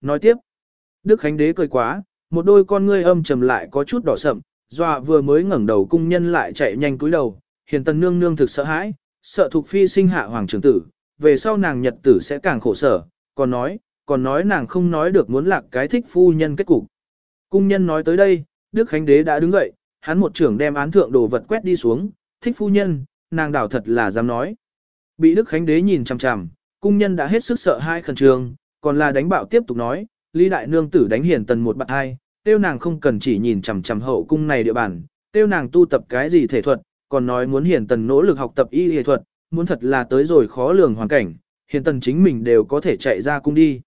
nói tiếp. Đức Khánh Đế cười quá, một đôi con ngươi âm trầm lại có chút đỏ sậm, dọa vừa mới ngẩng đầu cung nhân lại chạy nhanh cúi đầu, hiền tần nương nương thực sợ hãi, sợ thuộc phi sinh hạ hoàng trưởng tử, về sau nàng nhật tử sẽ càng khổ sở, còn nói, còn nói nàng không nói được muốn lạc cái thích phu nhân kết cục. Cung nhân nói tới đây, Đức Khánh Đế đã đứng dậy, hắn một trưởng đem án thượng đồ vật quét đi xuống, thích phu nhân, nàng đảo thật là dám nói. Bị Đức Khánh Đế nhìn chằm chằm, cung nhân đã hết sức sợ hai khẩn trương, còn là đánh bạo tiếp tục nói, Lý Đại Nương tử đánh hiền tần một bạn hai, tiêu nàng không cần chỉ nhìn chằm chằm hậu cung này địa bàn, tiêu nàng tu tập cái gì thể thuật, còn nói muốn hiền tần nỗ lực học tập y y thuật, muốn thật là tới rồi khó lường hoàn cảnh, hiền tần chính mình đều có thể chạy ra cung đi.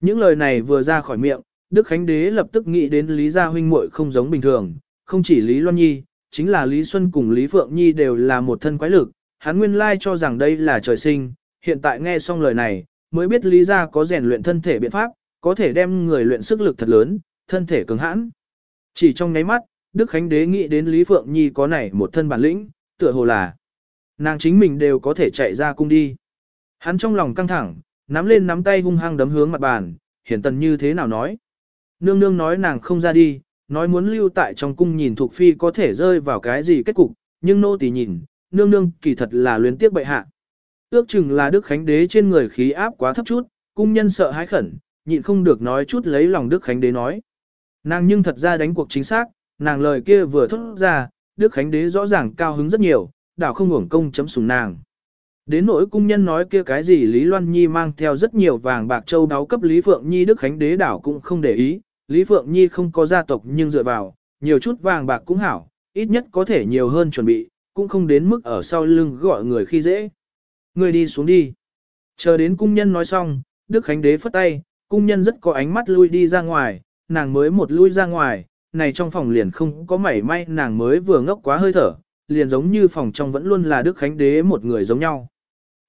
Những lời này vừa ra khỏi miệng, Đức Khánh Đế lập tức nghĩ đến Lý Gia huynh muội không giống bình thường, không chỉ Lý Loan Nhi, chính là Lý Xuân cùng Lý Phượng Nhi đều là một thân quái lực, hắn nguyên lai cho rằng đây là trời sinh, hiện tại nghe xong lời này, mới biết Lý Gia có rèn luyện thân thể biện pháp, có thể đem người luyện sức lực thật lớn, thân thể cứng hãn. Chỉ trong nháy mắt, Đức Khánh Đế nghĩ đến Lý Phượng Nhi có này một thân bản lĩnh, tựa hồ là nàng chính mình đều có thể chạy ra cung đi. Hắn trong lòng căng thẳng, nắm lên nắm tay hung hăng đấm hướng mặt bàn, hiển tần như thế nào nói. Nương nương nói nàng không ra đi, nói muốn lưu tại trong cung nhìn thuộc phi có thể rơi vào cái gì kết cục, nhưng nô tỳ nhìn, nương nương kỳ thật là luyến tiếc bệ hạ. Ước chừng là Đức Khánh Đế trên người khí áp quá thấp chút, cung nhân sợ hãi khẩn, nhịn không được nói chút lấy lòng Đức Khánh Đế nói. Nàng nhưng thật ra đánh cuộc chính xác, nàng lời kia vừa thốt ra, Đức Khánh Đế rõ ràng cao hứng rất nhiều, đảo không hưởng công chấm sùng nàng. Đến nỗi cung nhân nói kia cái gì Lý Loan Nhi mang theo rất nhiều vàng bạc châu đáo cấp Lý Phượng Nhi Đức Khánh Đế đảo cũng không để ý, Lý Phượng Nhi không có gia tộc nhưng dựa vào, nhiều chút vàng bạc cũng hảo, ít nhất có thể nhiều hơn chuẩn bị, cũng không đến mức ở sau lưng gọi người khi dễ. Người đi xuống đi. Chờ đến cung nhân nói xong, Đức Khánh Đế phất tay, cung nhân rất có ánh mắt lui đi ra ngoài, nàng mới một lui ra ngoài, này trong phòng liền không có mảy may nàng mới vừa ngốc quá hơi thở, liền giống như phòng trong vẫn luôn là Đức Khánh Đế một người giống nhau.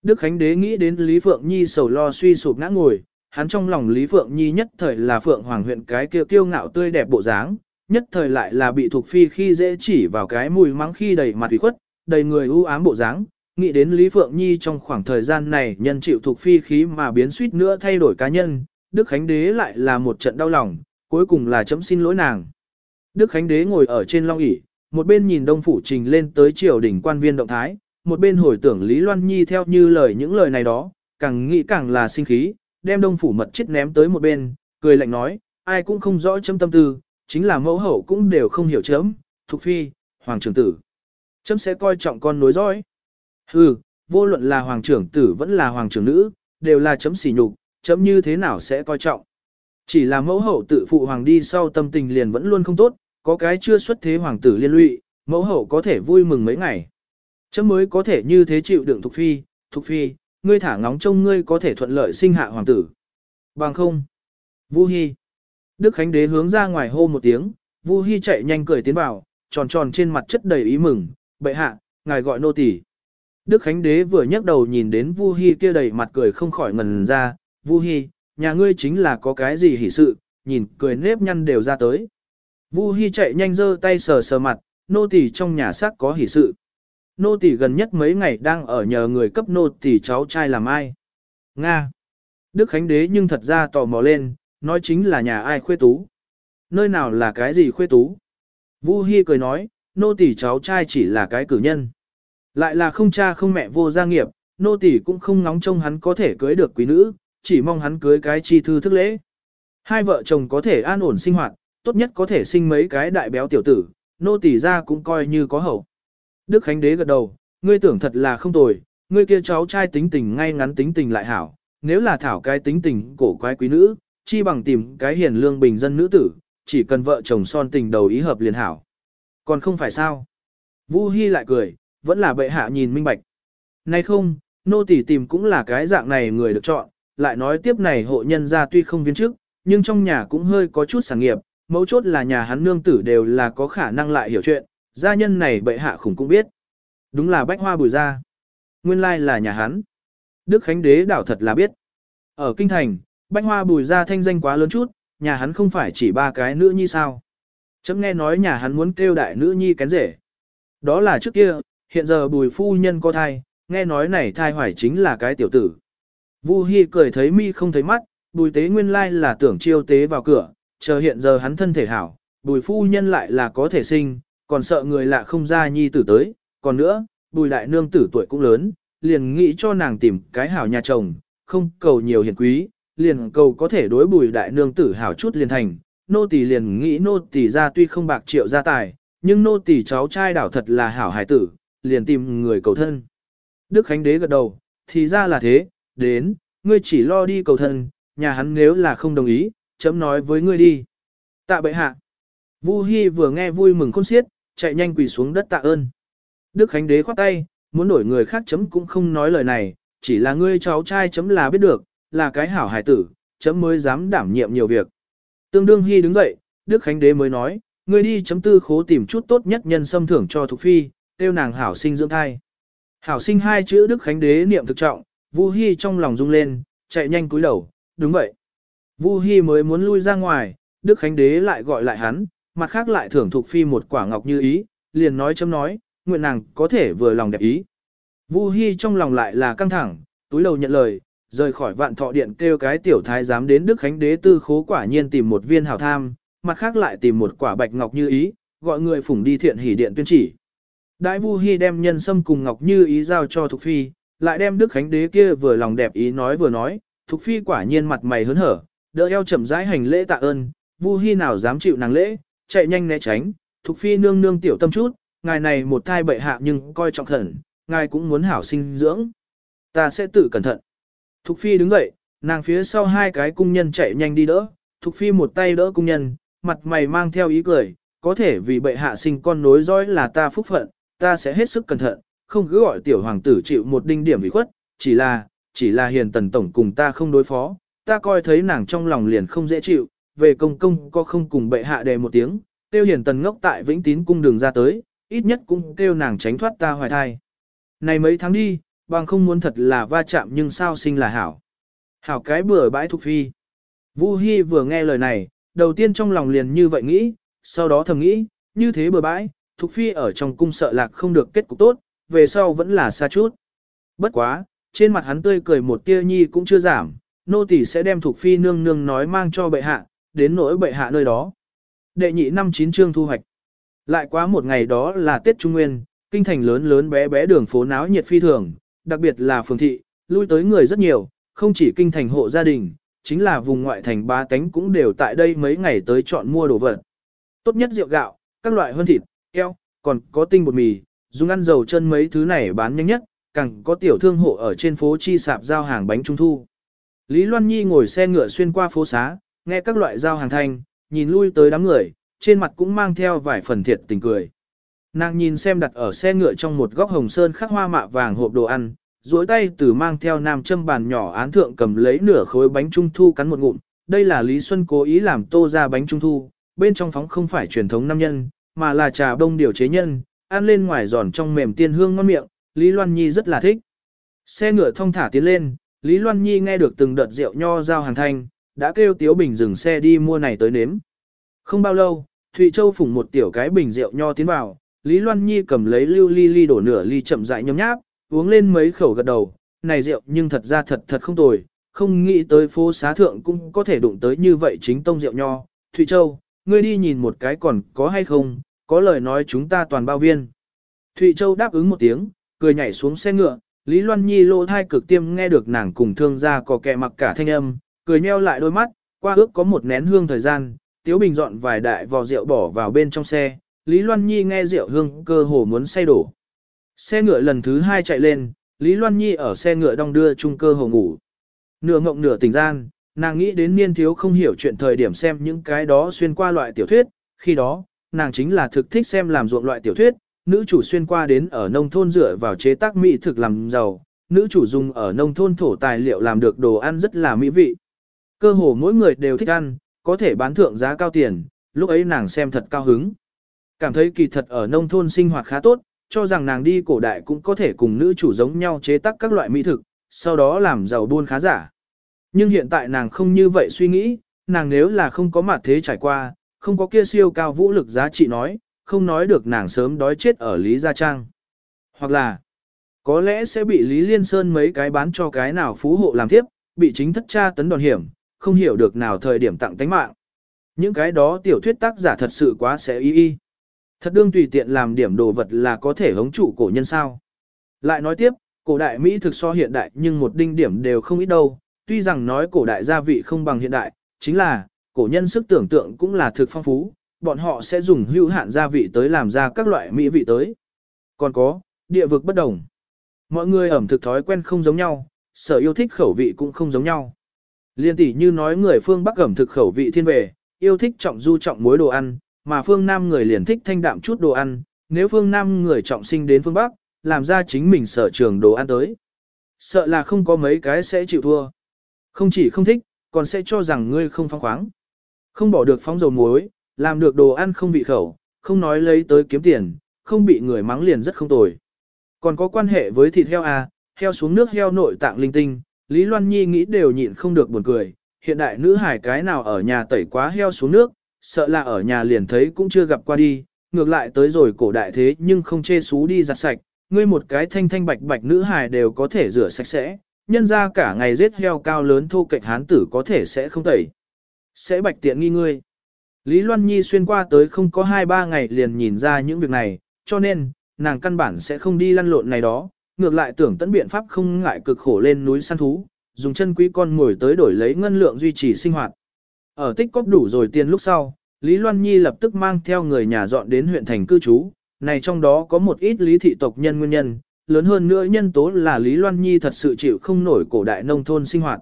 Đức Khánh Đế nghĩ đến Lý Phượng Nhi sầu lo suy sụp ngã ngồi, hắn trong lòng Lý Phượng Nhi nhất thời là Phượng Hoàng huyện cái kia kiêu ngạo tươi đẹp bộ dáng, nhất thời lại là bị thuộc phi khi dễ chỉ vào cái mùi mắng khi đầy mặt ủy khuất, đầy người u ám bộ dáng. Nghĩ đến Lý Phượng Nhi trong khoảng thời gian này nhân chịu thuộc phi khí mà biến suýt nữa thay đổi cá nhân, Đức Khánh Đế lại là một trận đau lòng, cuối cùng là chấm xin lỗi nàng. Đức Khánh Đế ngồi ở trên long ỷ một bên nhìn Đông Phủ Trình lên tới triều đỉnh quan viên động thái, một bên hồi tưởng Lý Loan Nhi theo như lời những lời này đó, càng nghĩ càng là sinh khí, đem Đông Phủ mật chết ném tới một bên, cười lạnh nói, ai cũng không rõ chấm tâm tư, chính là mẫu hậu cũng đều không hiểu chấm, thuộc Phi, Hoàng trưởng tử. Chấm sẽ coi trọng con nối dõi. Hừ, vô luận là Hoàng trưởng tử vẫn là Hoàng trưởng nữ, đều là chấm xỉ nhục, chấm như thế nào sẽ coi trọng. Chỉ là mẫu hậu tự phụ hoàng đi sau tâm tình liền vẫn luôn không tốt, có cái chưa xuất thế hoàng tử liên lụy, mẫu hậu có thể vui mừng mấy ngày. Chấm mới có thể như thế chịu đựng Thục Phi, Thục Phi, ngươi thả ngóng trông ngươi có thể thuận lợi sinh hạ hoàng tử. Bằng không. Vu Hi. Đức Khánh Đế hướng ra ngoài hô một tiếng, Vu Hi chạy nhanh cười tiến vào, tròn tròn trên mặt chất đầy ý mừng, bệ hạ, ngài gọi nô tỳ. Đức Khánh Đế vừa nhấc đầu nhìn đến Vu Hi kia đầy mặt cười không khỏi ngần ra, Vu Hi, nhà ngươi chính là có cái gì hỉ sự, nhìn cười nếp nhăn đều ra tới. Vu Hi chạy nhanh giơ tay sờ sờ mặt, nô tỳ trong nhà xác có hỉ sự. Nô tỳ gần nhất mấy ngày đang ở nhờ người cấp nô tỳ cháu trai làm ai. Nga. Đức Khánh Đế nhưng thật ra tò mò lên, nói chính là nhà ai khuê tú. Nơi nào là cái gì khuê tú? Vu Hi cười nói, nô tỳ cháu trai chỉ là cái cử nhân. Lại là không cha không mẹ vô gia nghiệp, nô tỳ cũng không ngóng trông hắn có thể cưới được quý nữ, chỉ mong hắn cưới cái chi thư thức lễ. Hai vợ chồng có thể an ổn sinh hoạt, tốt nhất có thể sinh mấy cái đại béo tiểu tử, nô tỳ ra cũng coi như có hậu. Đức Khánh Đế gật đầu, ngươi tưởng thật là không tồi, ngươi kia cháu trai tính tình ngay ngắn tính tình lại hảo, nếu là thảo cái tính tình cổ quái quý nữ, chi bằng tìm cái hiền lương bình dân nữ tử, chỉ cần vợ chồng son tình đầu ý hợp liền hảo. Còn không phải sao? Vu Hi lại cười, vẫn là bệ hạ nhìn minh bạch. Nay không, nô tỳ tìm cũng là cái dạng này người được chọn, lại nói tiếp này hộ nhân gia tuy không viên chức, nhưng trong nhà cũng hơi có chút sản nghiệp, mấu chốt là nhà hắn nương tử đều là có khả năng lại hiểu chuyện, gia nhân này bệ hạ khủng cũng biết. Đúng là bách hoa bùi gia. Nguyên lai là nhà hắn. Đức Khánh Đế đảo thật là biết. Ở Kinh Thành, bách hoa bùi gia thanh danh quá lớn chút, nhà hắn không phải chỉ ba cái nữ nhi sao. Chấm nghe nói nhà hắn muốn kêu đại nữ nhi kén rể. Đó là trước kia, hiện giờ bùi phu nhân có thai, nghe nói này thai hoài chính là cái tiểu tử. Vu Hi cười thấy mi không thấy mắt, bùi tế nguyên lai là tưởng chiêu tế vào cửa, chờ hiện giờ hắn thân thể hảo, bùi phu nhân lại là có thể sinh, còn sợ người lạ không ra nhi tử tới, còn nữa, bùi đại nương tử tuổi cũng lớn, liền nghĩ cho nàng tìm cái hảo nhà chồng, không cầu nhiều hiền quý, liền cầu có thể đối bùi đại nương tử hảo chút liền thành, nô tỳ liền nghĩ nô tỳ ra tuy không bạc triệu gia tài, nhưng nô tỳ cháu trai đảo thật là hảo hài tử, liền tìm người cầu thân. Đức Khánh Đế gật đầu, thì ra là thế, đến, ngươi chỉ lo đi cầu thân, nhà hắn nếu là không đồng ý, chấm nói với ngươi đi. Tạ bệ hạ. Vu Hi vừa nghe vui mừng khôn xiết, chạy nhanh quỳ xuống đất tạ ơn. Đức Khánh Đế khoát tay, muốn đổi người khác chấm cũng không nói lời này, chỉ là ngươi cháu trai chấm là biết được, là cái hảo hải tử, chấm mới dám đảm nhiệm nhiều việc. Tương đương Hi đứng dậy, Đức Khánh Đế mới nói, ngươi đi chấm tư khố tìm chút tốt nhất nhân xâm thưởng cho Thục Phi, tiêu nàng hảo sinh dưỡng thai. Hảo sinh hai chữ Đức Khánh Đế niệm thực trọng, Vu Hi trong lòng rung lên, chạy nhanh cúi đầu, đúng vậy. Vu Hi mới muốn lui ra ngoài, Đức Khánh Đế lại gọi lại hắn, mặt khác lại thưởng thuộc Phi một quả ngọc như ý, liền nói chấm nói, nguyện nàng có thể vừa lòng đẹp ý. Vu Hi trong lòng lại là căng thẳng, túi đầu nhận lời, rời khỏi vạn thọ điện kêu cái tiểu thái giám đến Đức Khánh Đế tư khố quả nhiên tìm một viên hảo tham, mặt khác lại tìm một quả bạch ngọc như ý, gọi người phủng đi thiện hỷ điện tuyên chỉ. Đại Vu Hi đem nhân sâm cùng ngọc như ý giao cho Thục Phi, lại đem Đức Khánh Đế kia vừa lòng đẹp ý nói vừa nói, Thục Phi quả nhiên mặt mày hớn hở, đỡ eo chậm rãi hành lễ tạ ơn, Vu Hi nào dám chịu nàng lễ, chạy nhanh né tránh, Thục Phi nương nương tiểu tâm chút, ngài này một thai bệ hạ nhưng coi trọng thần, ngài cũng muốn hảo sinh dưỡng. Ta sẽ tự cẩn thận. Thục Phi đứng dậy, nàng phía sau hai cái cung nhân chạy nhanh đi đỡ, Thục Phi một tay đỡ cung nhân, mặt mày mang theo ý cười, có thể vì bệ hạ sinh con nối dõi là ta phúc phận, ta sẽ hết sức cẩn thận, không cứ gọi tiểu hoàng tử chịu một đinh điểm ủy khuất, chỉ là, chỉ là hiền tần tổng cùng ta không đối phó, ta coi thấy nàng trong lòng liền không dễ chịu, về công công có không cùng bệ hạ đề một tiếng, tiêu hiền tần ngốc tại vĩnh tín cung đường ra tới, ít nhất cũng kêu nàng tránh thoát ta hoài thai. Này mấy tháng đi, bằng không muốn thật là va chạm nhưng sao sinh là hảo. Hảo cái bừa bãi thuộc phi. Vu Hi vừa nghe lời này, đầu tiên trong lòng liền như vậy nghĩ, sau đó thầm nghĩ, như thế bừa bãi, Thục Phi ở trong cung sợ lạc không được kết cục tốt, về sau vẫn là xa chút. Bất quá, trên mặt hắn tươi cười một tia nhi cũng chưa giảm, nô tỳ sẽ đem Thục Phi nương nương nói mang cho bệ hạ, đến nỗi bệ hạ nơi đó. Đệ nhị năm chín chương thu hoạch. Lại quá một ngày đó là Tết Trung Nguyên, kinh thành lớn lớn bé bé đường phố náo nhiệt phi thường, đặc biệt là phường thị, lui tới người rất nhiều, không chỉ kinh thành hộ gia đình, chính là vùng ngoại thành ba tánh cũng đều tại đây mấy ngày tới chọn mua đồ vật. Tốt nhất rượu gạo, các loại hơn thịt, keo, còn có tinh bột mì, dùng ăn dầu chân mấy thứ này bán nhanh nhất, càng có tiểu thương hộ ở trên phố chi sạp giao hàng bánh trung thu. Lý Loan Nhi ngồi xe ngựa xuyên qua phố xá, nghe các loại giao hàng thanh, nhìn lui tới đám người, trên mặt cũng mang theo vài phần thiệt tình cười. Nàng nhìn xem đặt ở xe ngựa trong một góc hồng sơn khắc hoa mạ vàng hộp đồ ăn, duỗi tay từ mang theo nam châm bàn nhỏ án thượng cầm lấy nửa khối bánh trung thu cắn một ngụm. Đây là Lý Xuân cố ý làm tô ra bánh trung thu, bên trong phóng không phải truyền thống nam nhân, mà là trà bông điều chế nhân, ăn lên ngoài giòn trong mềm tiên hương ngon miệng, Lý Loan Nhi rất là thích. Xe ngựa thông thả tiến lên, Lý Loan Nhi nghe được từng đợt rượu nho giao hàng thanh, đã kêu Tiếu Bình dừng xe đi mua này tới nếm. Không bao lâu, Thụy Châu phủng một tiểu cái bình rượu nho tiến vào, Lý Loan Nhi cầm lấy lưu ly ly đổ nửa ly chậm rãi nhấm nháp, uống lên mấy khẩu gật đầu, này rượu nhưng thật ra thật thật không tồi, không nghĩ tới phố xá thượng cũng có thể đụng tới như vậy chính tông rượu nho. Thụy Châu, ngươi đi nhìn một cái còn có hay không, có lời nói chúng ta toàn bao viên. Thụy Châu đáp ứng một tiếng, cười nhảy xuống xe ngựa, Lý Loan Nhi lỗ thai cực tiêm nghe được nàng cùng thương gia có kẻ mặc cả thanh âm, cười nheo lại đôi mắt, qua ước có một nén hương thời gian, Tiếu Bình dọn vài đại vò rượu bỏ vào bên trong xe, Lý Loan Nhi nghe rượu hương cơ hồ muốn say đổ. Xe ngựa lần thứ hai chạy lên, Lý Loan Nhi ở xe ngựa đong đưa chung cơ hồ ngủ. Nửa ngộng nửa tỉnh gian, nàng nghĩ đến niên thiếu không hiểu chuyện thời điểm xem những cái đó xuyên qua loại tiểu thuyết, khi đó, nàng chính là thực thích xem làm ruộng loại tiểu thuyết, nữ chủ xuyên qua đến ở nông thôn dựa vào chế tác mỹ thực làm giàu, nữ chủ dùng ở nông thôn thổ tài liệu làm được đồ ăn rất là mỹ vị. Cơ hồ mỗi người đều thích ăn, có thể bán thượng giá cao tiền, lúc ấy nàng xem thật cao hứng. Cảm thấy kỳ thật ở nông thôn sinh hoạt khá tốt, cho rằng nàng đi cổ đại cũng có thể cùng nữ chủ giống nhau chế tác các loại mỹ thực, sau đó làm giàu buôn khá giả. Nhưng hiện tại nàng không như vậy suy nghĩ, nàng nếu là không có mặt thế trải qua, không có kia siêu cao vũ lực giá trị nói, không nói được nàng sớm đói chết ở Lý Gia Trang. Hoặc là, có lẽ sẽ bị Lý Liên Sơn mấy cái bán cho cái nào phú hộ làm tiếp, bị chính thất cha tấn đòn hiểm, không hiểu được nào thời điểm tặng tánh mạng. Những cái đó tiểu thuyết tác giả thật sự quá sẽ y y. Thật đương tùy tiện làm điểm đồ vật là có thể hống trụ cổ nhân sao. Lại nói tiếp, cổ đại Mỹ thực so hiện đại nhưng một đinh điểm đều không ít đâu, tuy rằng nói cổ đại gia vị không bằng hiện đại, chính là, cổ nhân sức tưởng tượng cũng là thực phong phú, bọn họ sẽ dùng hữu hạn gia vị tới làm ra các loại mỹ vị tới. Còn có, địa vực bất đồng. Mọi người ẩm thực thói quen không giống nhau, sở yêu thích khẩu vị cũng không giống nhau. Liên tỷ như nói người phương Bắc ẩm thực khẩu vị thiên về, yêu thích trọng du trọng muối đồ ăn, mà phương Nam người liền thích thanh đạm chút đồ ăn, nếu phương Nam người trọng sinh đến phương Bắc, làm ra chính mình sở trường đồ ăn tới. Sợ là không có mấy cái sẽ chịu thua. Không chỉ không thích, còn sẽ cho rằng ngươi không phong khoáng. Không bỏ được phóng dầu muối, làm được đồ ăn không bị khẩu, không nói lấy tới kiếm tiền, không bị người mắng liền rất không tồi. Còn có quan hệ với thịt heo à, heo xuống nước heo nội tạng linh tinh, Lý Loan Nhi nghĩ đều nhịn không được buồn cười, hiện đại nữ hải cái nào ở nhà tẩy quá heo xuống nước, sợ là ở nhà liền thấy cũng chưa gặp qua đi, ngược lại tới rồi cổ đại thế nhưng không chê xú đi giặt sạch, ngươi một cái thanh thanh bạch bạch nữ hài đều có thể rửa sạch sẽ, nhân ra cả ngày giết heo cao lớn thô kệch hán tử có thể sẽ không tẩy. Sẽ bạch tiện nghi ngươi. Lý Loan Nhi xuyên qua tới không có 2-3 ngày liền nhìn ra những việc này, cho nên, nàng căn bản sẽ không đi lăn lộn này đó, ngược lại tưởng tận biện pháp không ngại cực khổ lên núi săn thú, dùng chân quý con ngồi tới đổi lấy ngân lượng duy trì sinh hoạt. Ở tích cóp đủ rồi tiền lúc sau, Lý Loan Nhi lập tức mang theo người nhà dọn đến huyện thành cư trú, này trong đó có một ít lý thị tộc nhân nguyên nhân, lớn hơn nữa nhân tố là Lý Loan Nhi thật sự chịu không nổi cổ đại nông thôn sinh hoạt.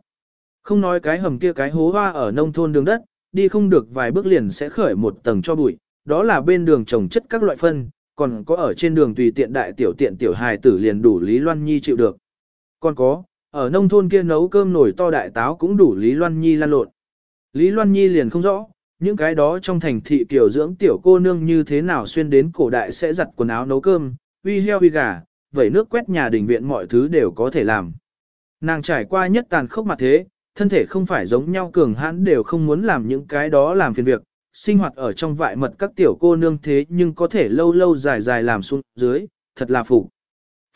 Không nói cái hầm kia cái hố hoa ở nông thôn đường đất, đi không được vài bước liền sẽ khởi một tầng cho bụi, đó là bên đường trồng chất các loại phân, còn có ở trên đường tùy tiện đại tiểu tiện tiểu hài tử liền đủ Lý Loan Nhi chịu được. Còn có, ở nông thôn kia nấu cơm nổi to đại táo cũng đủ Lý Loan Nhi lan lộn. Lý Loan Nhi liền không rõ, những cái đó trong thành thị kiểu dưỡng tiểu cô nương như thế nào xuyên đến cổ đại sẽ giặt quần áo nấu cơm, uy heo uy gà, vẩy nước quét nhà đình viện mọi thứ đều có thể làm. Nàng trải qua nhất tàn khốc mặt thế, thân thể không phải giống nhau cường hãn đều không muốn làm những cái đó làm phiền việc, sinh hoạt ở trong vại mật các tiểu cô nương thế nhưng có thể lâu lâu dài dài làm xuống dưới, thật là phụ.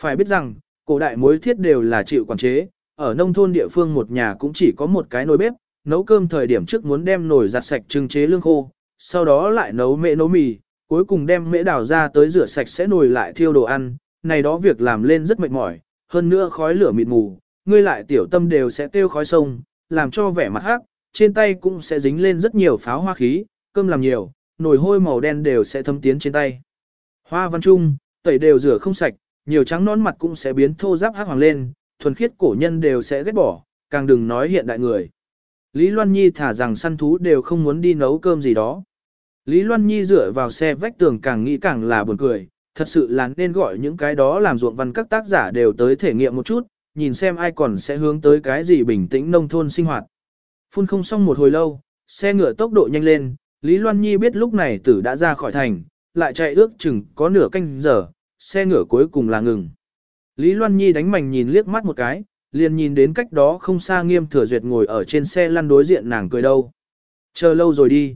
Phải biết rằng, cổ đại mối thiết đều là chịu quản chế, ở nông thôn địa phương một nhà cũng chỉ có một cái nồi bếp, nấu cơm thời điểm trước muốn đem nồi giặt sạch trưng chế lương khô, sau đó lại nấu mễ nấu mì, cuối cùng đem mễ đào ra tới rửa sạch sẽ nồi lại thiêu đồ ăn, này đó việc làm lên rất mệt mỏi, hơn nữa khói lửa mịt mù, ngươi lại tiểu tâm đều sẽ tiêu khói sông, làm cho vẻ mặt hắc, trên tay cũng sẽ dính lên rất nhiều pháo hoa khí, cơm làm nhiều, nồi hôi màu đen đều sẽ thấm tiến trên tay. Hoa văn trung, tẩy đều rửa không sạch, nhiều trắng nón mặt cũng sẽ biến thô ráp hắc hoàng lên, thuần khiết cổ nhân đều sẽ ghét bỏ, càng đừng nói hiện đại người. Lý Loan Nhi thả rằng săn thú đều không muốn đi nấu cơm gì đó. Lý Loan Nhi dựa vào xe vách tường càng nghĩ càng là buồn cười, thật sự là nên gọi những cái đó làm ruộng văn các tác giả đều tới thể nghiệm một chút, nhìn xem ai còn sẽ hướng tới cái gì bình tĩnh nông thôn sinh hoạt. Phun không xong một hồi lâu, xe ngựa tốc độ nhanh lên, Lý Loan Nhi biết lúc này tử đã ra khỏi thành, lại chạy ước chừng có nửa canh giờ, xe ngựa cuối cùng là ngừng. Lý Loan Nhi đánh mảnh nhìn liếc mắt một cái, liền nhìn đến cách đó không xa nghiêm thừa duyệt ngồi ở trên xe lăn đối diện nàng cười đâu. Chờ lâu rồi đi.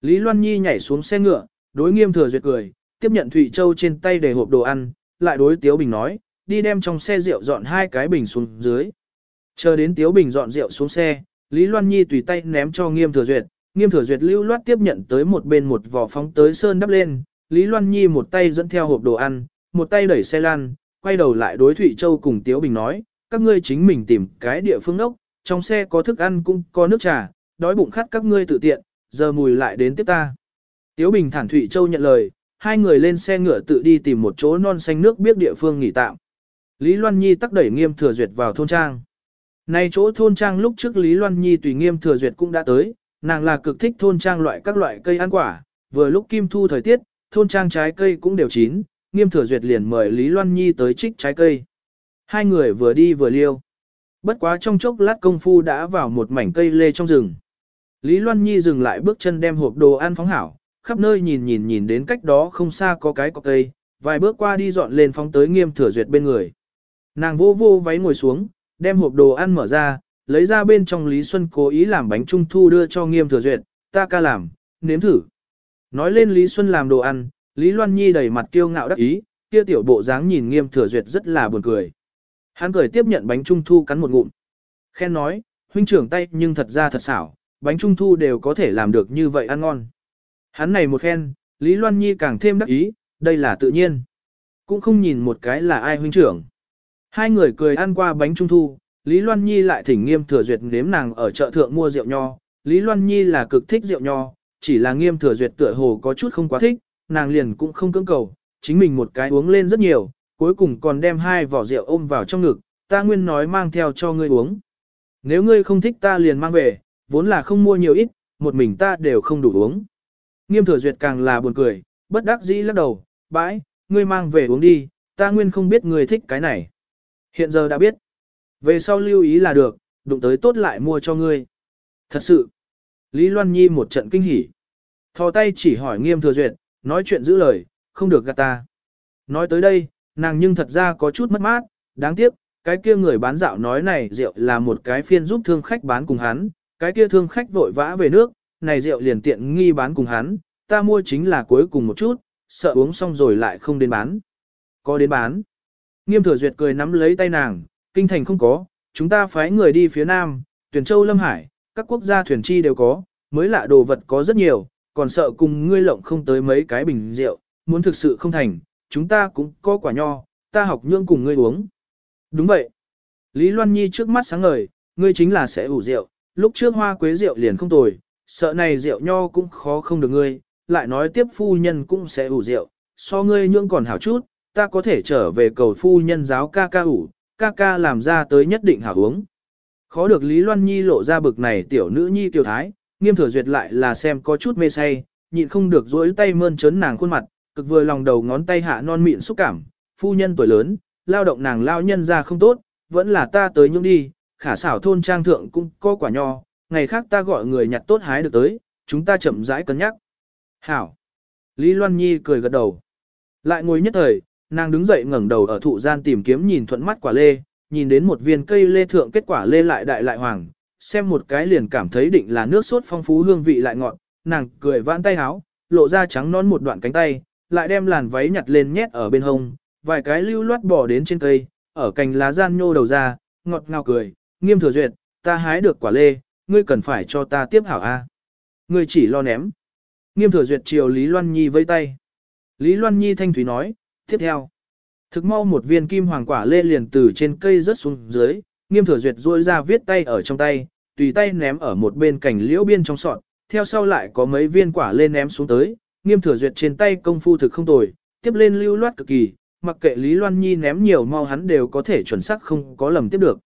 Lý Loan Nhi nhảy xuống xe ngựa, đối nghiêm thừa duyệt cười, tiếp nhận Thụy Châu trên tay để hộp đồ ăn, lại đối Tiếu Bình nói, đi đem trong xe rượu dọn hai cái bình xuống dưới. Chờ đến Tiếu Bình dọn rượu xuống xe, Lý Loan Nhi tùy tay ném cho nghiêm thừa duyệt, nghiêm thừa duyệt lưu loát tiếp nhận tới một bên một vỏ phóng tới sơn đắp lên, Lý Loan Nhi một tay dẫn theo hộp đồ ăn, một tay đẩy xe lăn, quay đầu lại đối Thụy Châu cùng Tiếu Bình nói, các ngươi chính mình tìm cái địa phương ốc, trong xe có thức ăn cũng có nước trà, đói bụng khát các ngươi tự tiện, giờ mùi lại đến tiếp ta. Tiếu Bình thản Thụy Châu nhận lời, hai người lên xe ngựa tự đi tìm một chỗ non xanh nước biết địa phương nghỉ tạm. Lý Loan Nhi tắc đẩy nghiêm thừa duyệt vào thôn trang. Nay chỗ thôn trang lúc trước Lý Loan Nhi tùy nghiêm thừa duyệt cũng đã tới, nàng là cực thích thôn trang loại các loại cây ăn quả, vừa lúc kim thu thời tiết, thôn trang trái cây cũng đều chín, nghiêm thừa duyệt liền mời Lý Loan Nhi tới trích trái cây. Hai người vừa đi vừa liêu. Bất quá trong chốc lát công phu đã vào một mảnh cây lê trong rừng. Lý Loan Nhi dừng lại bước chân đem hộp đồ ăn phóng hảo, khắp nơi nhìn nhìn nhìn đến cách đó không xa có cái cọc cây, vài bước qua đi dọn lên phóng tới nghiêm thừa duyệt bên người. Nàng vô vô váy ngồi xuống, đem hộp đồ ăn mở ra, lấy ra bên trong Lý Xuân cố ý làm bánh trung thu đưa cho nghiêm thừa duyệt, ta ca làm, nếm thử. Nói lên Lý Xuân làm đồ ăn, Lý Loan Nhi đầy mặt kiêu ngạo đắc ý, kia tiểu bộ dáng nhìn nghiêm thừa duyệt rất là buồn cười. Hắn cười tiếp nhận bánh trung thu cắn một ngụm. Khen nói, huynh trưởng tay nhưng thật ra thật xảo, bánh trung thu đều có thể làm được như vậy ăn ngon. Hắn này một khen, Lý Loan Nhi càng thêm đắc ý, đây là tự nhiên. Cũng không nhìn một cái là ai huynh trưởng. Hai người cười ăn qua bánh trung thu, Lý Loan Nhi lại thỉnh nghiêm thừa duyệt nếm nàng ở chợ thượng mua rượu nho. Lý Loan Nhi là cực thích rượu nho, chỉ là nghiêm thừa duyệt tựa hồ có chút không quá thích, nàng liền cũng không cưỡng cầu, chính mình một cái uống lên rất nhiều, cuối cùng còn đem hai vỏ rượu ôm vào trong ngực, ta nguyên nói mang theo cho ngươi uống. Nếu ngươi không thích ta liền mang về, vốn là không mua nhiều ít, một mình ta đều không đủ uống. Nghiêm thừa duyệt càng là buồn cười, bất đắc dĩ lắc đầu, bãi, ngươi mang về uống đi, ta nguyên không biết ngươi thích cái này. Hiện giờ đã biết. Về sau lưu ý là được, đụng tới tốt lại mua cho ngươi. Thật sự. Lý Loan Nhi một trận kinh hỉ. Thò tay chỉ hỏi nghiêm thừa duyệt, nói chuyện giữ lời, không được gạt ta. Nói tới đây, nàng nhưng thật ra có chút mất mát, đáng tiếc, cái kia người bán dạo nói này rượu là một cái phiên giúp thương khách bán cùng hắn, cái kia thương khách vội vã về nước, này rượu liền tiện nghi bán cùng hắn, ta mua chính là cuối cùng một chút, sợ uống xong rồi lại không đến bán. Có đến bán. Nghiêm thừa duyệt cười nắm lấy tay nàng, kinh thành không có, chúng ta phái người đi phía nam, tuyển châu lâm hải, các quốc gia thuyền chi đều có, mới lạ đồ vật có rất nhiều, còn sợ cùng ngươi lộng không tới mấy cái bình rượu, muốn thực sự không thành, chúng ta cũng có quả nho, ta học nhương cùng ngươi uống. Đúng vậy. Lý Loan Nhi trước mắt sáng ngời, ngươi chính là sẽ ủ rượu, lúc trước hoa quế rượu liền không tồi, sợ này rượu nho cũng khó không được ngươi, lại nói tiếp phu nhân cũng sẽ ủ rượu, so ngươi nhưỡng còn hảo chút, ta có thể trở về cầu phu nhân giáo ca ca ủ, ca ca làm ra tới nhất định hảo uống. Khó được Lý Loan Nhi lộ ra bực này tiểu nữ nhi tiểu thái, nghiêm thừa duyệt lại là xem có chút mê say, nhịn không được dối tay mơn trớn nàng khuôn mặt, cực vừa lòng đầu ngón tay hạ non mịn xúc cảm, phu nhân tuổi lớn, lao động nàng lao nhân ra không tốt, vẫn là ta tới nhung đi, khả xảo thôn trang thượng cũng có quả nho, ngày khác ta gọi người nhặt tốt hái được tới, chúng ta chậm rãi cân nhắc. Hảo. Lý Loan Nhi cười gật đầu. Lại ngồi nhất thời, nàng đứng dậy ngẩng đầu ở thụ gian tìm kiếm nhìn thuận mắt quả lê, nhìn đến một viên cây lê thượng kết quả lê lại đại lại hoàng, xem một cái liền cảm thấy định là nước sốt phong phú hương vị lại ngọt, nàng cười vãn tay háo, lộ ra trắng non một đoạn cánh tay, lại đem làn váy nhặt lên nhét ở bên hông, vài cái lưu loát bỏ đến trên cây, ở cành lá gian nhô đầu ra, ngọt ngào cười, nghiêm thừa duyệt, ta hái được quả lê, ngươi cần phải cho ta tiếp hảo a. Ngươi chỉ lo ném. Nghiêm thừa duyệt chiều Lý Loan Nhi vây tay. Lý Loan Nhi thanh thúy nói, tiếp theo. Thực mau một viên kim hoàng quả lê liền từ trên cây rớt xuống dưới, nghiêm thừa duyệt rôi ra viết tay ở trong tay, tùy tay ném ở một bên cành liễu biên trong sọt, theo sau lại có mấy viên quả lê ném xuống tới, nghiêm thừa duyệt trên tay công phu thực không tồi, tiếp lên lưu loát cực kỳ, mặc kệ Lý Loan Nhi ném nhiều mau hắn đều có thể chuẩn xác không có lầm tiếp được.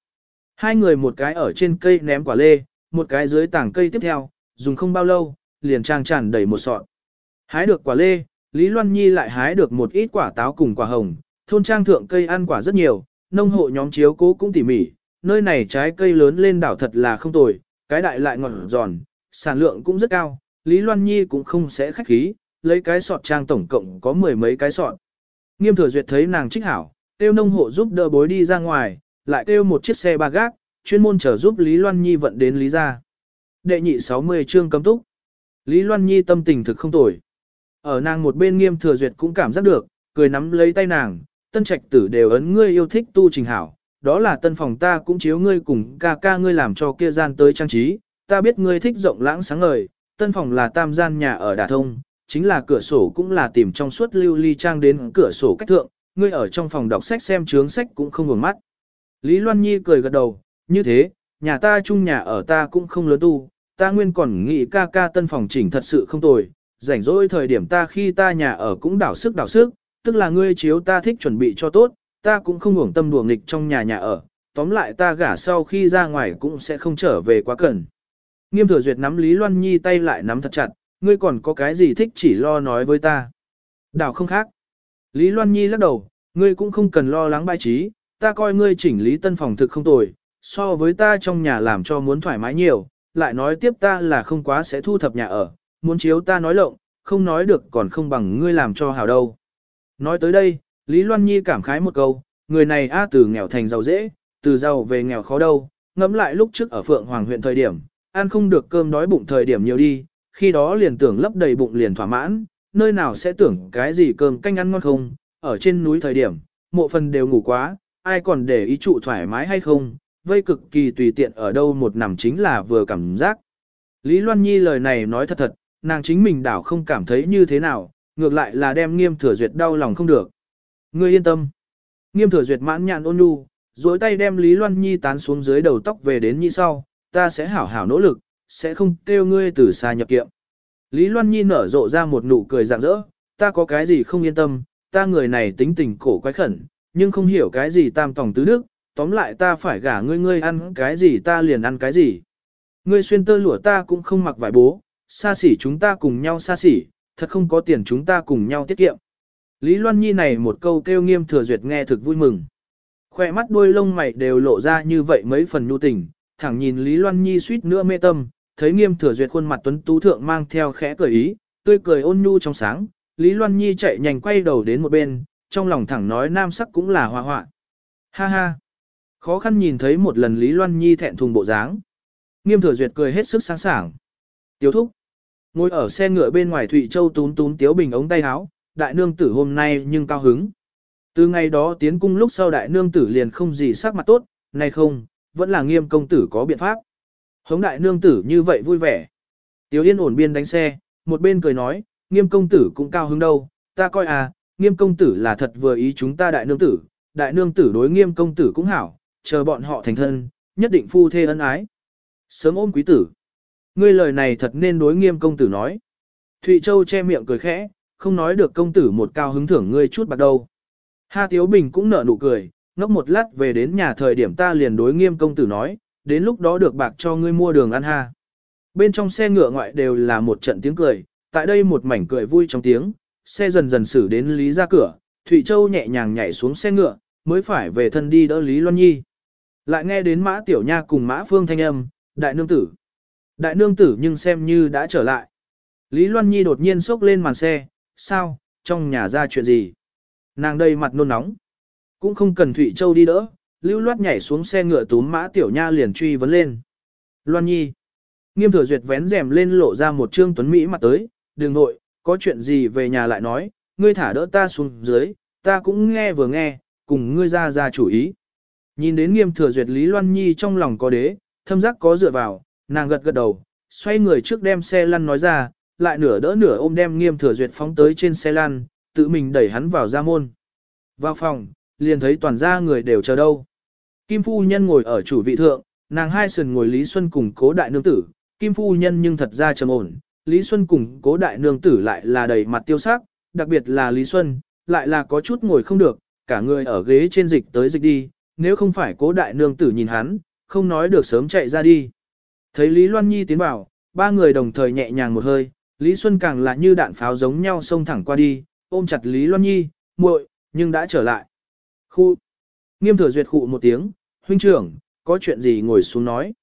Hai người một cái ở trên cây ném quả lê, một cái dưới tảng cây tiếp theo, dùng không bao lâu, liền trang tràn đầy một sọt. Hái được quả lê, Lý Loan Nhi lại hái được một ít quả táo cùng quả hồng, thôn trang thượng cây ăn quả rất nhiều, nông hộ nhóm chiếu cố cũng tỉ mỉ, nơi này trái cây lớn lên đảo thật là không tồi, cái đại lại ngọt giòn, sản lượng cũng rất cao, Lý Loan Nhi cũng không sẽ khách khí, lấy cái sọt trang tổng cộng có mười mấy cái sọt. Nghiêm thừa duyệt thấy nàng trích hảo, tiêu nông hộ giúp đỡ bối đi ra ngoài, lại tiêu một chiếc xe ba gác, chuyên môn chở giúp Lý Loan Nhi vận đến Lý gia. Đệ nhị 60 chương cấm túc. Lý Loan Nhi tâm tình thực không tồi. Ở nàng một bên nghiêm thừa duyệt cũng cảm giác được, cười nắm lấy tay nàng, tân trạch tử đều ấn ngươi yêu thích tu trình hảo, đó là tân phòng ta cũng chiếu ngươi cùng ca ca ngươi làm cho kia gian tới trang trí, ta biết ngươi thích rộng lãng sáng ngời, tân phòng là tam gian nhà ở Đà Thông, chính là cửa sổ cũng là tìm trong suốt lưu ly trang đến cửa sổ cách thượng, ngươi ở trong phòng đọc sách xem chướng sách cũng không buồn mắt. Lý Loan Nhi cười gật đầu, như thế, nhà ta chung nhà ở ta cũng không lớn tu, ta nguyên còn nghĩ ca ca tân phòng chỉnh thật sự không tồi, rảnh rỗi thời điểm ta khi ta nhà ở cũng đảo sức đảo sức, tức là ngươi chiếu ta thích chuẩn bị cho tốt, ta cũng không hưởng tâm đùa nghịch trong nhà nhà ở, tóm lại ta gả sau khi ra ngoài cũng sẽ không trở về quá cần. Nghiêm thừa duyệt nắm Lý Loan Nhi tay lại nắm thật chặt, ngươi còn có cái gì thích chỉ lo nói với ta. Đảo không khác. Lý Loan Nhi lắc đầu, ngươi cũng không cần lo lắng bài trí, ta coi ngươi chỉnh lý tân phòng thực không tồi, so với ta trong nhà làm cho muốn thoải mái nhiều, lại nói tiếp ta là không quá sẽ thu thập nhà ở, muốn chiếu ta nói lộng, không nói được còn không bằng ngươi làm cho hào đâu. Nói tới đây, Lý Loan Nhi cảm khái một câu, người này a từ nghèo thành giàu dễ, từ giàu về nghèo khó đâu, ngẫm lại lúc trước ở Phượng Hoàng huyện thời điểm, ăn không được cơm đói bụng thời điểm nhiều đi, khi đó liền tưởng lấp đầy bụng liền thỏa mãn, nơi nào sẽ tưởng cái gì cơm canh ăn ngon không, ở trên núi thời điểm, mộ phần đều ngủ quá, ai còn để ý trụ thoải mái hay không, vây cực kỳ tùy tiện ở đâu một nằm chính là vừa cảm giác. Lý Loan Nhi lời này nói thật thật, nàng chính mình đảo không cảm thấy như thế nào, ngược lại là đem nghiêm thừa duyệt đau lòng không được. Ngươi yên tâm. Nghiêm thừa duyệt mãn nhạn ôn nhu, duỗi tay đem Lý Loan Nhi tán xuống dưới đầu tóc về đến như sau, ta sẽ hảo hảo nỗ lực, sẽ không kêu ngươi từ xa nhập kiệm. Lý Loan Nhi nở rộ ra một nụ cười rạng rỡ, ta có cái gì không yên tâm, ta người này tính tình cổ quái khẩn, nhưng không hiểu cái gì tam tòng tứ đức, tóm lại ta phải gả ngươi ngươi ăn cái gì ta liền ăn cái gì. Ngươi xuyên tơ lụa ta cũng không mặc vải bố, xa xỉ chúng ta cùng nhau xa xỉ, thật không có tiền chúng ta cùng nhau tiết kiệm. Lý Loan Nhi này một câu kêu nghiêm thừa duyệt nghe thực vui mừng. Khoe mắt đuôi lông mày đều lộ ra như vậy mấy phần nhu tình, thẳng nhìn Lý Loan Nhi suýt nữa mê tâm, thấy nghiêm thừa duyệt khuôn mặt tuấn tú thượng mang theo khẽ cười ý, tươi cười ôn nhu trong sáng, Lý Loan Nhi chạy nhanh quay đầu đến một bên, trong lòng thẳng nói nam sắc cũng là hoa hoạ. Ha ha! Khó khăn nhìn thấy một lần Lý Loan Nhi thẹn thùng bộ dáng. Nghiêm thừa duyệt cười hết sức sáng sảng. Tiếu thúc. Ngồi ở xe ngựa bên ngoài Thụy Châu tún tún Tiếu Bình ống tay áo, đại nương tử hôm nay nhưng cao hứng. Từ ngày đó tiến cung lúc sau đại nương tử liền không gì sắc mặt tốt, nay không, vẫn là nghiêm công tử có biện pháp. Hống đại nương tử như vậy vui vẻ. Tiếu Yên ổn biên đánh xe, một bên cười nói, nghiêm công tử cũng cao hứng đâu, ta coi à, nghiêm công tử là thật vừa ý chúng ta đại nương tử, đại nương tử đối nghiêm công tử cũng hảo, chờ bọn họ thành thân, nhất định phu thê ân ái. Sớm ôm quý tử. Ngươi lời này thật nên đối nghiêm công tử nói. Thụy Châu che miệng cười khẽ, không nói được công tử một cao hứng thưởng ngươi chút bạc đâu. Ha Tiếu Bình cũng nở nụ cười, ngốc một lát về đến nhà thời điểm ta liền đối nghiêm công tử nói, đến lúc đó được bạc cho ngươi mua đường ăn ha. Bên trong xe ngựa ngoại đều là một trận tiếng cười, tại đây một mảnh cười vui trong tiếng, xe dần dần xử đến Lý ra cửa, Thụy Châu nhẹ nhàng nhảy xuống xe ngựa, mới phải về thân đi đỡ Lý Loan Nhi. Lại nghe đến Mã Tiểu Nha cùng Mã Phương thanh âm, đại nương tử. Đại nương tử nhưng xem như đã trở lại. Lý Loan Nhi đột nhiên sốc lên màn xe, sao, trong nhà ra chuyện gì? Nàng đây mặt nôn nóng. Cũng không cần Thụy Châu đi đỡ, lưu loát nhảy xuống xe ngựa túm Mã Tiểu Nha liền truy vấn lên. Loan Nhi. Nghiêm thừa duyệt vén rèm lên lộ ra một trương tuấn Mỹ mặt tới, Đường nội, có chuyện gì về nhà lại nói, ngươi thả đỡ ta xuống dưới, ta cũng nghe vừa nghe, cùng ngươi ra ra chủ ý. Nhìn đến nghiêm thừa duyệt Lý Loan Nhi trong lòng có đế, thâm giác có dựa vào, nàng gật gật đầu, xoay người trước đem xe lăn nói ra, lại nửa đỡ nửa ôm đem nghiêm thừa duyệt phóng tới trên xe lăn, tự mình đẩy hắn vào ra môn. Vào phòng, liền thấy toàn gia người đều chờ đâu. Kim phu nhân ngồi ở chủ vị thượng, nàng hai sườn ngồi Lý Xuân cùng cố đại nương tử, Kim phu nhân nhưng thật ra trầm ổn, Lý Xuân cùng cố đại nương tử lại là đầy mặt tiêu sắc, đặc biệt là Lý Xuân, lại là có chút ngồi không được, cả người ở ghế trên dịch tới dịch đi, nếu không phải cố đại nương tử nhìn hắn, không nói được sớm chạy ra đi. Thấy Lý Loan Nhi tiến vào, ba người đồng thời nhẹ nhàng một hơi, Lý Xuân càng là như đạn pháo giống nhau xông thẳng qua đi, ôm chặt Lý Loan Nhi, muội, nhưng đã trở lại. Khu. Nghiêm thừa duyệt khụ một tiếng, huynh trưởng, có chuyện gì ngồi xuống nói.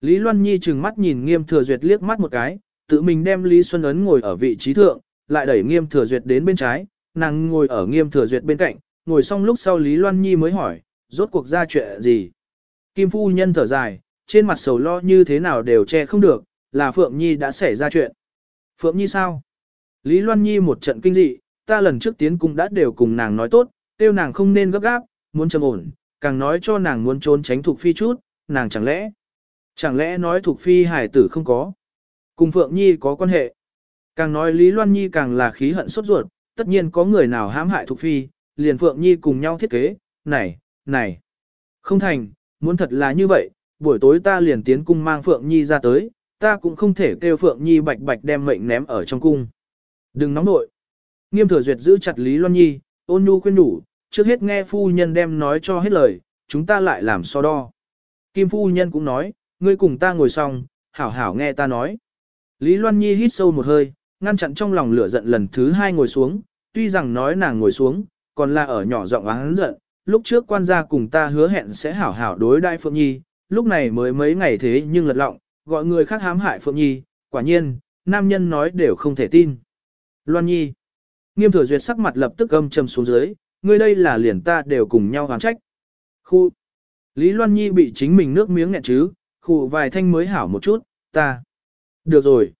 Lý Loan Nhi trừng mắt nhìn nghiêm thừa duyệt liếc mắt một cái, tự mình đem Lý Xuân Ấn ngồi ở vị trí thượng, lại đẩy nghiêm thừa duyệt đến bên trái, nàng ngồi ở nghiêm thừa duyệt bên cạnh, ngồi xong lúc sau Lý Loan Nhi mới hỏi, rốt cuộc ra chuyện gì. Kim phu nhân thở dài, trên mặt sầu lo như thế nào đều che không được, là Phượng Nhi đã xảy ra chuyện. Phượng Nhi sao? Lý Loan Nhi một trận kinh dị, ta lần trước tiến cung đã đều cùng nàng nói tốt, tiêu nàng không nên gấp gáp, muốn trầm ổn, càng nói cho nàng muốn trốn tránh thuộc Phi chút, nàng chẳng lẽ, chẳng lẽ nói thuộc Phi hải tử không có, cùng Phượng Nhi có quan hệ. Càng nói Lý Loan Nhi càng là khí hận sốt ruột, tất nhiên có người nào hãm hại thuộc Phi, liền Phượng Nhi cùng nhau thiết kế, này, này, không thành, muốn thật là như vậy, buổi tối ta liền tiến cung mang Phượng Nhi ra tới, ta cũng không thể kêu Phượng Nhi bạch bạch đem mệnh ném ở trong cung. Đừng nóng nội. Nghiêm thừa duyệt giữ chặt Lý Loan Nhi, ôn nhu khuyên nhủ, trước hết nghe phu nhân đem nói cho hết lời, chúng ta lại làm so đo. Kim phu nhân cũng nói, ngươi cùng ta ngồi xong, hảo hảo nghe ta nói. Lý Loan Nhi hít sâu một hơi, ngăn chặn trong lòng lửa giận lần thứ hai ngồi xuống, tuy rằng nói nàng ngồi xuống, còn là ở nhỏ giọng oán giận, lúc trước quan gia cùng ta hứa hẹn sẽ hảo hảo đối đại Phượng Nhi, lúc này mới mấy ngày thế nhưng lật lọng, gọi người khác hãm hại Phượng Nhi, quả nhiên, nam nhân nói đều không thể tin. Loan Nhi. Nghiêm thừa duyệt sắc mặt lập tức âm trầm xuống dưới, ngươi đây là liền ta đều cùng nhau hoàn trách. Khu. Lý Loan Nhi bị chính mình nước miếng nghẹn chứ, khu vài thanh mới hảo một chút, ta. Được rồi.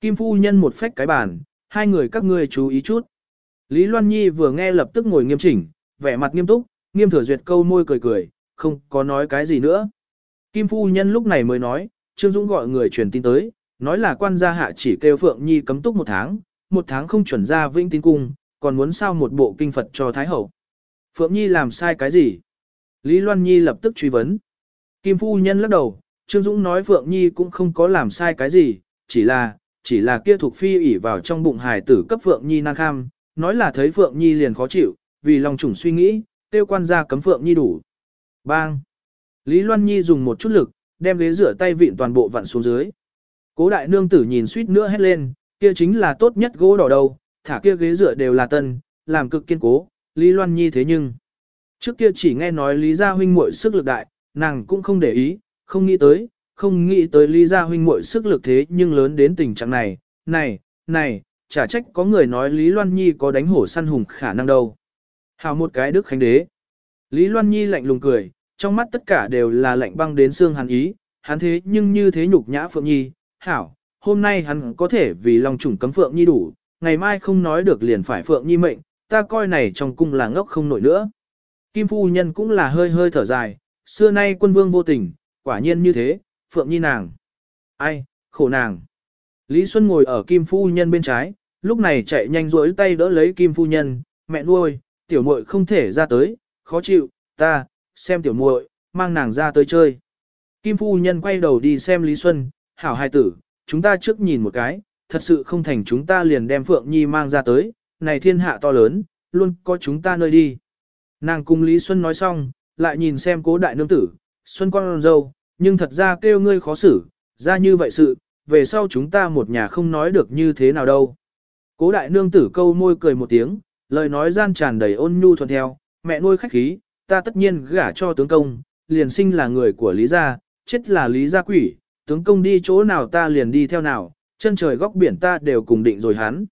Kim phu nhân một phách cái bàn, hai người các ngươi chú ý chút. Lý Loan Nhi vừa nghe lập tức ngồi nghiêm chỉnh, vẻ mặt nghiêm túc, nghiêm thừa duyệt câu môi cười cười, không có nói cái gì nữa. Kim phu nhân lúc này mới nói, Trương Dũng gọi người truyền tin tới, nói là quan gia hạ chỉ kêu Phượng Nhi cấm túc một tháng, một tháng không chuẩn ra vĩnh tín cung, còn muốn sao một bộ kinh Phật cho Thái Hậu. Phượng Nhi làm sai cái gì? Lý Loan Nhi lập tức truy vấn. Kim phu nhân lắc đầu, Trương Dũng nói Phượng Nhi cũng không có làm sai cái gì, chỉ là, chỉ là kia thuộc phi ỉ vào trong bụng hài tử cấp Phượng Nhi nan kham, nói là thấy Phượng Nhi liền khó chịu, vì lòng chủng suy nghĩ, tiêu quan gia cấm Phượng Nhi đủ. Bang! Lý Loan Nhi dùng một chút lực, đem ghế rửa tay vịn toàn bộ vặn xuống dưới. Cố đại nương tử nhìn suýt nữa hét lên, kia chính là tốt nhất gỗ đỏ đầu, thả kia ghế rửa đều là tân, làm cực kiên cố, Lý Loan Nhi thế nhưng. Trước kia chỉ nghe nói Lý Gia huynh muội sức lực đại, nàng cũng không để ý, không nghĩ tới, không nghĩ tới Lý Gia huynh muội sức lực thế nhưng lớn đến tình trạng này, này, này, chả trách có người nói Lý Loan Nhi có đánh hổ săn hùng khả năng đâu. Hào một cái đức khánh đế. Lý Loan Nhi lạnh lùng cười, trong mắt tất cả đều là lạnh băng đến xương hắn ý, hắn thế nhưng như thế nhục nhã Phượng Nhi, hảo, hôm nay hắn có thể vì lòng trùng cấm Phượng Nhi đủ, ngày mai không nói được liền phải Phượng Nhi mệnh, ta coi này trong cung là ngốc không nổi nữa. Kim Phu Nhân cũng là hơi hơi thở dài, xưa nay quân vương vô tình, quả nhiên như thế, Phượng Nhi nàng. Ai, khổ nàng. Lý Xuân ngồi ở Kim Phu Nhân bên trái, lúc này chạy nhanh rỗi tay đỡ lấy Kim Phu Nhân, mẹ nuôi, tiểu muội không thể ra tới, khó chịu, ta, xem tiểu muội, mang nàng ra tới chơi. Kim Phu Nhân quay đầu đi xem Lý Xuân, hảo hai tử, chúng ta trước nhìn một cái, thật sự không thành chúng ta liền đem Phượng Nhi mang ra tới, này thiên hạ to lớn, luôn có chúng ta nơi đi. Nàng cùng Lý Xuân nói xong, lại nhìn xem cố đại nương tử, Xuân con dâu, nhưng thật ra kêu ngươi khó xử, ra như vậy sự, về sau chúng ta một nhà không nói được như thế nào đâu. Cố đại nương tử câu môi cười một tiếng, lời nói gian tràn đầy ôn nhu thuận theo, mẹ nuôi khách khí, ta tất nhiên gả cho tướng công, liền sinh là người của Lý gia, chết là Lý gia quỷ, tướng công đi chỗ nào ta liền đi theo nào, chân trời góc biển ta đều cùng định rồi hắn.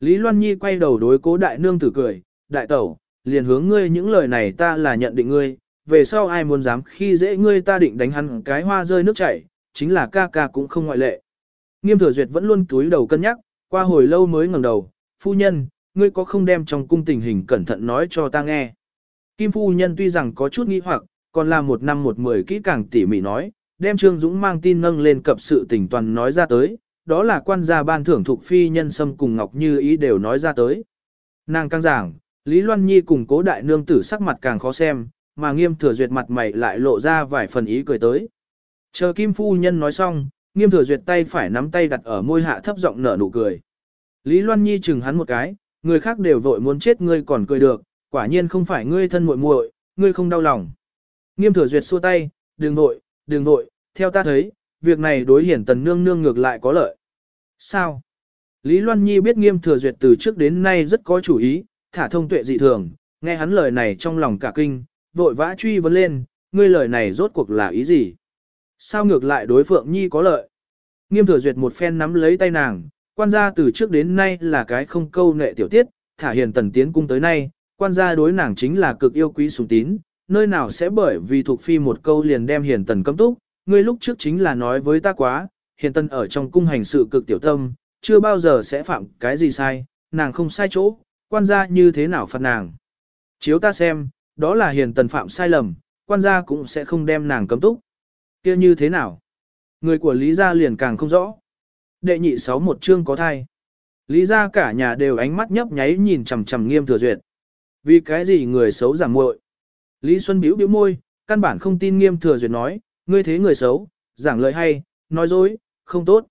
Lý Loan Nhi quay đầu đối cố đại nương tử cười, đại tẩu, liền hướng ngươi những lời này ta là nhận định ngươi, về sau ai muốn dám khi dễ ngươi ta định đánh hắn cái hoa rơi nước chảy, chính là ca ca cũng không ngoại lệ. Nghiêm thừa duyệt vẫn luôn túi đầu cân nhắc, qua hồi lâu mới ngẩng đầu, phu nhân, ngươi có không đem trong cung tình hình cẩn thận nói cho ta nghe. Kim phu nhân tuy rằng có chút nghi hoặc, còn là một năm một mười kỹ càng tỉ mỉ nói, đem Trương Dũng mang tin nâng lên cập sự tình toàn nói ra tới, đó là quan gia ban thưởng thuộc phi nhân sâm cùng Ngọc Như ý đều nói ra tới. Nàng căng giảng, Lý Loan Nhi cùng cố đại nương tử sắc mặt càng khó xem, mà nghiêm thừa duyệt mặt mày lại lộ ra vài phần ý cười tới. Chờ Kim Phu Nhân nói xong, nghiêm thừa duyệt tay phải nắm tay đặt ở môi hạ thấp giọng nở nụ cười. Lý Loan Nhi chừng hắn một cái, người khác đều vội muốn chết ngươi còn cười được, quả nhiên không phải ngươi thân muội muội, ngươi không đau lòng. Nghiêm thừa duyệt xua tay, đừng nội, đừng nội, theo ta thấy, việc này đối hiển tần nương nương ngược lại có lợi. Sao? Lý Loan Nhi biết nghiêm thừa duyệt từ trước đến nay rất có chủ ý, thả thông tuệ dị thường, nghe hắn lời này trong lòng cả kinh, vội vã truy vấn lên, ngươi lời này rốt cuộc là ý gì? Sao ngược lại đối Phượng Nhi có lợi? Nghiêm thừa duyệt một phen nắm lấy tay nàng, quan gia từ trước đến nay là cái không câu nệ tiểu tiết, thả hiền tần tiến cung tới nay, quan gia đối nàng chính là cực yêu quý sùng tín, nơi nào sẽ bởi vì thuộc phi một câu liền đem hiền tần cấm túc, ngươi lúc trước chính là nói với ta quá, hiền tần ở trong cung hành sự cực tiểu tâm, chưa bao giờ sẽ phạm cái gì sai, nàng không sai chỗ, quan gia như thế nào phạt nàng. Chiếu ta xem, đó là hiền tần phạm sai lầm, quan gia cũng sẽ không đem nàng cấm túc. kia như thế nào? Người của Lý gia liền càng không rõ. Đệ nhị sáu một chương có thai. Lý gia cả nhà đều ánh mắt nhấp nháy nhìn chằm chằm nghiêm thừa duyệt. Vì cái gì người xấu giảm muội? Lý Xuân bĩu bĩu môi, căn bản không tin nghiêm thừa duyệt nói, ngươi thế người xấu, giảng lời hay, nói dối, không tốt.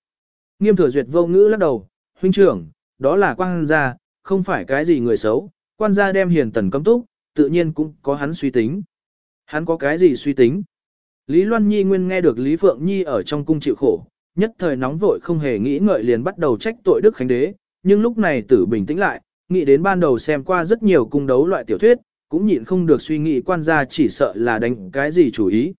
Nghiêm thừa duyệt vô ngữ lắc đầu, huynh trưởng, đó là quan gia, không phải cái gì người xấu, quan gia đem hiền tần cấm túc, tự nhiên cũng có hắn suy tính. Hắn có cái gì suy tính? Lý Loan Nhi nguyên nghe được Lý Phượng Nhi ở trong cung chịu khổ, nhất thời nóng vội không hề nghĩ ngợi liền bắt đầu trách tội Đức Khánh Đế, nhưng lúc này tử bình tĩnh lại, nghĩ đến ban đầu xem qua rất nhiều cung đấu loại tiểu thuyết, cũng nhịn không được suy nghĩ quan gia chỉ sợ là đánh cái gì chủ ý.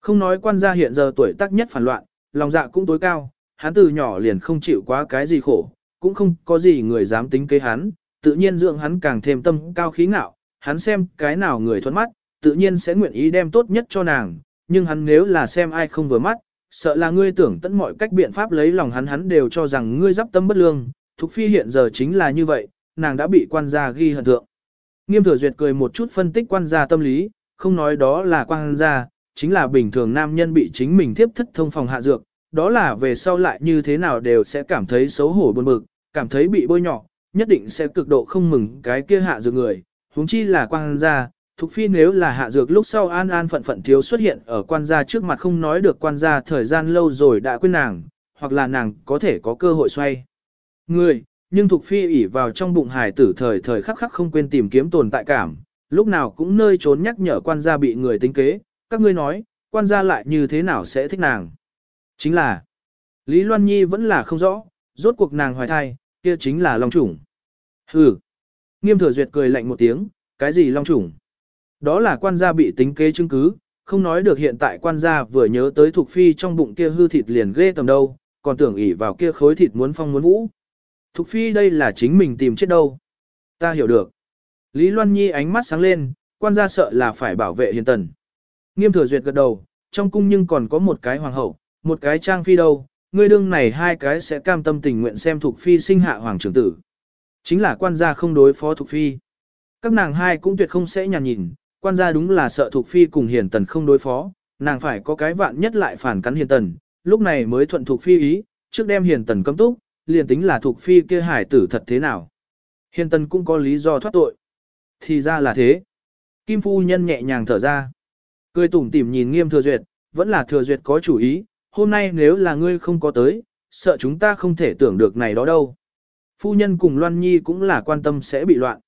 Không nói quan gia hiện giờ tuổi tác nhất phản loạn, lòng dạ cũng tối cao, hắn từ nhỏ liền không chịu quá cái gì khổ, cũng không có gì người dám tính kế hắn, tự nhiên dưỡng hắn càng thêm tâm cao khí ngạo, hắn xem cái nào người thuận mắt, tự nhiên sẽ nguyện ý đem tốt nhất cho nàng, nhưng hắn nếu là xem ai không vừa mắt, sợ là ngươi tưởng tận mọi cách biện pháp lấy lòng hắn hắn đều cho rằng ngươi giáp tâm bất lương, Thục Phi hiện giờ chính là như vậy, nàng đã bị quan gia ghi hận thượng. Nghiêm thừa duyệt cười một chút phân tích quan gia tâm lý, không nói đó là quan gia, chính là bình thường nam nhân bị chính mình tiếp thất thông phòng hạ dược, đó là về sau lại như thế nào đều sẽ cảm thấy xấu hổ buồn bực, cảm thấy bị bôi nhọ, nhất định sẽ cực độ không mừng cái kia hạ dược người, huống chi là quan gia, Thục Phi nếu là hạ dược lúc sau an an phận phận thiếu xuất hiện ở quan gia trước mặt không nói được quan gia thời gian lâu rồi đã quên nàng, hoặc là nàng có thể có cơ hội xoay. Người, nhưng Thục Phi ỉ vào trong bụng hải tử thời thời khắc khắc không quên tìm kiếm tồn tại cảm, lúc nào cũng nơi trốn nhắc nhở quan gia bị người tính kế, các ngươi nói, quan gia lại như thế nào sẽ thích nàng. Chính là, Lý Loan Nhi vẫn là không rõ, rốt cuộc nàng hoài thai, kia chính là long chủng. Hừ. Nghiêm thừa duyệt cười lạnh một tiếng, cái gì long chủng? Đó là quan gia bị tính kế chứng cứ, không nói được hiện tại quan gia vừa nhớ tới thuộc phi trong bụng kia hư thịt liền ghê tầm đâu, còn tưởng ỉ vào kia khối thịt muốn phong muốn vũ. Thục phi đây là chính mình tìm chết đâu. Ta hiểu được. Lý Loan Nhi ánh mắt sáng lên, quan gia sợ là phải bảo vệ hiền tần. Nghiêm thừa duyệt gật đầu, trong cung nhưng còn có một cái hoàng hậu, một cái trang phi đâu, ngươi đương này hai cái sẽ cam tâm tình nguyện xem thuộc phi sinh hạ hoàng trưởng tử. Chính là quan gia không đối phó thuộc phi. Các nàng hai cũng tuyệt không sẽ nhàn nhìn, quan gia đúng là sợ thuộc phi cùng hiền tần không đối phó, nàng phải có cái vạn nhất lại phản cắn hiền tần, lúc này mới thuận thuộc phi ý, trước đem hiền tần cấm túc, liền tính là thuộc phi kia hải tử thật thế nào. Hiền tân cũng có lý do thoát tội. Thì ra là thế. Kim phu nhân nhẹ nhàng thở ra. Cười tủm tỉm nhìn nghiêm thừa duyệt, vẫn là thừa duyệt có chủ ý, hôm nay nếu là ngươi không có tới, sợ chúng ta không thể tưởng được này đó đâu. Phu nhân cùng Loan Nhi cũng là quan tâm sẽ bị loạn.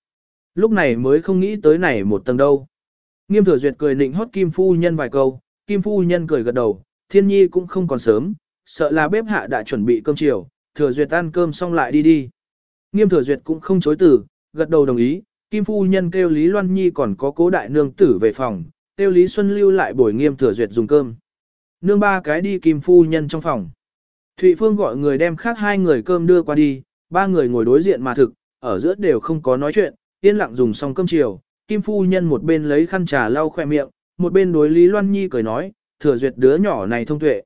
Lúc này mới không nghĩ tới này một tầng đâu. Nghiêm thừa duyệt cười nịnh hót Kim Phu Nhân vài câu, Kim Phu Nhân cười gật đầu, thiên nhi cũng không còn sớm, sợ là bếp hạ đã chuẩn bị cơm chiều, thừa duyệt ăn cơm xong lại đi đi. Nghiêm thừa duyệt cũng không chối từ, gật đầu đồng ý, Kim Phu Nhân kêu Lý Loan Nhi còn có cố đại nương tử về phòng, kêu Lý Xuân Lưu lại bồi nghiêm thừa duyệt dùng cơm. Nương ba cái đi Kim Phu Nhân trong phòng. Thụy Phương gọi người đem khác hai người cơm đưa qua đi, ba người ngồi đối diện mà thực, ở giữa đều không có nói chuyện, yên lặng dùng xong cơm chiều, Kim Phu Nhân một bên lấy khăn trà lau khoe miệng, một bên đối Lý Loan Nhi cười nói, thừa duyệt đứa nhỏ này thông tuệ.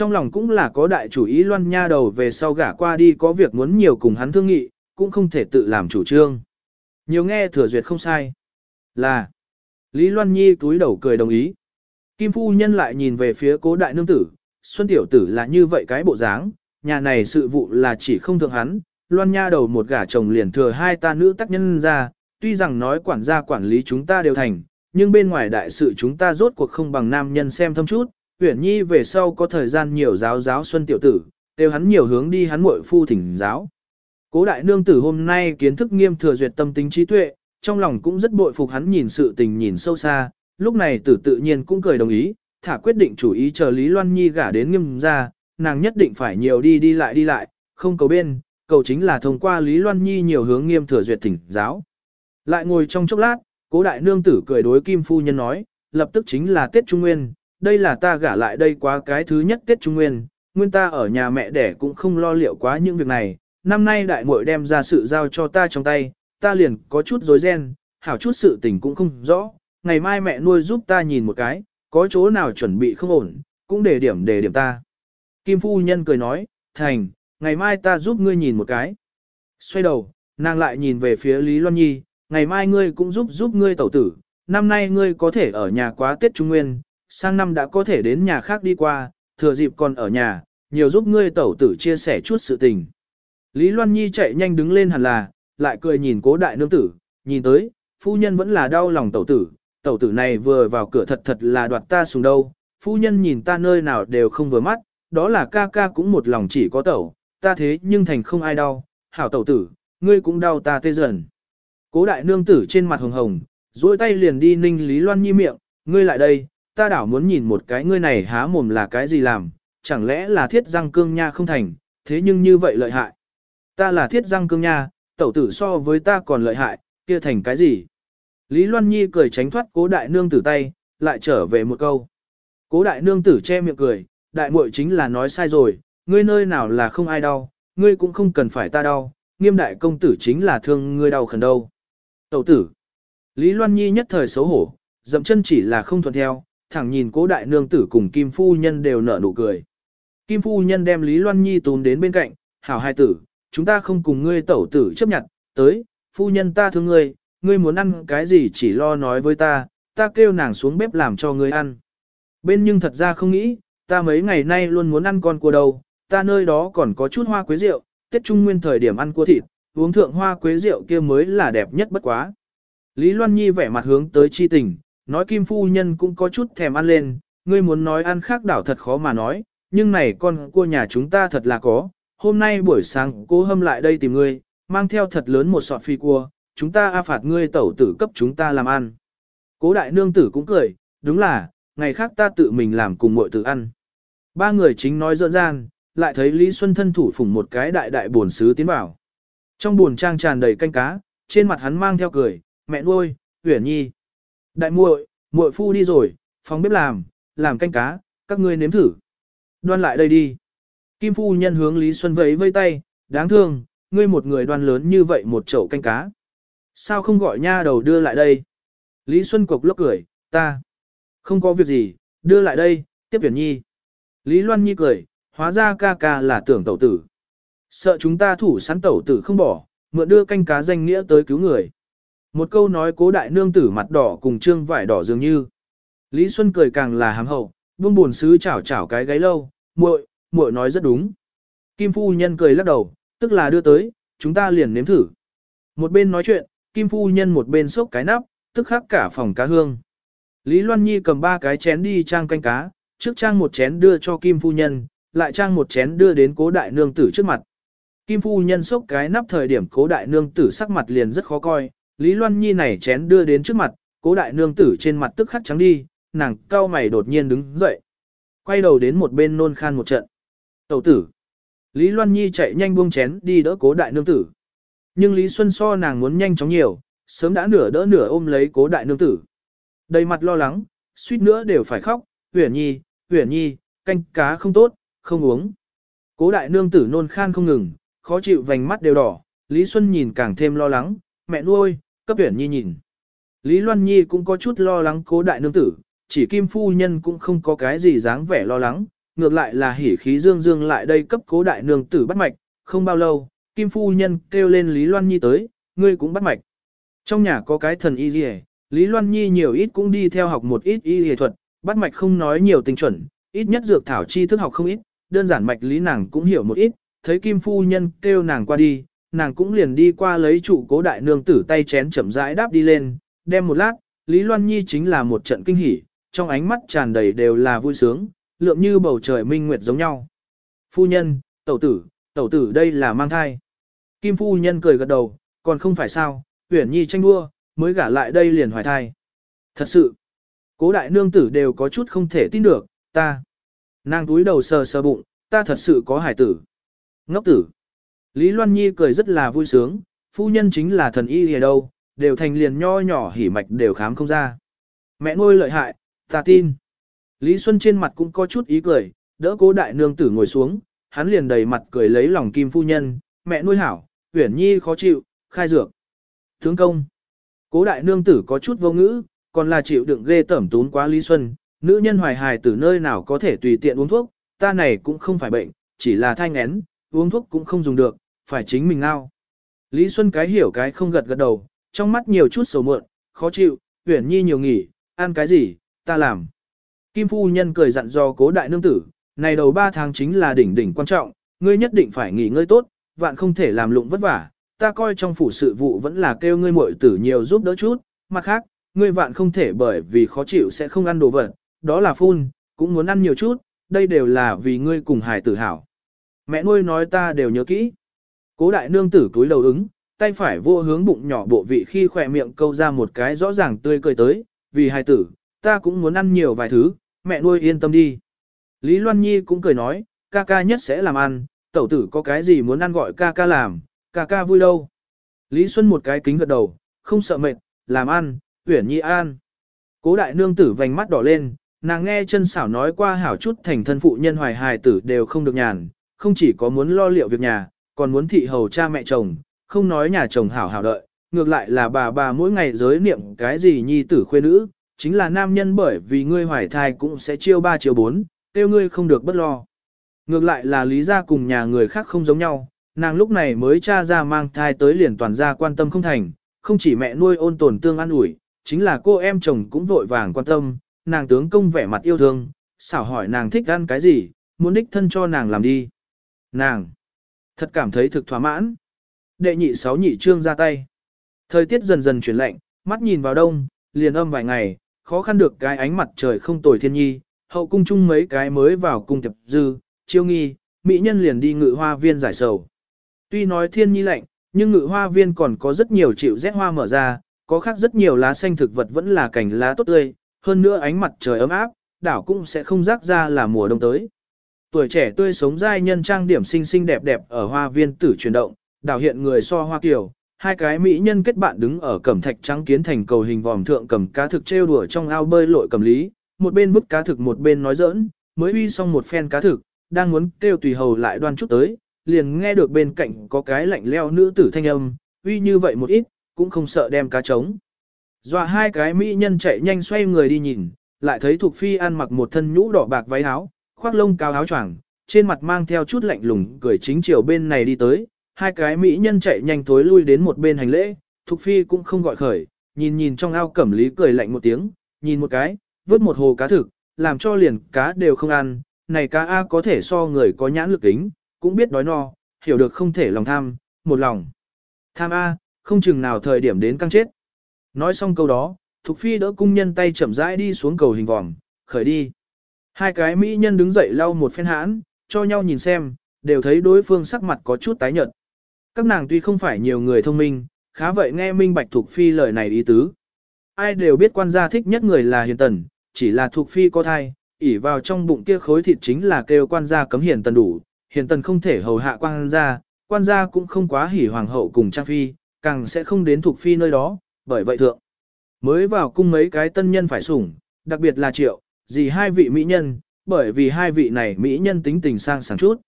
Trong lòng cũng là có đại chủ ý Loan Nha đầu về sau gả qua đi có việc muốn nhiều cùng hắn thương nghị, cũng không thể tự làm chủ trương. Nhiều nghe thừa duyệt không sai. Là. Lý Loan Nhi túi đầu cười đồng ý. Kim Phu Nhân lại nhìn về phía cố đại nương tử, Xuân Tiểu Tử là như vậy cái bộ dáng, nhà này sự vụ là chỉ không thường hắn, Loan Nha đầu một gả chồng liền thừa hai ta nữ tác nhân ra, tuy rằng nói quản gia quản lý chúng ta đều thành, nhưng bên ngoài đại sự chúng ta rốt cuộc không bằng nam nhân xem thâm chút, Uyển Nhi về sau có thời gian nhiều giáo giáo Xuân tiểu tử, đều hắn nhiều hướng đi hắn muội phu thỉnh giáo. Cố đại nương tử hôm nay kiến thức nghiêm thừa duyệt tâm tính trí tuệ, trong lòng cũng rất bội phục hắn nhìn sự tình nhìn sâu xa, lúc này tử tự nhiên cũng cười đồng ý, thả quyết định chủ ý chờ Lý Loan Nhi gả đến nghiêm ra, nàng nhất định phải nhiều đi đi lại đi lại, không cầu bên, cầu chính là thông qua Lý Loan Nhi nhiều hướng nghiêm thừa duyệt thỉnh giáo. Lại ngồi trong chốc lát, cố đại nương tử cười đối Kim Phu Nhân nói, lập tức chính là Tết Trung Nguyên, đây là ta gả lại đây quá cái thứ nhất Tết Trung Nguyên, nguyên ta ở nhà mẹ đẻ cũng không lo liệu quá những việc này, năm nay đại muội đem ra sự giao cho ta trong tay, ta liền có chút rối ren, hảo chút sự tình cũng không rõ, ngày mai mẹ nuôi giúp ta nhìn một cái, có chỗ nào chuẩn bị không ổn, cũng để điểm để điểm ta. Kim Phu Nhân cười nói, thành, ngày mai ta giúp ngươi nhìn một cái. Xoay đầu, nàng lại nhìn về phía Lý Loan Nhi, ngày mai ngươi cũng giúp giúp ngươi tẩu tử, năm nay ngươi có thể ở nhà quá Tết Trung Nguyên, sang năm đã có thể đến nhà khác đi qua, thừa dịp còn ở nhà, nhiều giúp ngươi tẩu tử chia sẻ chút sự tình. Lý Loan Nhi chạy nhanh đứng lên hẳn là, lại cười nhìn cố đại nương tử, nhìn tới, phu nhân vẫn là đau lòng tẩu tử, tẩu tử này vừa vào cửa thật thật là đoạt ta xuống đâu, phu nhân nhìn ta nơi nào đều không vừa mắt, đó là ca ca cũng một lòng chỉ có tẩu, ta thế nhưng thành không ai đau, hảo tẩu tử, ngươi cũng đau ta tê dần. Cố đại nương tử trên mặt hồng hồng, duỗi tay liền đi ninh Lý Loan Nhi miệng, ngươi lại đây, ta đảo muốn nhìn một cái ngươi này há mồm là cái gì làm, chẳng lẽ là thiết răng cương nha không thành, thế nhưng như vậy lợi hại. Ta là thiết răng cương nha, tẩu tử so với ta còn lợi hại, kia thành cái gì? Lý Loan Nhi cười tránh thoát cố đại nương tử tay, lại trở về một câu. Cố đại nương tử che miệng cười, đại muội chính là nói sai rồi, ngươi nơi nào là không ai đau, ngươi cũng không cần phải ta đau, nghiêm đại công tử chính là thương ngươi đau khẩn đâu. Tẩu tử. Lý Loan Nhi nhất thời xấu hổ, dậm chân chỉ là không thuận theo, thẳng nhìn cố đại nương tử cùng Kim Phu Nhân đều nở nụ cười. Kim Phu Nhân đem Lý Loan Nhi tún đến bên cạnh, hảo hai tử, chúng ta không cùng ngươi tẩu tử chấp nhận, tới, Phu Nhân ta thương ngươi, ngươi muốn ăn cái gì chỉ lo nói với ta, ta kêu nàng xuống bếp làm cho ngươi ăn. Bên nhưng thật ra không nghĩ, ta mấy ngày nay luôn muốn ăn con cua đầu, ta nơi đó còn có chút hoa quế rượu, Tết Trung Nguyên thời điểm ăn cua thịt, uống thượng hoa quế rượu kia mới là đẹp nhất bất quá. Lý Loan Nhi vẻ mặt hướng tới chi tình, nói Kim Phu Nhân cũng có chút thèm ăn lên, ngươi muốn nói ăn khác đảo thật khó mà nói, nhưng này con cua nhà chúng ta thật là có, hôm nay buổi sáng cô hâm lại đây tìm ngươi, mang theo thật lớn một sọt phi cua, chúng ta a phạt ngươi tẩu tử cấp chúng ta làm ăn. Cố đại nương tử cũng cười, đúng là, ngày khác ta tự mình làm cùng mọi tử ăn. Ba người chính nói rợn gian, lại thấy Lý Xuân thân thủ phủng một cái đại đại buồn sứ tiến vào. Trong buồn trang tràn đầy canh cá, trên mặt hắn mang theo cười, mẹ nuôi, huyển Nhi. Đại muội, muội phu đi rồi, phòng bếp làm, làm canh cá, các ngươi nếm thử. Đoan lại đây đi. Kim phu nhân hướng Lý Xuân vẫy vây tay, đáng thương, ngươi một người đoan lớn như vậy một chậu canh cá. Sao không gọi nha đầu đưa lại đây? Lý Xuân cục lốc cười, ta. Không có việc gì, đưa lại đây, tiếp Uyển Nhi. Lý Loan Nhi cười, hóa ra ca ca là tưởng tẩu tử. Sợ chúng ta thủ sắn tẩu tử không bỏ, mượn đưa canh cá danh nghĩa tới cứu người. Một câu nói cố đại nương tử mặt đỏ cùng trương vải đỏ dường như. Lý Xuân cười càng là hàm hậu, buông buồn sứ chảo chảo cái gáy lâu, muội, muội nói rất đúng. Kim phu nhân cười lắc đầu, tức là đưa tới, chúng ta liền nếm thử. Một bên nói chuyện, Kim phu nhân một bên xốc cái nắp, tức khắc cả phòng cá hương. Lý Loan Nhi cầm ba cái chén đi trang canh cá, trước trang một chén đưa cho Kim phu nhân, lại trang một chén đưa đến cố đại nương tử trước mặt. Kim phu nhân xốc cái nắp thời điểm cố đại nương tử sắc mặt liền rất khó coi, Lý Loan Nhi này chén đưa đến trước mặt, cố đại nương tử trên mặt tức khắc trắng đi, nàng cao mày đột nhiên đứng dậy. Quay đầu đến một bên nôn khan một trận. Tẩu tử. Lý Loan Nhi chạy nhanh buông chén đi đỡ cố đại nương tử. Nhưng Lý Xuân so nàng muốn nhanh chóng nhiều, sớm đã nửa đỡ nửa ôm lấy cố đại nương tử. Đầy mặt lo lắng, suýt nữa đều phải khóc, huyển Nhi, huyển Nhi, canh cá không tốt, không uống. Cố đại nương tử nôn khan không ngừng, khó chịu vành mắt đều đỏ, Lý Xuân nhìn càng thêm lo lắng, mẹ nuôi, cấp tuyển Nhi nhìn. Lý Loan Nhi cũng có chút lo lắng cố đại nương tử, chỉ kim phu nhân cũng không có cái gì dáng vẻ lo lắng, ngược lại là hỉ khí dương dương lại đây cấp cố đại nương tử bắt mạch, không bao lâu, kim phu nhân kêu lên Lý Loan Nhi tới, ngươi cũng bắt mạch. Trong nhà có cái thần y gì Lý Loan Nhi nhiều ít cũng đi theo học một ít y y thuật, bắt mạch không nói nhiều tinh chuẩn, ít nhất dược thảo chi thức học không ít, đơn giản mạch lý nàng cũng hiểu một ít, thấy kim phu nhân kêu nàng qua đi, nàng cũng liền đi qua lấy trụ cố đại nương tử tay chén chậm rãi đáp đi lên, đem một lát, Lý Loan Nhi chính là một trận kinh hỉ, trong ánh mắt tràn đầy đều là vui sướng, lượng như bầu trời minh nguyệt giống nhau. Phu nhân, tẩu tử, tẩu tử đây là mang thai. Kim phu nhân cười gật đầu, còn không phải sao, Uyển Nhi tranh đua, mới gả lại đây liền hoài thai. Thật sự, cố đại nương tử đều có chút không thể tin được, ta. Nàng túi đầu sờ sờ bụng, ta thật sự có hải tử. Ngốc tử. Lý Loan Nhi cười rất là vui sướng, phu nhân chính là thần y gì đâu, đều thành liền nho nhỏ hỉ mạch đều khám không ra. Mẹ nuôi lợi hại, ta tin. Lý Xuân trên mặt cũng có chút ý cười, đỡ cố đại nương tử ngồi xuống, hắn liền đầy mặt cười lấy lòng kim phu nhân, mẹ nuôi hảo, huyển nhi khó chịu, khai dược. Thướng công. Cố đại nương tử có chút vô ngữ, còn là chịu đựng ghê tẩm tún quá Lý Xuân, nữ nhân hoài hài từ nơi nào có thể tùy tiện uống thuốc, ta này cũng không phải bệnh, chỉ là thai ngén, uống thuốc cũng không dùng được, phải chính mình ngao. Lý Xuân cái hiểu cái không gật gật đầu, trong mắt nhiều chút sầu muộn, khó chịu, huyển nhi nhiều nghỉ, ăn cái gì, ta làm. Kim phu nhân cười dặn dò cố đại nương tử, này đầu 3 tháng chính là đỉnh đỉnh quan trọng, ngươi nhất định phải nghỉ ngơi tốt, vạn không thể làm lụng vất vả, ta coi trong phủ sự vụ vẫn là kêu ngươi muội tử nhiều giúp đỡ chút, mặt khác, ngươi vạn không thể bởi vì khó chịu sẽ không ăn đồ vật, đó là phun, cũng muốn ăn nhiều chút, đây đều là vì ngươi cùng hài tử hảo. Mẹ nuôi nói ta đều nhớ kỹ. Cố đại nương tử túi đầu ứng, tay phải vô hướng bụng nhỏ bộ vị khi khỏe miệng câu ra một cái rõ ràng tươi cười tới, vì hài tử, ta cũng muốn ăn nhiều vài thứ, mẹ nuôi yên tâm đi. Lý Loan Nhi cũng cười nói, ca ca nhất sẽ làm ăn, tẩu tử có cái gì muốn ăn gọi ca ca làm, ca ca vui đâu. Lý Xuân một cái kính gật đầu, không sợ mệt, làm ăn, tuyển nhi an. Cố đại nương tử vành mắt đỏ lên, nàng nghe chân xảo nói qua hảo chút thành thân phụ nhân hoài hài tử đều không được nhàn, không chỉ có muốn lo liệu việc nhà, còn muốn thị hầu cha mẹ chồng, không nói nhà chồng hảo hảo đợi, ngược lại là bà bà mỗi ngày giới niệm cái gì nhi tử khuê nữ, chính là nam nhân bởi vì ngươi hoài thai cũng sẽ chiêu ba chiêu bốn, tiêu ngươi không được bất lo. Ngược lại là lý gia cùng nhà người khác không giống nhau, nàng lúc này mới cha ra mang thai tới liền toàn gia quan tâm không thành, không chỉ mẹ nuôi ôn tồn tương an ủi, chính là cô em chồng cũng vội vàng quan tâm, nàng tướng công vẻ mặt yêu thương, xảo hỏi nàng thích ăn cái gì, muốn đích thân cho nàng làm đi. Nàng, thật cảm thấy thực thỏa mãn. Đệ nhị sáu nhị trương ra tay. Thời tiết dần dần chuyển lạnh, mắt nhìn vào đông, liền âm vài ngày, khó khăn được cái ánh mặt trời không tồi thiên nhi, hậu cung chung mấy cái mới vào cung tập dư, chiêu nghi, mỹ nhân liền đi ngự hoa viên giải sầu. Tuy nói thiên nhi lạnh, nhưng ngự hoa viên còn có rất nhiều chịu rét hoa mở ra, có khác rất nhiều lá xanh thực vật vẫn là cảnh lá tốt tươi, hơn nữa ánh mặt trời ấm áp, đảo cũng sẽ không rác ra là mùa đông tới. Tuổi trẻ tươi sống giai nhân trang điểm xinh xinh đẹp đẹp ở hoa viên tử chuyển động, đảo hiện người so hoa kiều, hai cái mỹ nhân kết bạn đứng ở cẩm thạch trắng kiến thành cầu hình vòm thượng cầm cá thực trêu đùa trong ao bơi lội cầm lý, một bên vứt cá thực một bên nói giỡn, mới uy xong một phen cá thực, đang muốn kêu tùy hầu lại đoan chút tới, liền nghe được bên cạnh có cái lạnh leo nữ tử thanh âm, uy như vậy một ít, cũng không sợ đem cá trống. Dọa hai cái mỹ nhân chạy nhanh xoay người đi nhìn, lại thấy Thục Phi ăn mặc một thân nhũ đỏ bạc váy áo, khoác lông cao áo choàng, trên mặt mang theo chút lạnh lùng cười chính chiều bên này đi tới, hai cái mỹ nhân chạy nhanh thối lui đến một bên hành lễ, Thục Phi cũng không gọi khởi, nhìn nhìn trong ao cẩm lý cười lạnh một tiếng, nhìn một cái, vớt một hồ cá thực, làm cho liền cá đều không ăn, này cá A có thể so người có nhãn lực kính, cũng biết đói no, hiểu được không thể lòng tham, một lòng. Tham A, không chừng nào thời điểm đến căng chết. Nói xong câu đó, Thục Phi đỡ cung nhân tay chậm rãi đi xuống cầu hình vòm, khởi đi. Hai cái mỹ nhân đứng dậy lau một phen hãn, cho nhau nhìn xem, đều thấy đối phương sắc mặt có chút tái nhợt. Các nàng tuy không phải nhiều người thông minh, khá vậy nghe minh bạch Thục Phi lời này ý tứ. Ai đều biết quan gia thích nhất người là hiền tần, chỉ là Thục Phi có thai, ỉ vào trong bụng kia khối thịt chính là kêu quan gia cấm hiền tần đủ, hiền tần không thể hầu hạ quan gia, quan gia cũng không quá hỉ hoàng hậu cùng trang phi, càng sẽ không đến Thục Phi nơi đó, bởi vậy thượng. Mới vào cung mấy cái tân nhân phải sủng, đặc biệt là triệu, gì hai vị mỹ nhân, bởi vì hai vị này mỹ nhân tính tình sang sảng chút.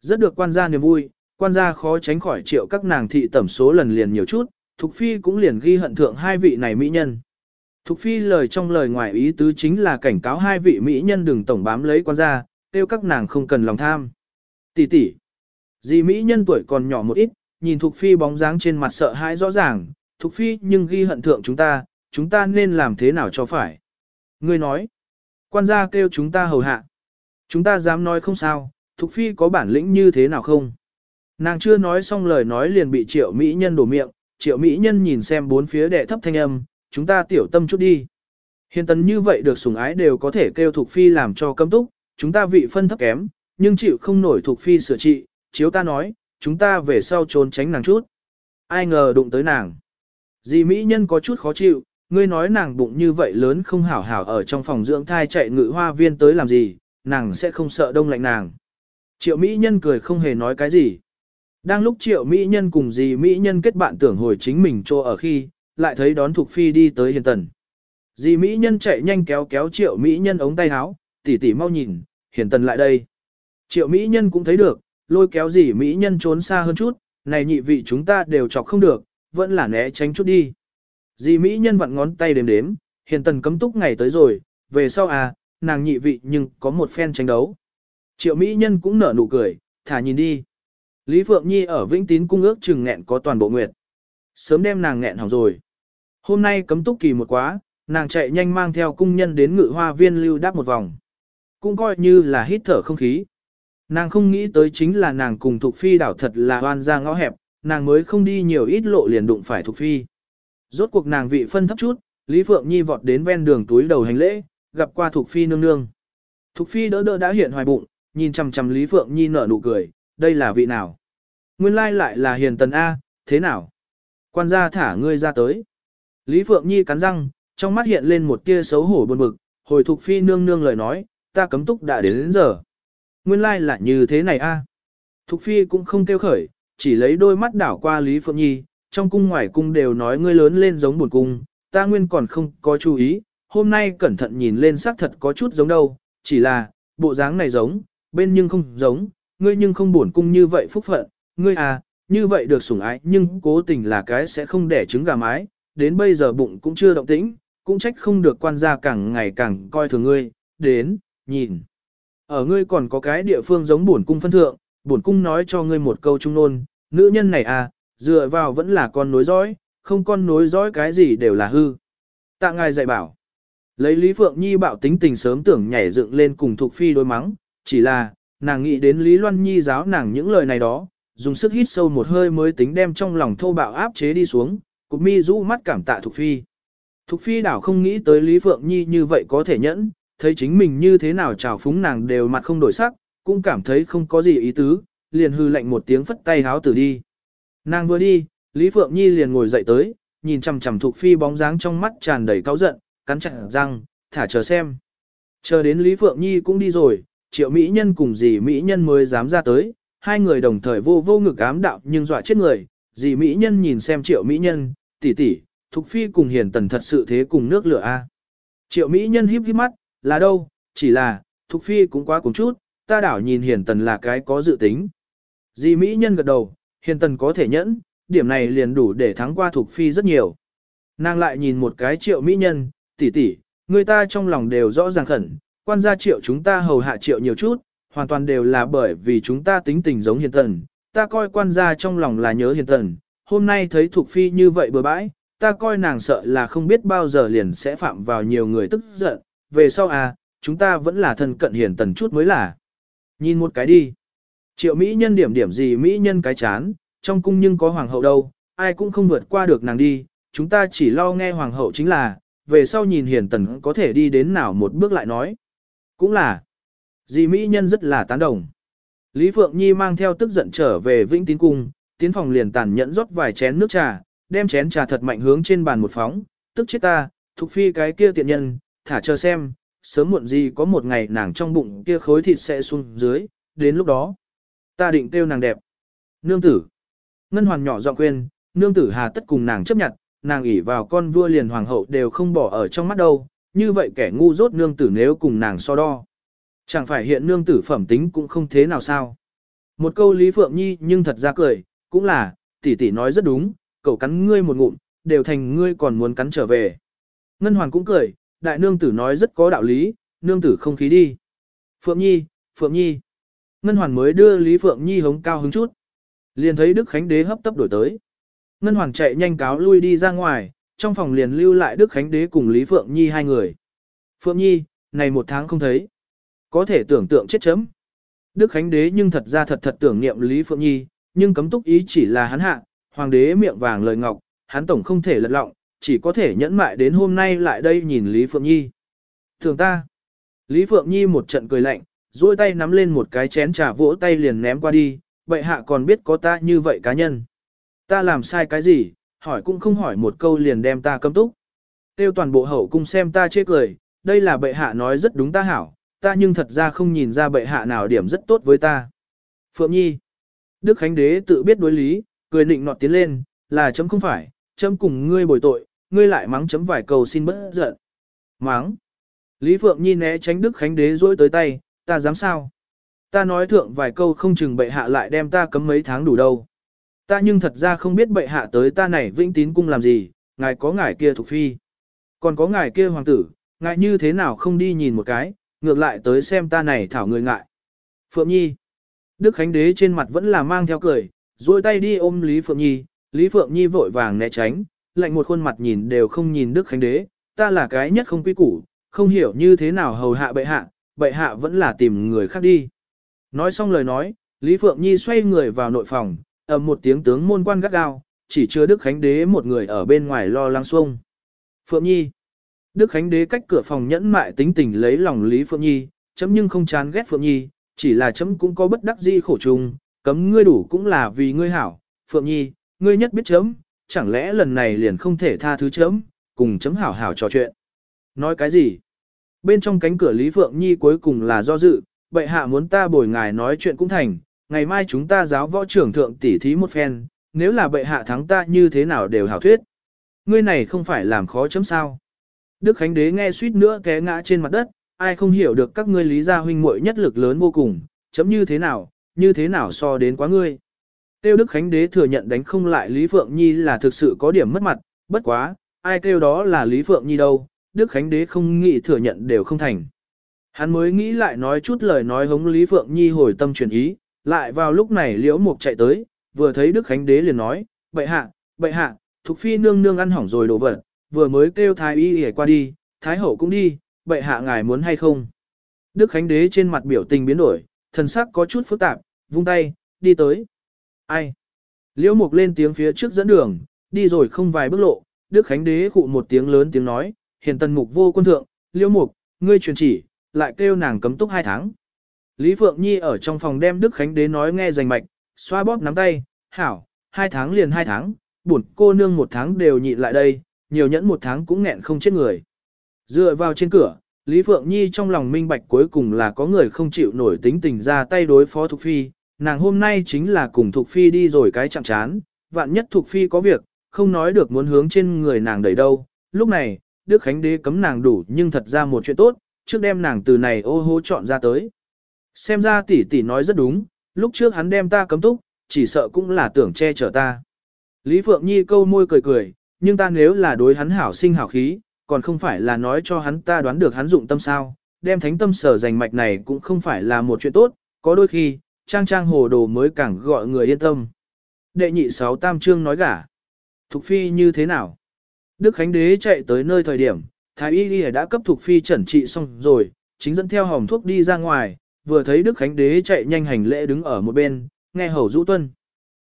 Rất được quan gia niềm vui, quan gia khó tránh khỏi triệu các nàng thị tẩm số lần liền nhiều chút, Thục Phi cũng liền ghi hận thượng hai vị này mỹ nhân. Thục Phi lời trong lời ngoài ý tứ chính là cảnh cáo hai vị mỹ nhân đừng tổng bám lấy quan gia, tiêu các nàng không cần lòng tham. Tỷ tỷ, dì mỹ nhân tuổi còn nhỏ một ít, nhìn Thục Phi bóng dáng trên mặt sợ hãi rõ ràng, Thục Phi nhưng ghi hận thượng chúng ta, chúng ta nên làm thế nào cho phải. Ngươi nói, quan gia kêu chúng ta hầu hạ. Chúng ta dám nói không sao, Thục Phi có bản lĩnh như thế nào không? Nàng chưa nói xong lời nói liền bị triệu mỹ nhân đổ miệng, triệu mỹ nhân nhìn xem bốn phía đệ thấp thanh âm, chúng ta tiểu tâm chút đi. Hiền tấn như vậy được sủng ái đều có thể kêu Thục Phi làm cho cấm túc, chúng ta vị phân thấp kém, nhưng chịu không nổi Thục Phi sửa trị, chiếu ta nói, chúng ta về sau trốn tránh nàng chút. Ai ngờ đụng tới nàng. Dì Mỹ Nhân có chút khó chịu, ngươi nói nàng bụng như vậy lớn không hảo hảo ở trong phòng dưỡng thai chạy ngự hoa viên tới làm gì, nàng sẽ không sợ đông lạnh nàng. Triệu Mỹ Nhân cười không hề nói cái gì. Đang lúc Triệu Mỹ Nhân cùng dì Mỹ Nhân kết bạn tưởng hồi chính mình cho ở khi, lại thấy đón Thục Phi đi tới hiền tần. Dì Mỹ Nhân chạy nhanh kéo kéo Triệu Mỹ Nhân ống tay áo, tỉ tỉ mau nhìn, hiền tần lại đây. Triệu Mỹ Nhân cũng thấy được, lôi kéo dì Mỹ Nhân trốn xa hơn chút, này nhị vị chúng ta đều chọc không được, vẫn là né tránh chút đi. Dì Mỹ Nhân vặn ngón tay đếm đếm, hiền tần cấm túc ngày tới rồi, về sau à, nàng nhị vị nhưng có một phen tranh đấu. Triệu Mỹ Nhân cũng nở nụ cười, thả nhìn đi. Lý Phượng Nhi ở Vĩnh Tín cung ước chừng nghẹn có toàn bộ nguyệt. Sớm đem nàng nghẹn hỏng rồi. Hôm nay cấm túc kỳ một quá, nàng chạy nhanh mang theo cung nhân đến ngự hoa viên lưu đáp một vòng. Cũng coi như là hít thở không khí. Nàng không nghĩ tới chính là nàng cùng Thục Phi đảo thật là hoan ra ngõ hẹp, nàng mới không đi nhiều ít lộ liền đụng phải Thục Phi. Rốt cuộc nàng vị phân thấp chút, Lý Phượng Nhi vọt đến ven đường túi đầu hành lễ, gặp qua Thục Phi nương nương. Thục Phi đỡ đỡ đã hiện hoài bụng, nhìn chằm chằm Lý Phượng Nhi nở nụ cười, đây là vị nào? Nguyên lai lại là hiền tần A, thế nào? Quan gia thả ngươi ra tới. Lý Phượng Nhi cắn răng, trong mắt hiện lên một tia xấu hổ buồn bực, hồi Thục Phi nương nương lời nói, ta cấm túc đã đến, đến giờ. Nguyên lai là như thế này A. Thục Phi cũng không kêu khởi, chỉ lấy đôi mắt đảo qua Lý Phượng Nhi, trong cung ngoài cung đều nói ngươi lớn lên giống buồn cung, ta nguyên còn không có chú ý, hôm nay cẩn thận nhìn lên xác thật có chút giống đâu, chỉ là, bộ dáng này giống, bên nhưng không giống, ngươi nhưng không buồn cung như vậy phúc phận, ngươi à, như vậy được sủng ái nhưng cố tình là cái sẽ không đẻ trứng gà mái, đến bây giờ bụng cũng chưa động tĩnh, cũng trách không được quan gia càng ngày càng coi thường ngươi, đến, nhìn. Ở ngươi còn có cái địa phương giống buồn cung phân thượng, buồn cung nói cho ngươi một câu trung nôn, nữ nhân này à, dựa vào vẫn là con nối dõi, không con nối dõi cái gì đều là hư. Tạ ngài dạy bảo. Lấy Lý Phượng Nhi bạo tính tình sớm tưởng nhảy dựng lên cùng Thục Phi đối mắng, chỉ là, nàng nghĩ đến Lý Loan Nhi giáo nàng những lời này đó, dùng sức hít sâu một hơi mới tính đem trong lòng thô bạo áp chế đi xuống, cục mi rũ mắt cảm tạ Thục Phi. Thục Phi đảo không nghĩ tới Lý Phượng Nhi như vậy có thể nhẫn, thấy chính mình như thế nào trào phúng nàng đều mặt không đổi sắc, cũng cảm thấy không có gì ý tứ, liền hư lạnh một tiếng phất tay háo tử đi. Nàng vừa đi, Lý Phượng Nhi liền ngồi dậy tới, nhìn chằm chằm Thục Phi bóng dáng trong mắt tràn đầy cáu giận, cắn chặt răng, thả chờ xem. Chờ đến Lý Phượng Nhi cũng đi rồi, triệu Mỹ Nhân cùng dì Mỹ Nhân mới dám ra tới, hai người đồng thời vô vô ngực ám đạo nhưng dọa chết người, dì Mỹ Nhân nhìn xem triệu Mỹ Nhân, tỷ tỷ, Thục Phi cùng Hiền Tần thật sự thế cùng nước lửa a. Triệu Mỹ Nhân híp híp mắt, là đâu, chỉ là, Thục Phi cũng quá cùng chút, ta đảo nhìn Hiền Tần là cái có dự tính. Dì Mỹ Nhân gật đầu, Hiền Tần có thể nhẫn, điểm này liền đủ để thắng qua Thục Phi rất nhiều. Nàng lại nhìn một cái triệu Mỹ Nhân, tỷ tỷ, người ta trong lòng đều rõ ràng khẩn, quan gia triệu chúng ta hầu hạ triệu nhiều chút, hoàn toàn đều là bởi vì chúng ta tính tình giống hiền tần, ta coi quan gia trong lòng là nhớ hiền tần, hôm nay thấy thuộc phi như vậy bừa bãi, ta coi nàng sợ là không biết bao giờ liền sẽ phạm vào nhiều người tức giận, về sau à, chúng ta vẫn là thân cận hiền tần chút mới là. Nhìn một cái đi. Triệu Mỹ nhân điểm điểm gì Mỹ nhân cái chán, trong cung nhưng có hoàng hậu đâu, ai cũng không vượt qua được nàng đi, chúng ta chỉ lo nghe hoàng hậu chính là, về sau nhìn hiền tần có thể đi đến nào một bước lại nói. Cũng là, dì Mỹ nhân rất là tán đồng. Lý Phượng Nhi mang theo tức giận trở về Vĩnh Tín Cung, tiến phòng liền tàn nhẫn rót vài chén nước trà, đem chén trà thật mạnh hướng trên bàn một phóng, tức chết ta, thuộc phi cái kia tiện nhân, thả chờ xem, sớm muộn gì có một ngày nàng trong bụng kia khối thịt sẽ xuống dưới, đến lúc đó, ta định kêu nàng đẹp. Nương tử. Ngân hoàn nhỏ giọng khuyên, nương tử hà tất cùng nàng chấp nhận, nàng ỷ vào con vua liền hoàng hậu đều không bỏ ở trong mắt đâu, như vậy kẻ ngu dốt nương tử nếu cùng nàng so đo. Chẳng phải hiện nương tử phẩm tính cũng không thế nào sao. Một câu Lý Phượng Nhi nhưng thật ra cười, cũng là, tỷ tỷ nói rất đúng, cậu cắn ngươi một ngụm, đều thành ngươi còn muốn cắn trở về. Ngân Hoàn cũng cười, đại nương tử nói rất có đạo lý, nương tử không khí đi. Phượng Nhi, Phượng Nhi. Ngân Hoàn mới đưa Lý Phượng Nhi hống cao hứng chút. Liền thấy Đức Khánh Đế hấp tấp đổi tới. Ngân Hoàng chạy nhanh cáo lui đi ra ngoài, trong phòng liền lưu lại Đức Khánh Đế cùng Lý Phượng Nhi hai người. Phượng Nhi, này một tháng không thấy. Có thể tưởng tượng chết chấm. Đức Khánh Đế nhưng thật ra thật thật tưởng niệm Lý Phượng Nhi, nhưng cấm túc ý chỉ là hắn hạ, Hoàng đế miệng vàng lời ngọc, hắn tổng không thể lật lọng, chỉ có thể nhẫn mại đến hôm nay lại đây nhìn Lý Phượng Nhi. Thường ta, Lý Phượng Nhi một trận cười lạnh, duỗi tay nắm lên một cái chén trà vỗ tay liền ném qua đi, bệ hạ còn biết có ta như vậy cá nhân. Ta làm sai cái gì, hỏi cũng không hỏi một câu liền đem ta cấm túc. Tiêu toàn bộ hậu cung xem ta chê cười, đây là bệ hạ nói rất đúng ta hảo, ta nhưng thật ra không nhìn ra bệ hạ nào điểm rất tốt với ta. Phượng Nhi Đức Khánh Đế tự biết đối lý, cười nịnh nọt tiến lên, là chấm không phải, chấm cùng ngươi bồi tội, ngươi lại mắng chấm vài câu xin bớt giận. Mắng. Lý Phượng Nhi né tránh Đức Khánh Đế rối tới tay, ta dám sao? Ta nói thượng vài câu không chừng bệ hạ lại đem ta cấm mấy tháng đủ đâu. Ta nhưng thật ra không biết bệ hạ tới ta này vĩnh tín cung làm gì, ngài có ngài kia thuộc phi. Còn có ngài kia hoàng tử, ngài như thế nào không đi nhìn một cái, ngược lại tới xem ta này thảo người ngại. Phượng Nhi. Đức Khánh Đế trên mặt vẫn là mang theo cười, duỗi tay đi ôm Lý Phượng Nhi, Lý Phượng Nhi vội vàng né tránh, lạnh một khuôn mặt nhìn đều không nhìn Đức Khánh Đế, ta là cái nhất không quy củ, không hiểu như thế nào hầu hạ bệ hạ, bệ hạ vẫn là tìm người khác đi. Nói xong lời nói, Lý Phượng Nhi xoay người vào nội phòng, ầm một tiếng tướng môn quan gắt gao, chỉ chưa Đức Khánh Đế một người ở bên ngoài lo lắng xuông. Phượng Nhi Đức Khánh Đế cách cửa phòng nhẫn mại tính tình lấy lòng Lý Phượng Nhi, chấm nhưng không chán ghét Phượng Nhi, chỉ là chấm cũng có bất đắc di khổ trùng, cấm ngươi đủ cũng là vì ngươi hảo. Phượng Nhi, ngươi nhất biết chấm, chẳng lẽ lần này liền không thể tha thứ chấm, cùng chấm hảo hảo trò chuyện. Nói cái gì? Bên trong cánh cửa Lý Phượng Nhi cuối cùng là do dự, bệ hạ muốn ta bồi ngài nói chuyện cũng thành, ngày mai chúng ta giáo võ trưởng thượng tỉ thí một phen, nếu là bệ hạ thắng ta như thế nào đều hảo thuyết. Ngươi này không phải làm khó chấm sao. Đức Khánh Đế nghe suýt nữa té ngã trên mặt đất, ai không hiểu được các ngươi lý gia huynh muội nhất lực lớn vô cùng, chấm như thế nào, như thế nào so đến quá ngươi. Tiêu Đức Khánh Đế thừa nhận đánh không lại Lý Phượng Nhi là thực sự có điểm mất mặt, bất quá, ai kêu đó là Lý Phượng Nhi đâu, Đức Khánh Đế không nghĩ thừa nhận đều không thành. Hắn mới nghĩ lại nói chút lời nói hống Lý Phượng Nhi hồi tâm chuyển ý, lại vào lúc này Liễu Mục chạy tới, vừa thấy Đức Khánh Đế liền nói, bệ hạ, bệ hạ, Thục Phi nương nương ăn hỏng rồi đồ vật, vừa mới kêu thái y để qua đi, Thái hậu cũng đi, bệ hạ ngài muốn hay không? Đức Khánh Đế trên mặt biểu tình biến đổi, thần sắc có chút phức tạp, vung tay, đi tới. Ai? Liễu Mục lên tiếng phía trước dẫn đường, đi rồi không vài bước lộ, Đức Khánh Đế khụ một tiếng lớn tiếng nói, hiền tần mục vô quân thượng, Liễu Mục, ngươi truyền chỉ, lại kêu nàng cấm túc hai tháng. Lý Phượng Nhi ở trong phòng đem Đức Khánh Đế nói nghe rành mạch, xoa bóp nắm tay, hảo, hai tháng liền hai tháng, buồn cô nương một tháng đều nhịn lại đây, nhiều nhẫn một tháng cũng nghẹn không chết người. Dựa vào trên cửa, Lý Phượng Nhi trong lòng minh bạch cuối cùng là có người không chịu nổi tính tình ra tay đối phó Thục Phi, nàng hôm nay chính là cùng Thục Phi đi rồi cái chạm chán, vạn nhất Thục Phi có việc, không nói được muốn hướng trên người nàng đẩy đâu. Lúc này, Đức Khánh Đế cấm nàng đủ nhưng thật ra một chuyện tốt, trước đem nàng từ này ô hô chọn ra tới. Xem ra tỷ tỷ nói rất đúng, lúc trước hắn đem ta cấm túc, chỉ sợ cũng là tưởng che chở ta. Lý Phượng Nhi câu môi cười cười, nhưng ta nếu là đối hắn hảo sinh hảo khí, còn không phải là nói cho hắn ta đoán được hắn dụng tâm sao, đem thánh tâm sở giành mạch này cũng không phải là một chuyện tốt, có đôi khi, trang trang hồ đồ mới càng gọi người yên tâm. Đệ nhị sáu tam trương nói gả. Thục phi như thế nào? Đức Khánh Đế chạy tới nơi thời điểm, Thái Y Ghi đã cấp thuộc phi chuẩn trị xong rồi, chính dẫn theo hòm thuốc đi ra ngoài, vừa thấy Đức Khánh Đế chạy nhanh hành lễ đứng ở một bên, nghe hầu rũ tuân.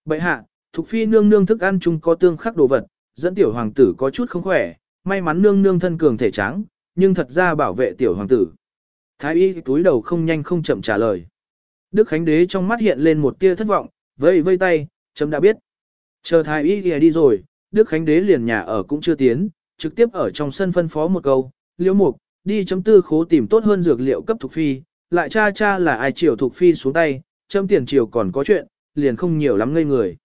Bậy hạ, thuộc phi nương nương thức ăn chung có tương khắc đồ vật, dẫn tiểu hoàng tử có chút không khỏe, may mắn nương nương thân cường thể trắng, nhưng thật ra bảo vệ tiểu hoàng tử. Thái y túi đầu không nhanh không chậm trả lời. Đức Khánh Đế trong mắt hiện lên một tia thất vọng, vây vây tay, chấm đã biết. Chờ thái y đi rồi, Đức Khánh Đế liền nhà ở cũng chưa tiến, trực tiếp ở trong sân phân phó một câu, liễu mục, đi chấm tư khố tìm tốt hơn dược liệu cấp thuộc phi, lại cha cha là ai chiều thuộc phi xuống tay, chấm tiền chiều còn có chuyện, liền không nhiều lắm ngây người.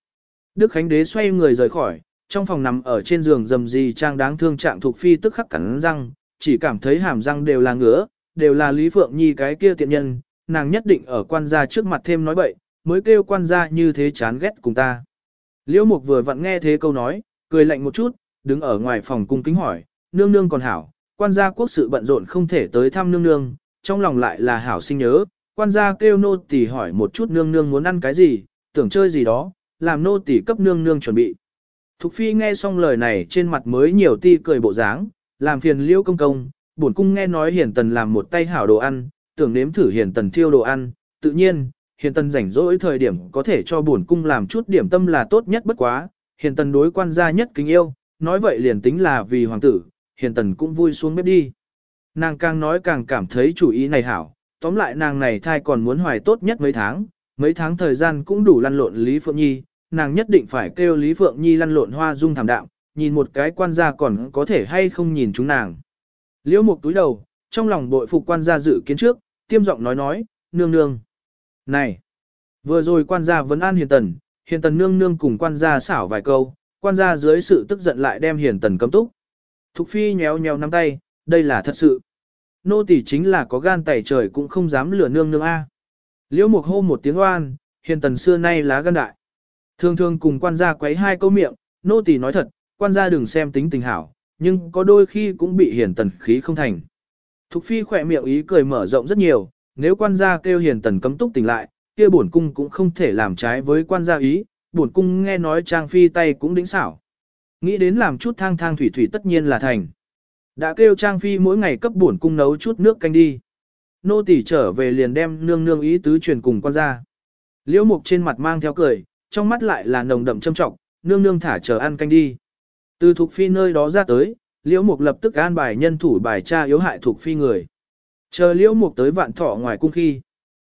Đức Khánh Đế xoay người rời khỏi, trong phòng nằm ở trên giường dầm gì trang đáng thương trạng thuộc phi tức khắc cắn răng, chỉ cảm thấy hàm răng đều là ngứa, đều là Lý Phượng Nhi cái kia tiện nhân, nàng nhất định ở quan gia trước mặt thêm nói bậy, mới kêu quan gia như thế chán ghét cùng ta. Liễu Mục vừa vặn nghe thế câu nói, cười lạnh một chút, đứng ở ngoài phòng cung kính hỏi, nương nương còn hảo, quan gia quốc sự bận rộn không thể tới thăm nương nương, trong lòng lại là hảo sinh nhớ, quan gia kêu nô tỳ hỏi một chút nương nương muốn ăn cái gì, tưởng chơi gì đó, làm nô tỳ cấp nương nương chuẩn bị. Thục phi nghe xong lời này trên mặt mới nhiều ti cười bộ dáng, làm phiền liêu công công, bổn cung nghe nói hiền tần làm một tay hảo đồ ăn, tưởng nếm thử hiền tần thiêu đồ ăn, tự nhiên, hiền tần rảnh rỗi thời điểm có thể cho bổn cung làm chút điểm tâm là tốt nhất bất quá, hiền tần đối quan gia nhất kính yêu, nói vậy liền tính là vì hoàng tử, hiền tần cũng vui xuống bếp đi. Nàng càng nói càng cảm thấy chủ ý này hảo, tóm lại nàng này thai còn muốn hoài tốt nhất mấy tháng, mấy tháng thời gian cũng đủ lăn lộn Lý Phượng Nhi, nàng nhất định phải kêu Lý Phượng Nhi lăn lộn hoa dung thảm đạm, nhìn một cái quan gia còn có thể hay không nhìn chúng nàng. Liễu một túi đầu, trong lòng bội phục quan gia dự kiến trước, tiêm giọng nói nói, nương nương. Này, vừa rồi quan gia vấn an hiền tần, hiền tần nương nương cùng quan gia xảo vài câu, quan gia dưới sự tức giận lại đem hiền tần cấm túc. Thục phi nhéo nhéo nắm tay, đây là thật sự. Nô tỳ chính là có gan tẩy trời cũng không dám lừa nương nương A. Liễu mục hô một tiếng oan, hiền tần xưa nay lá gan đại. Thường thường cùng quan gia quấy hai câu miệng, nô tỳ nói thật, quan gia đừng xem tính tình hảo, nhưng có đôi khi cũng bị hiền tần khí không thành. Thục phi khỏe miệng ý cười mở rộng rất nhiều, nếu quan gia kêu hiền tần cấm túc tỉnh lại, kia bổn cung cũng không thể làm trái với quan gia ý, bổn cung nghe nói trang phi tay cũng đỉnh xảo. Nghĩ đến làm chút thang thang thủy thủy tất nhiên là thành. Đã kêu trang phi mỗi ngày cấp bổn cung nấu chút nước canh đi. Nô tỳ trở về liền đem nương nương ý tứ truyền cùng quan gia. Liễu mục trên mặt mang theo cười, trong mắt lại là nồng đậm châm trọng, nương nương thả chờ ăn canh đi. Từ thuộc phi nơi đó ra tới, liễu mục lập tức an bài nhân thủ bài tra yếu hại thuộc phi người. Chờ liễu mục tới vạn thọ ngoài cung khi.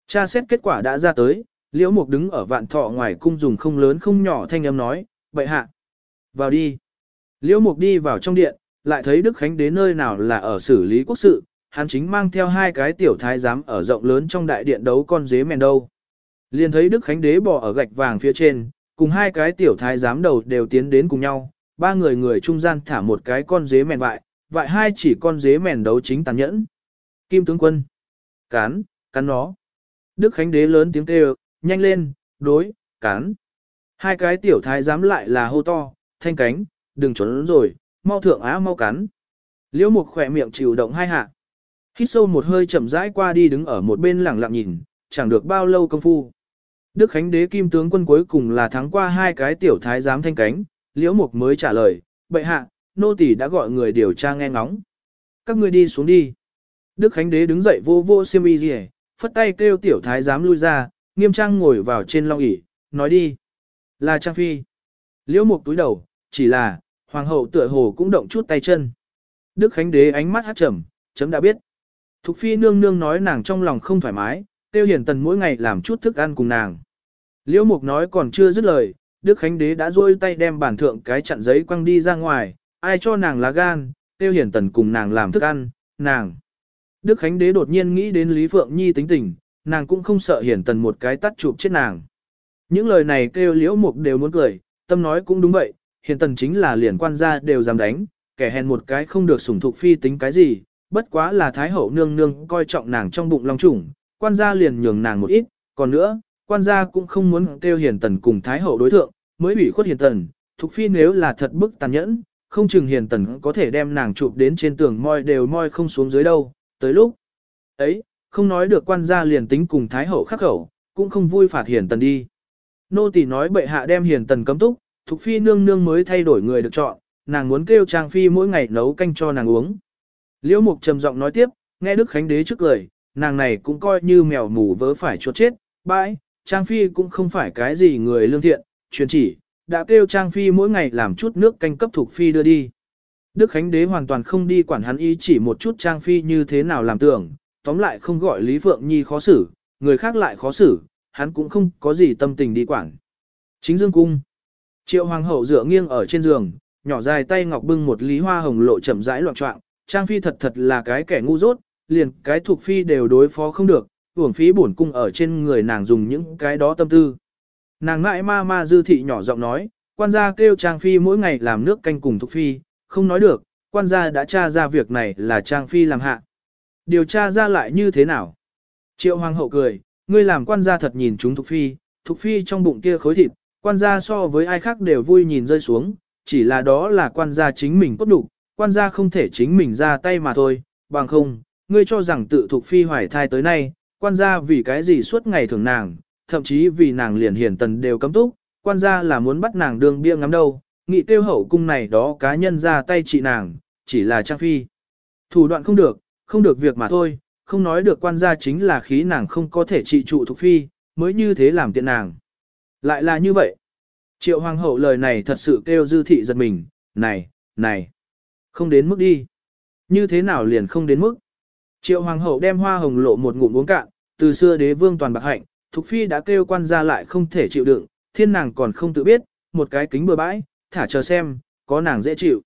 Cha xét kết quả đã ra tới, liễu mục đứng ở vạn thọ ngoài cung dùng không lớn không nhỏ thanh âm nói, vậy hạ. Vào đi. Liễu mục đi vào trong điện, lại thấy Đức Khánh đến nơi nào là ở xử lý quốc sự, hắn chính mang theo hai cái tiểu thái giám ở rộng lớn trong đại điện đấu con dế mèn đâu. Liền thấy Đức Khánh Đế bò ở gạch vàng phía trên, cùng hai cái tiểu thái giám đầu đều tiến đến cùng nhau, ba người người trung gian thả một cái con dế mèn vại, vại hai chỉ con dế mèn đấu chính tàn nhẫn. Kim tướng quân. Cán, cắn nó. Đức Khánh Đế lớn tiếng kêu, nhanh lên, đối, cán. Hai cái tiểu thái giám lại là hô to, thanh cánh, đừng trốn rồi, mau thượng á mau cắn. Liễu mục khỏe miệng chịu động hai hạ. Hít sâu một hơi chậm rãi qua đi đứng ở một bên lẳng lặng nhìn, chẳng được bao lâu công phu. Đức Khánh đế kim tướng quân cuối cùng là thắng qua hai cái tiểu thái giám thanh cánh, liễu mục mới trả lời, bệ hạ, nô tỳ đã gọi người điều tra nghe ngóng. các ngươi đi xuống đi. Đức Khánh Đế đứng dậy vô vô xiêm y rìa, phất tay kêu tiểu thái giám lui ra, nghiêm trang ngồi vào trên long ỷ nói đi. Là Trang Phi. Liễu Mục túi đầu, chỉ là, hoàng hậu tựa hồ cũng động chút tay chân. Đức Khánh Đế ánh mắt hát trầm, chấm đã biết. Thục Phi nương nương nói nàng trong lòng không thoải mái, tiêu hiển tần mỗi ngày làm chút thức ăn cùng nàng. Liễu Mục nói còn chưa dứt lời, Đức Khánh Đế đã rôi tay đem bản thượng cái chặn giấy quăng đi ra ngoài, ai cho nàng lá gan, tiêu hiển tần cùng nàng làm thức ăn, nàng. Đức Khánh Đế đột nhiên nghĩ đến Lý Phượng Nhi tính tình, nàng cũng không sợ hiển tần một cái tắt chụp chết nàng. Những lời này kêu liễu mục đều muốn cười, tâm nói cũng đúng vậy, hiển tần chính là liền quan gia đều dám đánh, kẻ hèn một cái không được sủng thục phi tính cái gì, bất quá là thái hậu nương nương coi trọng nàng trong bụng long trùng, quan gia liền nhường nàng một ít, còn nữa, quan gia cũng không muốn kêu hiển tần cùng thái hậu đối thượng, mới bị khuất hiển tần, thục phi nếu là thật bức tàn nhẫn, không chừng hiển tần có thể đem nàng chụp đến trên tường moi đều moi không xuống dưới đâu, tới lúc ấy, không nói được quan gia liền tính cùng thái hậu khắc khẩu, cũng không vui phạt hiền tần đi. Nô tỳ nói bệ hạ đem hiền tần cấm túc, thục phi nương nương mới thay đổi người được chọn, nàng muốn kêu trang phi mỗi ngày nấu canh cho nàng uống. Liễu mục trầm giọng nói tiếp, nghe Đức Khánh Đế trước cười, nàng này cũng coi như mèo mù vớ phải chuột chết, bãi, trang phi cũng không phải cái gì người lương thiện, truyền chỉ, đã kêu trang phi mỗi ngày làm chút nước canh cấp thục phi đưa đi. Đức Khánh Đế hoàn toàn không đi quản hắn ý chỉ một chút trang phi như thế nào làm tưởng, tóm lại không gọi Lý Phượng Nhi khó xử, người khác lại khó xử, hắn cũng không có gì tâm tình đi quản. Chính dương cung. Triệu hoàng hậu dựa nghiêng ở trên giường, nhỏ dài tay ngọc bưng một lý hoa hồng lộ chậm rãi loạn trọng, trang phi thật thật là cái kẻ ngu dốt, liền cái thuộc phi đều đối phó không được, uổng phí bổn cung ở trên người nàng dùng những cái đó tâm tư. Nàng ngại ma ma dư thị nhỏ giọng nói, quan gia kêu trang phi mỗi ngày làm nước canh cùng thuộc phi, không nói được, quan gia đã tra ra việc này là trang phi làm hạ. Điều tra ra lại như thế nào? Triệu hoàng hậu cười, ngươi làm quan gia thật nhìn chúng Thục Phi, Thục Phi trong bụng kia khối thịt, quan gia so với ai khác đều vui nhìn rơi xuống, chỉ là đó là quan gia chính mình cốt đủ, quan gia không thể chính mình ra tay mà thôi, bằng không, ngươi cho rằng tự Thục Phi hoài thai tới nay, quan gia vì cái gì suốt ngày thường nàng, thậm chí vì nàng liền hiển tần đều cấm túc, quan gia là muốn bắt nàng đường bia ngắm đâu, nghị tiêu hậu cung này đó cá nhân ra tay trị nàng, chỉ là trang phi. Thủ đoạn không được, không được việc mà thôi, không nói được quan gia chính là khí nàng không có thể trị trụ thuộc phi, mới như thế làm tiện nàng. Lại là như vậy. Triệu hoàng hậu lời này thật sự kêu dư thị giật mình, này, này, không đến mức đi. Như thế nào liền không đến mức. Triệu hoàng hậu đem hoa hồng lộ một ngụm uống cạn, từ xưa đế vương toàn bạc hạnh, thuộc Phi đã kêu quan gia lại không thể chịu đựng, thiên nàng còn không tự biết, một cái kính bừa bãi, thả chờ xem, có nàng dễ chịu.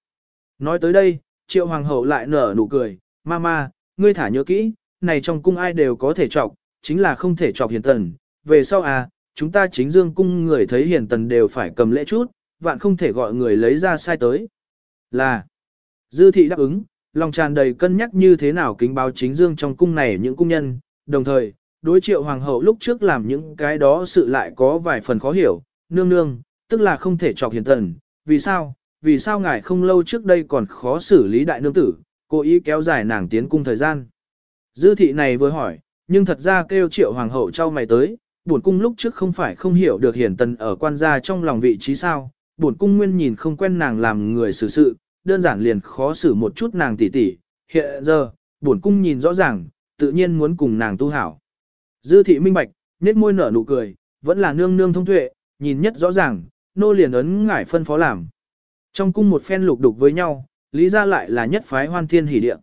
Nói tới đây, triệu hoàng hậu lại nở nụ cười, Mama, ngươi thả nhớ kỹ, này trong cung ai đều có thể chọc, chính là không thể chọc hiền tần. Về sau à, chúng ta chính dương cung người thấy hiền tần đều phải cầm lễ chút, vạn không thể gọi người lấy ra sai tới. Là, dư thị đáp ứng, lòng tràn đầy cân nhắc như thế nào kính báo chính dương trong cung này những cung nhân, đồng thời, đối triệu hoàng hậu lúc trước làm những cái đó sự lại có vài phần khó hiểu, nương nương, tức là không thể chọc hiền tần, vì sao, vì sao ngài không lâu trước đây còn khó xử lý đại nương tử, cố ý kéo dài nàng tiến cung thời gian. Dư thị này vừa hỏi, nhưng thật ra kêu triệu hoàng hậu trao mày tới, bổn cung lúc trước không phải không hiểu được hiển tần ở quan gia trong lòng vị trí sao, bổn cung nguyên nhìn không quen nàng làm người xử sự, đơn giản liền khó xử một chút nàng tỉ tỉ, hiện giờ, bổn cung nhìn rõ ràng, tự nhiên muốn cùng nàng tu hảo. Dư thị minh bạch, nét môi nở nụ cười, vẫn là nương nương thông tuệ, nhìn nhất rõ ràng, nô liền ấn ngải phân phó làm. Trong cung một phen lục đục với nhau, lý ra lại là nhất phái hoan thiên hỷ địa.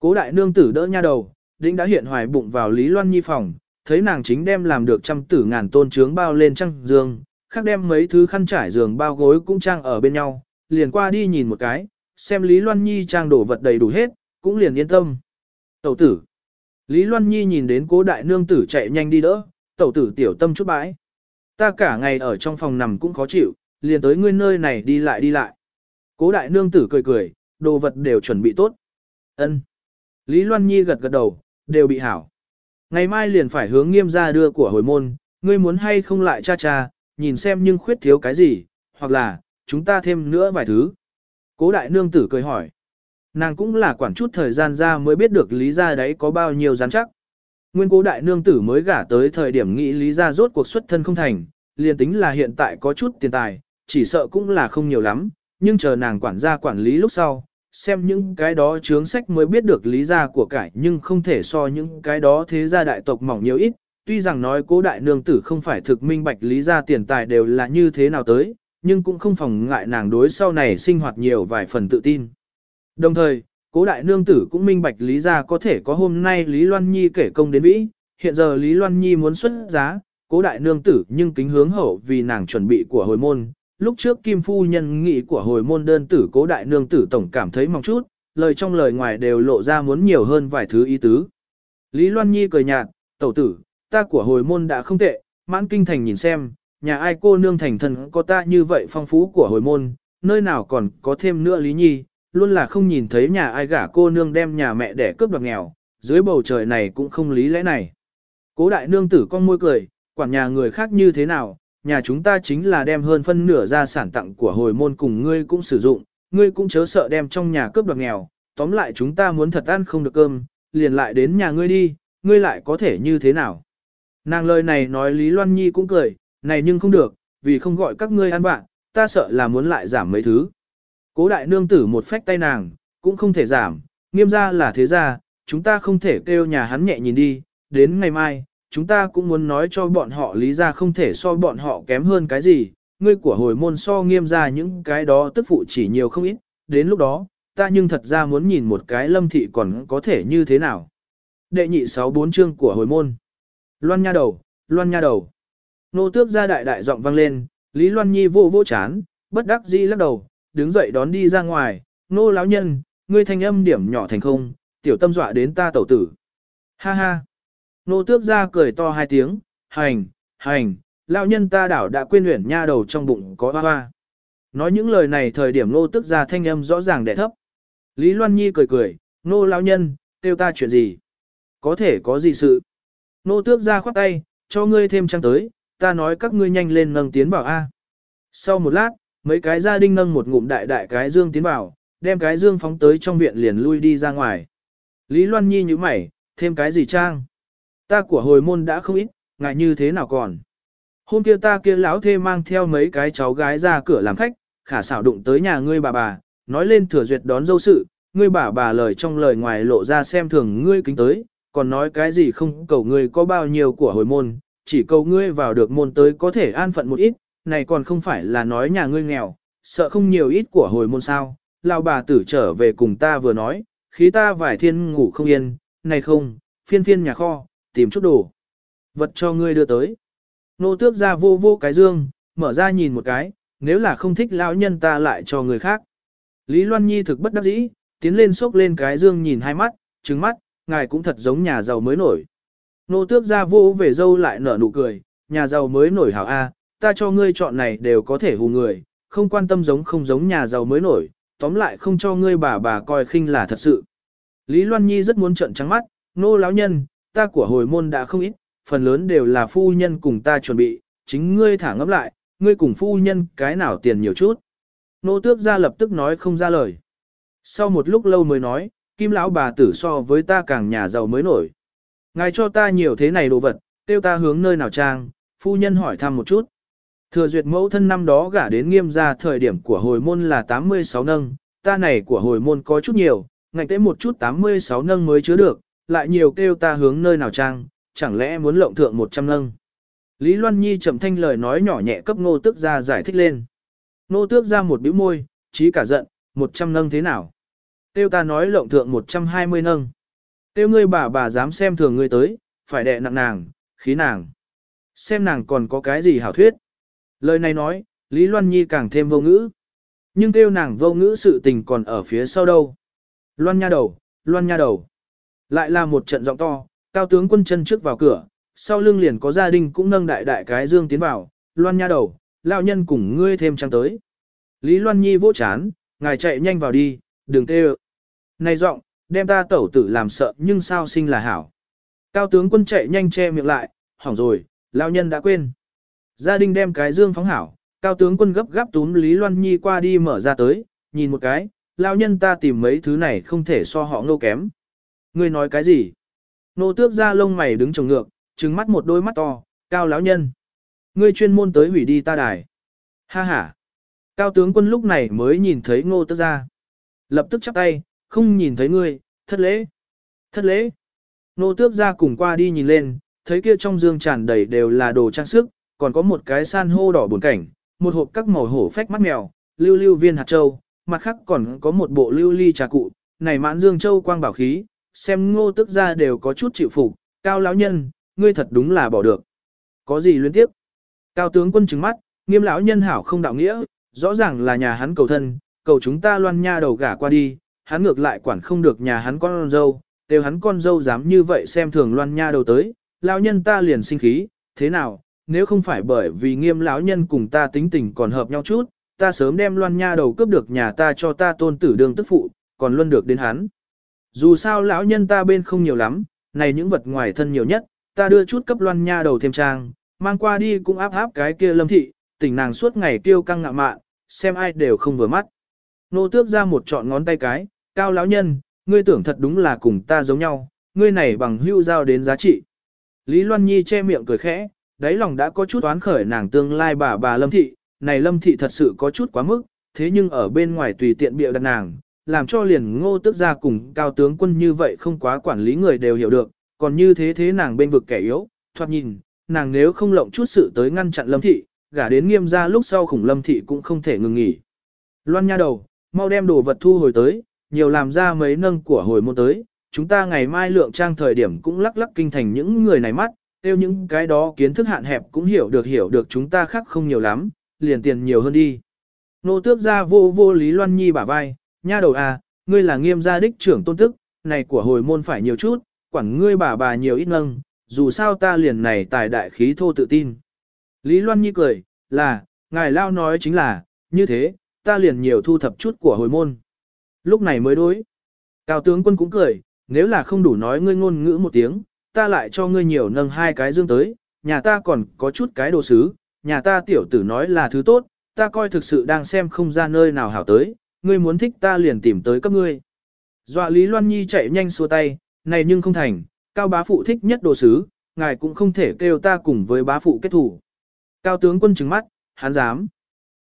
Cố đại nương tử đỡ nha đầu, đĩnh đã hiện hoài bụng vào Lý Loan Nhi phòng, thấy nàng chính đem làm được trăm tử ngàn tôn trướng bao lên trăng giường, khác đem mấy thứ khăn trải giường bao gối cũng trang ở bên nhau, liền qua đi nhìn một cái, xem Lý Loan Nhi trang đổ vật đầy đủ hết, cũng liền yên tâm. Tẩu tử. Lý Loan Nhi nhìn đến cố đại nương tử chạy nhanh đi đỡ, tẩu tử tiểu tâm chút bãi. Ta cả ngày ở trong phòng nằm cũng khó chịu, liền tới ngươi nơi này đi lại đi lại. Cố đại nương tử cười cười, đồ vật đều chuẩn bị tốt. Ân. Lý Loan Nhi gật gật đầu, đều bị hảo. Ngày mai liền phải hướng nghiêm ra đưa của hồi môn, ngươi muốn hay không lại cha cha, nhìn xem nhưng khuyết thiếu cái gì, hoặc là, chúng ta thêm nữa vài thứ. Cố đại nương tử cười hỏi. Nàng cũng là quản chút thời gian ra mới biết được lý ra đấy có bao nhiêu rắn chắc. Nguyên cố đại nương tử mới gả tới thời điểm nghĩ lý ra rốt cuộc xuất thân không thành, liền tính là hiện tại có chút tiền tài, chỉ sợ cũng là không nhiều lắm, nhưng chờ nàng quản gia quản lý lúc sau, xem những cái đó chướng sách mới biết được lý gia của cải nhưng không thể so những cái đó thế gia đại tộc mỏng nhiều ít, tuy rằng nói cố đại nương tử không phải thực minh bạch lý gia tiền tài đều là như thế nào tới, nhưng cũng không phòng ngại nàng đối sau này sinh hoạt nhiều vài phần tự tin. Đồng thời, cố đại nương tử cũng minh bạch lý gia có thể có hôm nay Lý Loan Nhi kể công đến vĩ, hiện giờ Lý Loan Nhi muốn xuất giá, cố đại nương tử nhưng kính hướng hậu vì nàng chuẩn bị của hồi môn. Lúc trước Kim Phu Nhân nghị của hồi môn đơn tử cố đại nương tử tổng cảm thấy mong chút, lời trong lời ngoài đều lộ ra muốn nhiều hơn vài thứ ý tứ. Lý Loan Nhi cười nhạt, tẩu tử, ta của hồi môn đã không tệ, mãn kinh thành nhìn xem, nhà ai cô nương thành thần có ta như vậy phong phú của hồi môn, nơi nào còn có thêm nữa Lý Nhi, luôn là không nhìn thấy nhà ai gả cô nương đem nhà mẹ để cướp đoạt nghèo, dưới bầu trời này cũng không lý lẽ này. Cố đại nương tử con môi cười, quản nhà người khác như thế nào, nhà chúng ta chính là đem hơn phân nửa gia sản tặng của hồi môn cùng ngươi cũng sử dụng, ngươi cũng chớ sợ đem trong nhà cướp đoạt nghèo, tóm lại chúng ta muốn thật ăn không được cơm, liền lại đến nhà ngươi đi, ngươi lại có thể như thế nào. Nàng lời này nói Lý Loan Nhi cũng cười, này nhưng không được, vì không gọi các ngươi ăn bạn, ta sợ là muốn lại giảm mấy thứ. Cố đại nương tử một phách tay nàng, cũng không thể giảm, nghiêm ra là thế ra, chúng ta không thể kêu nhà hắn nhẹ nhìn đi, đến ngày mai, chúng ta cũng muốn nói cho bọn họ lý ra không thể so bọn họ kém hơn cái gì, ngươi của hồi môn so nghiêm ra những cái đó tức phụ chỉ nhiều không ít, đến lúc đó, ta nhưng thật ra muốn nhìn một cái lâm thị còn có thể như thế nào. Đệ nhị sáu bốn chương của hồi môn. Loan nha đầu, loan nha đầu. Nô tước ra đại đại giọng vang lên, Lý Loan Nhi vô vô chán, bất đắc dĩ lắc đầu, đứng dậy đón đi ra ngoài, nô lão nhân, ngươi thanh âm điểm nhỏ thành không, tiểu tâm dọa đến ta tẩu tử. Ha ha. Nô tước ra cười to hai tiếng, hành, hành, lão nhân ta đảo đã quên luyện nha đầu trong bụng có hoa hoa. Nói những lời này thời điểm nô tước ra thanh âm rõ ràng đẻ thấp. Lý Loan Nhi cười cười, nô lão nhân, kêu ta chuyện gì? Có thể có gì sự? Nô tước ra khoát tay, cho ngươi thêm trăng tới, ta nói các ngươi nhanh lên nâng tiến vào A. Sau một lát, mấy cái gia đình nâng một ngụm đại đại cái dương tiến vào, đem cái dương phóng tới trong viện liền lui đi ra ngoài. Lý Loan Nhi như mày, thêm cái gì trang? Ta của hồi môn đã không ít, ngại như thế nào còn? Hôm kia ta kia lão thê mang theo mấy cái cháu gái ra cửa làm khách, khả xảo đụng tới nhà ngươi bà bà, nói lên thừa duyệt đón dâu sự, ngươi bà bà lời trong lời ngoài lộ ra xem thường ngươi kính tới, còn nói cái gì không cầu ngươi có bao nhiêu của hồi môn, chỉ cầu ngươi vào được môn tới có thể an phận một ít, này còn không phải là nói nhà ngươi nghèo, sợ không nhiều ít của hồi môn sao, lao bà tử trở về cùng ta vừa nói, khí ta vải thiên ngủ không yên, này không, phiên phiên nhà kho, tìm chút đồ. Vật cho ngươi đưa tới. Nô tước ra vô vô cái dương, mở ra nhìn một cái, nếu là không thích lão nhân ta lại cho người khác. Lý Loan Nhi thực bất đắc dĩ, tiến lên xốc lên cái dương nhìn hai mắt, trứng mắt, ngài cũng thật giống nhà giàu mới nổi. Nô tước ra vô về dâu lại nở nụ cười, nhà giàu mới nổi hảo A, ta cho ngươi chọn này đều có thể hù người, không quan tâm giống không giống nhà giàu mới nổi, tóm lại không cho ngươi bà bà coi khinh là thật sự. Lý Loan Nhi rất muốn trợn trắng mắt, nô lão nhân, ta của hồi môn đã không ít, phần lớn đều là phu nhân cùng ta chuẩn bị, chính ngươi thả ngấp lại, ngươi cùng phu nhân cái nào tiền nhiều chút. Nô tước ra lập tức nói không ra lời. Sau một lúc lâu mới nói, kim lão bà tử so với ta càng nhà giàu mới nổi. Ngài cho ta nhiều thế này đồ vật, tiêu ta hướng nơi nào trang, phu nhân hỏi thăm một chút. Thừa duyệt mẫu thân năm đó gả đến nghiêm gia thời điểm của hồi môn là 86 nâng, ta này của hồi môn có chút nhiều, ngạnh tế một chút 86 nâng mới chứa được, lại nhiều kêu ta hướng nơi nào trang, chẳng lẽ muốn lộng thượng 100 nâng. Lý Loan Nhi chậm thanh lời nói nhỏ nhẹ cấp ngô tước ra giải thích lên. Ngô tước ra một bĩu môi, trí cả giận, 100 nâng thế nào? Tiêu ta nói lộng thượng 120 nâng. Tiêu ngươi bà bà dám xem thường ngươi tới, phải đẹ nặng nàng, khí nàng. Xem nàng còn có cái gì hảo thuyết. Lời này nói, Lý Loan Nhi càng thêm vô ngữ. Nhưng tiêu nàng vô ngữ sự tình còn ở phía sau đâu. Loan nha đầu, loan nha đầu. Lại là một trận giọng to, cao tướng quân chân trước vào cửa, sau lưng liền có gia đình cũng nâng đại đại cái dương tiến vào, loan nha đầu, lão nhân cùng ngươi thêm trăng tới. Lý Loan Nhi vỗ chán, ngài chạy nhanh vào đi, đừng tê Này giọng, đem ta tẩu tử làm sợ nhưng sao sinh là hảo. Cao tướng quân chạy nhanh che miệng lại, hỏng rồi, lão nhân đã quên. Gia đình đem cái dương phóng hảo, cao tướng quân gấp gáp túm Lý Loan Nhi qua đi mở ra tới, nhìn một cái, lão nhân ta tìm mấy thứ này không thể so họ ngô kém. Ngươi nói cái gì? Nô tước ra lông mày đứng trồng ngược, trừng mắt một đôi mắt to, cao lão nhân. Ngươi chuyên môn tới hủy đi ta đài. Ha ha. Cao tướng quân lúc này mới nhìn thấy ngô tước ra. lập tức chắp tay, không nhìn thấy ngươi, thất lễ. Thất lễ. Nô tước ra cùng qua đi nhìn lên, thấy kia trong dương tràn đầy đều là đồ trang sức, còn có một cái san hô đỏ buồn cảnh, một hộp các màu hổ phách mắt mèo, lưu lưu viên hạt châu, mặt khác còn có một bộ lưu ly trà cụ, này mãn dương châu quang bảo khí, xem ngô tức ra đều có chút chịu phục, cao lão nhân, ngươi thật đúng là bỏ được. Có gì liên tiếp? Cao tướng quân trừng mắt, nghiêm lão nhân hảo không đạo nghĩa, rõ ràng là nhà hắn cầu thân, cầu chúng ta loan nha đầu gả qua đi, hắn ngược lại quản không được nhà hắn con dâu, đều hắn con dâu dám như vậy xem thường loan nha đầu tới, lão nhân ta liền sinh khí, thế nào, nếu không phải bởi vì nghiêm lão nhân cùng ta tính tình còn hợp nhau chút, ta sớm đem loan nha đầu cướp được nhà ta cho ta tôn tử đường tức phụ, còn luôn được đến hắn. Dù sao lão nhân ta bên không nhiều lắm, này những vật ngoài thân nhiều nhất, ta đưa chút cấp loan nha đầu thêm trang, mang qua đi cũng áp áp cái kia lâm thị, tỉnh nàng suốt ngày tiêu căng ngạ mạn, xem ai đều không vừa mắt. Nô tước ra một trọn ngón tay cái, cao lão nhân, ngươi tưởng thật đúng là cùng ta giống nhau, ngươi này bằng hưu giao đến giá trị. Lý Loan Nhi che miệng cười khẽ, đáy lòng đã có chút oán khởi nàng tương lai bà bà lâm thị, này lâm thị thật sự có chút quá mức, thế nhưng ở bên ngoài tùy tiện bịa đặt nàng, làm cho liền ngô tức ra cùng cao tướng quân như vậy không quá quản lý người đều hiểu được, còn như thế thế nàng bên vực kẻ yếu, thoạt nhìn, nàng nếu không lộng chút sự tới ngăn chặn lâm thị, gả đến nghiêm ra lúc sau khủng lâm thị cũng không thể ngừng nghỉ. Loan nha đầu, mau đem đồ vật thu hồi tới, nhiều làm ra mấy nâng của hồi môn tới, chúng ta ngày mai lượng trang thời điểm cũng lắc lắc kinh thành những người này mắt, tiêu những cái đó kiến thức hạn hẹp cũng hiểu được hiểu được chúng ta khác không nhiều lắm, liền tiền nhiều hơn đi. Nô tước ra vô vô Lý Loan Nhi bả vai, nha đầu à, ngươi là nghiêm gia đích trưởng tôn tức, này của hồi môn phải nhiều chút, quản ngươi bà bà nhiều ít nâng, dù sao ta liền này tài đại khí thô tự tin. Lý Loan Nhi cười, là, ngài lao nói chính là, như thế, ta liền nhiều thu thập chút của hồi môn. Lúc này mới đối. Cao tướng quân cũng cười, nếu là không đủ nói ngươi ngôn ngữ một tiếng, ta lại cho ngươi nhiều nâng hai cái dương tới, nhà ta còn có chút cái đồ sứ, nhà ta tiểu tử nói là thứ tốt, ta coi thực sự đang xem không ra nơi nào hảo tới, ngươi muốn thích ta liền tìm tới cấp ngươi. Dọa Lý Loan Nhi chạy nhanh xua tay, này nhưng không thành, cao bá phụ thích nhất đồ sứ, ngài cũng không thể kêu ta cùng với bá phụ kết thủ. Cao tướng quân trừng mắt, hắn dám.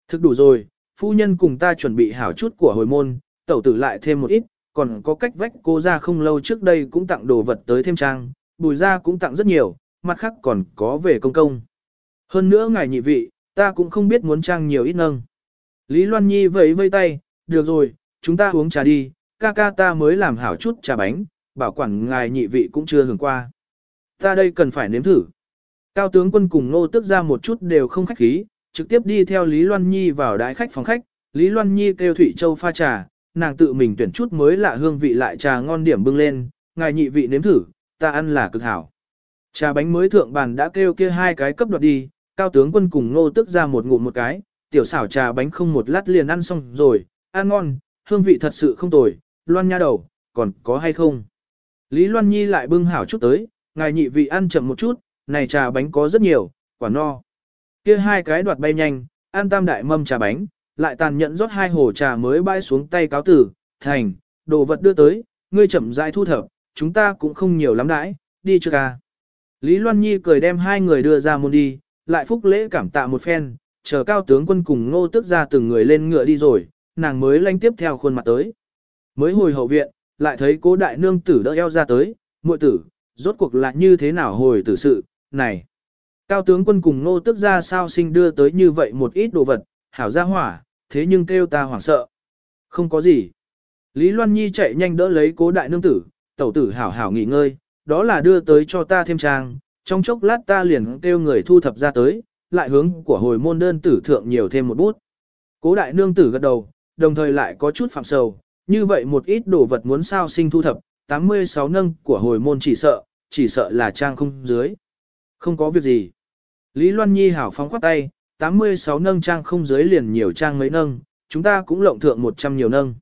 Thực đủ rồi, phu nhân cùng ta chuẩn bị hảo chút của hồi môn, tẩu tử lại thêm một ít, còn có cách vách cô ra không lâu trước đây cũng tặng đồ vật tới thêm trang, bùi ra cũng tặng rất nhiều, mặt khác còn có về công công. Hơn nữa ngài nhị vị, ta cũng không biết muốn trang nhiều ít nâng. Lý Loan Nhi vẫy vây tay, được rồi, chúng ta uống trà đi, ca ca ta mới làm hảo chút trà bánh, bảo quản ngài nhị vị cũng chưa hưởng qua. Ta đây cần phải nếm thử. Cao tướng quân cùng nô tức ra một chút đều không khách khí, trực tiếp đi theo Lý Loan Nhi vào đại khách phòng khách, Lý Loan Nhi kêu Thủy Châu pha trà, nàng tự mình tuyển chút mới lạ hương vị lại trà ngon điểm bưng lên, ngài nhị vị nếm thử, ta ăn là cực hảo. Trà bánh mới thượng bàn đã kêu kia hai cái cấp đoạt đi, cao tướng quân cùng nô tức ra một ngụm một cái, tiểu xảo trà bánh không một lát liền ăn xong rồi, ăn ngon, hương vị thật sự không tồi, loan nha đầu, còn có hay không? Lý Loan Nhi lại bưng hảo chút tới, ngài nhị vị ăn chậm một chút, này trà bánh có rất nhiều, quả no. Kia hai cái đoạt bay nhanh, ăn tam đại mâm trà bánh, lại tàn nhẫn rót hai hồ trà mới bay xuống tay cáo tử, thành, đồ vật đưa tới, ngươi chậm rãi thu thập, chúng ta cũng không nhiều lắm đãi, đi chưa ca. Lý Loan Nhi cười đem hai người đưa ra môn đi, lại phúc lễ cảm tạ một phen, chờ cao tướng quân cùng ngô tước ra từng người lên ngựa đi rồi, nàng mới lanh tiếp theo khuôn mặt tới. Mới hồi hậu viện, lại thấy cố đại nương tử đỡ eo ra tới, muội tử, rốt cuộc là như thế nào hồi tử sự, này. Cao tướng quân cùng ngô tước ra sao sinh đưa tới như vậy một ít đồ vật, hảo ra hỏa, thế nhưng kêu ta hoảng sợ. Không có gì. Lý Loan Nhi chạy nhanh đỡ lấy cố đại nương tử, tẩu tử hảo hảo nghỉ ngơi, đó là đưa tới cho ta thêm trang, trong chốc lát ta liền kêu người thu thập ra tới, lại hướng của hồi môn đơn tử thượng nhiều thêm một bút. Cố đại nương tử gật đầu, đồng thời lại có chút phạm sầu, như vậy một ít đồ vật muốn sao sinh thu thập, 86 nâng của hồi môn chỉ sợ, chỉ sợ là trang không dưới. Không có việc gì. Lý Loan Nhi hảo phóng khoát tay, 86 nâng trang không dưới liền nhiều trang mấy nâng, chúng ta cũng lộng thượng 100 nhiều nâng.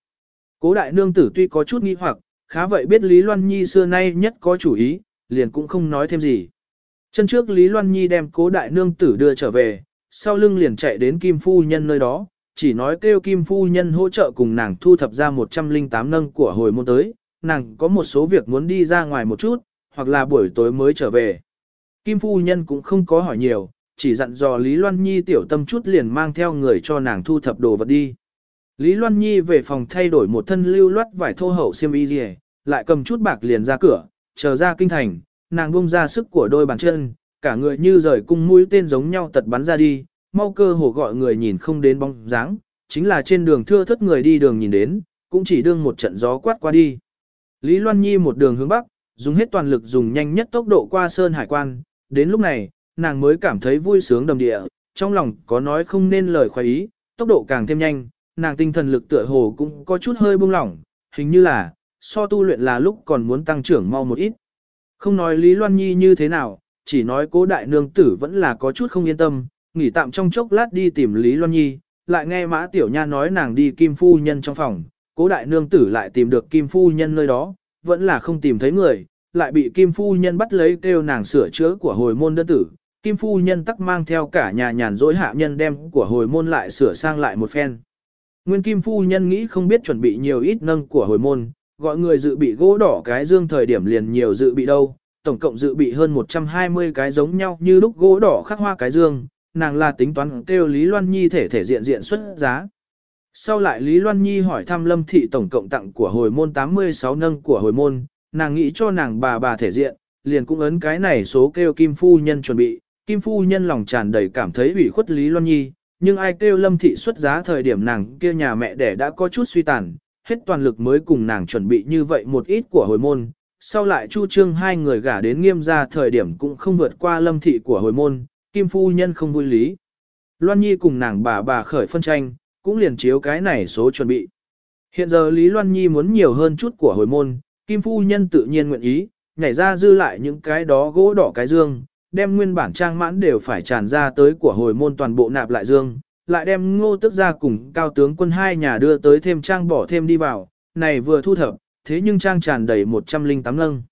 Cố đại nương tử tuy có chút nghi hoặc, khá vậy biết Lý Loan Nhi xưa nay nhất có chủ ý, liền cũng không nói thêm gì. Chân trước Lý Loan Nhi đem cố đại nương tử đưa trở về, sau lưng liền chạy đến Kim Phu Nhân nơi đó, chỉ nói kêu Kim Phu Nhân hỗ trợ cùng nàng thu thập ra 108 nâng của hồi môn tới, nàng có một số việc muốn đi ra ngoài một chút, hoặc là buổi tối mới trở về. Kim Phu Nhân cũng không có hỏi nhiều, chỉ dặn dò Lý Loan Nhi tiểu tâm chút liền mang theo người cho nàng thu thập đồ vật đi. Lý Loan Nhi về phòng thay đổi một thân lưu loát vải thô hậu xiêm y gì, lại cầm chút bạc liền ra cửa, chờ ra kinh thành, nàng bung ra sức của đôi bàn chân, cả người như rời cung mũi tên giống nhau tật bắn ra đi, mau cơ hồ gọi người nhìn không đến bóng dáng, chính là trên đường thưa thất người đi đường nhìn đến, cũng chỉ đương một trận gió quát qua đi. Lý Loan Nhi một đường hướng bắc, dùng hết toàn lực dùng nhanh nhất tốc độ qua sơn hải quan, đến lúc này, nàng mới cảm thấy vui sướng đầm địa, trong lòng có nói không nên lời khoái ý, tốc độ càng thêm nhanh, nàng tinh thần lực tựa hồ cũng có chút hơi buông lỏng, hình như là, so tu luyện là lúc còn muốn tăng trưởng mau một ít. Không nói Lý Loan Nhi như thế nào, chỉ nói cố đại nương tử vẫn là có chút không yên tâm, nghỉ tạm trong chốc lát đi tìm Lý Loan Nhi, lại nghe Mã Tiểu Nha nói nàng đi Kim Phu Nhân trong phòng, cố đại nương tử lại tìm được Kim Phu Nhân nơi đó, vẫn là không tìm thấy người, lại bị Kim Phu Nhân bắt lấy kêu nàng sửa chữa của hồi môn đơn tử. Kim Phu Nhân tắc mang theo cả nhà nhàn dối hạ nhân đem của hồi môn lại sửa sang lại một phen. Nguyên Kim Phu Nhân nghĩ không biết chuẩn bị nhiều ít nâng của hồi môn, gọi người dự bị gỗ đỏ cái dương thời điểm liền nhiều dự bị đâu, tổng cộng dự bị hơn 120 cái giống nhau như lúc gỗ đỏ khắc hoa cái dương, nàng là tính toán kêu Lý Loan Nhi thể thể diện diện xuất giá. Sau lại Lý Loan Nhi hỏi thăm Lâm Thị tổng cộng tặng của hồi môn 86 nâng của hồi môn, nàng nghĩ cho nàng bà bà thể diện, liền cũng ấn cái này số kêu Kim Phu Nhân chuẩn bị, Kim Phu Nhân lòng tràn đầy cảm thấy ủy khuất Lý Loan Nhi, nhưng ai kêu Lâm Thị xuất giá thời điểm nàng kia nhà mẹ đẻ đã có chút suy tàn, hết toàn lực mới cùng nàng chuẩn bị như vậy một ít của hồi môn, sau lại Chu Trương hai người gả đến nghiêm ra thời điểm cũng không vượt qua Lâm Thị của hồi môn, Kim Phu Nhân không vui lý. Loan Nhi cùng nàng bà bà khởi phân tranh, cũng liền chiếu cái này số chuẩn bị. Hiện giờ Lý Loan Nhi muốn nhiều hơn chút của hồi môn, Kim Phu Nhân tự nhiên nguyện ý, nhảy ra dư lại những cái đó gỗ đỏ cái dương, đem nguyên bản trang mãn đều phải tràn ra tới của hồi môn toàn bộ nạp lại dương, lại đem ngô tức ra cùng cao tướng quân hai nhà đưa tới thêm trang bỏ thêm đi vào, này vừa thu thập, thế nhưng trang tràn đầy 108 lâng.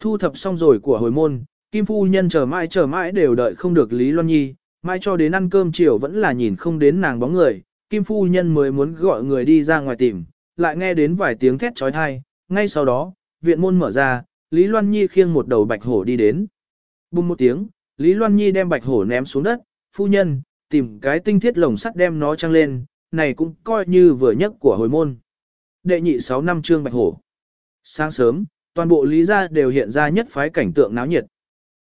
Thu thập xong rồi của hồi môn, Kim Phu Nhân chờ mãi chờ mãi đều đợi không được Lý Loan Nhi, mãi cho đến ăn cơm chiều vẫn là nhìn không đến nàng bóng người, Kim Phu Nhân mới muốn gọi người đi ra ngoài tìm, lại nghe đến vài tiếng thét trói thai, ngay sau đó, viện môn mở ra, Lý Loan Nhi khiêng một đầu bạch hổ đi đến. Bùng một tiếng, Lý Loan Nhi đem bạch hổ ném xuống đất, phu nhân, tìm cái tinh thiết lồng sắt đem nó trăng lên, này cũng coi như vừa nhất của hồi môn. Đệ nhị 6 năm trương bạch hổ. Sáng sớm, toàn bộ lý gia đều hiện ra nhất phái cảnh tượng náo nhiệt.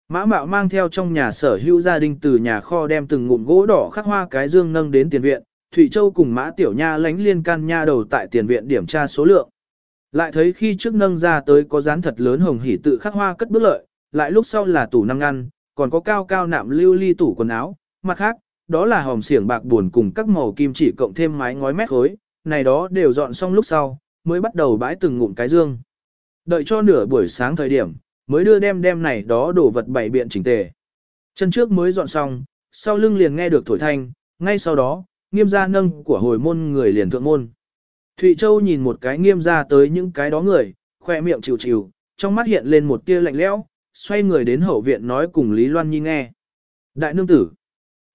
Mã mạo mang theo trong nhà sở hữu gia đình từ nhà kho đem từng ngụm gỗ đỏ khắc hoa cái dương nâng đến tiền viện, Thụy Châu cùng Mã Tiểu Nha lánh liên can nha đầu tại tiền viện điểm tra số lượng. Lại thấy khi trước nâng ra tới có dán thật lớn hồng hỉ tự khắc hoa cất bước lợi, lại lúc sau là tủ năm ngăn, còn có cao cao nạm lưu ly tủ quần áo, mặt khác, đó là hòm xiển bạc buồn cùng các màu kim chỉ cộng thêm mái ngói mét khối, này đó đều dọn xong lúc sau, mới bắt đầu bãi từng ngụm cái dương. Đợi cho nửa buổi sáng thời điểm, mới đưa đem đem này đó đổ vật bảy biện chỉnh tề. Chân trước mới dọn xong, sau lưng liền nghe được thổi thanh, ngay sau đó, nghiêm gia nâng của hồi môn người liền thượng môn. Thụy Châu nhìn một cái nghiêm gia tới những cái đó người, khoe miệng chịu chịu, trong mắt hiện lên một tia lạnh lẽo, xoay người đến hậu viện nói cùng Lý Loan Nhi nghe. Đại nương tử.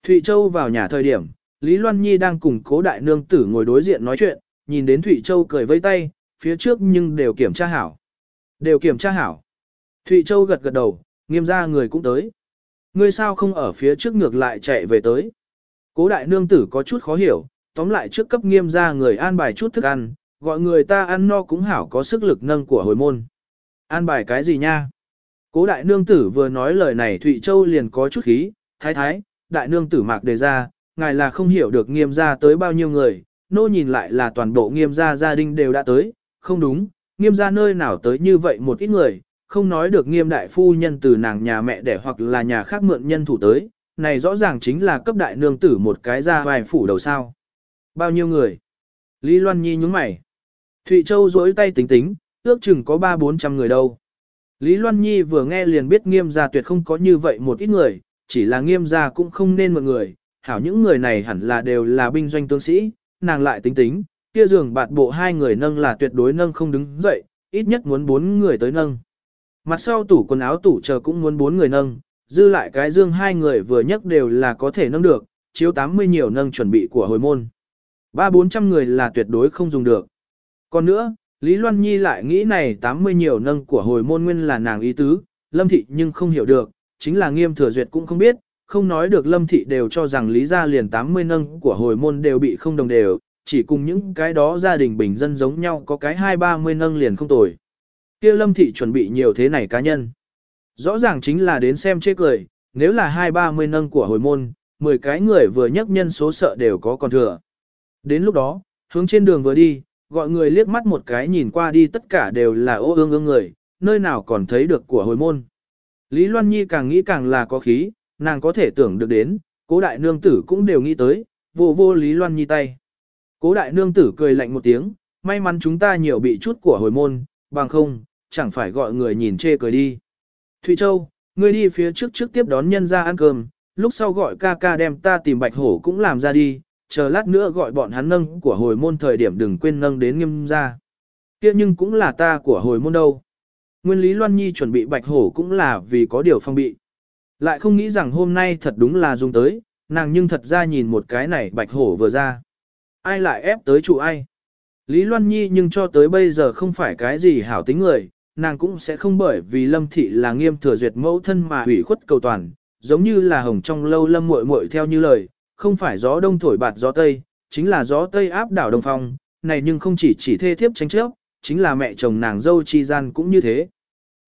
Thụy Châu vào nhà thời điểm, Lý Loan Nhi đang cùng cố đại nương tử ngồi đối diện nói chuyện, nhìn đến Thụy Châu cười vây tay, phía trước nhưng đều kiểm tra hảo. Đều kiểm tra hảo. Thụy Châu gật gật đầu, nghiêm ra người cũng tới. Ngươi sao không ở phía trước ngược lại chạy về tới. Cố đại nương tử có chút khó hiểu, tóm lại trước cấp nghiêm ra người an bài chút thức ăn, gọi người ta ăn no cũng hảo có sức lực nâng của hồi môn. An bài cái gì nha? Cố đại nương tử vừa nói lời này Thụy Châu liền có chút khí, thái thái, đại nương tử mạc đề ra, ngài là không hiểu được nghiêm gia tới bao nhiêu người, nô nhìn lại là toàn bộ nghiêm gia gia đình đều đã tới, không đúng, nghiêm gia nơi nào tới như vậy một ít người, không nói được nghiêm đại phu nhân từ nàng nhà mẹ đẻ hoặc là nhà khác mượn nhân thủ tới, này rõ ràng chính là cấp đại nương tử một cái ra vài phủ đầu sao. Bao nhiêu người? Lý Loan Nhi nhúng mày. Thụy Châu duỗi tay tính tính, ước chừng có ba bốn trăm người đâu. Lý Loan Nhi vừa nghe liền biết nghiêm gia tuyệt không có như vậy một ít người, chỉ là nghiêm gia cũng không nên một người, hảo những người này hẳn là đều là binh doanh tướng sĩ, nàng lại tính tính, kia giường bạt bộ hai người nâng là tuyệt đối nâng không đứng dậy, ít nhất muốn bốn người tới nâng. Mặt sau tủ quần áo tủ chờ cũng muốn bốn người nâng, dư lại cái dương hai người vừa nhấc đều là có thể nâng được, chiếu 80 nhiều nâng chuẩn bị của hồi môn. Ba bốn trăm người là tuyệt đối không dùng được. Còn nữa, Lý Loan Nhi lại nghĩ này 80 nhiều nâng của hồi môn nguyên là nàng ý tứ, Lâm Thị nhưng không hiểu được, chính là nghiêm thừa duyệt cũng không biết, không nói được Lâm Thị đều cho rằng Lý gia liền 80 nâng của hồi môn đều bị không đồng đều, chỉ cùng những cái đó gia đình bình dân giống nhau có cái hai ba mươi nâng liền không tồi. kia lâm thị chuẩn bị nhiều thế này cá nhân. Rõ ràng chính là đến xem chê cười, nếu là hai ba mươi nâng của hồi môn, 10 cái người vừa nhắc nhân số sợ đều có còn thừa. Đến lúc đó, hướng trên đường vừa đi, gọi người liếc mắt một cái nhìn qua đi tất cả đều là ô ương ương người, nơi nào còn thấy được của hồi môn. Lý Loan Nhi càng nghĩ càng là có khí, nàng có thể tưởng được đến, cố đại nương tử cũng đều nghĩ tới, vô vô Lý Loan Nhi tay. Cố đại nương tử cười lạnh một tiếng, may mắn chúng ta nhiều bị chút của hồi môn, bằng không, chẳng phải gọi người nhìn chê cười đi. Thụy Châu, ngươi đi phía trước trước tiếp đón nhân ra ăn cơm, lúc sau gọi ca ca đem ta tìm bạch hổ cũng làm ra đi, chờ lát nữa gọi bọn hắn nâng của hồi môn thời điểm đừng quên nâng đến nghiêm ra. kia nhưng cũng là ta của hồi môn đâu. Nguyên lý Loan Nhi chuẩn bị bạch hổ cũng là vì có điều phong bị. Lại không nghĩ rằng hôm nay thật đúng là dùng tới, nàng nhưng thật ra nhìn một cái này bạch hổ vừa ra. Ai lại ép tới chủ ai? Lý Loan Nhi nhưng cho tới bây giờ không phải cái gì hảo tính người, nàng cũng sẽ không bởi vì lâm thị là nghiêm thừa duyệt mẫu thân mà hủy khuất cầu toàn, giống như là hồng trong lâu lâm muội muội theo như lời, không phải gió đông thổi bạt gió tây, chính là gió tây áp đảo đông phong, này nhưng không chỉ chỉ thê thiếp tranh chấp, chính là mẹ chồng nàng dâu chi gian cũng như thế.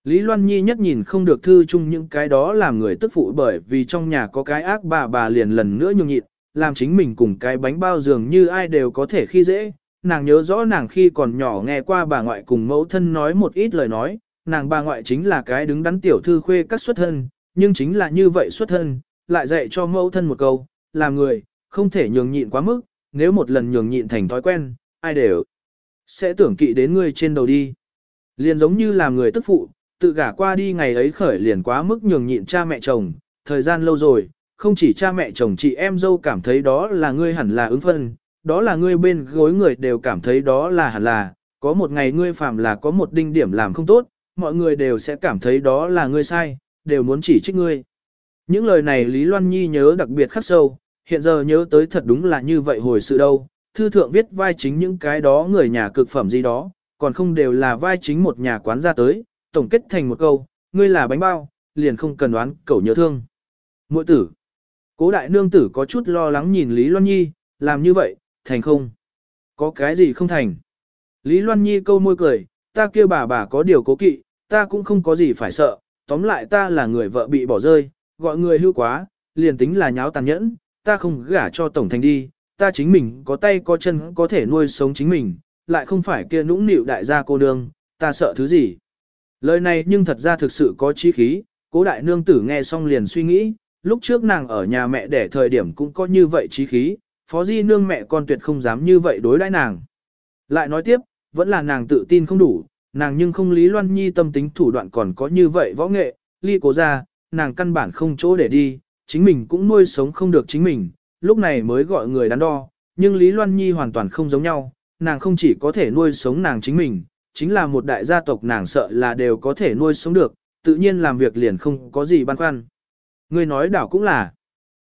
Lý Loan Nhi nhất nhìn không được thư chung những cái đó làm người tức phụ bởi vì trong nhà có cái ác bà bà liền lần nữa nhung nhịn, làm chính mình cùng cái bánh bao dường như ai đều có thể khi dễ. Nàng nhớ rõ nàng khi còn nhỏ nghe qua bà ngoại cùng mẫu thân nói một ít lời nói, nàng bà ngoại chính là cái đứng đắn tiểu thư khuê các xuất thân, nhưng chính là như vậy xuất thân, lại dạy cho mẫu thân một câu, làm người, không thể nhường nhịn quá mức, nếu một lần nhường nhịn thành thói quen, ai đều sẽ tưởng kỵ đến ngươi trên đầu đi. Liền giống như làm người tức phụ, tự gả qua đi ngày ấy khởi liền quá mức nhường nhịn cha mẹ chồng, thời gian lâu rồi, không chỉ cha mẹ chồng chị em dâu cảm thấy đó là ngươi hẳn là ứng phân, đó là ngươi bên gối người đều cảm thấy đó là hẳn là, có một ngày ngươi phạm là có một đinh điểm làm không tốt, mọi người đều sẽ cảm thấy đó là ngươi sai, đều muốn chỉ trích ngươi. Những lời này Lý Loan Nhi nhớ đặc biệt khắc sâu, hiện giờ nhớ tới thật đúng là như vậy hồi sự đâu, thư thượng viết vai chính những cái đó người nhà cực phẩm gì đó, còn không đều là vai chính một nhà quán ra tới, tổng kết thành một câu, ngươi là bánh bao, liền không cần đoán cậu nhớ thương. Muội tử, cố đại nương tử có chút lo lắng nhìn Lý Loan Nhi, làm như vậy, thành không? Có cái gì không thành? Lý Loan Nhi câu môi cười, ta kêu bà bà có điều cố kỵ, ta cũng không có gì phải sợ, tóm lại ta là người vợ bị bỏ rơi, gọi người hưu quá, liền tính là nháo tàn nhẫn, ta không gả cho tổng thành đi, ta chính mình có tay có chân có thể nuôi sống chính mình, lại không phải kia nũng nịu đại gia cô nương, ta sợ thứ gì. Lời này nhưng thật ra thực sự có chí khí, cố đại nương tử nghe xong liền suy nghĩ, lúc trước nàng ở nhà mẹ đẻ thời điểm cũng có như vậy chí khí, phó di nương mẹ con tuyệt không dám như vậy đối đãi nàng. Lại nói tiếp, vẫn là nàng tự tin không đủ, nàng nhưng không lý loan nhi tâm tính thủ đoạn còn có như vậy võ nghệ, ly cố ra, nàng căn bản không chỗ để đi, chính mình cũng nuôi sống không được chính mình, lúc này mới gọi người đắn đo, nhưng Lý Loan Nhi hoàn toàn không giống nhau, nàng không chỉ có thể nuôi sống nàng chính mình, chính là một đại gia tộc nàng sợ là đều có thể nuôi sống được, tự nhiên làm việc liền không có gì băn khoăn. Người nói đảo cũng là,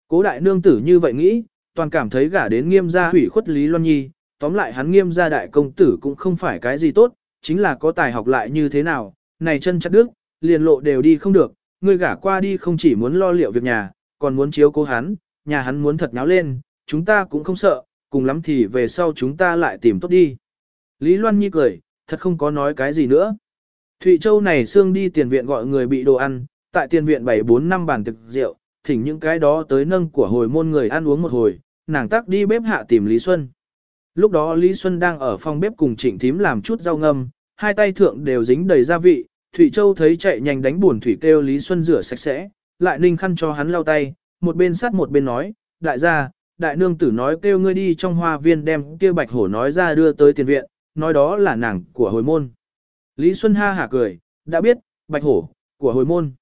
cố đại nương tử như vậy nghĩ, toàn cảm thấy gả đến nghiêm gia hủy khuất Lý Loan Nhi, tóm lại hắn nghiêm gia đại công tử cũng không phải cái gì tốt, chính là có tài học lại như thế nào, này chân chặt đức, liền lộ đều đi không được, ngươi gả qua đi không chỉ muốn lo liệu việc nhà, còn muốn chiếu cố hắn, nhà hắn muốn thật nháo lên, chúng ta cũng không sợ, cùng lắm thì về sau chúng ta lại tìm tốt đi. Lý Loan Nhi cười, thật không có nói cái gì nữa. Thụy Châu này xương đi tiền viện gọi người bị đồ ăn, tại tiền viện 7-4 năm bàn thực rượu, thỉnh những cái đó tới nâng của hồi môn người ăn uống một hồi, nàng tắc đi bếp hạ tìm Lý Xuân. Lúc đó Lý Xuân đang ở phòng bếp cùng trịnh thím làm chút rau ngâm, hai tay thượng đều dính đầy gia vị, Thụy Châu thấy chạy nhanh đánh buồn thủy kêu Lý Xuân rửa sạch sẽ, lại ninh khăn cho hắn lau tay, một bên sát một bên nói, đại gia, đại nương tử nói kêu ngươi đi trong hoa viên đem kia bạch hổ nói ra đưa tới tiền viện, nói đó là nàng của hồi môn. Lý Xuân ha hả cười, đã biết, bạch hổ, của hồi môn.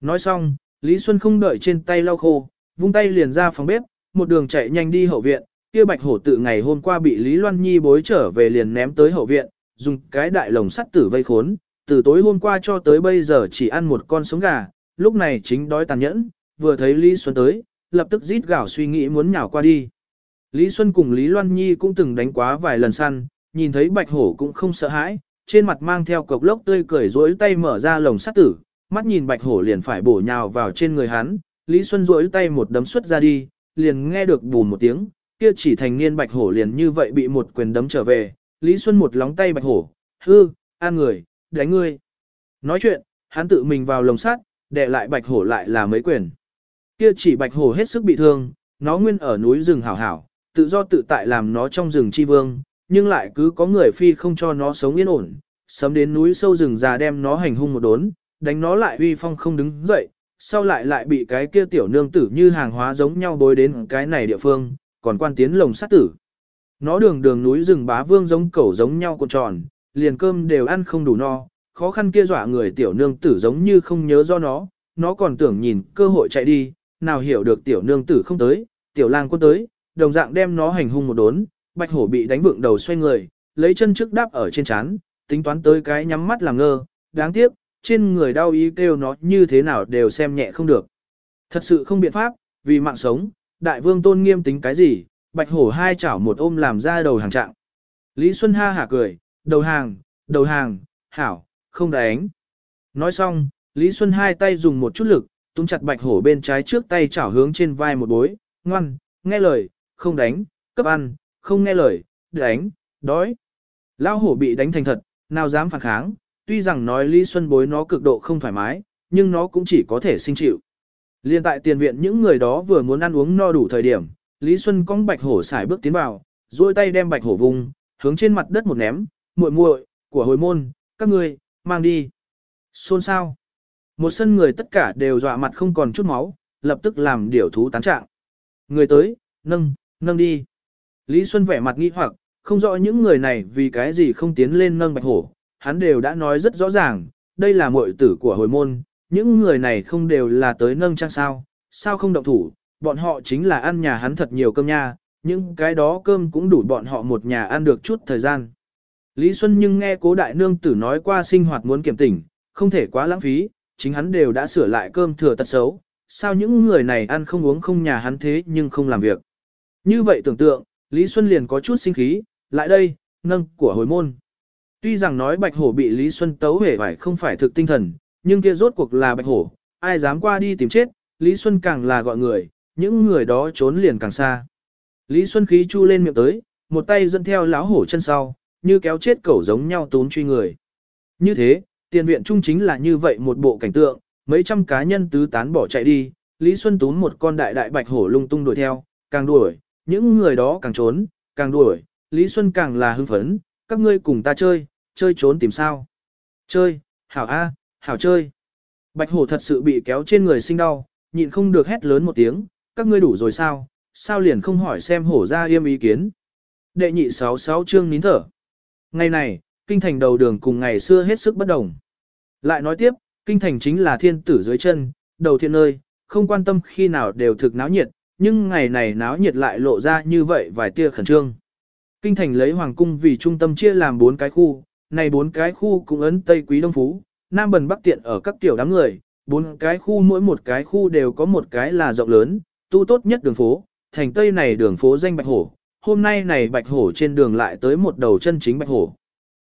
Nói xong, Lý Xuân không đợi trên tay lau khô, vung tay liền ra phòng bếp, một đường chạy nhanh đi hậu viện, kia bạch hổ tự ngày hôm qua bị Lý Loan Nhi bối trở về liền ném tới hậu viện, dùng cái đại lồng sắt tử vây khốn, từ tối hôm qua cho tới bây giờ chỉ ăn một con sống gà, lúc này chính đói tàn nhẫn, vừa thấy Lý Xuân tới, lập tức rít gào suy nghĩ muốn nhào qua đi. Lý Xuân cùng Lý Loan Nhi cũng từng đánh quá vài lần săn, nhìn thấy bạch hổ cũng không sợ hãi, trên mặt mang theo cục lốc tươi cười rối tay mở ra lồng sắt tử, mắt nhìn bạch hổ liền phải bổ nhào vào trên người hắn, Lý Xuân rối tay một đấm xuất ra đi, liền nghe được bùm một tiếng, kia chỉ thành niên bạch hổ liền như vậy bị một quyền đấm trở về, Lý Xuân một lóng tay bạch hổ, hư, an người, đánh ngươi. Nói chuyện, hắn tự mình vào lồng sắt, đệ lại bạch hổ lại là mấy quyền. Kia chỉ bạch hổ hết sức bị thương, nó nguyên ở núi rừng hảo hảo, tự do tự tại làm nó trong rừng chi vương, nhưng lại cứ có người phi không cho nó sống yên ổn, sớm đến núi sâu rừng già đem nó hành hung một đốn, đánh nó lại uy phong không đứng dậy, sau lại lại bị cái kia tiểu nương tử như hàng hóa giống nhau bối đến cái này địa phương, còn quan tiến lồng sát tử. Nó đường đường núi rừng bá vương giống cẩu giống nhau cuộn tròn, liền cơm đều ăn không đủ no, khó khăn kia dọa người tiểu nương tử giống như không nhớ do nó, nó còn tưởng nhìn cơ hội chạy đi, nào hiểu được tiểu nương tử không tới, tiểu lang quân tới, đồng dạng đem nó hành hung một đốn, bạch hổ bị đánh vượng đầu xoay người, lấy chân trước đáp ở trên chán, tính toán tới cái nhắm mắt làm ngơ, đáng tiếc, trên người đau ý kêu nó như thế nào đều xem nhẹ không được. Thật sự không biện pháp, vì mạng sống, đại vương tôn nghiêm tính cái gì, bạch hổ hai chảo một ôm làm ra đầu hàng trạng. Lý Xuân ha hả cười, đầu hàng, đầu hàng, hảo, không đánh. Nói xong, Lý Xuân hai tay dùng một chút lực, túm chặt bạch hổ bên trái trước tay chảo hướng trên vai một bối, ngoan, nghe lời, không đánh, cấp ăn, không nghe lời, đánh, đói. Lão hổ bị đánh thành thật, nào dám phản kháng, tuy rằng nói Lý Xuân bối nó cực độ không thoải mái, nhưng nó cũng chỉ có thể sinh chịu. Liên tại tiền viện những người đó vừa muốn ăn uống no đủ thời điểm, Lý Xuân cong bạch hổ xài bước tiến vào, duỗi tay đem bạch hổ vùng, hướng trên mặt đất một ném, muội muội của hồi môn, các ngươi, mang đi. Xôn sao? Một sân người tất cả đều dọa mặt không còn chút máu, lập tức làm điểu thú tán trạng. Người tới, nâng, nâng đi. Lý Xuân vẻ mặt nghi hoặc, không rõ những người này vì cái gì không tiến lên nâng bạch hổ, hắn đều đã nói rất rõ ràng, đây là muội tử của hồi môn, những người này không đều là tới nâng trang sao, sao không động thủ, bọn họ chính là ăn nhà hắn thật nhiều cơm nha, những cái đó cơm cũng đủ bọn họ một nhà ăn được chút thời gian. Lý Xuân nhưng nghe cố đại nương tử nói qua sinh hoạt muốn kiểm tỉnh, không thể quá lãng phí, chính hắn đều đã sửa lại cơm thừa tật xấu, sao những người này ăn không uống không nhà hắn thế nhưng không làm việc. Như vậy tưởng tượng, Lý Xuân liền có chút sinh khí, lại đây, nâng của hồi môn. Tuy rằng nói bạch hổ bị Lý Xuân tấu hề phải không phải thực tinh thần, nhưng kia rốt cuộc là bạch hổ, ai dám qua đi tìm chết, Lý Xuân càng là gọi người, những người đó trốn liền càng xa. Lý Xuân khí chu lên miệng tới, một tay dẫn theo lão hổ chân sau, như kéo chết cẩu giống nhau tốn truy người. Như thế, tiền viện trung chính là như vậy một bộ cảnh tượng, mấy trăm cá nhân tứ tán bỏ chạy đi, Lý Xuân tún một con đại đại bạch hổ lung tung đuổi theo, càng đuổi, những người đó càng trốn, càng đuổi, Lý Xuân càng là hưng phấn, các ngươi cùng ta chơi, chơi trốn tìm sao. Chơi, hảo A, hảo chơi. Bạch hổ thật sự bị kéo trên người sinh đau, nhịn không được hét lớn một tiếng, các ngươi đủ rồi sao, sao liền không hỏi xem hổ ra yêm ý kiến. Đệ nhị sáu sáu chương nín thở. Ngày này, kinh thành đầu đường cùng ngày xưa hết sức bất đồng. Lại nói tiếp, kinh thành chính là thiên tử dưới chân, đầu thiên nơi, không quan tâm khi nào đều thực náo nhiệt, nhưng ngày này náo nhiệt lại lộ ra như vậy vài tia khẩn trương. Kinh thành lấy hoàng cung vì trung tâm chia làm bốn cái khu, này bốn cái khu cũng ấn Tây Quý Đông Phú, Nam Bần Bắc Tiện ở các tiểu đám người, bốn cái khu mỗi một cái khu đều có một cái là rộng lớn, tu tốt nhất đường phố, thành Tây này đường phố danh Bạch Hổ, hôm nay này Bạch Hổ trên đường lại tới một đầu chân chính Bạch Hổ.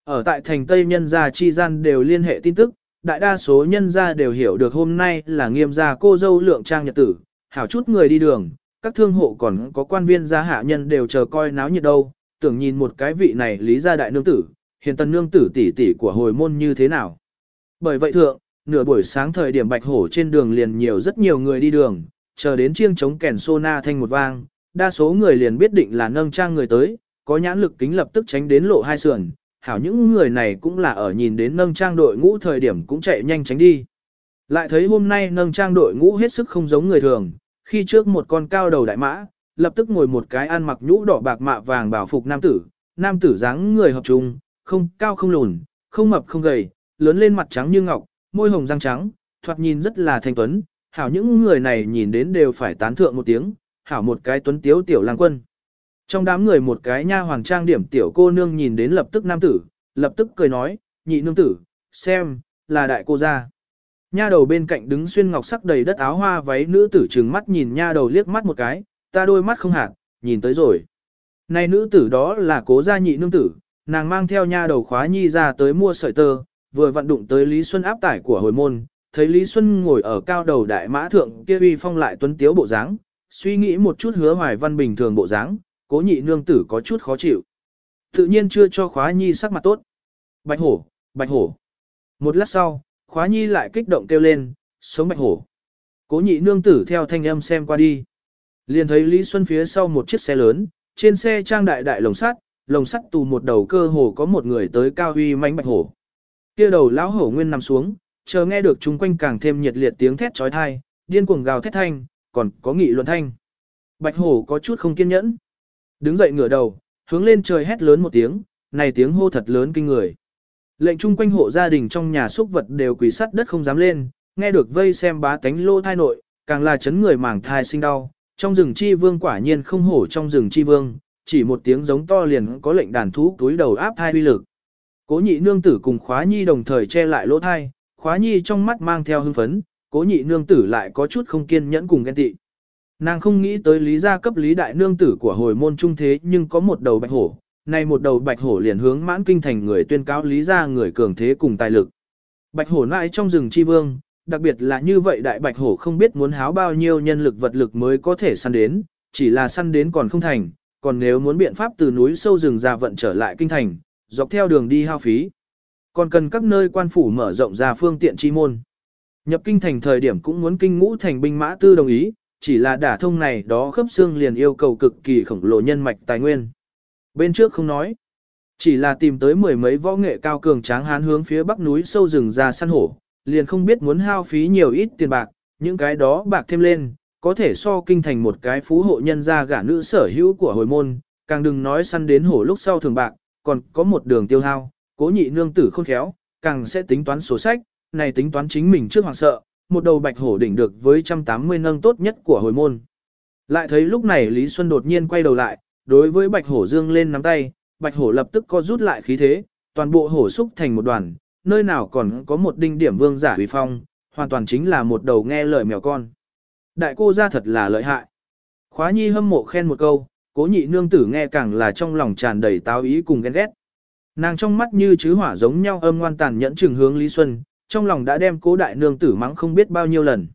Ở tại thành Tây nhân gia chi gian đều liên hệ tin tức, đại đa số nhân gia đều hiểu được hôm nay là nghiêm gia cô dâu lượng trang nhật tử, hảo chút người đi đường, các thương hộ còn có quan viên gia hạ nhân đều chờ coi náo nhiệt đâu, tưởng nhìn một cái vị này lý gia đại nương tử, hiện tần nương tử tỷ tỷ của hồi môn như thế nào. Bởi vậy thượng, nửa buổi sáng thời điểm bạch hổ trên đường liền nhiều rất nhiều người đi đường, chờ đến chiêng chống kèn sô na thanh một vang, đa số người liền biết định là nâng trang người tới, có nhãn lực kính lập tức tránh đến lộ hai sườn, hảo những người này cũng là ở nhìn đến nâng trang đội ngũ thời điểm cũng chạy nhanh tránh đi. Lại thấy hôm nay nâng trang đội ngũ hết sức không giống người thường, khi trước một con cao đầu đại mã, lập tức ngồi một cái ăn mặc nhũ đỏ bạc mạ vàng bảo phục nam tử, nam tử dáng người hợp trung, không cao không lùn, không mập không gầy, lớn lên mặt trắng như ngọc, môi hồng răng trắng, thoạt nhìn rất là thanh tuấn, hảo những người này nhìn đến đều phải tán thượng một tiếng, hảo một cái tuấn tiếu tiểu lang quân. Trong đám người một cái nha hoàng trang điểm tiểu cô nương nhìn đến lập tức nam tử, lập tức cười nói, nhị nương tử, xem, là đại cô gia. Nha đầu bên cạnh đứng xuyên ngọc sắc đầy đất áo hoa váy nữ tử trừng mắt nhìn nha đầu liếc mắt một cái, ta đôi mắt không hạt, nhìn tới rồi. Này nữ tử đó là cố gia nhị nương tử, nàng mang theo nha đầu khóa nhi ra tới mua sợi tơ, vừa vận đụng tới Lý Xuân áp tải của hồi môn, thấy Lý Xuân ngồi ở cao đầu đại mã thượng kia uy phong lại tuấn tiếu bộ dáng, suy nghĩ một chút hứa hoài văn bình thường bộ dáng, cố nhị nương tử có chút khó chịu. Tự nhiên chưa cho khóa nhi sắc mặt tốt. Bạch hổ, bạch hổ. Một lát sau, khóa nhi lại kích động kêu lên, sống bạch hổ. Cố nhị nương tử theo thanh âm xem qua đi. Liền thấy Lý Xuân phía sau một chiếc xe lớn, trên xe trang đại đại lồng sắt, lồng sắt tù một đầu cơ hồ có một người tới cao huy mánh bạch hổ. Kia đầu lão hổ nguyên nằm xuống, chờ nghe được chúng quanh càng thêm nhiệt liệt tiếng thét trói thai, điên cuồng gào thét thanh, còn có nghị luận thanh. Bạch hổ có chút không kiên nhẫn. Đứng dậy ngửa đầu, hướng lên trời hét lớn một tiếng, này tiếng hô thật lớn kinh người. Lệnh chung quanh hộ gia đình trong nhà xúc vật đều quỳ sắt đất không dám lên, nghe được vây xem bá tánh lô thai nội, càng là chấn người mảng thai sinh đau. Trong rừng chi vương quả nhiên không hổ trong rừng chi vương, chỉ một tiếng giống to liền có lệnh đàn thú túi đầu áp thai uy lực. Cố nhị nương tử cùng khóa nhi đồng thời che lại lỗ thai, khóa nhi trong mắt mang theo hưng phấn, cố nhị nương tử lại có chút không kiên nhẫn cùng ghen tị. Nàng không nghĩ tới lý gia cấp lý đại nương tử của hồi môn trung thế nhưng có một đầu bạch hổ, này một đầu bạch hổ liền hướng mãn kinh thành người tuyên cáo lý gia người cường thế cùng tài lực. Bạch hổ lại trong rừng chi vương, đặc biệt là như vậy đại bạch hổ không biết muốn háo bao nhiêu nhân lực vật lực mới có thể săn đến, chỉ là săn đến còn không thành, còn nếu muốn biện pháp từ núi sâu rừng ra vận trở lại kinh thành, dọc theo đường đi hao phí. Còn cần các nơi quan phủ mở rộng ra phương tiện chi môn. Nhập kinh thành thời điểm cũng muốn kinh ngũ thành binh mã tư đồng ý, chỉ là đả thông này đó khớp xương liền yêu cầu cực kỳ khổng lồ nhân mạch tài nguyên. Bên trước không nói, chỉ là tìm tới mười mấy võ nghệ cao cường tráng hán hướng phía bắc núi sâu rừng ra săn hổ, liền không biết muốn hao phí nhiều ít tiền bạc, những cái đó bạc thêm lên, có thể so kinh thành một cái phú hộ nhân gia gả nữ sở hữu của hồi môn, càng đừng nói săn đến hổ lúc sau thường bạc, còn có một đường tiêu hao, cố nhị nương tử khôn khéo, càng sẽ tính toán sổ sách, này tính toán chính mình trước hoàng sợ, một đầu bạch hổ đỉnh được với 180 nâng tốt nhất của hồi môn. Lại thấy lúc này Lý Xuân đột nhiên quay đầu lại, đối với bạch hổ dương lên nắm tay, bạch hổ lập tức co rút lại khí thế, toàn bộ hổ xúc thành một đoàn, nơi nào còn có một đinh điểm vương giả uy phong, hoàn toàn chính là một đầu nghe lời mèo con. Đại cô ra thật là lợi hại. Khóa nhi hâm mộ khen một câu, cố nhị nương tử nghe càng là trong lòng tràn đầy táo ý cùng ghen ghét. Nàng trong mắt như chứ hỏa giống nhau âm ngoan tàn nhẫn trừng hướng Lý Xuân, trong lòng đã đem cố đại nương tử mắng không biết bao nhiêu lần.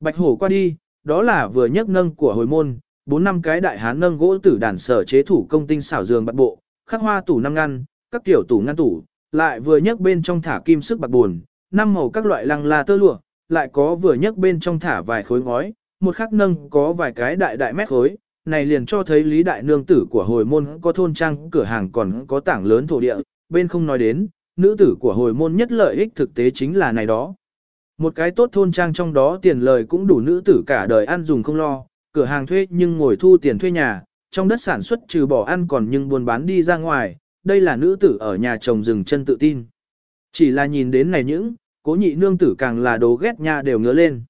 Bạch hổ qua đi, đó là vừa nhấc nâng của hồi môn, bốn năm cái đại hán nâng gỗ tử đàn sở chế thủ công tinh xảo giường bạc bộ, khắc hoa tủ năm ngăn, các tiểu tủ ngăn tủ, lại vừa nhấc bên trong thả kim sức bạc buồn, năm màu các loại lăng la tơ lụa, lại có vừa nhấc bên trong thả vài khối ngói, một khắc nâng có vài cái đại đại mét khối, này liền cho thấy lý đại nương tử của hồi môn có thôn trang cửa hàng còn có tảng lớn thổ địa, bên không nói đến, nữ tử của hồi môn nhất lợi ích thực tế chính là này đó. Một cái tốt thôn trang trong đó tiền lời cũng đủ nữ tử cả đời ăn dùng không lo, cửa hàng thuê nhưng ngồi thu tiền thuê nhà, trong đất sản xuất trừ bỏ ăn còn nhưng buôn bán đi ra ngoài, đây là nữ tử ở nhà chồng rừng chân tự tin. Chỉ là nhìn đến này những, cố nhị nương tử càng là đồ ghét nha đều ngứa lên.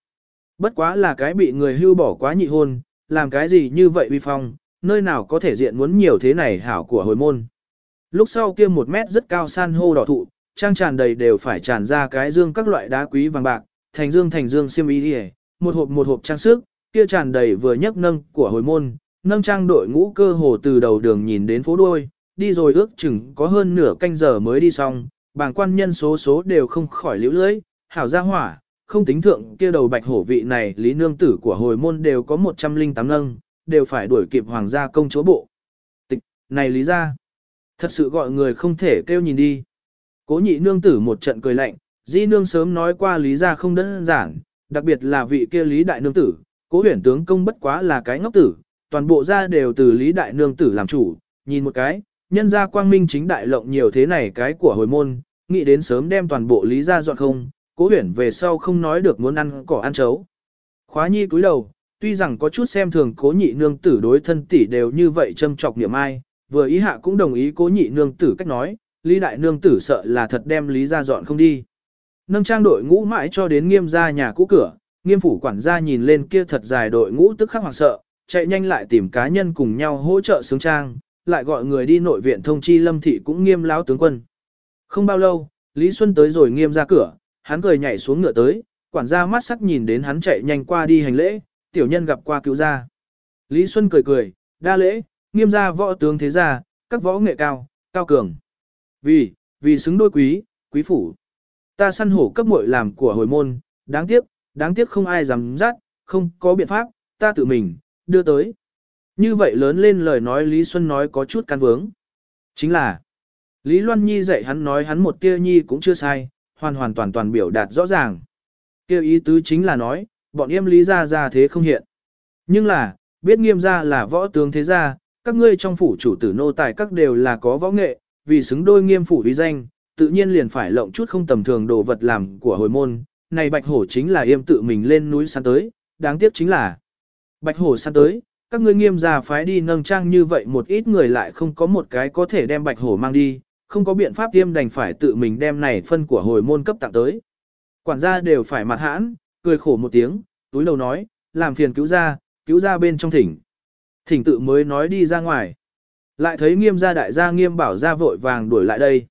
Bất quá là cái bị người hưu bỏ quá nhị hôn, làm cái gì như vậy uy phong, nơi nào có thể diện muốn nhiều thế này hảo của hồi môn. Lúc sau kia một mét rất cao san hô đỏ thụ, trang tràn đầy đều phải tràn ra cái dương các loại đá quý vàng bạc, thành dương thành dương xiêm y đi một hộp một hộp trang sức, kia tràn đầy vừa nhấc nâng của hồi môn, nâng trang đội ngũ cơ hồ từ đầu đường nhìn đến phố đuôi, đi rồi ước chừng có hơn nửa canh giờ mới đi xong, bảng quan nhân số số đều không khỏi liễu lưỡi, hảo ra hỏa, không tính thượng kia đầu bạch hổ vị này lý nương tử của hồi môn đều có 108 nâng, đều phải đuổi kịp hoàng gia công chúa bộ. Tịch, này lý ra, thật sự gọi người không thể kêu nhìn đi. Cố nhị nương tử một trận cười lạnh, di nương sớm nói qua lý ra không đơn giản, đặc biệt là vị kia lý đại nương tử, cố huyển tướng công bất quá là cái ngốc tử, toàn bộ ra đều từ lý đại nương tử làm chủ, nhìn một cái, nhân ra quang minh chính đại lộng nhiều thế này cái của hồi môn, nghĩ đến sớm đem toàn bộ lý ra dọn không, cố huyển về sau không nói được muốn ăn cỏ ăn chấu. Khóa nhi cúi đầu, tuy rằng có chút xem thường cố nhị nương tử đối thân tỷ đều như vậy châm trọc niệm ai, vừa ý hạ cũng đồng ý cố nhị nương tử cách nói, lý đại nương tử sợ là thật đem lý ra dọn không đi. Nâng trang đội ngũ mãi cho đến nghiêm ra nhà cũ cửa, nghiêm phủ quản gia nhìn lên kia thật dài đội ngũ tức khắc hoảng sợ, chạy nhanh lại tìm cá nhân cùng nhau hỗ trợ sướng trang, lại gọi người đi nội viện thông chi lâm thị cũng nghiêm láo tướng quân. Không bao lâu, Lý Xuân tới rồi nghiêm ra cửa, hắn cười nhảy xuống ngựa tới, quản gia mắt sắc nhìn đến hắn chạy nhanh qua đi hành lễ, tiểu nhân gặp qua cứu gia. Lý Xuân cười cười, đa lễ, nghiêm gia võ tướng thế gia, các võ nghệ cao, cao cường. Vì, vì xứng đôi quý, quý phủ. Ta săn hổ cấp muội làm của hồi môn, đáng tiếc, đáng tiếc không ai dám dắt, không có biện pháp, ta tự mình, đưa tới. Như vậy lớn lên lời nói Lý Xuân nói có chút can vướng. Chính là, Lý Loan Nhi dạy hắn nói hắn một tia nhi cũng chưa sai, hoàn hoàn toàn toàn biểu đạt rõ ràng. Kêu ý tứ chính là nói, bọn em Lý ra ra thế không hiện. Nhưng là, biết nghiêm ra là võ tướng thế gia, các ngươi trong phủ chủ tử nô tài các đều là có võ nghệ, vì xứng đôi nghiêm phủ uy danh, tự nhiên liền phải lộng chút không tầm thường đồ vật làm của hồi môn. Này bạch hổ chính là yêm tự mình lên núi săn tới, đáng tiếc chính là bạch hổ săn tới, các ngươi nghiêm gia phái đi nâng trang như vậy một ít người lại không có một cái có thể đem bạch hổ mang đi, không có biện pháp tiêm đành phải tự mình đem này phân của hồi môn cấp tặng tới. Quản gia đều phải mặt hãn, cười khổ một tiếng, túi đầu nói, làm phiền cứu ra, cứu ra bên trong thỉnh. Thỉnh tự mới nói đi ra ngoài. Lại thấy nghiêm gia đại gia nghiêm bảo ra vội vàng đuổi lại đây.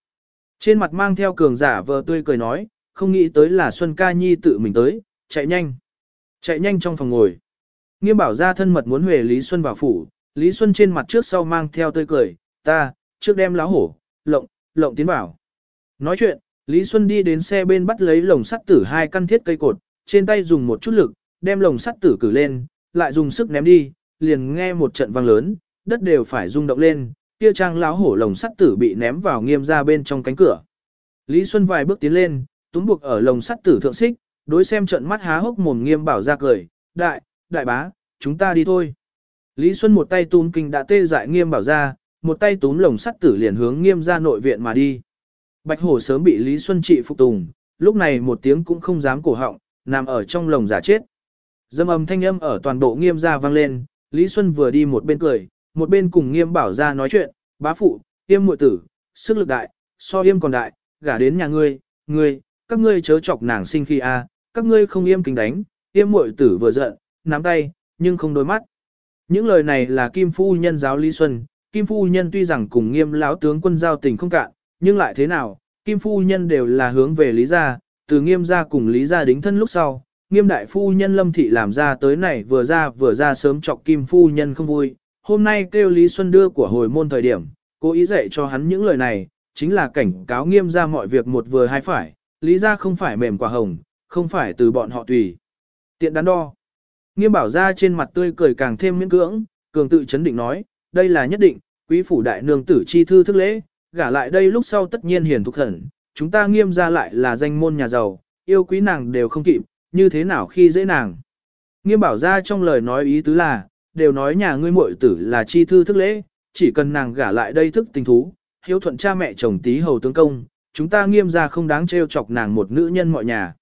Trên mặt mang theo cường giả vờ tươi cười nói, không nghĩ tới là Xuân Ca Nhi tự mình tới, chạy nhanh. Chạy nhanh trong phòng ngồi. Nghiêm bảo ra thân mật muốn huề Lý Xuân vào phủ, Lý Xuân trên mặt trước sau mang theo tươi cười, ta, trước đem láo hổ, lộng, lộng tiến bảo, Nói chuyện, Lý Xuân đi đến xe bên bắt lấy lồng sắt tử hai căn thiết cây cột, trên tay dùng một chút lực, đem lồng sắt tử cử lên, lại dùng sức ném đi, liền nghe một trận vang lớn, đất đều phải rung động lên, kia trang lão hổ lồng sắt tử bị ném vào nghiêm ra bên trong cánh cửa. Lý Xuân vài bước tiến lên, túm buộc ở lồng sắt tử thượng xích, đối xem trận mắt há hốc mồm nghiêm bảo ra cười, đại, đại bá, chúng ta đi thôi. Lý Xuân một tay túm kinh đã tê dại nghiêm bảo ra, một tay túm lồng sắt tử liền hướng nghiêm ra nội viện mà đi. Bạch hổ sớm bị Lý Xuân trị phục tùng, lúc này một tiếng cũng không dám cổ họng, nằm ở trong lồng giả chết. Dâm âm thanh âm ở toàn bộ nghiêm gia vang lên, Lý Xuân vừa đi một bên cười, một bên cùng nghiêm bảo ra nói chuyện, bá phụ, yêm muội tử, sức lực đại, so yêm còn đại, gả đến nhà ngươi, ngươi, các ngươi chớ chọc nàng sinh khi a, các ngươi không yêm kính đánh, yêm muội tử vừa giận, nắm tay, nhưng không đôi mắt. Những lời này là Kim Phu Nhân giáo Lý Xuân, Kim Phu Nhân tuy rằng cùng nghiêm lão tướng quân giao tình không cạn, nhưng lại thế nào, Kim Phu Nhân đều là hướng về Lý gia, từ nghiêm gia cùng Lý gia đính thân lúc sau, nghiêm đại phu nhân lâm thị làm ra tới này vừa ra vừa ra sớm chọc Kim Phu Nhân không vui, hôm nay kêu Lý Xuân đưa của hồi môn thời điểm, cố ý dạy cho hắn những lời này, chính là cảnh cáo nghiêm ra mọi việc một vừa hai phải, Lý gia không phải mềm quả hồng, không phải từ bọn họ tùy. Tiện đắn đo. Nghiêm bảo ra trên mặt tươi cười càng thêm miễn cưỡng, cường tự chấn định nói, đây là nhất định, quý phủ đại nương tử chi thư thức lễ, gả lại đây lúc sau tất nhiên hiền thục thần, chúng ta nghiêm ra lại là danh môn nhà giàu, yêu quý nàng đều không kịp, như thế nào khi dễ nàng. Nghiêm bảo ra trong lời nói ý tứ là, đều nói nhà ngươi muội tử là chi thư thức lễ, chỉ cần nàng gả lại đây thức tình thú, hiếu thuận cha mẹ chồng tí hầu tướng công, chúng ta nghiêm ra không đáng trêu chọc nàng một nữ nhân mọi nhà.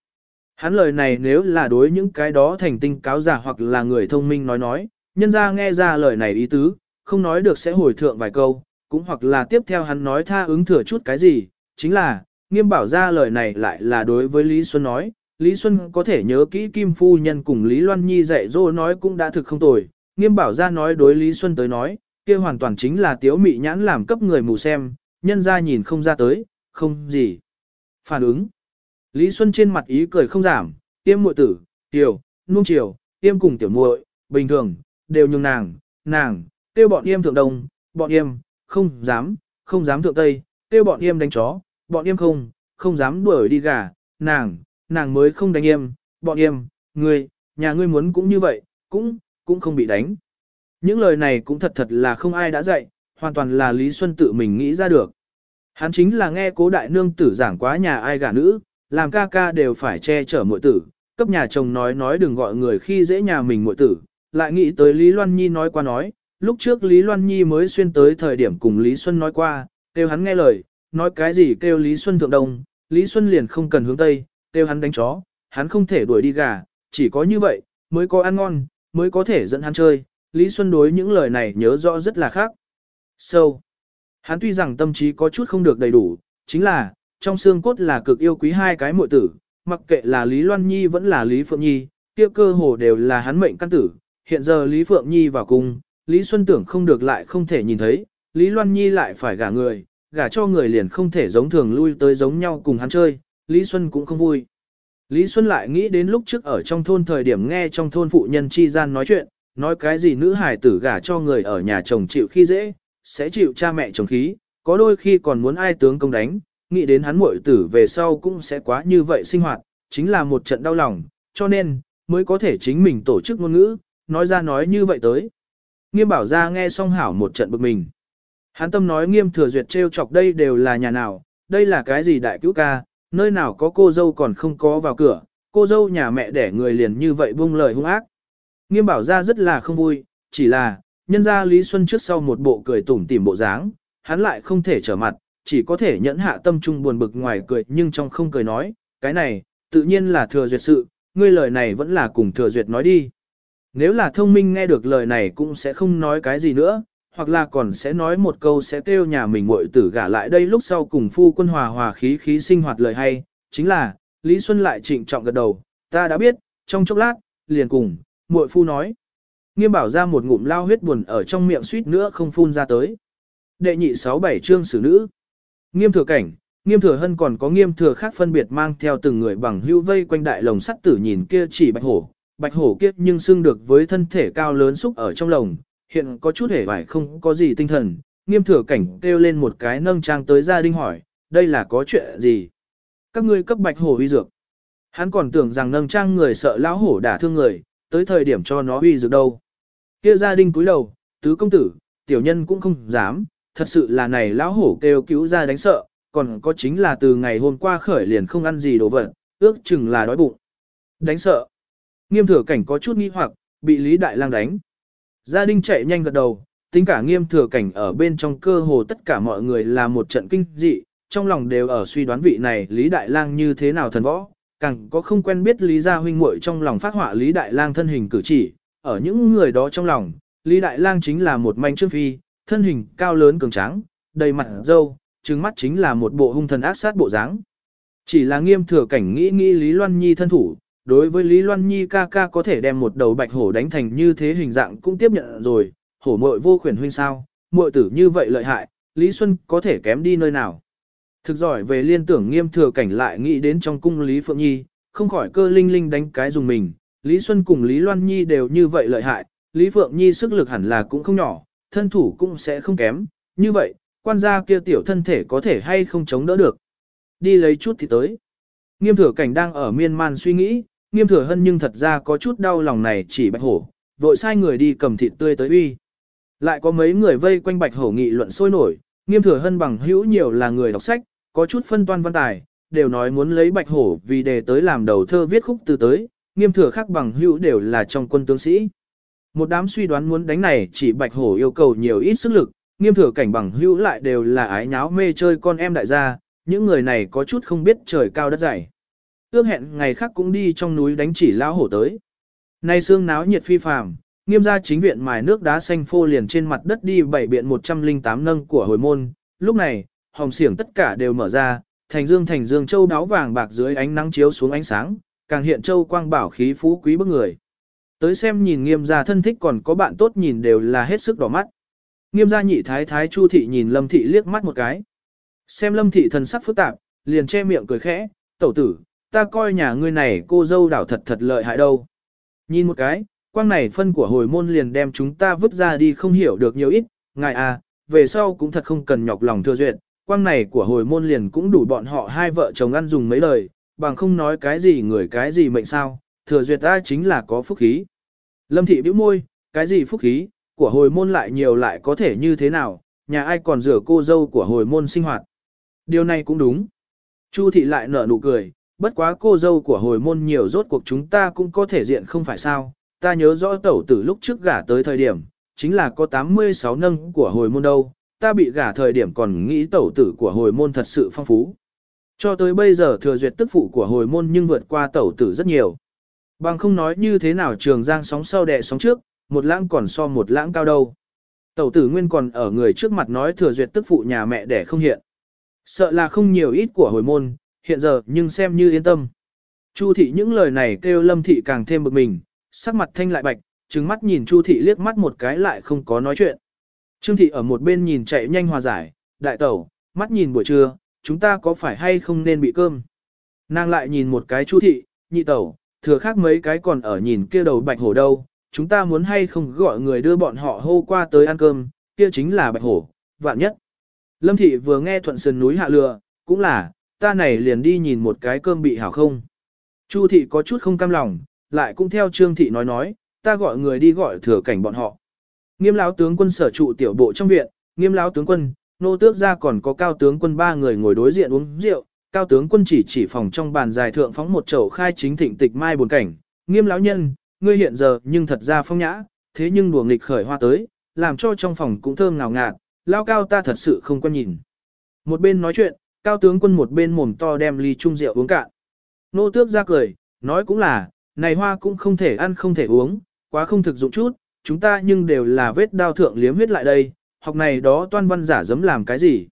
Hắn lời này nếu là đối những cái đó thành tinh cáo giả hoặc là người thông minh nói nói, nhân ra nghe ra lời này ý tứ, không nói được sẽ hồi thượng vài câu, cũng hoặc là tiếp theo hắn nói tha ứng thừa chút cái gì, chính là, nghiêm bảo ra lời này lại là đối với Lý Xuân nói, Lý Xuân có thể nhớ kỹ Kim Phu Nhân cùng Lý Loan Nhi dạy dỗ nói cũng đã thực không tồi, nghiêm bảo ra nói đối Lý Xuân tới nói, kia hoàn toàn chính là tiếu mị nhãn làm cấp người mù xem, nhân ra nhìn không ra tới, không gì. Phản ứng. Lý Xuân trên mặt ý cười không giảm, tiêm muội tử, tiểu, nuông chiều, tiêm cùng tiểu muội, bình thường, đều nhường nàng, nàng, tiêu bọn yêm thượng đông, bọn yêm, không dám, không dám thượng tây, tiêu bọn yêm đánh chó, bọn yêm không, không dám đuổi đi gà, nàng, nàng mới không đánh em, bọn em, ngươi, nhà ngươi muốn cũng như vậy, cũng, cũng không bị đánh. Những lời này cũng thật thật là không ai đã dạy, hoàn toàn là Lý Xuân tự mình nghĩ ra được. Hắn chính là nghe cố đại nương tử giảng quá nhà ai gả nữ, làm ca ca đều phải che chở muội tử, cấp nhà chồng nói nói đừng gọi người khi dễ nhà mình muội tử, lại nghĩ tới Lý Loan Nhi nói qua nói, lúc trước Lý Loan Nhi mới xuyên tới thời điểm cùng Lý Xuân nói qua, kêu hắn nghe lời, nói cái gì kêu Lý Xuân thượng đông, Lý Xuân liền không cần hướng tây, kêu hắn đánh chó, hắn không thể đuổi đi gà, chỉ có như vậy, mới có ăn ngon, mới có thể dẫn hắn chơi, Lý Xuân đối những lời này nhớ rõ rất là khác. Sâu. So, hắn tuy rằng tâm trí có chút không được đầy đủ, chính là, trong xương cốt là cực yêu quý hai cái muội tử, mặc kệ là Lý Loan Nhi vẫn là Lý Phượng Nhi, kia cơ hồ đều là hắn mệnh căn tử. Hiện giờ Lý Phượng Nhi vào cung, Lý Xuân tưởng không được lại không thể nhìn thấy, Lý Loan Nhi lại phải gả người, gả cho người liền không thể giống thường lui tới giống nhau cùng hắn chơi, Lý Xuân cũng không vui. Lý Xuân lại nghĩ đến lúc trước ở trong thôn thời điểm nghe trong thôn phụ nhân chi gian nói chuyện, nói cái gì nữ hài tử gả cho người ở nhà chồng chịu khi dễ, sẽ chịu cha mẹ chồng khí, có đôi khi còn muốn ai tướng công đánh, nghĩ đến hắn muội tử về sau cũng sẽ quá như vậy sinh hoạt, chính là một trận đau lòng, cho nên, mới có thể chính mình tổ chức ngôn ngữ, nói ra nói như vậy tới. Nghiêm bảo ra nghe xong hảo một trận bực mình. Hắn tâm nói nghiêm thừa duyệt trêu chọc đây đều là nhà nào, đây là cái gì đại cứu ca, nơi nào có cô dâu còn không có vào cửa, cô dâu nhà mẹ đẻ người liền như vậy buông lời hung ác. Nghiêm bảo ra rất là không vui, chỉ là, nhân ra Lý Xuân trước sau một bộ cười tủm tỉm bộ dáng, hắn lại không thể trở mặt, chỉ có thể nhẫn hạ tâm trung buồn bực ngoài cười nhưng trong không cười nói, cái này, tự nhiên là thừa duyệt sự, ngươi lời này vẫn là cùng thừa duyệt nói đi. Nếu là thông minh nghe được lời này cũng sẽ không nói cái gì nữa, hoặc là còn sẽ nói một câu sẽ kêu nhà mình muội tử gả lại đây lúc sau cùng phu quân hòa hòa khí khí sinh hoạt lời hay, chính là, Lý Xuân lại trịnh trọng gật đầu, ta đã biết, trong chốc lát, liền cùng, muội phu nói. Nghiêm bảo ra một ngụm lao huyết buồn ở trong miệng suýt nữa không phun ra tới. Đệ nhị sáu bảy chương xử nữ. Nghiêm thừa cảnh, nghiêm thừa hân còn có nghiêm thừa khác phân biệt mang theo từng người bằng hữu vây quanh đại lồng sắt tử nhìn kia chỉ bạch hổ. Bạch hổ kiếp nhưng xưng được với thân thể cao lớn xúc ở trong lồng, hiện có chút hề vải không có gì tinh thần. Nghiêm thừa cảnh kêu lên một cái nâng trang tới gia đình hỏi, đây là có chuyện gì? Các ngươi cấp bạch hổ uy dược. Hắn còn tưởng rằng nâng trang người sợ lão hổ đả thương người, tới thời điểm cho nó uy dược đâu. Kia gia đình cúi đầu, tứ công tử, tiểu nhân cũng không dám, thật sự là này lão hổ kêu cứu ra đánh sợ, còn có chính là từ ngày hôm qua khởi liền không ăn gì đồ vật, ước chừng là đói bụng. Đánh sợ. Nghiêm thừa cảnh có chút nghi hoặc, bị Lý Đại Lang đánh. Gia đình chạy nhanh gật đầu, tính cả nghiêm thừa cảnh ở bên trong cơ hồ tất cả mọi người là một trận kinh dị, trong lòng đều ở suy đoán vị này Lý Đại Lang như thế nào thần võ, càng có không quen biết Lý Gia huynh muội trong lòng phát họa Lý Đại Lang thân hình cử chỉ, ở những người đó trong lòng, Lý Đại Lang chính là một manh trương phi, thân hình cao lớn cường tráng, đầy mặt râu, trừng mắt chính là một bộ hung thần ác sát bộ dáng. Chỉ là nghiêm thừa cảnh nghĩ nghĩ Lý Loan Nhi thân thủ, đối với Lý Loan Nhi ca ca có thể đem một đầu bạch hổ đánh thành như thế hình dạng cũng tiếp nhận rồi, hổ muội vô khuyển huynh sao, muội tử như vậy lợi hại, Lý Xuân có thể kém đi nơi nào. Thực giỏi về liên tưởng nghiêm thừa cảnh lại nghĩ đến trong cung Lý Phượng Nhi, không khỏi cơ linh linh đánh cái dùng mình, Lý Xuân cùng Lý Loan Nhi đều như vậy lợi hại, Lý Phượng Nhi sức lực hẳn là cũng không nhỏ, thân thủ cũng sẽ không kém, như vậy, quan gia kia tiểu thân thể có thể hay không chống đỡ được. Đi lấy chút thì tới. Nghiêm thừa cảnh đang ở miên man suy nghĩ, nghiêm thừa hân nhưng thật ra có chút đau lòng này chỉ bạch hổ, vội sai người đi cầm thịt tươi tới uy. Lại có mấy người vây quanh bạch hổ nghị luận sôi nổi, nghiêm thừa hân bằng hữu nhiều là người đọc sách, có chút phân toan văn tài, đều nói muốn lấy bạch hổ vì đề tới làm đầu thơ viết khúc từ tới, nghiêm thừa khác bằng hữu đều là trong quân tướng sĩ. Một đám suy đoán muốn đánh này chỉ bạch hổ yêu cầu nhiều ít sức lực, nghiêm thừa cảnh bằng hữu lại đều là ái nháo mê chơi con em đại gia, những người này có chút không biết trời cao đất dày. Ước hẹn ngày khác cũng đi trong núi đánh chỉ lão hổ tới. Nay xương náo nhiệt phi phàm, nghiêm gia chính viện mài nước đá xanh phô liền trên mặt đất đi bảy biện 108 nâng của hồi môn, lúc này, hồng xiển tất cả đều mở ra, thành dương thành dương châu đáo vàng bạc dưới ánh nắng chiếu xuống ánh sáng, càng hiện châu quang bảo khí phú quý bức người. Tới xem nhìn nghiêm gia thân thích còn có bạn tốt nhìn đều là hết sức đỏ mắt. Nghiêm gia nhị thái thái chu thị nhìn lâm thị liếc mắt một cái. Xem lâm thị thần sắc phức tạp, liền che miệng cười khẽ, tẩu tử, ta coi nhà ngươi này cô dâu đảo thật thật lợi hại đâu. Nhìn một cái, quang này phân của hồi môn liền đem chúng ta vứt ra đi không hiểu được nhiều ít, ngài à, về sau cũng thật không cần nhọc lòng thừa duyệt, quang này của hồi môn liền cũng đủ bọn họ hai vợ chồng ăn dùng mấy lời, bằng không nói cái gì người cái gì mệnh sao, thừa duyệt ta chính là có phúc khí. Lâm thị bĩu môi, cái gì phúc khí, của hồi môn lại nhiều lại có thể như thế nào, nhà ai còn rửa cô dâu của hồi môn sinh hoạt. Điều này cũng đúng. Chu thị lại nở nụ cười, bất quá cô dâu của hồi môn nhiều rốt cuộc chúng ta cũng có thể diện không phải sao, ta nhớ rõ tẩu tử lúc trước gả tới thời điểm, chính là có 86 nâng của hồi môn đâu, ta bị gả thời điểm còn nghĩ tẩu tử của hồi môn thật sự phong phú. Cho tới bây giờ thừa duyệt tức phụ của hồi môn nhưng vượt qua tẩu tử rất nhiều. Bằng không nói như thế nào trường giang sóng sau đẻ sóng trước, một lãng còn so một lãng cao đâu. Tẩu tử nguyên còn ở người trước mặt nói thừa duyệt tức phụ nhà mẹ đẻ không hiện. Sợ là không nhiều ít của hồi môn, hiện giờ nhưng xem như yên tâm. Chu thị những lời này kêu lâm thị càng thêm bực mình, sắc mặt thanh lại bạch, trừng mắt nhìn Chu thị liếc mắt một cái lại không có nói chuyện. Trương thị ở một bên nhìn chạy nhanh hòa giải, đại tẩu, mắt nhìn buổi trưa, chúng ta có phải hay không nên bị cơm. Nàng lại nhìn một cái Chu thị, nhị tẩu, thừa khác mấy cái còn ở nhìn kia đầu bạch hổ đâu, chúng ta muốn hay không gọi người đưa bọn họ hô qua tới ăn cơm, kia chính là bạch hổ, vạn nhất. Lâm thị vừa nghe thuận sườn núi hạ lừa, cũng là, ta này liền đi nhìn một cái cơm bị hảo không. Chu thị có chút không cam lòng, lại cũng theo trương thị nói nói, ta gọi người đi gọi thừa cảnh bọn họ. Nghiêm lão tướng quân sở trụ tiểu bộ trong viện, nghiêm lão tướng quân, nô tước ra còn có cao tướng quân ba người ngồi đối diện uống rượu, cao tướng quân chỉ chỉ phòng trong bàn dài thượng phóng một chậu khai chính thịnh tịch mai buồn cảnh, nghiêm lão nhân, ngươi hiện giờ nhưng thật ra phong nhã, thế nhưng đùa nghịch khởi hoa tới, làm cho trong phòng cũng thơm ngào ngạt, lao cao ta thật sự không quan nhìn. Một bên nói chuyện, cao tướng quân một bên mồm to đem ly chung rượu uống cạn. Nô tước ra cười, nói cũng là, này hoa cũng không thể ăn không thể uống, quá không thực dụng chút, chúng ta nhưng đều là vết đao thượng liếm huyết lại đây, học này đó toan văn giả dám làm cái gì.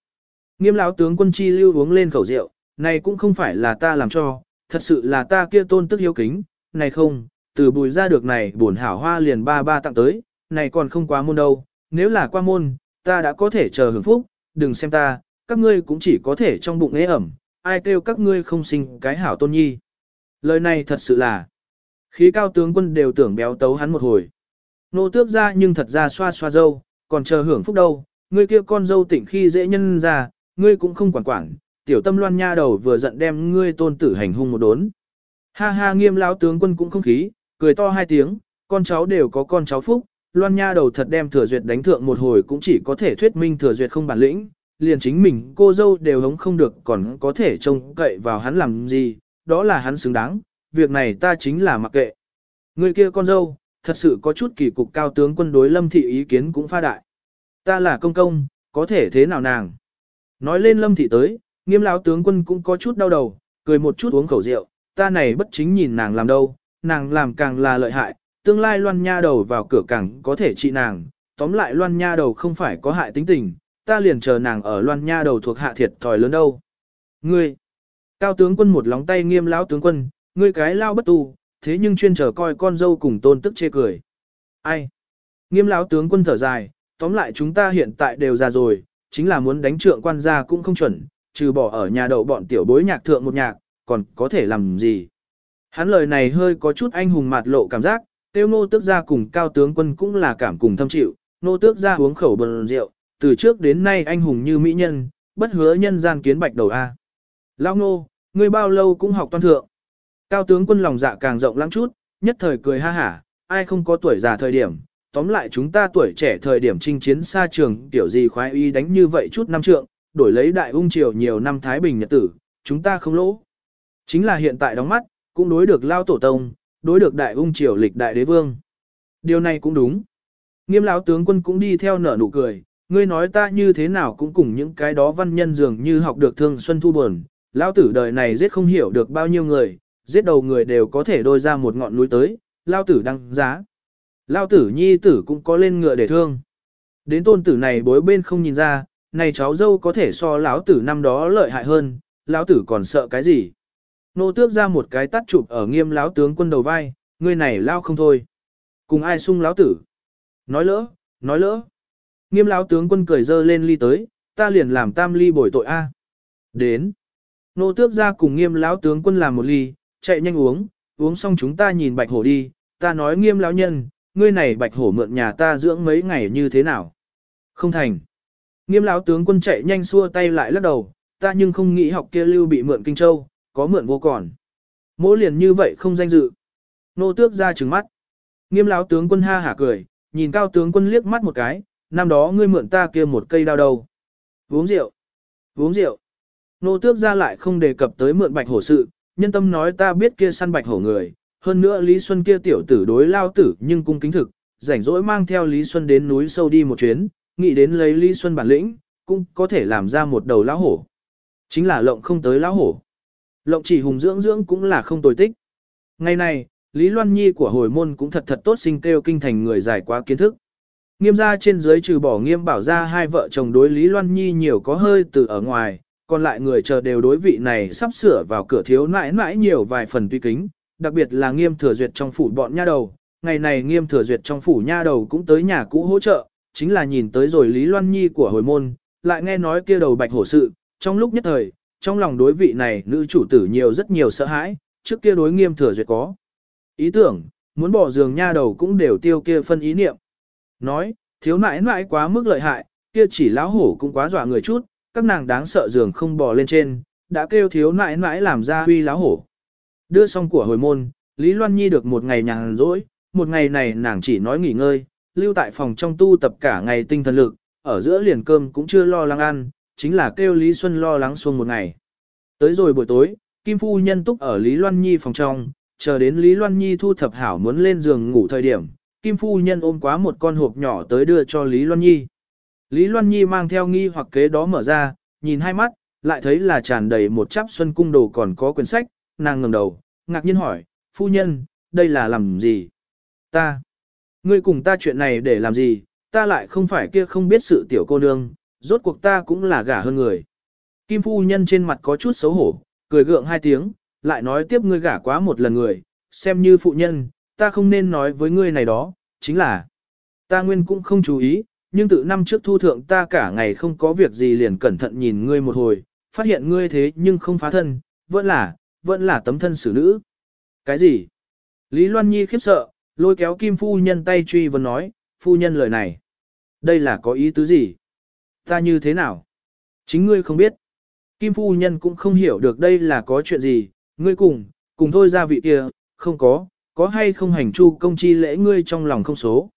Nghiêm lão tướng quân chi lưu uống lên khẩu rượu, này cũng không phải là ta làm cho, thật sự là ta kia tôn tức hiếu kính, này không, từ bùi ra được này buồn hảo hoa liền ba ba tặng tới, này còn không quá môn đâu, nếu là qua môn, ta đã có thể chờ hưởng phúc, đừng xem ta, các ngươi cũng chỉ có thể trong bụng ế ẩm, ai kêu các ngươi không sinh cái hảo tôn nhi. Lời này thật sự là, khí cao tướng quân đều tưởng béo tấu hắn một hồi. Nô tước ra nhưng thật ra xoa xoa dâu, còn chờ hưởng phúc đâu, ngươi kia con dâu tỉnh khi dễ nhân ra, ngươi cũng không quản quản, tiểu tâm loan nha đầu vừa giận đem ngươi tôn tử hành hung một đốn. Ha ha nghiêm lão tướng quân cũng không khí, cười to hai tiếng, con cháu đều có con cháu phúc, loan nha đầu thật đem thừa duyệt đánh thượng một hồi cũng chỉ có thể thuyết minh thừa duyệt không bản lĩnh, liền chính mình cô dâu đều hống không được còn có thể trông cậy vào hắn làm gì, đó là hắn xứng đáng, việc này ta chính là mặc kệ. Người kia con dâu, thật sự có chút kỳ cục cao tướng quân đối lâm thị ý kiến cũng pha đại. Ta là công công, có thể thế nào nàng? Nói lên lâm thị tới, nghiêm lão tướng quân cũng có chút đau đầu, cười một chút uống khẩu rượu, ta này bất chính nhìn nàng làm đâu, nàng làm càng là lợi hại, tương lai loan nha đầu vào cửa càng có thể trị nàng, tóm lại loan nha đầu không phải có hại tính tình, ta liền chờ nàng ở loan nha đầu thuộc hạ thiệt thòi lớn đâu. Ngươi, cao tướng quân một lóng tay nghiêm lão tướng quân, ngươi cái lao bất tu, thế nhưng chuyên chờ coi con dâu cùng tôn tức chê cười. Ai? Nghiêm lão tướng quân thở dài, tóm lại chúng ta hiện tại đều già rồi, chính là muốn đánh trượng quan gia cũng không chuẩn, trừ bỏ ở nhà đậu bọn tiểu bối nhạc thượng một nhạc, còn có thể làm gì. Hắn lời này hơi có chút anh hùng mạt lộ cảm giác, tiêu nô tước gia cùng cao tướng quân cũng là cảm cùng thâm chịu, nô tước gia uống khẩu bần rượu, từ trước đến nay anh hùng như mỹ nhân, bất hứa nhân gian kiến bạch đầu A. Lao ngô, ngươi bao lâu cũng học toan thượng. Cao tướng quân lòng dạ càng rộng lắm chút, nhất thời cười ha hả, ai không có tuổi già thời điểm, tóm lại chúng ta tuổi trẻ thời điểm chinh chiến xa trường, tiểu gì khoái y đánh như vậy chút năm trượng, đổi lấy đại ung triều nhiều năm Thái Bình nhật tử, chúng ta không lỗ. Chính là hiện tại đóng mắt, cũng đối được lao tổ tông, đối được đại ung triều lịch đại đế vương. Điều này cũng đúng. Nghiêm lão tướng quân cũng đi theo nở nụ cười, ngươi nói ta như thế nào cũng cùng những cái đó văn nhân dường như học được thương xuân thu buồn, lão tử đời này giết không hiểu được bao nhiêu người, giết đầu người đều có thể đôi ra một ngọn núi tới, Lão tử đăng giá. Lão tử nhi tử cũng có lên ngựa để thương. Đến tôn tử này bối bên không nhìn ra, này cháu dâu có thể so lão tử năm đó lợi hại hơn, lão tử còn sợ cái gì. Nô tước ra một cái tắt chụp ở nghiêm lão tướng quân đầu vai, ngươi này lao không thôi. Cùng ai sung lão tử. Nói lỡ, nói lỡ. Nghiêm lão tướng quân cười dơ lên ly tới, ta liền làm tam ly bồi tội a. Đến. Nô tước ra cùng nghiêm lão tướng quân làm một ly, chạy nhanh uống, uống xong chúng ta nhìn bạch hổ đi, ta nói nghiêm lão nhân, ngươi này bạch hổ mượn nhà ta dưỡng mấy ngày như thế nào? Không thành. Nghiêm lão tướng quân chạy nhanh xua tay lại lắc đầu, ta nhưng không nghĩ học kia lưu bị mượn kinh châu, có mượn vô còn. Mỗi liền như vậy không danh dự. Nô tước ra trừng mắt. Nghiêm lão tướng quân ha hả cười, nhìn cao tướng quân liếc mắt một cái, năm đó ngươi mượn ta kia một cây đao đầu. Uống rượu. Uống rượu. Nô tước ra lại không đề cập tới mượn bạch hổ sự, nhân tâm nói ta biết kia săn bạch hổ người, hơn nữa Lý Xuân kia tiểu tử đối lao tử nhưng cung kính thực, rảnh rỗi mang theo Lý Xuân đến núi sâu đi một chuyến, nghĩ đến lấy Lý Xuân bản lĩnh, cũng có thể làm ra một đầu lão hổ. Chính là lộng không tới lão hổ. Lộng chỉ hùng dưỡng dưỡng cũng là không tồi tích. Ngày này, Lý Loan Nhi của hồi môn cũng thật thật tốt sinh kêu kinh thành người giải quá kiến thức. Nghiêm gia trên dưới trừ bỏ nghiêm bảo ra hai vợ chồng đối Lý Loan Nhi nhiều có hơi từ ở ngoài, còn lại người chờ đều đối vị này sắp sửa vào cửa thiếu nãi nãi nhiều vài phần tuy kính, đặc biệt là nghiêm thừa duyệt trong phủ bọn nha đầu. Ngày này nghiêm thừa duyệt trong phủ nha đầu cũng tới nhà cũ hỗ trợ, chính là nhìn tới rồi Lý Loan Nhi của hồi môn, lại nghe nói kia đầu bạch hổ sự, trong lúc nhất thời, trong lòng đối vị này nữ chủ tử nhiều rất nhiều sợ hãi, trước kia đối nghiêm thừa duyệt có. Ý tưởng, muốn bỏ giường nha đầu cũng đều tiêu kia phân ý niệm. Nói, thiếu nãi nãi quá mức lợi hại, kia chỉ lão hổ cũng quá dọa người chút, các nàng đáng sợ giường không bò lên trên, đã kêu thiếu nãi nãi làm ra huy lão hổ. Đưa xong của hồi môn, Lý Loan Nhi được một ngày nhàn rỗi, một ngày này nàng chỉ nói nghỉ ngơi, lưu tại phòng trong tu tập cả ngày tinh thần lực, ở giữa liền cơm cũng chưa lo lắng ăn, chính là kêu Lý Xuân lo lắng xuông một ngày. Tới rồi buổi tối, Kim Phu Nhân túc ở Lý Loan Nhi phòng trong, chờ đến Lý Loan Nhi thu thập hảo muốn lên giường ngủ thời điểm, Kim Phu Nhân ôm quá một con hộp nhỏ tới đưa cho Lý Loan Nhi. Lý Loan Nhi mang theo nghi hoặc kế đó mở ra, nhìn hai mắt, lại thấy là tràn đầy một chắp xuân cung đồ còn có quyển sách, nàng ngẩng đầu, ngạc nhiên hỏi, Phu Nhân, đây là làm gì? Ta. Ngươi cùng ta chuyện này để làm gì, ta lại không phải kia không biết sự tiểu cô nương, rốt cuộc ta cũng là gả hơn người. Kim phu nhân trên mặt có chút xấu hổ, cười gượng hai tiếng, lại nói tiếp ngươi gả quá một lần người, xem như phụ nhân, ta không nên nói với ngươi này đó, chính là ta nguyên cũng không chú ý, nhưng từ năm trước thu thượng ta cả ngày không có việc gì liền cẩn thận nhìn ngươi một hồi, phát hiện ngươi thế nhưng không phá thân, vẫn là, vẫn là tấm thân xử nữ. Cái gì? Lý Loan Nhi khiếp sợ, lôi kéo Kim phu nhân tay truy vấn nói, phu nhân lời này. Đây là có ý tứ gì? Ta như thế nào? Chính ngươi không biết. Kim phu nhân cũng không hiểu được đây là có chuyện gì, ngươi cùng, cùng thôi ra vị kia, không có, có hay không hành chu công chi lễ ngươi trong lòng không số.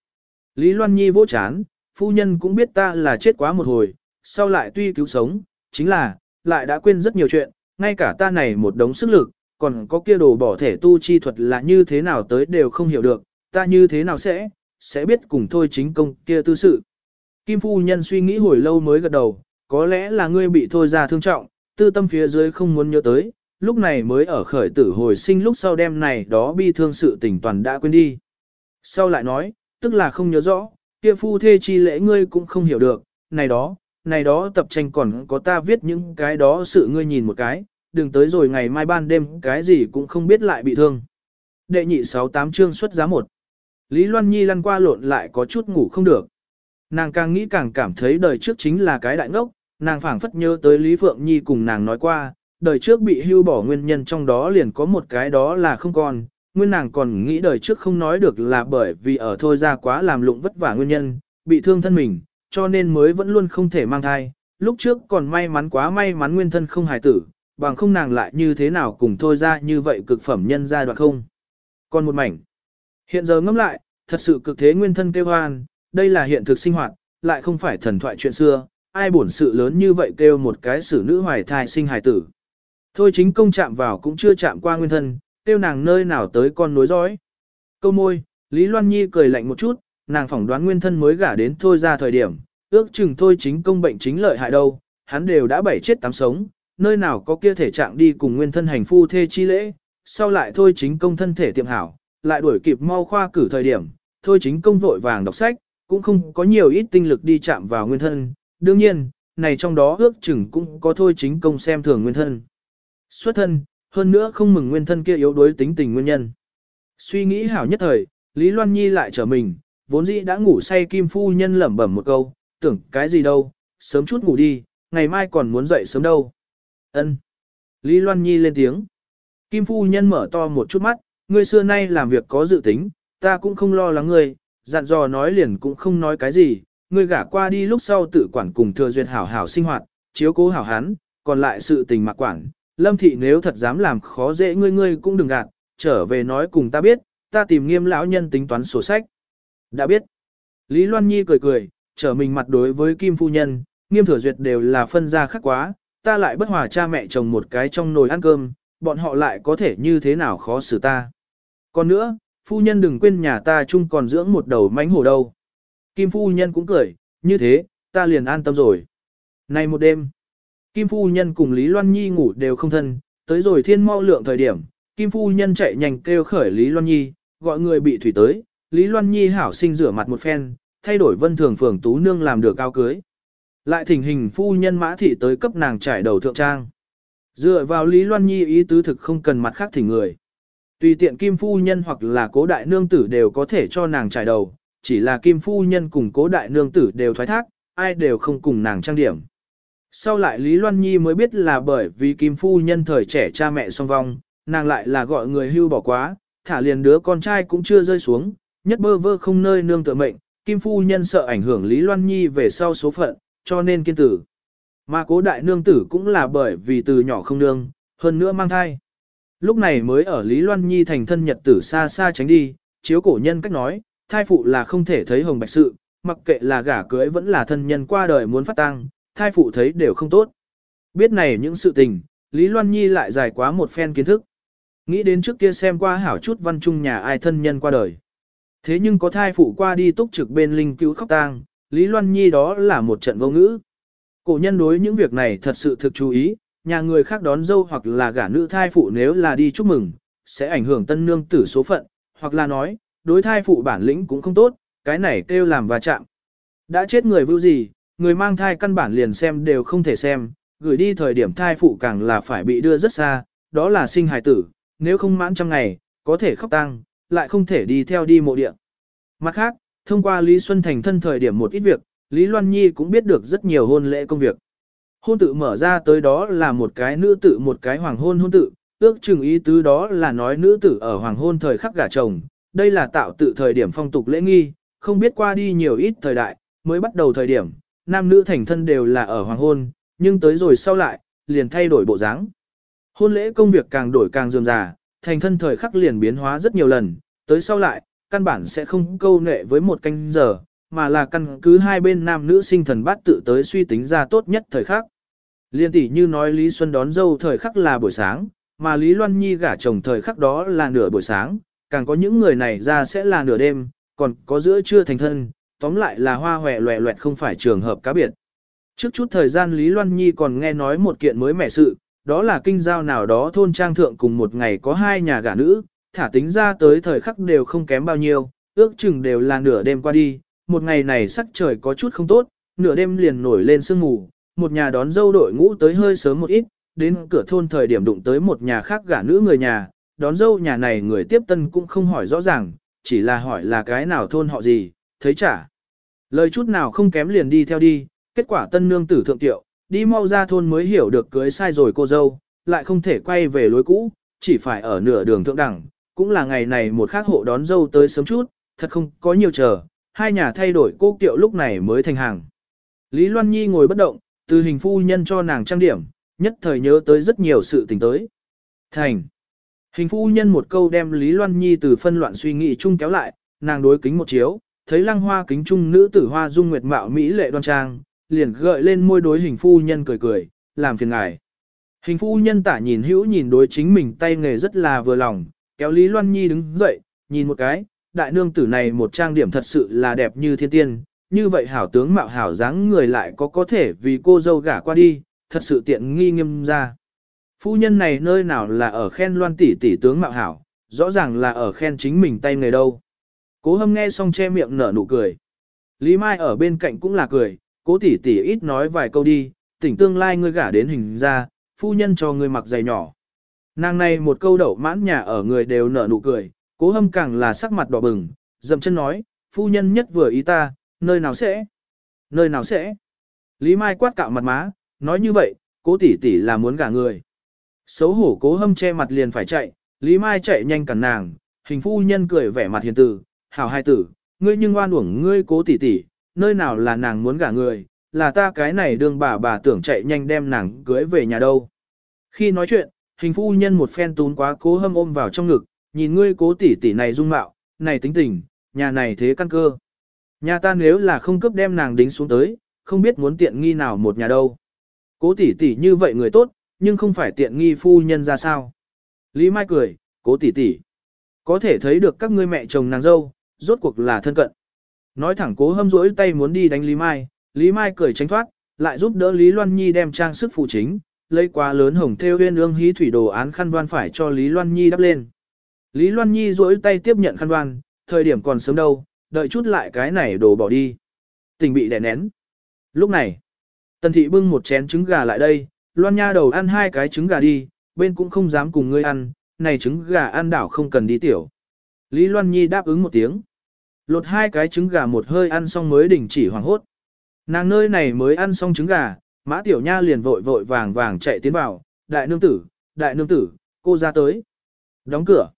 Lý Loan Nhi vỗ chán, phu nhân cũng biết ta là chết quá một hồi, sau lại tuy cứu sống, chính là, lại đã quên rất nhiều chuyện, ngay cả ta này một đống sức lực, còn có kia đồ bỏ thể tu chi thuật là như thế nào tới đều không hiểu được, ta như thế nào sẽ, sẽ biết cùng thôi chính công kia tư sự. Kim phu nhân suy nghĩ hồi lâu mới gật đầu, có lẽ là ngươi bị thôi ra thương trọng, tư tâm phía dưới không muốn nhớ tới, lúc này mới ở khởi tử hồi sinh lúc sau đêm này đó bi thương sự tình toàn đã quên đi. Sau lại nói, tức là không nhớ rõ, kia phu thê chi lễ ngươi cũng không hiểu được, này đó, này đó tập tranh còn có ta viết những cái đó sự ngươi nhìn một cái, đừng tới rồi ngày mai ban đêm cái gì cũng không biết lại bị thương. Đệ nhị 68 chương xuất giá một. Lý Loan Nhi lăn qua lộn lại có chút ngủ không được. Nàng càng nghĩ càng cảm thấy đời trước chính là cái đại ngốc, nàng phảng phất nhớ tới Lý Phượng Nhi cùng nàng nói qua, đời trước bị hưu bỏ nguyên nhân trong đó liền có một cái đó là không còn, nguyên nàng còn nghĩ đời trước không nói được là bởi vì ở thôi ra quá làm lụng vất vả nguyên nhân, bị thương thân mình, cho nên mới vẫn luôn không thể mang thai, lúc trước còn may mắn quá may mắn nguyên thân không hài tử, bằng không nàng lại như thế nào cùng thôi ra như vậy cực phẩm nhân ra đoạn không. Còn một mảnh, hiện giờ ngẫm lại, thật sự cực thế nguyên thân kêu hoan, đây là hiện thực sinh hoạt, lại không phải thần thoại chuyện xưa, ai bổn sự lớn như vậy kêu một cái xử nữ hoài thai sinh hài tử. Thôi chính công chạm vào cũng chưa chạm qua nguyên thân, tiêu nàng nơi nào tới con nối dõi. Câu môi, Lý Loan Nhi cười lạnh một chút, nàng phỏng đoán nguyên thân mới gả đến thôi ra thời điểm, ước chừng thôi chính công bệnh chính lợi hại đâu, hắn đều đã bảy chết tám sống, nơi nào có kia thể trạng đi cùng nguyên thân hành phu thê chi lễ, sau lại thôi chính công thân thể tiệm hảo, lại đuổi kịp mau khoa cử thời điểm, thôi chính công vội vàng đọc sách, cũng không có nhiều ít tinh lực đi chạm vào nguyên thân, đương nhiên, này trong đó ước chừng cũng có thôi chính công xem thường nguyên thân. Xuất thân, hơn nữa không mừng nguyên thân kia yếu đuối tính tình nguyên nhân. Suy nghĩ hảo nhất thời, Lý Loan Nhi lại trở mình, vốn dĩ đã ngủ say kim phu nhân lẩm bẩm một câu, tưởng cái gì đâu, sớm chút ngủ đi, ngày mai còn muốn dậy sớm đâu. Ân. Lý Loan Nhi lên tiếng. Kim phu nhân mở to một chút mắt, ngươi xưa nay làm việc có dự tính, ta cũng không lo lắng ngươi, dặn dò nói liền cũng không nói cái gì, ngươi gả qua đi lúc sau tự quản cùng thừa duyệt hảo hảo sinh hoạt, chiếu cố hảo hán, còn lại sự tình mặc quản. Lâm thị nếu thật dám làm khó dễ ngươi ngươi cũng đừng gạt, trở về nói cùng ta biết, ta tìm nghiêm lão nhân tính toán sổ sách. Đã biết. Lý Loan Nhi cười cười, trở mình mặt đối với Kim Phu Nhân, nghiêm thừa duyệt đều là phân ra khắc quá, ta lại bất hòa cha mẹ chồng một cái trong nồi ăn cơm, bọn họ lại có thể như thế nào khó xử ta. Còn nữa, phu nhân đừng quên nhà ta chung còn dưỡng một đầu mánh hổ đâu. Kim phu nhân cũng cười, như thế, ta liền an tâm rồi. Này một đêm, Kim phu nhân cùng Lý Loan Nhi ngủ đều không thân, tới rồi thiên mau lượng thời điểm, Kim phu nhân chạy nhanh kêu khởi Lý Loan Nhi, gọi người bị thủy tới, Lý Loan Nhi hảo sinh rửa mặt một phen, thay đổi vân thường phường tú nương làm được cao cưới. Lại thỉnh hình phu nhân mã thị tới cấp nàng trải đầu thượng trang. Dựa vào Lý Loan Nhi ý tứ thực không cần mặt khác thỉnh người. Tùy tiện kim phu nhân hoặc là cố đại nương tử đều có thể cho nàng trải đầu, chỉ là kim phu nhân cùng cố đại nương tử đều thoái thác, ai đều không cùng nàng trang điểm. Sau lại Lý Loan Nhi mới biết là bởi vì kim phu nhân thời trẻ cha mẹ song vong, nàng lại là gọi người hưu bỏ quá, thả liền đứa con trai cũng chưa rơi xuống, nhất bơ vơ không nơi nương tựa mệnh, kim phu nhân sợ ảnh hưởng Lý Loan Nhi về sau số phận, cho nên kiên tử. Mà cố đại nương tử cũng là bởi vì từ nhỏ không nương, hơn nữa mang thai. Lúc này mới ở Lý Loan Nhi thành thân nhật tử xa xa tránh đi, chiếu cổ nhân cách nói, thai phụ là không thể thấy hồng bạch sự, mặc kệ là gả cưới vẫn là thân nhân qua đời muốn phát tang thai phụ thấy đều không tốt. Biết này những sự tình, Lý Loan Nhi lại dài quá một phen kiến thức. Nghĩ đến trước kia xem qua hảo chút văn chung nhà ai thân nhân qua đời. Thế nhưng có thai phụ qua đi túc trực bên linh cứu khóc tang, Lý Loan Nhi đó là một trận vô ngữ. Cổ nhân đối những việc này thật sự thực chú ý, nhà người khác đón dâu hoặc là gả nữ thai phụ nếu là đi chúc mừng, sẽ ảnh hưởng tân nương tử số phận, hoặc là nói, đối thai phụ bản lĩnh cũng không tốt, cái này kêu làm và chạm. Đã chết người vưu gì, người mang thai căn bản liền xem đều không thể xem, gửi đi thời điểm thai phụ càng là phải bị đưa rất xa, đó là sinh hài tử, nếu không mãn trăm ngày, có thể khóc tang, lại không thể đi theo đi mộ địa. Mặt khác, thông qua Lý Xuân Thành thân thời điểm một ít việc, Lý Loan Nhi cũng biết được rất nhiều hôn lễ công việc. Hôn tự mở ra tới đó là một cái nữ tự một cái hoàng hôn hôn tự, ước chừng ý tứ đó là nói nữ tử ở hoàng hôn thời khắc gả chồng, đây là tạo tự thời điểm phong tục lễ nghi, không biết qua đi nhiều ít thời đại, mới bắt đầu thời điểm, nam nữ thành thân đều là ở hoàng hôn, nhưng tới rồi sau lại, liền thay đổi bộ dáng. Hôn lễ công việc càng đổi càng dườm già, thành thân thời khắc liền biến hóa rất nhiều lần, tới sau lại, căn bản sẽ không câu nệ với một canh giờ, mà là căn cứ hai bên nam nữ sinh thần bát tự tới suy tính ra tốt nhất thời khắc. Liên tỷ như nói Lý Xuân đón dâu thời khắc là buổi sáng, mà Lý Loan Nhi gả chồng thời khắc đó là nửa buổi sáng, càng có những người này ra sẽ là nửa đêm, còn có giữa trưa thành thân, tóm lại là hoa hòe loẹ loẹt không phải trường hợp cá biệt. Trước chút thời gian Lý Loan Nhi còn nghe nói một kiện mới mẻ sự, đó là kinh giao nào đó thôn trang thượng cùng một ngày có hai nhà gả nữ, thả tính ra tới thời khắc đều không kém bao nhiêu, ước chừng đều là nửa đêm qua đi, một ngày này sắc trời có chút không tốt, nửa đêm liền nổi lên sương mù, một nhà đón dâu đội ngũ tới hơi sớm một ít, đến cửa thôn thời điểm đụng tới một nhà khác gả nữ người nhà, đón dâu nhà này người tiếp tân cũng không hỏi rõ ràng, chỉ là hỏi là cái nào thôn họ gì, thấy chả. Lời chút nào không kém liền đi theo đi, kết quả tân nương tử thượng tiệu, đi mau ra thôn mới hiểu được cưới sai rồi cô dâu, lại không thể quay về lối cũ, chỉ phải ở nửa đường thượng đẳng, cũng là ngày này một khác hộ đón dâu tới sớm chút, thật không có nhiều chờ, hai nhà thay đổi cô tiệu lúc này mới thành hàng. Lý Loan Nhi ngồi bất động, từ hình phu nhân cho nàng trang điểm, nhất thời nhớ tới rất nhiều sự tình tới. Thành. Hình phu nhân một câu đem Lý Loan Nhi từ phân loạn suy nghĩ chung kéo lại, nàng đối kính một chiếu, thấy lăng hoa kính trung nữ tử hoa dung nguyệt mạo mỹ lệ đoan trang, liền gợi lên môi đối hình phu nhân cười cười, làm phiền ngài. Hình phu nhân tả nhìn hữu nhìn đối chính mình tay nghề rất là vừa lòng, kéo Lý Loan Nhi đứng dậy, nhìn một cái, đại nương tử này một trang điểm thật sự là đẹp như thiên tiên, như vậy hảo tướng mạo hảo dáng người lại có có thể vì cô dâu gả qua đi, thật sự tiện nghi nghiêm ra. Phu nhân này nơi nào là ở khen loan tỷ tỷ tướng mạo hảo, rõ ràng là ở khen chính mình tay nghề đâu. Cố hâm nghe xong che miệng nở nụ cười. Lý Mai ở bên cạnh cũng là cười, cố tỷ tỷ ít nói vài câu đi, tỉnh tương lai ngươi gả đến hình ra, phu nhân cho ngươi mặc giày nhỏ. Nàng này một câu đậu mãn nhà ở người đều nở nụ cười, cố hâm càng là sắc mặt đỏ bừng, dậm chân nói, phu nhân nhất vừa ý ta, nơi nào sẽ? Nơi nào sẽ? Lý Mai quát cạo mặt má, nói như vậy, cố tỷ tỷ là muốn gả người. Xấu hổ cố hâm che mặt liền phải chạy, Lý Mai chạy nhanh cản nàng, hình phu nhân cười vẻ mặt hiền tử, hảo hai tử, ngươi nhưng oan uổng ngươi cố tỷ tỷ, nơi nào là nàng muốn gả người, là ta cái này đương bà bà tưởng chạy nhanh đem nàng cưới về nhà đâu. Khi nói chuyện, hình phu nhân một phen tún quá cố hâm ôm vào trong ngực, nhìn ngươi cố tỷ tỷ này dung mạo, này tính tình, nhà này thế căn cơ. Nhà ta nếu là không cấp đem nàng đính xuống tới, không biết muốn tiện nghi nào một nhà đâu. Cố tỷ tỷ như vậy người tốt, nhưng không phải tiện nghi phu nhân ra sao. Lý Mai cười, cố tỷ tỷ. Có thể thấy được các ngươi mẹ chồng nàng dâu, rốt cuộc là thân cận. Nói thẳng cố hâm rỗi tay muốn đi đánh Lý Mai, Lý Mai cười tránh thoát, lại giúp đỡ Lý Loan Nhi đem trang sức phụ chính, lấy quá lớn hồng theo huyên ương hí thủy đồ án khăn đoan phải cho Lý Loan Nhi đắp lên. Lý Loan Nhi rỗi tay tiếp nhận khăn đoan, thời điểm còn sớm đâu, đợi chút lại cái này đồ bỏ đi. Tình bị đè nén. Lúc này, Tần Thị bưng một chén trứng gà lại đây, Loan Nha đầu ăn hai cái trứng gà đi, bên cũng không dám cùng ngươi ăn, này trứng gà ăn đảo không cần đi tiểu. Lý Loan Nhi đáp ứng một tiếng. Lột hai cái trứng gà một hơi ăn xong mới đình chỉ hoàng hốt. Nàng nơi này mới ăn xong trứng gà, mã tiểu nha liền vội vội vàng vàng chạy tiến vào, đại nương tử, đại nương tử, cô ra tới. Đóng cửa.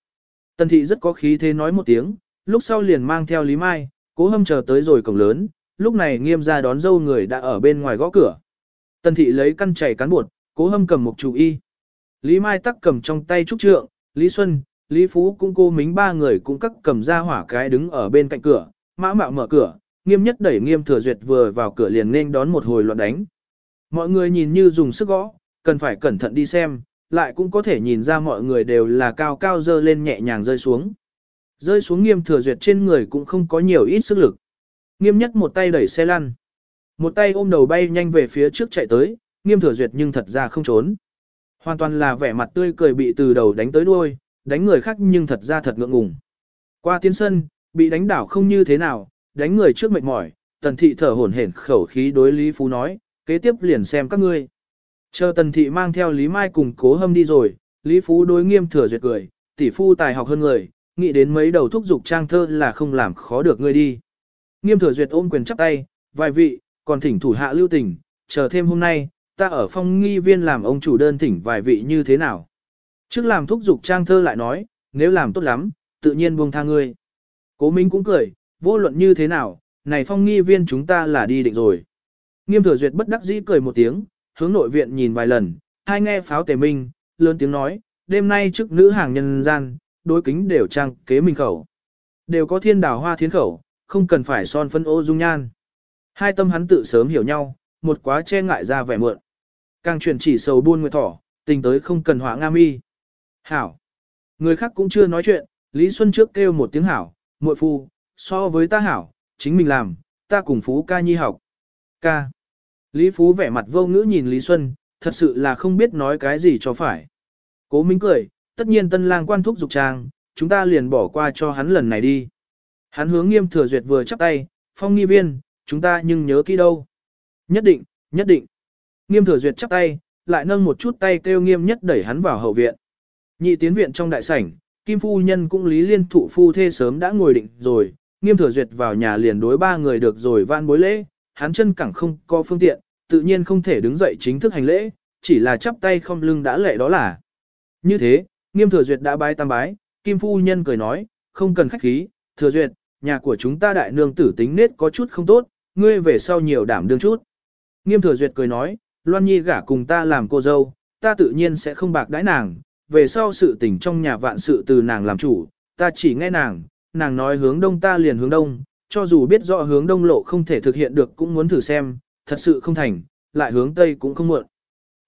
Tần thị rất có khí thế nói một tiếng, lúc sau liền mang theo Lý Mai, cố hâm chờ tới rồi cổng lớn, lúc này nghiêm ra đón dâu người đã ở bên ngoài gõ cửa. Tần thị lấy căn chảy cán bột, cố hâm cầm một chủ y. Lý Mai tắc cầm trong tay trúc trượng, Lý Xuân, Lý Phú cũng cô mính ba người cũng cắt cầm ra hỏa cái đứng ở bên cạnh cửa, mã mạo mở cửa, nghiêm nhất đẩy nghiêm thừa duyệt vừa vào cửa liền nên đón một hồi loạn đánh. Mọi người nhìn như dùng sức gõ, cần phải cẩn thận đi xem, lại cũng có thể nhìn ra mọi người đều là cao cao dơ lên nhẹ nhàng rơi xuống. Rơi xuống nghiêm thừa duyệt trên người cũng không có nhiều ít sức lực. Nghiêm nhất một tay đẩy xe lăn. Một tay ôm đầu bay nhanh về phía trước chạy tới, nghiêm thừa duyệt nhưng thật ra không trốn. Hoàn toàn là vẻ mặt tươi cười bị từ đầu đánh tới đuôi, đánh người khác nhưng thật ra thật ngượng ngùng. Qua tiến sân, bị đánh đảo không như thế nào, đánh người trước mệt mỏi, tần thị thở hổn hển khẩu khí đối Lý Phú nói, kế tiếp liền xem các ngươi. Chờ tần thị mang theo Lý Mai cùng cố hâm đi rồi, Lý Phú đối nghiêm thừa duyệt cười, tỷ phu tài học hơn người, nghĩ đến mấy đầu thúc dục trang thơ là không làm khó được ngươi đi. Nghiêm thừa duyệt ôm quyền chắp tay, vài vị, còn thỉnh thủ hạ lưu tình, chờ thêm hôm nay, ta ở phong nghi viên làm ông chủ đơn thỉnh vài vị như thế nào. Trước làm thúc dục trang thơ lại nói, nếu làm tốt lắm, tự nhiên buông tha ngươi. Cố Minh cũng cười, vô luận như thế nào, này phong nghi viên chúng ta là đi định rồi. Nghiêm thừa duyệt bất đắc dĩ cười một tiếng, hướng nội viện nhìn vài lần, hai nghe pháo tề minh, lớn tiếng nói, đêm nay trước nữ hàng nhân gian, đối kính đều trang kế minh khẩu. Đều có thiên đào hoa thiên khẩu, không cần phải son phân ô dung nhan. Hai tâm hắn tự sớm hiểu nhau, một quá che ngại ra vẻ mượn. Càng chuyển chỉ sầu buôn nguyệt thỏ, tình tới không cần họa nga mi. Hảo. Người khác cũng chưa nói chuyện, Lý Xuân trước kêu một tiếng hảo, muội phu, so với ta hảo, chính mình làm, ta cùng Phú ca nhi học. Ca. Lý Phú vẻ mặt vô ngữ nhìn Lý Xuân, thật sự là không biết nói cái gì cho phải. Cố Minh cười, tất nhiên tân lang quan thúc dục trang, chúng ta liền bỏ qua cho hắn lần này đi. Hắn hướng nghiêm thừa duyệt vừa chắp tay, phong nghi viên, chúng ta nhưng nhớ kỹ đâu. Nhất định, nhất định. Nghiêm thừa duyệt chắp tay, lại nâng một chút tay kêu nghiêm nhất đẩy hắn vào hậu viện. Nhị tiến viện trong đại sảnh, Kim Phu Nhân cũng lý liên thụ phu thê sớm đã ngồi định rồi, nghiêm thừa duyệt vào nhà liền đối ba người được rồi van bối lễ, hắn chân cẳng không có phương tiện, tự nhiên không thể đứng dậy chính thức hành lễ, chỉ là chắp tay không lưng đã lệ đó là. Như thế, nghiêm thừa duyệt đã bái tam bái, Kim Phu Nhân cười nói, không cần khách khí, thừa duyệt, nhà của chúng ta đại nương tử tính nết có chút không tốt, ngươi về sau nhiều đảm đương chút. Nghiêm thừa duyệt cười nói, Loan Nhi gả cùng ta làm cô dâu, ta tự nhiên sẽ không bạc đãi nàng, về sau sự tình trong nhà vạn sự từ nàng làm chủ, ta chỉ nghe nàng, nàng nói hướng đông ta liền hướng đông, cho dù biết rõ hướng đông lộ không thể thực hiện được cũng muốn thử xem, thật sự không thành, lại hướng tây cũng không muộn.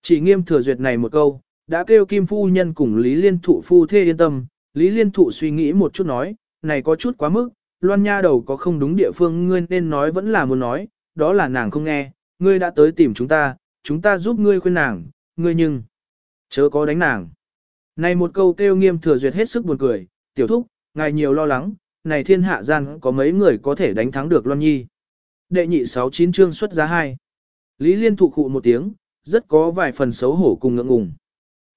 Chỉ nghiêm thừa duyệt này một câu, đã kêu Kim Phu Nhân cùng Lý Liên Thụ Phu thê yên tâm, Lý Liên Thụ suy nghĩ một chút nói, này có chút quá mức, loan nha đầu có không đúng địa phương ngươi nên nói vẫn là muốn nói, đó là nàng không nghe, ngươi đã tới tìm chúng ta, chúng ta giúp ngươi khuyên nàng, ngươi nhưng, chớ có đánh nàng. Này một câu kêu nghiêm thừa duyệt hết sức buồn cười, tiểu thúc, ngài nhiều lo lắng, này thiên hạ gian có mấy người có thể đánh thắng được Loan Nhi. Đệ nhị sáu chín chương xuất giá hai. Lý Liên thụ khụ một tiếng, rất có vài phần xấu hổ cùng ngượng ngùng.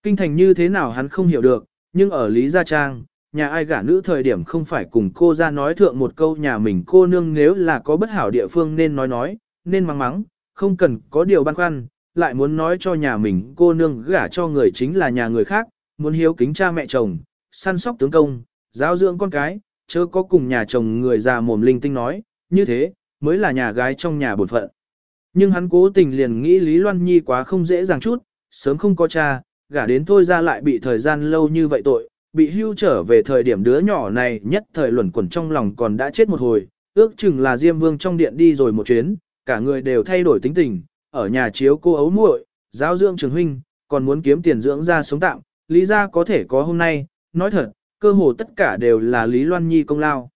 Kinh thành như thế nào hắn không hiểu được, nhưng ở Lý Gia Trang, nhà ai gả nữ thời điểm không phải cùng cô ra nói thượng một câu nhà mình cô nương nếu là có bất hảo địa phương nên nói nói, nên mắng mắng, không cần có điều băn khoăn, lại muốn nói cho nhà mình cô nương gả cho người chính là nhà người khác, muốn hiếu kính cha mẹ chồng, săn sóc tướng công, giáo dưỡng con cái, chớ có cùng nhà chồng người già mồm linh tinh nói, như thế, mới là nhà gái trong nhà bổn phận. Nhưng hắn cố tình liền nghĩ Lý Loan Nhi quá không dễ dàng chút, sớm không có cha, gả đến thôi ra lại bị thời gian lâu như vậy tội, bị hưu trở về thời điểm đứa nhỏ này nhất thời luẩn quẩn trong lòng còn đã chết một hồi, ước chừng là Diêm Vương trong điện đi rồi một chuyến, cả người đều thay đổi tính tình, ở nhà chiếu cô ấu muội, giáo dưỡng trường huynh, còn muốn kiếm tiền dưỡng ra sống tạm, lý gia có thể có hôm nay, nói thật, cơ hồ tất cả đều là Lý Loan Nhi công lao.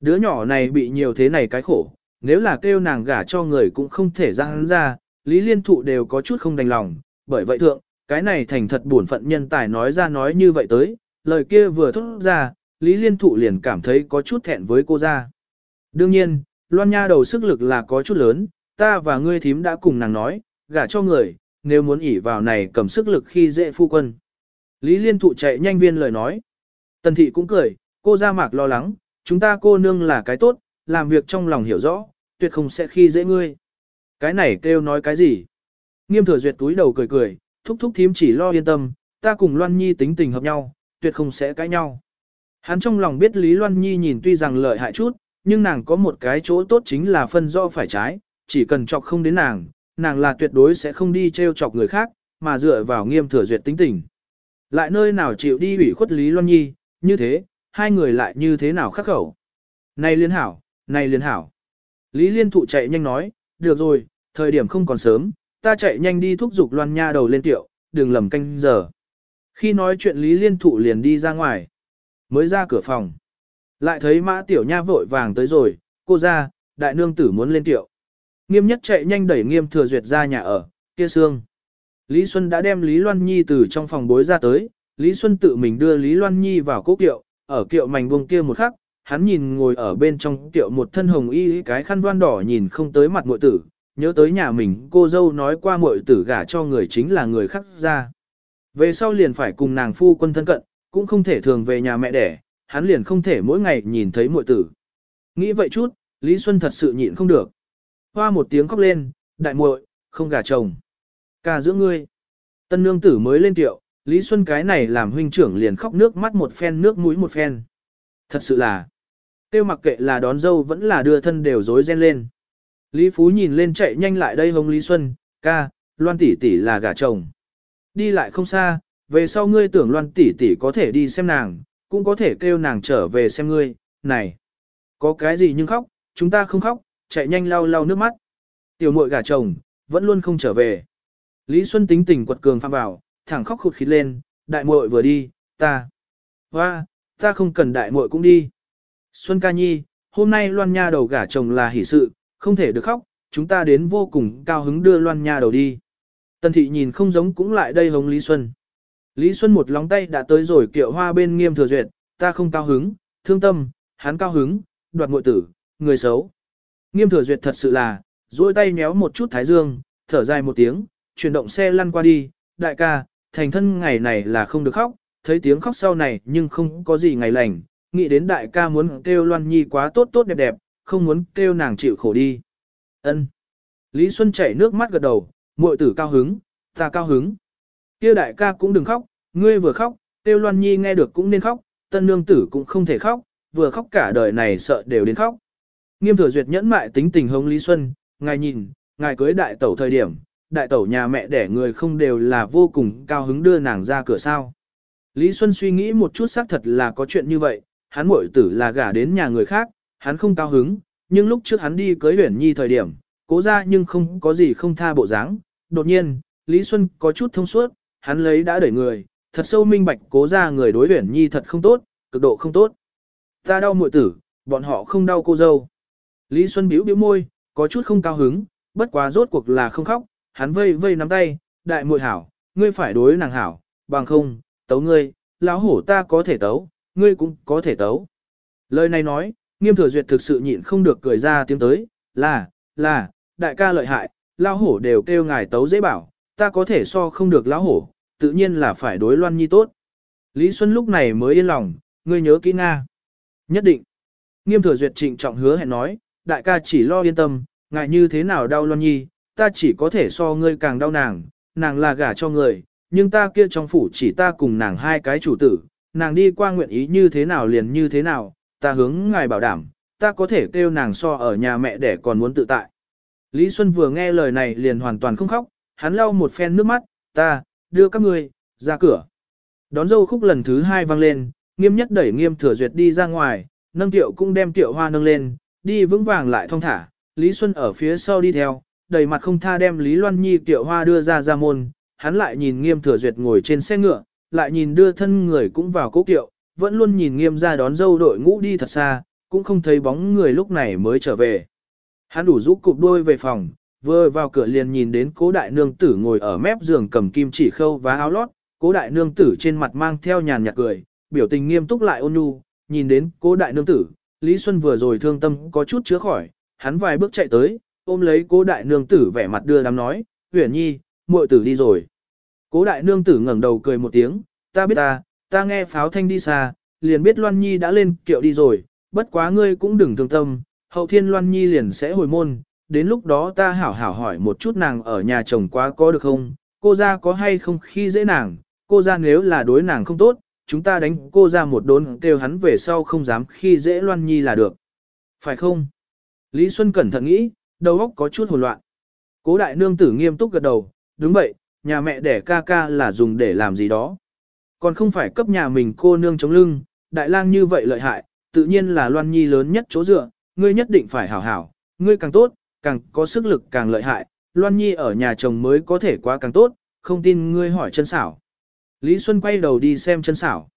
Đứa nhỏ này bị nhiều thế này cái khổ, nếu là kêu nàng gả cho người cũng không thể ra hắn ra, Lý Liên Thụ đều có chút không đành lòng, bởi vậy thượng, cái này thành thật buồn phận nhân tài nói ra nói như vậy tới, lời kia vừa thốt ra, Lý Liên Thụ liền cảm thấy có chút thẹn với cô ra. Đương nhiên, Loan Nha đầu sức lực là có chút lớn, ta và ngươi thím đã cùng nàng nói, gả cho người, nếu muốn ỉ vào này cầm sức lực khi dễ phu quân. Lý Liên Thụ chạy nhanh viên lời nói. Tần Thị cũng cười, cô ra mạc lo lắng, chúng ta cô nương là cái tốt, làm việc trong lòng hiểu rõ, tuyệt không sẽ khi dễ ngươi. Cái này kêu nói cái gì? Nghiêm thừa duyệt túi đầu cười cười, thúc thúc thím chỉ lo yên tâm, ta cùng Loan Nhi tính tình hợp nhau, tuyệt không sẽ cãi nhau. Hắn trong lòng biết Lý Loan Nhi nhìn tuy rằng lợi hại chút, nhưng nàng có một cái chỗ tốt chính là phân rõ phải trái, chỉ cần chọc không đến nàng, nàng là tuyệt đối sẽ không đi treo chọc người khác, mà dựa vào nghiêm thừa duyệt tính tình. Lại nơi nào chịu đi ủy khuất Lý Loan Nhi, Như thế, hai người lại như thế nào khắc khẩu. Này liên hảo, này liên hảo. Lý liên thụ chạy nhanh nói, được rồi, thời điểm không còn sớm, ta chạy nhanh đi thúc giục loan nha đầu lên tiệu, đừng lầm canh giờ. Khi nói chuyện Lý liên thụ liền đi ra ngoài. Mới ra cửa phòng. Lại thấy mã tiểu nha vội vàng tới rồi, cô ra, đại nương tử muốn lên tiệu. Nghiêm nhất chạy nhanh đẩy nghiêm thừa duyệt ra nhà ở, kia xương. Lý Xuân đã đem Lý Loan Nhi từ trong phòng bối ra tới, Lý Xuân tự mình đưa Lý Loan Nhi vào cố kiệu, ở kiệu mảnh vùng kia một khắc, hắn nhìn ngồi ở bên trong kiệu một thân hồng y cái khăn đoan đỏ nhìn không tới mặt muội tử, nhớ tới nhà mình cô dâu nói qua muội tử gả cho người chính là người khác ra. Về sau liền phải cùng nàng phu quân thân cận, cũng không thể thường về nhà mẹ đẻ, hắn liền không thể mỗi ngày nhìn thấy muội tử. Nghĩ vậy chút, Lý Xuân thật sự nhịn không được. Hoa một tiếng khóc lên, đại muội, không gả chồng. Ca giữa ngươi. Tân nương tử mới lên tiệu, Lý Xuân cái này làm huynh trưởng liền khóc nước mắt một phen nước mũi một phen. Thật sự là, tiêu mặc kệ là đón dâu vẫn là đưa thân đều rối ren lên. Lý Phú nhìn lên chạy nhanh lại đây hông Lý Xuân, ca, Loan tỷ tỷ là gả chồng. Đi lại không xa, về sau ngươi tưởng Loan tỷ tỷ có thể đi xem nàng, cũng có thể kêu nàng trở về xem ngươi, này. Có cái gì nhưng khóc, chúng ta không khóc, chạy nhanh lau lau nước mắt. Tiểu muội gả chồng, vẫn luôn không trở về. Lý Xuân tính tình quật cường phạm vào, thẳng khóc khụt khít lên, đại muội vừa đi, ta. Hoa, ta không cần đại muội cũng đi. Xuân ca nhi, hôm nay Loan Nha đầu gả chồng là hỷ sự, không thể được khóc, chúng ta đến vô cùng cao hứng đưa Loan Nha đầu đi. Tần thị nhìn không giống cũng lại đây hống Lý Xuân. Lý Xuân một lóng tay đã tới rồi kiệu hoa bên nghiêm thừa duyệt, ta không cao hứng, thương tâm, hắn cao hứng, đoạt muội tử, người xấu. Nghiêm thừa duyệt thật sự là, duỗi tay nhéo một chút thái dương, thở dài một tiếng, chuyển động xe lăn qua đi, đại ca, thành thân ngày này là không được khóc, thấy tiếng khóc sau này nhưng không có gì ngày lành, nghĩ đến đại ca muốn kêu Loan Nhi quá tốt tốt đẹp đẹp, không muốn kêu nàng chịu khổ đi. Ân. Lý Xuân chảy nước mắt gật đầu, muội tử cao hứng, ta cao hứng. Kia đại ca cũng đừng khóc, ngươi vừa khóc, kêu Loan Nhi nghe được cũng nên khóc, tân nương tử cũng không thể khóc, vừa khóc cả đời này sợ đều đến khóc. Nghiêm thừa duyệt nhẫn mại tính tình hống Lý Xuân, ngài nhìn, ngài cưới đại tẩu thời điểm, đại tẩu nhà mẹ đẻ người không đều là vô cùng cao hứng đưa nàng ra cửa sao. Lý Xuân suy nghĩ một chút xác thật là có chuyện như vậy, hắn muội tử là gả đến nhà người khác, hắn không cao hứng, nhưng lúc trước hắn đi cưới huyển nhi thời điểm, cố ra nhưng không có gì không tha bộ dáng. Đột nhiên, Lý Xuân có chút thông suốt, hắn lấy đã đẩy người, thật sâu minh bạch cố ra người đối huyển nhi thật không tốt, cực độ không tốt. Ta đau muội tử, bọn họ không đau cô dâu. Lý Xuân bĩu bĩu môi, có chút không cao hứng, bất quá rốt cuộc là không khóc, hắn vây vây nắm tay, đại muội hảo, ngươi phải đối nàng hảo, bằng không, tấu ngươi, lão hổ ta có thể tấu, ngươi cũng có thể tấu. Lời này nói, nghiêm thừa duyệt thực sự nhịn không được cười ra tiếng tới, là, là, đại ca lợi hại, lão hổ đều kêu ngài tấu dễ bảo, ta có thể so không được lão hổ, tự nhiên là phải đối loan nhi tốt. Lý Xuân lúc này mới yên lòng, ngươi nhớ kỹ Nga. Nhất định. Nghiêm thừa duyệt trịnh trọng hứa hẹn nói, đại ca chỉ lo yên tâm, ngài như thế nào đau loan nhi, ta chỉ có thể so ngươi càng đau nàng, nàng là gả cho người, nhưng ta kia trong phủ chỉ ta cùng nàng hai cái chủ tử, nàng đi qua nguyện ý như thế nào liền như thế nào, ta hướng ngài bảo đảm, ta có thể kêu nàng so ở nhà mẹ để còn muốn tự tại. Lý Xuân vừa nghe lời này liền hoàn toàn không khóc, hắn lau một phen nước mắt, ta, đưa các ngươi, ra cửa. Đón dâu khúc lần thứ hai vang lên, nghiêm nhất đẩy nghiêm thừa duyệt đi ra ngoài, nâng tiệu cũng đem tiệu hoa nâng lên, đi vững vàng lại thong thả, Lý Xuân ở phía sau đi theo, đầy mặt không tha đem Lý Loan Nhi tiểu hoa đưa ra ra môn, hắn lại nhìn nghiêm thừa duyệt ngồi trên xe ngựa, lại nhìn đưa thân người cũng vào cố kiệu, vẫn luôn nhìn nghiêm ra đón dâu đội ngũ đi thật xa, cũng không thấy bóng người lúc này mới trở về. Hắn đủ rũ cụp đôi về phòng, vừa vào cửa liền nhìn đến cố đại nương tử ngồi ở mép giường cầm kim chỉ khâu và áo lót, cố đại nương tử trên mặt mang theo nhàn nhạt cười, biểu tình nghiêm túc lại ôn nhu, nhìn đến cố đại nương tử, Lý Xuân vừa rồi thương tâm có chút chứa khỏi, hắn vài bước chạy tới, ôm lấy cố đại nương tử vẻ mặt đưa đám nói, huyển nhi, muội tử đi rồi. Cố đại nương tử ngẩng đầu cười một tiếng, ta biết ta, ta nghe pháo thanh đi xa, liền biết Loan Nhi đã lên kiệu đi rồi, bất quá ngươi cũng đừng thương tâm, hậu thiên Loan Nhi liền sẽ hồi môn, đến lúc đó ta hảo hảo hỏi một chút nàng ở nhà chồng quá có được không, cô ra có hay không khi dễ nàng, cô ra nếu là đối nàng không tốt, chúng ta đánh cô ra một đốn kêu hắn về sau không dám khi dễ Loan Nhi là được. Phải không? Lý Xuân cẩn thận nghĩ, đầu óc có chút hỗn loạn. Cố đại nương tử nghiêm túc gật đầu, đúng vậy, nhà mẹ đẻ ca ca là dùng để làm gì đó. Còn không phải cấp nhà mình cô nương chống lưng, đại lang như vậy lợi hại, tự nhiên là Loan Nhi lớn nhất chỗ dựa, ngươi nhất định phải hảo hảo, ngươi càng tốt, càng có sức lực càng lợi hại, Loan Nhi ở nhà chồng mới có thể quá càng tốt, không tin ngươi hỏi chân xảo. Lý Xuân quay đầu đi xem chân xảo.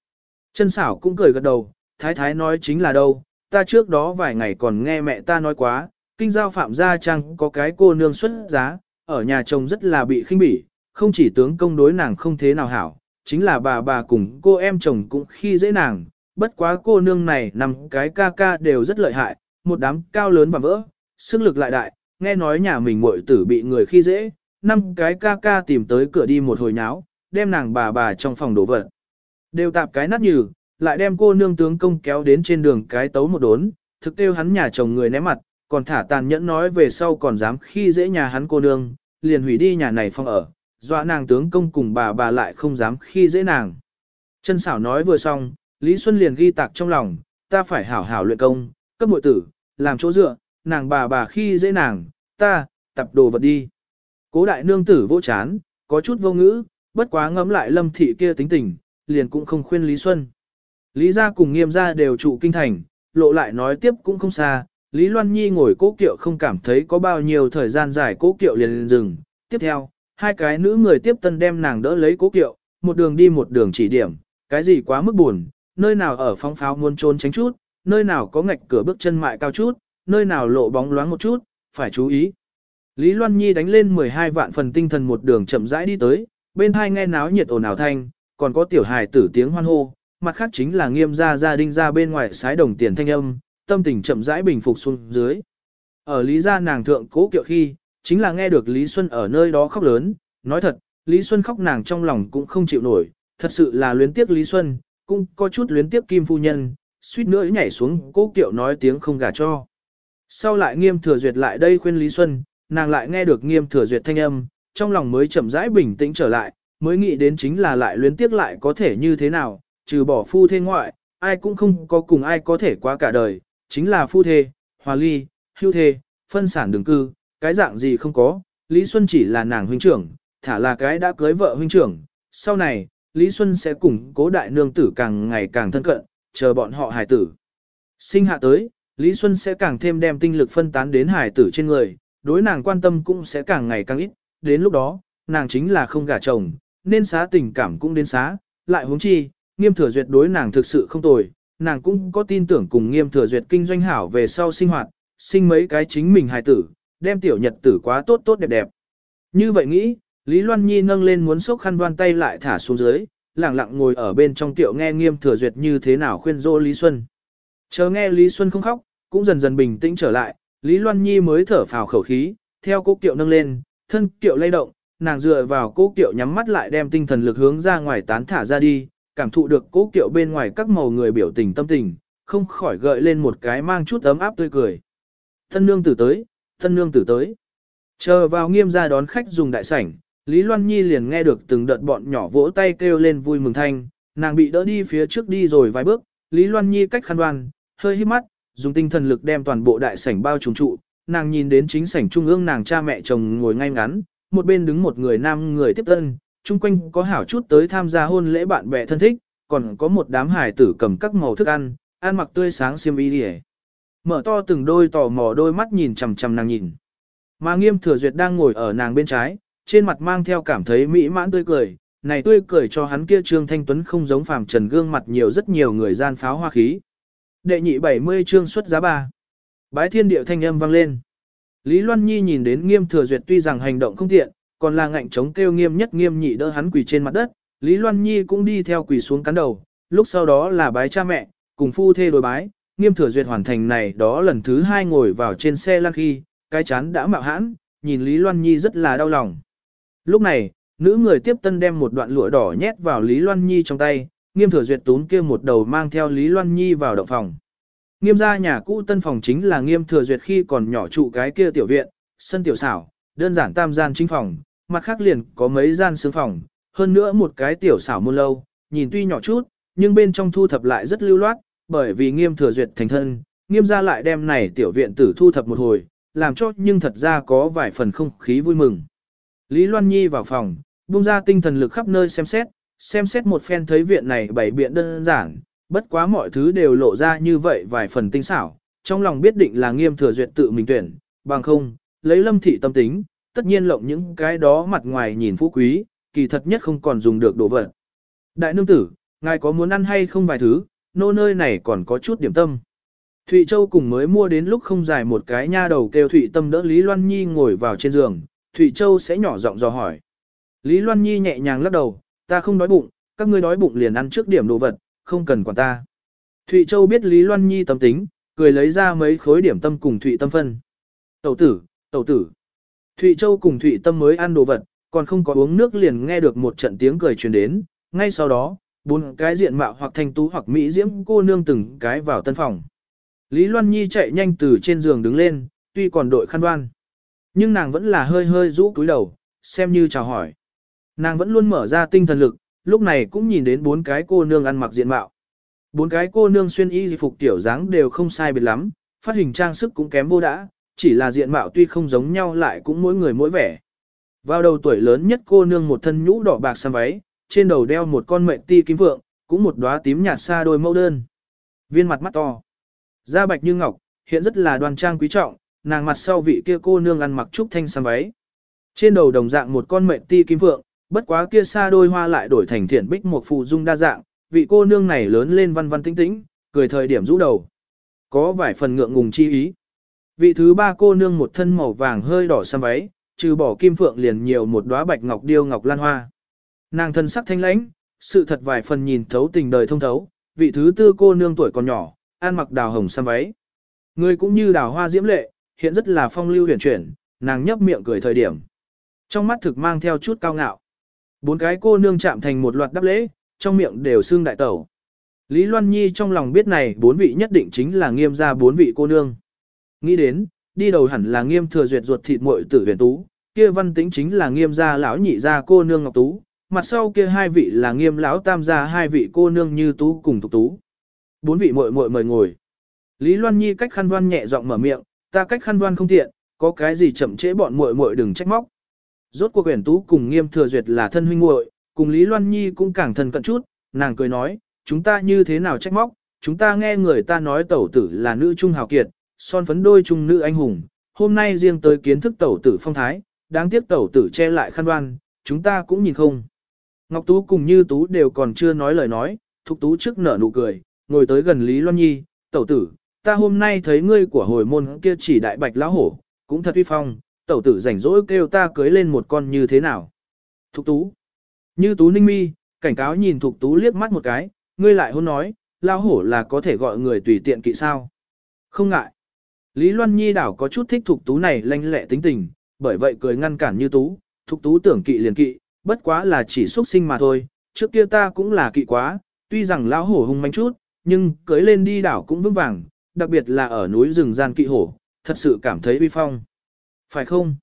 Chân xảo cũng cười gật đầu, thái thái nói chính là đâu, ta trước đó vài ngày còn nghe mẹ ta nói quá, kinh giao phạm gia trang có cái cô nương xuất giá, ở nhà chồng rất là bị khinh bỉ, không chỉ tướng công đối nàng không thế nào hảo, chính là bà bà cùng cô em chồng cũng khi dễ nàng, bất quá cô nương này nằm cái ca ca đều rất lợi hại, một đám cao lớn và vỡ, sức lực lại đại, nghe nói nhà mình muội tử bị người khi dễ, năm cái ca ca tìm tới cửa đi một hồi nháo, đem nàng bà bà trong phòng đổ vật. Đều tạp cái nát nhừ, lại đem cô nương tướng công kéo đến trên đường cái tấu một đốn, thực tiêu hắn nhà chồng người né mặt, còn thả tàn nhẫn nói về sau còn dám khi dễ nhà hắn cô nương, liền hủy đi nhà này phong ở, dọa nàng tướng công cùng bà bà lại không dám khi dễ nàng. Chân xảo nói vừa xong, Lý Xuân liền ghi tạc trong lòng, ta phải hảo hảo luyện công, cấp mội tử, làm chỗ dựa, nàng bà bà khi dễ nàng, ta, tập đồ vật đi. Cố đại nương tử vô chán, có chút vô ngữ, bất quá ngẫm lại lâm thị kia tính tình, liền cũng không khuyên Lý Xuân. Lý gia cùng nghiêm gia đều trụ kinh thành, lộ lại nói tiếp cũng không xa, Lý Loan Nhi ngồi cố kiệu không cảm thấy có bao nhiêu thời gian dài cố kiệu liền liền dừng. Tiếp theo, hai cái nữ người tiếp tân đem nàng đỡ lấy cố kiệu, một đường đi một đường chỉ điểm, cái gì quá mức buồn, nơi nào ở phong pháo muốn trốn tránh chút, nơi nào có ngạch cửa bước chân mại cao chút, nơi nào lộ bóng loáng một chút, phải chú ý. Lý Loan Nhi đánh lên 12 vạn phần tinh thần một đường chậm rãi đi tới, bên hai nghe náo nhiệt ồn ào thanh, còn có tiểu hài tử tiếng hoan hô, mặt khác chính là nghiêm gia gia đinh ra bên ngoài sái đồng tiền thanh âm, tâm tình chậm rãi bình phục xuống dưới. Ở Lý gia nàng thượng cố kiệu khi, chính là nghe được Lý Xuân ở nơi đó khóc lớn, nói thật, Lý Xuân khóc nàng trong lòng cũng không chịu nổi, thật sự là luyến tiếc Lý Xuân, cũng có chút luyến tiếc Kim Phu Nhân, suýt nữa nhảy xuống cố kiệu nói tiếng không gả cho. Sau lại nghiêm thừa duyệt lại đây khuyên Lý Xuân, nàng lại nghe được nghiêm thừa duyệt thanh âm, trong lòng mới chậm rãi bình tĩnh trở lại, mới nghĩ đến chính là lại luyến tiếc lại có thể như thế nào, trừ bỏ phu thế ngoại, ai cũng không có cùng ai có thể qua cả đời, chính là phu thê, hòa ly, hưu thê, phân sản đường cư, cái dạng gì không có, Lý Xuân chỉ là nàng huynh trưởng, thả là cái đã cưới vợ huynh trưởng, sau này, Lý Xuân sẽ cùng cố đại nương tử càng ngày càng thân cận, chờ bọn họ hài tử. Sinh hạ tới, Lý Xuân sẽ càng thêm đem tinh lực phân tán đến hài tử trên người, đối nàng quan tâm cũng sẽ càng ngày càng ít, đến lúc đó, nàng chính là không gả chồng, nên xá tình cảm cũng đến xá, lại huống chi, nghiêm thừa duyệt đối nàng thực sự không tồi, nàng cũng có tin tưởng cùng nghiêm thừa duyệt kinh doanh hảo về sau sinh hoạt, sinh mấy cái chính mình hài tử, đem tiểu nhật tử quá tốt tốt đẹp đẹp. Như vậy nghĩ, Lý Loan Nhi nâng lên muốn sốc khăn đoan tay lại thả xuống dưới, lặng lặng ngồi ở bên trong tiểu nghe nghiêm thừa duyệt như thế nào khuyên dỗ Lý Xuân. Chờ nghe Lý Xuân không khóc, cũng dần dần bình tĩnh trở lại, Lý Loan Nhi mới thở phào khẩu khí, theo cố kiệu nâng lên, thân kiệu lay động, nàng dựa vào cố kiệu nhắm mắt lại đem tinh thần lực hướng ra ngoài tán thả ra đi, cảm thụ được cố kiệu bên ngoài các màu người biểu tình tâm tình, không khỏi gợi lên một cái mang chút ấm áp tươi cười. Thân nương tử tới, thân nương tử tới. Chờ vào nghiêm gia đón khách dùng đại sảnh, Lý Loan Nhi liền nghe được từng đợt bọn nhỏ vỗ tay kêu lên vui mừng thanh, nàng bị đỡ đi phía trước đi rồi vài bước, Lý Loan Nhi cách khăn đoan, hơi hít mắt, dùng tinh thần lực đem toàn bộ đại sảnh bao trùm trụ, nàng nhìn đến chính sảnh trung ương nàng cha mẹ chồng ngồi ngay ngắn, một bên đứng một người nam người tiếp tân, chung quanh có hảo chút tới tham gia hôn lễ bạn bè thân thích, còn có một đám hải tử cầm các màu thức ăn, ăn mặc tươi sáng xiêm y đi Mở to từng đôi tò mò đôi mắt nhìn chằm chằm nàng nhìn. Mà nghiêm thừa duyệt đang ngồi ở nàng bên trái, trên mặt mang theo cảm thấy mỹ mãn tươi cười, này tươi cười cho hắn kia trương thanh tuấn không giống phàm trần gương mặt nhiều rất nhiều người gian pháo hoa khí. Đệ nhị 70 chương xuất giá ba. Bái thiên điệu thanh âm vang lên. Lý Loan Nhi nhìn đến nghiêm thừa duyệt tuy rằng hành động không tiện, còn là ngạnh chống kêu nghiêm nhất nghiêm nhị đỡ hắn quỳ trên mặt đất. Lý Loan Nhi cũng đi theo quỳ xuống cắn đầu, lúc sau đó là bái cha mẹ, cùng phu thê đối bái, nghiêm thừa duyệt hoàn thành này đó lần thứ hai ngồi vào trên xe lăn khi, cái chán đã mạo hãn, nhìn Lý Loan Nhi rất là đau lòng. Lúc này, nữ người tiếp tân đem một đoạn lụa đỏ nhét vào Lý Loan Nhi trong tay, nghiêm thừa duyệt tún kia một đầu mang theo Lý Loan Nhi vào động phòng. Nghiêm gia nhà cũ tân phòng chính là nghiêm thừa duyệt khi còn nhỏ trụ cái kia tiểu viện, sân tiểu xảo, đơn giản tam gian chính phòng, mặt khác liền có mấy gian sương phòng, hơn nữa một cái tiểu xảo môn lâu, nhìn tuy nhỏ chút, nhưng bên trong thu thập lại rất lưu loát, bởi vì nghiêm thừa duyệt thành thân, nghiêm gia lại đem này tiểu viện tử thu thập một hồi, làm cho nhưng thật ra có vài phần không khí vui mừng. Lý Loan Nhi vào phòng, buông ra tinh thần lực khắp nơi xem xét, xem xét một phen thấy viện này bảy biện đơn giản, bất quá mọi thứ đều lộ ra như vậy vài phần tinh xảo, trong lòng biết định là nghiêm thừa duyệt tự mình tuyển, bằng không, lấy lâm thị tâm tính, tất nhiên lộng những cái đó mặt ngoài nhìn phú quý, kỳ thật nhất không còn dùng được đồ vật. Đại nương tử, ngài có muốn ăn hay không vài thứ, nô nơi này còn có chút điểm tâm. Thụy Châu cùng mới mua đến lúc không dài một cái nha đầu kêu Thụy Tâm đỡ Lý Loan Nhi ngồi vào trên giường, Thụy Châu sẽ nhỏ giọng dò hỏi. Lý Loan Nhi nhẹ nhàng lắc đầu, ta không đói bụng, các ngươi đói bụng liền ăn trước điểm đồ vật, không cần quản ta. Thụy Châu biết Lý Loan Nhi tâm tính, cười lấy ra mấy khối điểm tâm cùng Thụy Tâm phân. Tẩu tử, tẩu tử. Thụy Châu cùng Thụy Tâm mới ăn đồ vật, còn không có uống nước liền nghe được một trận tiếng cười truyền đến, ngay sau đó, bốn cái diện mạo hoặc thanh tú hoặc mỹ diễm cô nương từng cái vào tân phòng. Lý Loan Nhi chạy nhanh từ trên giường đứng lên, tuy còn đội khăn đoan. Nhưng nàng vẫn là hơi hơi rũ cúi đầu, xem như chào hỏi. Nàng vẫn luôn mở ra tinh thần lực, lúc này cũng nhìn đến bốn cái cô nương ăn mặc diện mạo. Bốn cái cô nương xuyên y phục tiểu dáng đều không sai biệt lắm, phát hình trang sức cũng kém vô đã, chỉ là diện mạo tuy không giống nhau lại cũng mỗi người mỗi vẻ. Vào đầu tuổi lớn nhất cô nương một thân nhũ đỏ bạc xăm váy, trên đầu đeo một con mệnh ti kim vượng, cũng một đóa tím nhạt xa đôi mẫu đơn. Viên mặt mắt to, da bạch như ngọc, hiện rất là đoan trang quý trọng, nàng mặt sau vị kia cô nương ăn mặc trúc thanh xăm váy. Trên đầu đồng dạng một con mệnh ti kim vượng, bất quá kia xa đôi hoa lại đổi thành thiện bích một phù dung đa dạng, vị cô nương này lớn lên văn văn tinh tĩnh, cười thời điểm rũ đầu. Có vài phần ngượng ngùng chi ý. Vị thứ ba cô nương một thân màu vàng hơi đỏ xăm váy, trừ bỏ kim phượng liền nhiều một đóa bạch ngọc điêu ngọc lan hoa. Nàng thân sắc thanh lãnh, sự thật vài phần nhìn thấu tình đời thông thấu, vị thứ tư cô nương tuổi còn nhỏ, ăn mặc đào hồng xăm váy. Người cũng như đào hoa diễm lệ, hiện rất là phong lưu huyền chuyển, nàng nhấp miệng cười thời điểm. Trong mắt thực mang theo chút cao ngạo. Bốn cái cô nương chạm thành một loạt đáp lễ, trong miệng đều xương đại tẩu. Lý Loan Nhi trong lòng biết này bốn vị nhất định chính là nghiêm gia bốn vị cô nương. Nghĩ đến, đi đầu hẳn là nghiêm thừa duyệt ruột thịt muội tử huyền tú, kia văn tính chính là nghiêm gia lão nhị gia cô nương ngọc tú, mặt sau kia hai vị là nghiêm lão tam gia hai vị cô nương như tú cùng thục tú. Bốn vị muội muội mời ngồi. Lý Loan Nhi cách khăn đoan nhẹ giọng mở miệng, ta cách khăn đoan không tiện, có cái gì chậm trễ bọn muội muội đừng trách móc. Rốt cuộc huyền tú cùng nghiêm thừa duyệt là thân huynh muội, cùng Lý Loan Nhi cũng càng thân cận chút, nàng cười nói, chúng ta như thế nào trách móc, chúng ta nghe người ta nói tẩu tử là nữ trung hào kiệt, son phấn đôi trung nữ anh hùng, hôm nay riêng tới kiến thức tẩu tử phong thái, đáng tiếc tẩu tử che lại khăn đoan, chúng ta cũng nhìn không. Ngọc Tú cùng Như Tú đều còn chưa nói lời nói, Thục Tú trước nở nụ cười, ngồi tới gần Lý Loan Nhi, tẩu tử, ta hôm nay thấy ngươi của hồi môn kia chỉ đại bạch lão hổ, cũng thật uy phong, tẩu tử rảnh rỗi kêu ta cưới lên một con như thế nào. Thục Tú, Như Tú ninh mi, cảnh cáo nhìn Thục Tú liếc mắt một cái, ngươi lại hôn nói, lão hổ là có thể gọi người tùy tiện kỵ sao. Không ngại. Lý Loan Nhi đảo có chút thích Thục Tú này lanh lẹ tính tình, bởi vậy cười ngăn cản Như Tú, Thục Tú tưởng kỵ liền kỵ, bất quá là chỉ xuất sinh mà thôi, trước kia ta cũng là kỵ quá, tuy rằng lão hổ hung manh chút, nhưng cưới lên đi đảo cũng vững vàng, đặc biệt là ở núi rừng gian kỵ hổ, thật sự cảm thấy uy phong. Phải không?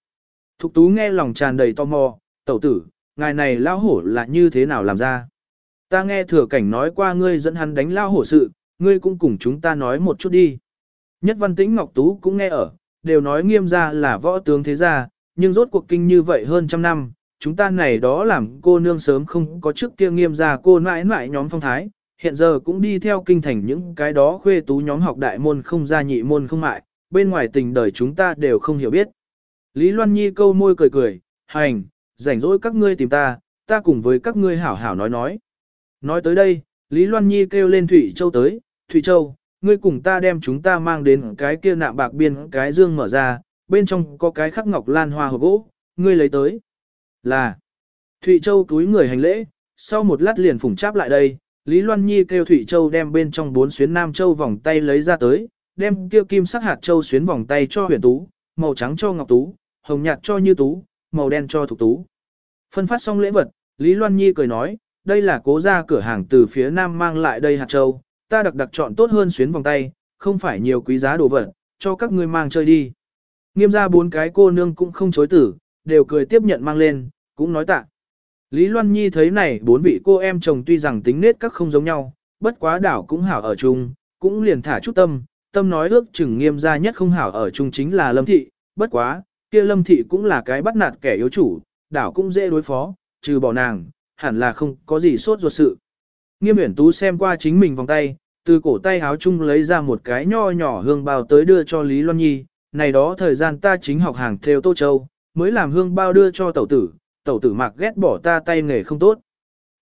Thục tú nghe lòng tràn đầy tò mò, tẩu tử, ngài này lão hổ là như thế nào làm ra? Ta nghe thừa cảnh nói qua ngươi dẫn hắn đánh lão hổ sự, ngươi cũng cùng chúng ta nói một chút đi. Nhất văn tĩnh Ngọc Tú cũng nghe ở, đều nói nghiêm ra là võ tướng thế gia, nhưng rốt cuộc kinh như vậy hơn trăm năm, chúng ta này đó làm cô nương sớm không có trước kia nghiêm ra cô mãi mãi nhóm phong thái, hiện giờ cũng đi theo kinh thành những cái đó khuê tú nhóm học đại môn không gia nhị môn không mại, bên ngoài tình đời chúng ta đều không hiểu biết. Lý Loan Nhi câu môi cười cười, hành, rảnh rỗi các ngươi tìm ta, ta cùng với các ngươi hảo hảo nói nói. Nói tới đây, Lý Loan Nhi kêu lên Thủy Châu tới, Thủy Châu, ngươi cùng ta đem chúng ta mang đến cái kia nạm bạc biên cái dương mở ra, bên trong có cái khắc ngọc lan hoa hộp gỗ, ngươi lấy tới. Là, Thụy Châu túi người hành lễ, sau một lát liền phủng cháp lại đây, Lý Loan Nhi kêu Thụy Châu đem bên trong bốn xuyến Nam Châu vòng tay lấy ra tới, đem kia kim sắc hạt châu xuyến vòng tay cho huyền tú, màu trắng cho ngọc tú, hồng nhạt cho như tú, màu đen cho thục tú. Phân phát xong lễ vật, Lý Loan Nhi cười nói, đây là cố ra cửa hàng từ phía Nam mang lại đây hạt châu, ta đặc đặc chọn tốt hơn xuyến vòng tay, không phải nhiều quý giá đồ vật, cho các ngươi mang chơi đi. Nghiêm ra bốn cái cô nương cũng không chối tử, đều cười tiếp nhận mang lên, cũng nói tạ. Lý Loan Nhi thấy này bốn vị cô em chồng tuy rằng tính nết các không giống nhau, bất quá đảo cũng hảo ở chung, cũng liền thả chút tâm, tâm nói ước chừng nghiêm gia nhất không hảo ở chung chính là Lâm Thị, bất quá, kia Lâm Thị cũng là cái bắt nạt kẻ yếu chủ, đảo cũng dễ đối phó, trừ bỏ nàng, hẳn là không có gì sốt ruột sự. Nghiêm uyển tú xem qua chính mình vòng tay, từ cổ tay áo chung lấy ra một cái nho nhỏ hương bao tới đưa cho Lý Loan Nhi, này đó thời gian ta chính học hàng theo Tô Châu, mới làm hương bao đưa cho tẩu tử, tẩu tử mạc ghét bỏ ta tay nghề không tốt.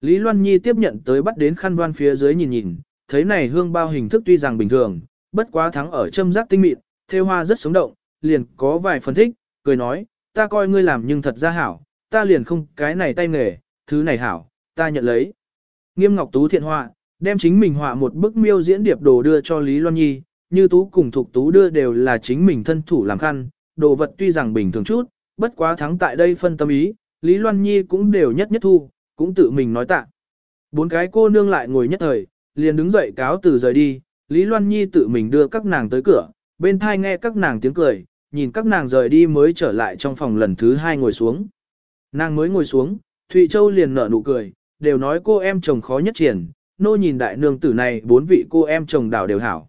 Lý Loan Nhi tiếp nhận tới bắt đến khăn đoan phía dưới nhìn nhìn, thấy này hương bao hình thức tuy rằng bình thường, bất quá thắng ở châm giác tinh mịn, theo hoa rất sống động, liền có vài phân thích, cười nói, ta coi ngươi làm nhưng thật ra hảo, ta liền không cái này tay nghề, thứ này hảo, ta nhận lấy. Nghiêm Ngọc Tú thiện họa, đem chính mình họa một bức miêu diễn điệp đồ đưa cho Lý Loan Nhi, như Tú cùng thuộc Tú đưa đều là chính mình thân thủ làm khăn, đồ vật tuy rằng bình thường chút, bất quá thắng tại đây phân tâm ý, Lý Loan Nhi cũng đều nhất nhất thu, cũng tự mình nói tạ. Bốn cái cô nương lại ngồi nhất thời, liền đứng dậy cáo từ rời đi, Lý Loan Nhi tự mình đưa các nàng tới cửa, bên thai nghe các nàng tiếng cười, nhìn các nàng rời đi mới trở lại trong phòng lần thứ hai ngồi xuống. Nàng mới ngồi xuống, Thụy Châu liền nở nụ cười, đều nói cô em chồng khó nhất triển, nô nhìn đại nương tử này bốn vị cô em chồng đảo đều hảo.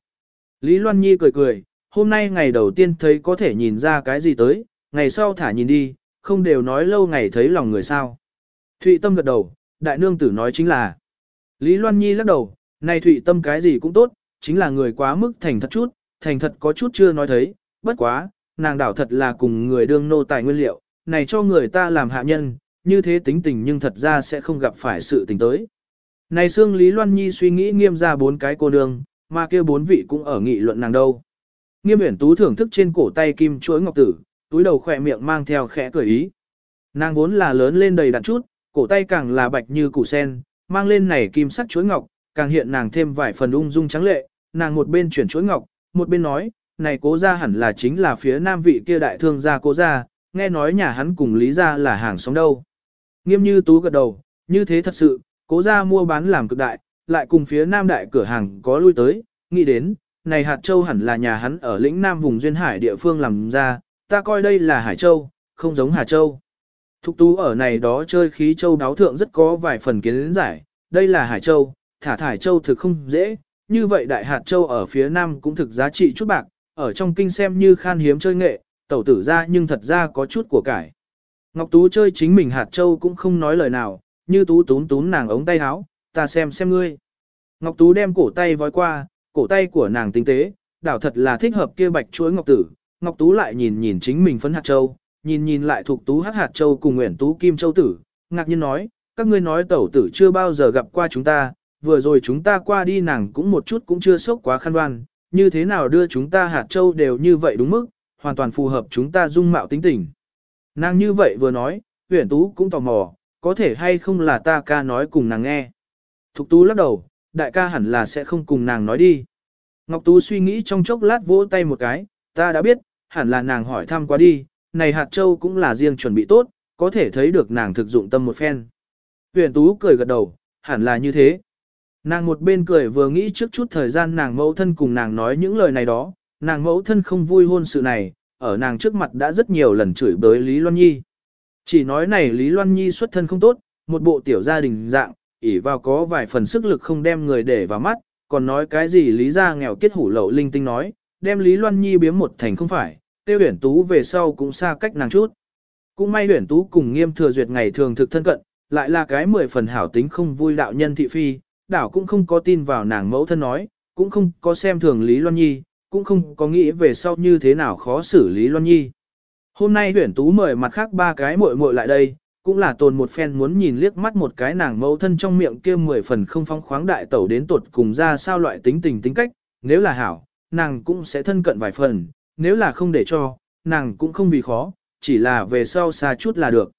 Lý Loan Nhi cười cười, hôm nay ngày đầu tiên thấy có thể nhìn ra cái gì tới, ngày sau thả nhìn đi, không đều nói lâu ngày thấy lòng người sao. Thụy Tâm gật đầu, đại nương tử nói chính là. Lý Loan Nhi lắc đầu, này Thụy Tâm cái gì cũng tốt, chính là người quá mức thành thật chút, thành thật có chút chưa nói thấy, bất quá, nàng đảo thật là cùng người đương nô tài nguyên liệu, này cho người ta làm hạ nhân, như thế tính tình nhưng thật ra sẽ không gặp phải sự tình tới. Này xương Lý Loan Nhi suy nghĩ nghiêm ra bốn cái cô nương, mà kia bốn vị cũng ở nghị luận nàng đâu. Nghiêm uyển tú thưởng thức trên cổ tay kim chuỗi ngọc tử, túi đầu khỏe miệng mang theo khẽ cười ý. Nàng vốn là lớn lên đầy đặn chút, cổ tay càng là bạch như củ sen, mang lên này kim sắc chuỗi ngọc, càng hiện nàng thêm vài phần ung dung trắng lệ, nàng một bên chuyển chuỗi ngọc, một bên nói, này cố gia hẳn là chính là phía nam vị kia đại thương gia cố gia, nghe nói nhà hắn cùng lý gia là hàng xóm đâu. Nghiêm như tú gật đầu, như thế thật sự, cố ra mua bán làm cực đại, lại cùng phía nam đại cửa hàng có lui tới, nghĩ đến, này hạt châu hẳn là nhà hắn ở lĩnh nam vùng duyên hải địa phương làm ra, ta coi đây là hải châu, không giống hà châu. Thục tú ở này đó chơi khí châu đáo thượng rất có vài phần kiến giải, đây là hải châu, thả thải châu thực không dễ, như vậy đại hạt châu ở phía nam cũng thực giá trị chút bạc, ở trong kinh xem như khan hiếm chơi nghệ, tẩu tử ra nhưng thật ra có chút của cải. Ngọc Tú chơi chính mình hạt châu cũng không nói lời nào, như Tú tún tún nàng ống tay áo, ta xem xem ngươi. Ngọc Tú đem cổ tay vói qua, cổ tay của nàng tinh tế, đảo thật là thích hợp kia bạch chuối Ngọc Tử. Ngọc Tú lại nhìn nhìn chính mình phấn hạt châu, nhìn nhìn lại thuộc Tú hắc hạt châu cùng Nguyễn Tú Kim Châu Tử, ngạc nhiên nói, các ngươi nói tẩu tử chưa bao giờ gặp qua chúng ta, vừa rồi chúng ta qua đi nàng cũng một chút cũng chưa sốc quá khăn đoan, như thế nào đưa chúng ta hạt châu đều như vậy đúng mức, hoàn toàn phù hợp chúng ta dung mạo tính tình. Nàng như vậy vừa nói, nguyễn Tú cũng tò mò, có thể hay không là ta ca nói cùng nàng nghe. Thục Tú lắc đầu, đại ca hẳn là sẽ không cùng nàng nói đi. Ngọc Tú suy nghĩ trong chốc lát vỗ tay một cái, ta đã biết, hẳn là nàng hỏi thăm qua đi, này hạt châu cũng là riêng chuẩn bị tốt, có thể thấy được nàng thực dụng tâm một phen. Huyền Tú cười gật đầu, hẳn là như thế. Nàng một bên cười vừa nghĩ trước chút thời gian nàng mẫu thân cùng nàng nói những lời này đó, nàng mẫu thân không vui hôn sự này, ở nàng trước mặt đã rất nhiều lần chửi bới Lý Loan Nhi. Chỉ nói này Lý Loan Nhi xuất thân không tốt, một bộ tiểu gia đình dạng, ỷ vào có vài phần sức lực không đem người để vào mắt, còn nói cái gì Lý gia nghèo kết hủ lậu linh tinh nói, đem Lý Loan Nhi biếm một thành không phải, tiêu huyển tú về sau cũng xa cách nàng chút. Cũng may huyển tú cùng nghiêm thừa duyệt ngày thường thực thân cận, lại là cái mười phần hảo tính không vui đạo nhân thị phi, đảo cũng không có tin vào nàng mẫu thân nói, cũng không có xem thường Lý Loan Nhi, cũng không có nghĩ về sau như thế nào khó xử Lý Loan Nhi. Hôm nay tuyển tú mời mặt khác ba cái muội muội lại đây, cũng là tồn một phen muốn nhìn liếc mắt một cái nàng mẫu thân trong miệng kia mười phần không phong khoáng đại tẩu đến tột cùng ra sao loại tính tình tính cách, nếu là hảo, nàng cũng sẽ thân cận vài phần, nếu là không để cho, nàng cũng không vì khó, chỉ là về sau xa chút là được.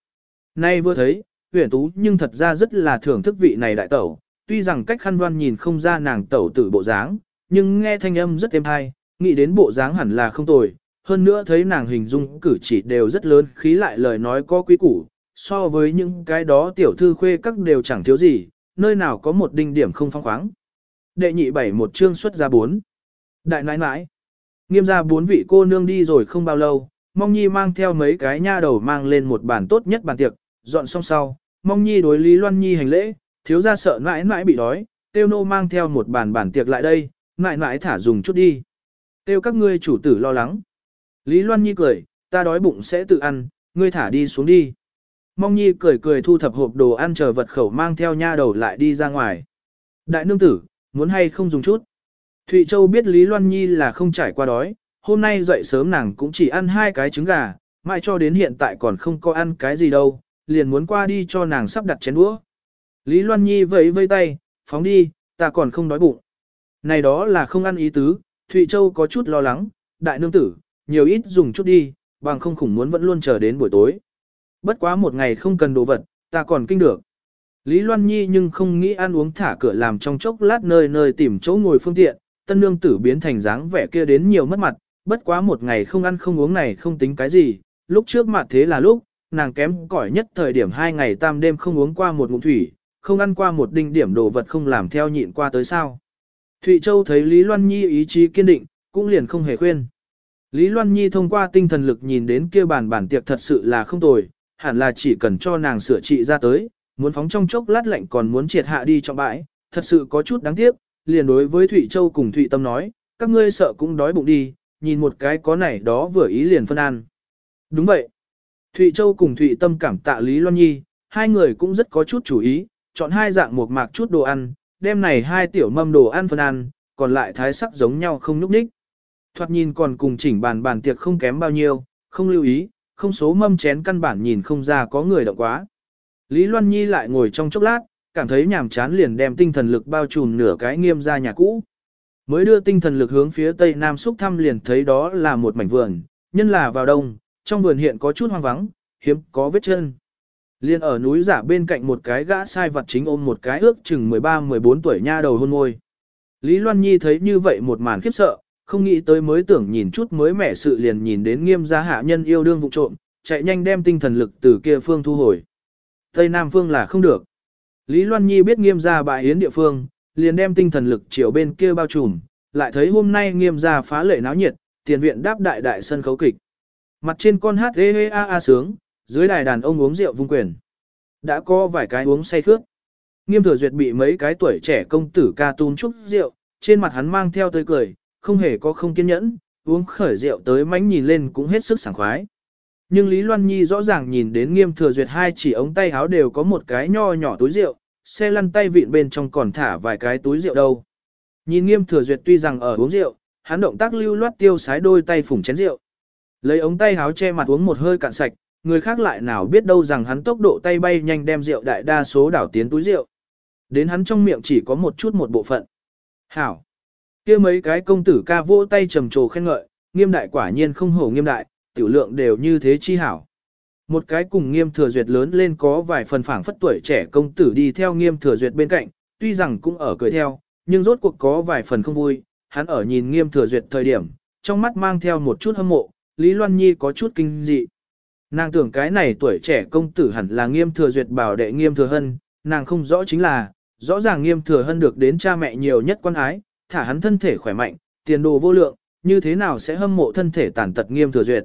Nay vừa thấy, huyền tú nhưng thật ra rất là thưởng thức vị này đại tẩu, tuy rằng cách khăn đoan nhìn không ra nàng tẩu tử bộ dáng, nhưng nghe thanh âm rất êm hay, nghĩ đến bộ dáng hẳn là không tồi, hơn nữa thấy nàng hình dung cử chỉ đều rất lớn, khí lại lời nói có quý củ, so với những cái đó tiểu thư khuê các đều chẳng thiếu gì, nơi nào có một đinh điểm không phong khoáng. Đệ nhị bảy một chương xuất ra bốn. Đại nãi nãi. Nghiêm ra bốn vị cô nương đi rồi không bao lâu, Mong Nhi mang theo mấy cái nha đầu mang lên một bàn tốt nhất bàn tiệc, dọn xong sau, Mong Nhi đối Lý Loan Nhi hành lễ, thiếu ra sợ nãi nãi bị đói, tiêu nô mang theo một bàn bàn tiệc lại đây, nãi nãi thả dùng chút đi. Tiêu các ngươi chủ tử lo lắng. Lý Loan Nhi cười, ta đói bụng sẽ tự ăn, ngươi thả đi xuống đi. Mong Nhi cười cười thu thập hộp đồ ăn chờ vật khẩu mang theo nha đầu lại đi ra ngoài. Đại nương tử, muốn hay không dùng chút. Thụy Châu biết Lý Loan Nhi là không trải qua đói, hôm nay dậy sớm nàng cũng chỉ ăn hai cái trứng gà, mãi cho đến hiện tại còn không có ăn cái gì đâu, liền muốn qua đi cho nàng sắp đặt chén đũa. Lý Loan Nhi vẫy vây tay, phóng đi, ta còn không đói bụng. Này đó là không ăn ý tứ, Thụy Châu có chút lo lắng, đại nương tử, nhiều ít dùng chút đi, bằng không khủng muốn vẫn luôn chờ đến buổi tối. Bất quá một ngày không cần đồ vật, ta còn kinh được. Lý Loan Nhi nhưng không nghĩ ăn uống thả cửa làm trong chốc lát nơi nơi tìm chỗ ngồi phương tiện, tân nương tử biến thành dáng vẻ kia đến nhiều mất mặt, bất quá một ngày không ăn không uống này không tính cái gì, lúc trước mặt thế là lúc, nàng kém cỏi nhất thời điểm hai ngày tam đêm không uống qua một ngụm thủy, không ăn qua một đinh điểm đồ vật không làm theo nhịn qua tới sao. Thụy Châu thấy Lý Loan Nhi ý chí kiên định, cũng liền không hề khuyên. Lý Loan Nhi thông qua tinh thần lực nhìn đến kia bàn bản tiệc thật sự là không tồi, hẳn là chỉ cần cho nàng sửa trị ra tới, muốn phóng trong chốc lát lạnh còn muốn triệt hạ đi trong bãi, thật sự có chút đáng tiếc, liền đối với Thụy Châu cùng Thụy Tâm nói, các ngươi sợ cũng đói bụng đi, nhìn một cái có này đó vừa ý liền phân ăn. Đúng vậy. Thụy Châu cùng Thụy Tâm cảm tạ Lý Loan Nhi, hai người cũng rất có chút chủ ý, chọn hai dạng một mạc chút đồ ăn, đem này hai tiểu mâm đồ ăn phân ăn, còn lại thái sắc giống nhau không nhúc nhích. Thoạt nhìn còn cùng chỉnh bàn bàn tiệc không kém bao nhiêu, không lưu ý, không số mâm chén căn bản nhìn không ra có người động quá. Lý Loan Nhi lại ngồi trong chốc lát, cảm thấy nhàm chán liền đem tinh thần lực bao trùm nửa cái nghiêm ra nhà cũ. Mới đưa tinh thần lực hướng phía tây nam xúc thăm liền thấy đó là một mảnh vườn, nhân là vào đông, trong vườn hiện có chút hoang vắng, hiếm có vết chân. Liên ở núi giả bên cạnh một cái gã sai vật chính ôm một cái ước chừng 13-14 tuổi nha đầu hôn môi. Lý Loan Nhi thấy như vậy một màn khiếp sợ, không nghĩ tới mới tưởng nhìn chút mới mẻ sự liền nhìn đến nghiêm gia hạ nhân yêu đương vụ trộm, chạy nhanh đem tinh thần lực từ kia phương thu hồi. Tây Nam phương là không được. Lý Loan Nhi biết nghiêm gia bại yến địa phương, liền đem tinh thần lực chiều bên kia bao trùm, lại thấy hôm nay nghiêm gia phá lệ náo nhiệt, tiền viện đáp đại đại sân khấu kịch. Mặt trên con hát hê hê a a sướng, dưới đài đàn ông uống rượu vung quyền. Đã có vài cái uống say khước. Nghiêm thừa duyệt bị mấy cái tuổi trẻ công tử ca tún chúc rượu, trên mặt hắn mang theo tươi cười, không hề có không kiên nhẫn, uống khởi rượu tới mánh nhìn lên cũng hết sức sảng khoái. Nhưng Lý Loan Nhi rõ ràng nhìn đến nghiêm thừa duyệt hai chỉ ống tay áo đều có một cái nho nhỏ túi rượu, xe lăn tay vịn bên trong còn thả vài cái túi rượu đâu. Nhìn nghiêm thừa duyệt tuy rằng ở uống rượu, hắn động tác lưu loát tiêu sái đôi tay phủng chén rượu. Lấy ống tay áo che mặt uống một hơi cạn sạch, người khác lại nào biết đâu rằng hắn tốc độ tay bay nhanh đem rượu đại đa số đảo tiến túi rượu. Đến hắn trong miệng chỉ có một chút một bộ phận. Hảo! Kia mấy cái công tử ca vỗ tay trầm trồ khen ngợi, nghiêm đại quả nhiên không hổ nghiêm đại, tiểu lượng đều như thế chi hảo. Một cái cùng nghiêm thừa duyệt lớn lên có vài phần phảng phất tuổi trẻ công tử đi theo nghiêm thừa duyệt bên cạnh, tuy rằng cũng ở cười theo, nhưng rốt cuộc có vài phần không vui, hắn ở nhìn nghiêm thừa duyệt thời điểm, trong mắt mang theo một chút hâm mộ, Lý Loan Nhi có chút kinh dị. Nàng tưởng cái này tuổi trẻ công tử hẳn là nghiêm thừa duyệt bảo đệ nghiêm thừa hân, nàng không rõ chính là, rõ ràng nghiêm thừa hân được đến cha mẹ nhiều nhất quan ái, thả hắn thân thể khỏe mạnh, tiền đồ vô lượng, như thế nào sẽ hâm mộ thân thể tàn tật nghiêm thừa duyệt.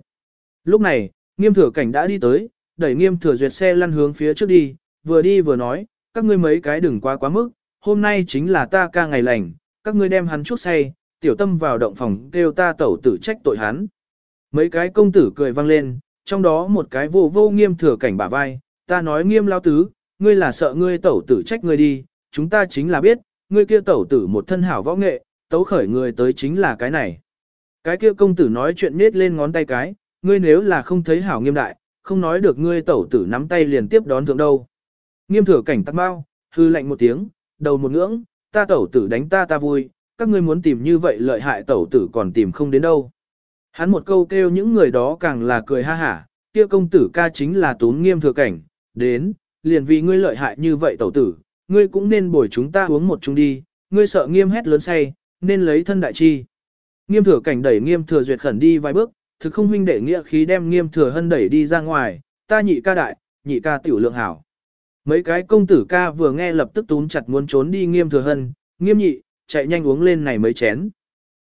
Lúc này, nghiêm thừa cảnh đã đi tới, đẩy nghiêm thừa duyệt xe lăn hướng phía trước đi, vừa đi vừa nói, các ngươi mấy cái đừng quá quá mức, hôm nay chính là ta ca ngày lành, các ngươi đem hắn chuốc say, tiểu tâm vào động phòng kêu ta tẩu tử trách tội hắn. Mấy cái công tử cười vang lên, trong đó một cái vô vô nghiêm thừa cảnh bả vai, ta nói nghiêm lao tứ, ngươi là sợ ngươi tẩu tử trách ngươi đi, chúng ta chính là biết, ngươi kia tẩu tử một thân hảo võ nghệ, tấu khởi người tới chính là cái này. Cái kia công tử nói chuyện nết lên ngón tay cái, ngươi nếu là không thấy hảo nghiêm đại, không nói được ngươi tẩu tử nắm tay liền tiếp đón thượng đâu. Nghiêm thừa cảnh tắt bao, hư lạnh một tiếng, đầu một ngưỡng, ta tẩu tử đánh ta ta vui, các ngươi muốn tìm như vậy lợi hại tẩu tử còn tìm không đến đâu. Hắn một câu kêu những người đó càng là cười ha hả, kia công tử ca chính là tốn nghiêm thừa cảnh, đến, liền vì ngươi lợi hại như vậy tẩu tử, ngươi cũng nên bồi chúng ta uống một chung đi, ngươi sợ nghiêm hét lớn say, nên lấy thân đại chi. Nghiêm thừa cảnh đẩy nghiêm thừa duyệt khẩn đi vài bước, thực không huynh đệ nghĩa khí đem nghiêm thừa hân đẩy đi ra ngoài, ta nhị ca đại, nhị ca tiểu lượng hảo. Mấy cái công tử ca vừa nghe lập tức tún chặt muốn trốn đi nghiêm thừa hân, nghiêm nhị, chạy nhanh uống lên này mấy chén.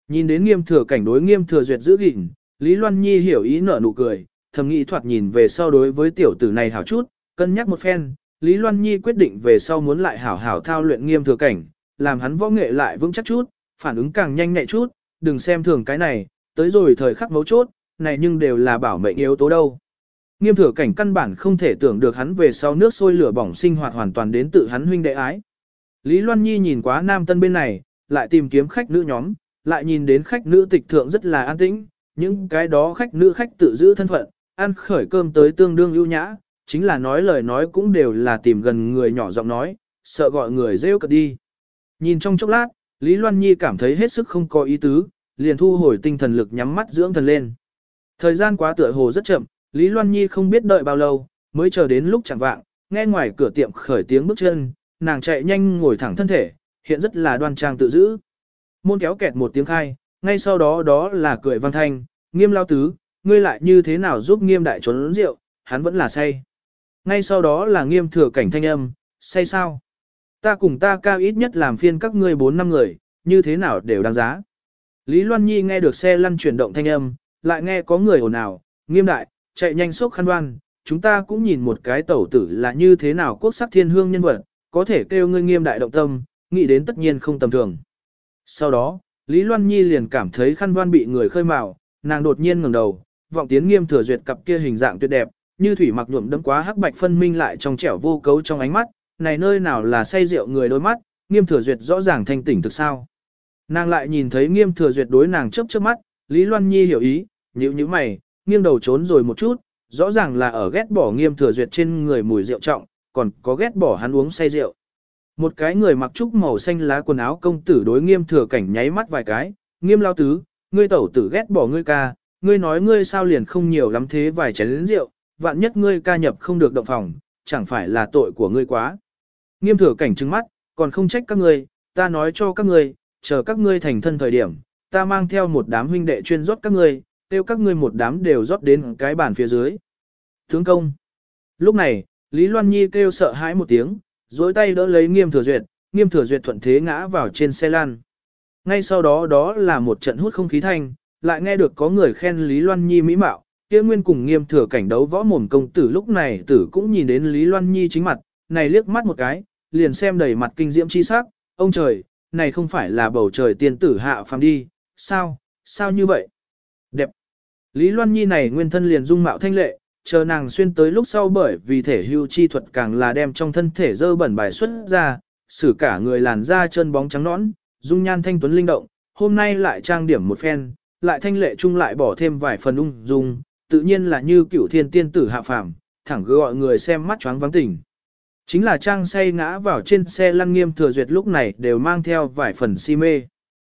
Nhìn đến nghiêm thừa cảnh đối nghiêm thừa duyệt giữ gìn, Lý Loan Nhi hiểu ý nở nụ cười, thầm nghĩ thoạt nhìn về sau đối với tiểu tử này hảo chút, cân nhắc một phen, Lý Loan Nhi quyết định về sau muốn lại hảo hảo thao luyện nghiêm thừa cảnh, làm hắn võ nghệ lại vững chắc chút, phản ứng càng nhanh nhẹ chút, đừng xem thường cái này, tới rồi thời khắc mấu chốt, này nhưng đều là bảo mệnh yếu tố đâu. Nghiêm thừa cảnh căn bản không thể tưởng được hắn về sau nước sôi lửa bỏng sinh hoạt hoàn toàn đến tự hắn huynh đệ ái. Lý Loan Nhi nhìn quá nam tân bên này, lại tìm kiếm khách nữ nhóm, lại nhìn đến khách nữ tịch thượng rất là an tĩnh, những cái đó khách nữ khách tự giữ thân phận, ăn khởi cơm tới tương đương ưu nhã, chính là nói lời nói cũng đều là tìm gần người nhỏ giọng nói, sợ gọi người rêu cật đi. Nhìn trong chốc lát, Lý Loan Nhi cảm thấy hết sức không có ý tứ, liền thu hồi tinh thần lực nhắm mắt dưỡng thần lên. Thời gian quá tựa hồ rất chậm, Lý Loan Nhi không biết đợi bao lâu, mới chờ đến lúc chẳng vạng, nghe ngoài cửa tiệm khởi tiếng bước chân, nàng chạy nhanh ngồi thẳng thân thể, hiện rất là đoan trang tự giữ. Môn kéo kẹt một tiếng khai, ngay sau đó đó là cười văn thanh, nghiêm lao tứ, ngươi lại như thế nào giúp nghiêm đại trốn rượu, hắn vẫn là say. Ngay sau đó là nghiêm thừa cảnh thanh âm, say sao? Ta cùng ta cao ít nhất làm phiên các ngươi bốn năm người, như thế nào đều đáng giá. Lý Loan Nhi nghe được xe lăn chuyển động thanh âm, lại nghe có người ồn ào, nghiêm đại, chạy nhanh sốc khăn đoan, chúng ta cũng nhìn một cái tẩu tử là như thế nào quốc sắc thiên hương nhân vật, có thể kêu ngươi nghiêm đại động tâm, nghĩ đến tất nhiên không tầm thường. Sau đó, Lý Loan Nhi liền cảm thấy khăn đoan bị người khơi mào, nàng đột nhiên ngẩng đầu, vọng tiến nghiêm thừa duyệt cặp kia hình dạng tuyệt đẹp, như thủy mặc nhuộm đẫm quá hắc bạch phân minh lại trong trẻo vô cấu trong ánh mắt, này nơi nào là say rượu người đôi mắt, nghiêm thừa duyệt rõ ràng thanh tỉnh thực sao. Nàng lại nhìn thấy nghiêm thừa duyệt đối nàng chớp chớp mắt, Lý Loan Nhi hiểu ý, nhíu nhíu mày, nghiêng đầu trốn rồi một chút, rõ ràng là ở ghét bỏ nghiêm thừa duyệt trên người mùi rượu trọng, còn có ghét bỏ hắn uống say rượu. Một cái người mặc trúc màu xanh lá quần áo công tử đối nghiêm thừa cảnh nháy mắt vài cái, nghiêm lao tứ, ngươi tẩu tử ghét bỏ ngươi ca, ngươi nói ngươi sao liền không nhiều lắm thế vài chén lĩnh rượu, vạn nhất ngươi ca nhập không được động phòng, chẳng phải là tội của ngươi quá. Nghiêm thừa cảnh trừng mắt, còn không trách các ngươi, ta nói cho các ngươi, chờ các ngươi thành thân thời điểm, ta mang theo một đám huynh đệ chuyên rót các ngươi, tiêu các ngươi một đám đều rót đến cái bàn phía dưới. Tướng công. Lúc này, Lý Loan Nhi kêu sợ hãi một tiếng, dối tay đỡ lấy nghiêm thừa duyệt, nghiêm thừa duyệt thuận thế ngã vào trên xe lan. Ngay sau đó đó là một trận hút không khí thanh, lại nghe được có người khen Lý Loan Nhi mỹ mạo, kia nguyên cùng nghiêm thừa cảnh đấu võ mồm công tử lúc này tử cũng nhìn đến Lý Loan Nhi chính mặt, này liếc mắt một cái, liền xem đầy mặt kinh diễm chi sắc, ông trời, này không phải là bầu trời tiên tử hạ phàm đi, sao, sao như vậy? Đẹp. Lý Loan Nhi này nguyên thân liền dung mạo thanh lệ, chờ nàng xuyên tới lúc sau bởi vì thể hưu chi thuật càng là đem trong thân thể dơ bẩn bài xuất ra, xử cả người làn da chân bóng trắng nõn, dung nhan thanh tuấn linh động, hôm nay lại trang điểm một phen, lại thanh lệ chung lại bỏ thêm vài phần ung dung, tự nhiên là như cửu thiên tiên tử hạ phàm, thẳng gọi người xem mắt choáng vắng tỉnh. Chính là trang say ngã vào trên xe lăn nghiêm thừa duyệt lúc này đều mang theo vài phần si mê.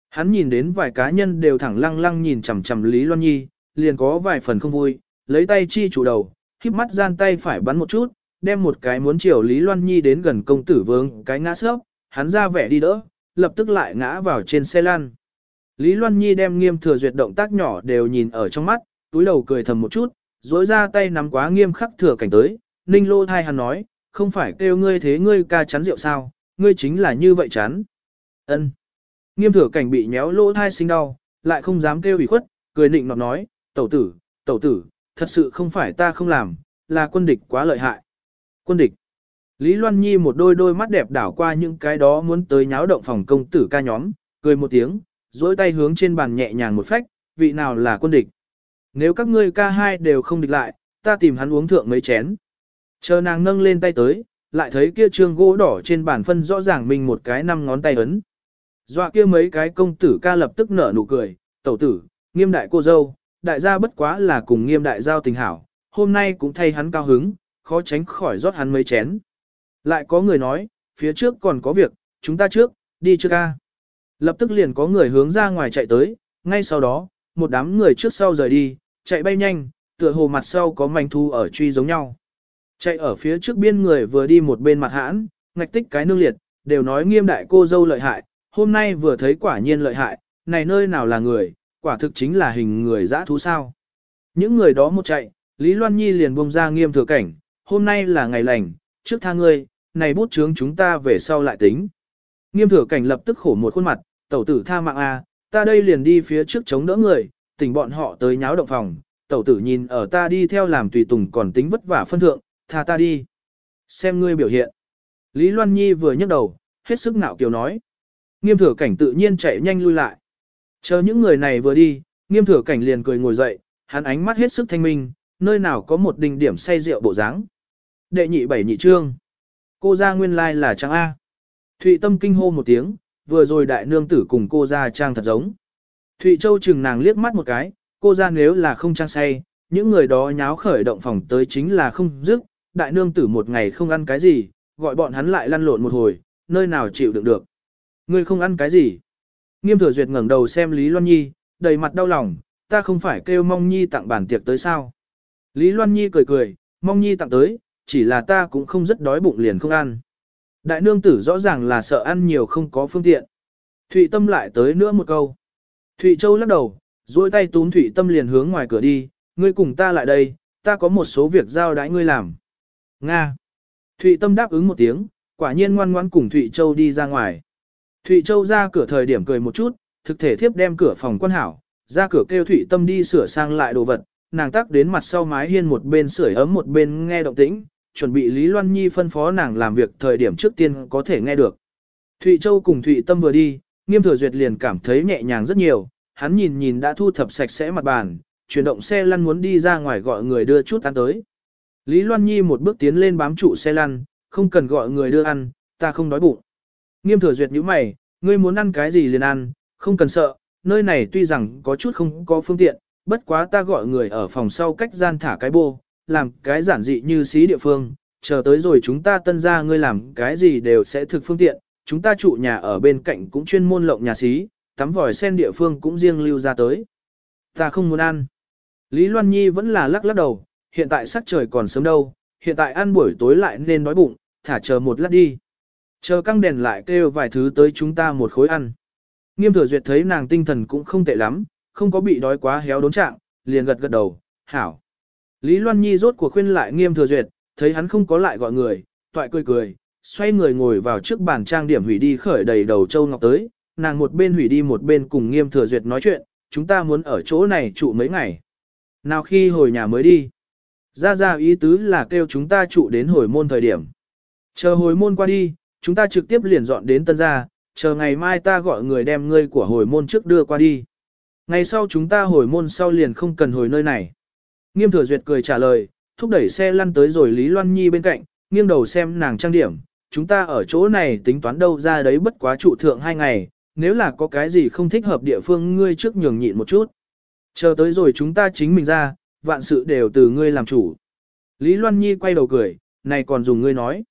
Hắn nhìn đến vài cá nhân đều thẳng lăng lăng nhìn chằm chằm Lý Loan Nhi, liền có vài phần không vui, lấy tay chi chủ đầu, khiếp mắt gian tay phải bắn một chút, đem một cái muốn chiều Lý Loan Nhi đến gần công tử vương, cái ngã sớp, hắn ra vẻ đi đỡ, lập tức lại ngã vào trên xe lăn. Lý Loan Nhi đem nghiêm thừa duyệt động tác nhỏ đều nhìn ở trong mắt, túi đầu cười thầm một chút, dối ra tay nắm quá nghiêm khắc thừa cảnh tới, ninh lô thai hắn nói, không phải kêu ngươi thế ngươi ca chắn rượu sao, ngươi chính là như vậy chắn. ân Nghiêm thừa cảnh bị nhéo lỗ thai sinh đau, lại không dám kêu ủy khuất, cười nịnh nọt nói, tẩu tử, tẩu tử, thật sự không phải ta không làm, là quân địch quá lợi hại. Quân địch. Lý Loan Nhi một đôi đôi mắt đẹp đảo qua những cái đó muốn tới nháo động phòng công tử ca nhóm, cười một tiếng, duỗi tay hướng trên bàn nhẹ nhàng một phách, vị nào là quân địch. Nếu các ngươi ca hai đều không địch lại, ta tìm hắn uống thượng mấy chén. Chờ nàng nâng lên tay tới, lại thấy kia trương gỗ đỏ trên bàn phân rõ ràng mình một cái năm ngón tay ấn. Dọa kia mấy cái công tử ca lập tức nở nụ cười, tẩu tử, nghiêm đại cô dâu, đại gia bất quá là cùng nghiêm đại giao tình hảo, hôm nay cũng thay hắn cao hứng, khó tránh khỏi rót hắn mấy chén. Lại có người nói, phía trước còn có việc, chúng ta trước, đi trước ca. Lập tức liền có người hướng ra ngoài chạy tới, ngay sau đó, một đám người trước sau rời đi, chạy bay nhanh, tựa hồ mặt sau có manh thu ở truy giống nhau. Chạy ở phía trước biên người vừa đi một bên mặt hãn, ngạch tích cái nương liệt, đều nói nghiêm đại cô dâu lợi hại, hôm nay vừa thấy quả nhiên lợi hại, này nơi nào là người, quả thực chính là hình người dã thú sao. Những người đó một chạy, Lý Loan Nhi liền buông ra nghiêm thừa cảnh, hôm nay là ngày lành, trước tha ngươi, này bút chướng chúng ta về sau lại tính. Nghiêm thừa cảnh lập tức khổ một khuôn mặt, tẩu tử tha mạng a, ta đây liền đi phía trước chống đỡ người, tỉnh bọn họ tới nháo động phòng, tẩu tử nhìn ở ta đi theo làm tùy tùng còn tính vất vả phân thượng, tha ta đi. Xem ngươi biểu hiện. Lý Loan Nhi vừa nhấc đầu, hết sức nạo kiều nói. Nghiêm thừa cảnh tự nhiên chạy nhanh lui lại. Chờ những người này vừa đi, nghiêm thừa cảnh liền cười ngồi dậy, hắn ánh mắt hết sức thanh minh, nơi nào có một đỉnh điểm say rượu bộ dáng. Đệ nhị bảy nhị trương. Cô ra nguyên lai là trang A. Thụy Tâm kinh hô một tiếng, vừa rồi đại nương tử cùng cô ra trang thật giống. Thụy Châu chừng nàng liếc mắt một cái, cô ra nếu là không trang say, những người đó nháo khởi động phòng tới chính là không dứt, đại nương tử một ngày không ăn cái gì, gọi bọn hắn lại lăn lộn một hồi, nơi nào chịu đựng được. Ngươi không ăn cái gì? Nghiêm thừa duyệt ngẩng đầu xem Lý Loan Nhi, đầy mặt đau lòng, ta không phải kêu mong Nhi tặng bản tiệc tới sao. Lý Loan Nhi cười cười, mong Nhi tặng tới, chỉ là ta cũng không rất đói bụng liền không ăn. Đại nương tử rõ ràng là sợ ăn nhiều không có phương tiện. Thụy Tâm lại tới nữa một câu. Thụy Châu lắc đầu, duỗi tay túm Thụy Tâm liền hướng ngoài cửa đi, ngươi cùng ta lại đây, ta có một số việc giao đãi ngươi làm. Nga. Thụy Tâm đáp ứng một tiếng, quả nhiên ngoan ngoãn cùng Thụy Châu đi ra ngoài. Thụy Châu ra cửa thời điểm cười một chút, thực thể thiếp đem cửa phòng quan hảo, ra cửa kêu Thụy Tâm đi sửa sang lại đồ vật, nàng tắc đến mặt sau mái hiên một bên sưởi ấm một bên nghe động tĩnh, chuẩn bị Lý Loan Nhi phân phó nàng làm việc thời điểm trước tiên có thể nghe được. Thụy Châu cùng Thụy Tâm vừa đi, Nghiêm Thừa Duyệt liền cảm thấy nhẹ nhàng rất nhiều, hắn nhìn nhìn đã thu thập sạch sẽ mặt bàn, chuyển động xe lăn muốn đi ra ngoài gọi người đưa chút ăn tới. Lý Loan Nhi một bước tiến lên bám trụ xe lăn, không cần gọi người đưa ăn, ta không đói bụng. Nghiêm thừa duyệt nhíu mày, ngươi muốn ăn cái gì liền ăn, không cần sợ, nơi này tuy rằng có chút không có phương tiện, bất quá ta gọi người ở phòng sau cách gian thả cái bô, làm cái giản dị như xí địa phương, chờ tới rồi chúng ta tân ra ngươi làm cái gì đều sẽ thực phương tiện, chúng ta trụ nhà ở bên cạnh cũng chuyên môn lộng nhà xí, tắm vòi sen địa phương cũng riêng lưu ra tới. Ta không muốn ăn. Lý Loan Nhi vẫn là lắc lắc đầu, hiện tại sắc trời còn sớm đâu, hiện tại ăn buổi tối lại nên đói bụng, thả chờ một lát đi. Chờ căng đèn lại kêu vài thứ tới chúng ta một khối ăn. Nghiêm thừa duyệt thấy nàng tinh thần cũng không tệ lắm, không có bị đói quá héo đốn trạng, liền gật gật đầu, hảo. Lý Loan Nhi rốt cuộc khuyên lại nghiêm thừa duyệt, thấy hắn không có lại gọi người, toại cười cười, xoay người ngồi vào trước bàn trang điểm hủy đi khởi đầy đầu châu ngọc tới, nàng một bên hủy đi một bên cùng nghiêm thừa duyệt nói chuyện, chúng ta muốn ở chỗ này trụ mấy ngày. Nào khi hồi nhà mới đi. Ra ra ý tứ là kêu chúng ta trụ đến hồi môn thời điểm. Chờ hồi môn qua đi, chúng ta trực tiếp liền dọn đến tân gia, chờ ngày mai ta gọi người đem ngươi của hồi môn trước đưa qua đi. Ngày sau chúng ta hồi môn sau liền không cần hồi nơi này. Nghiêm thừa duyệt cười trả lời, thúc đẩy xe lăn tới rồi Lý Loan Nhi bên cạnh, nghiêng đầu xem nàng trang điểm. Chúng ta ở chỗ này tính toán đâu ra đấy bất quá trụ thượng hai ngày, nếu là có cái gì không thích hợp địa phương ngươi trước nhường nhịn một chút. Chờ tới rồi chúng ta chính mình ra, vạn sự đều từ ngươi làm chủ. Lý Loan Nhi quay đầu cười, này còn dùng ngươi nói.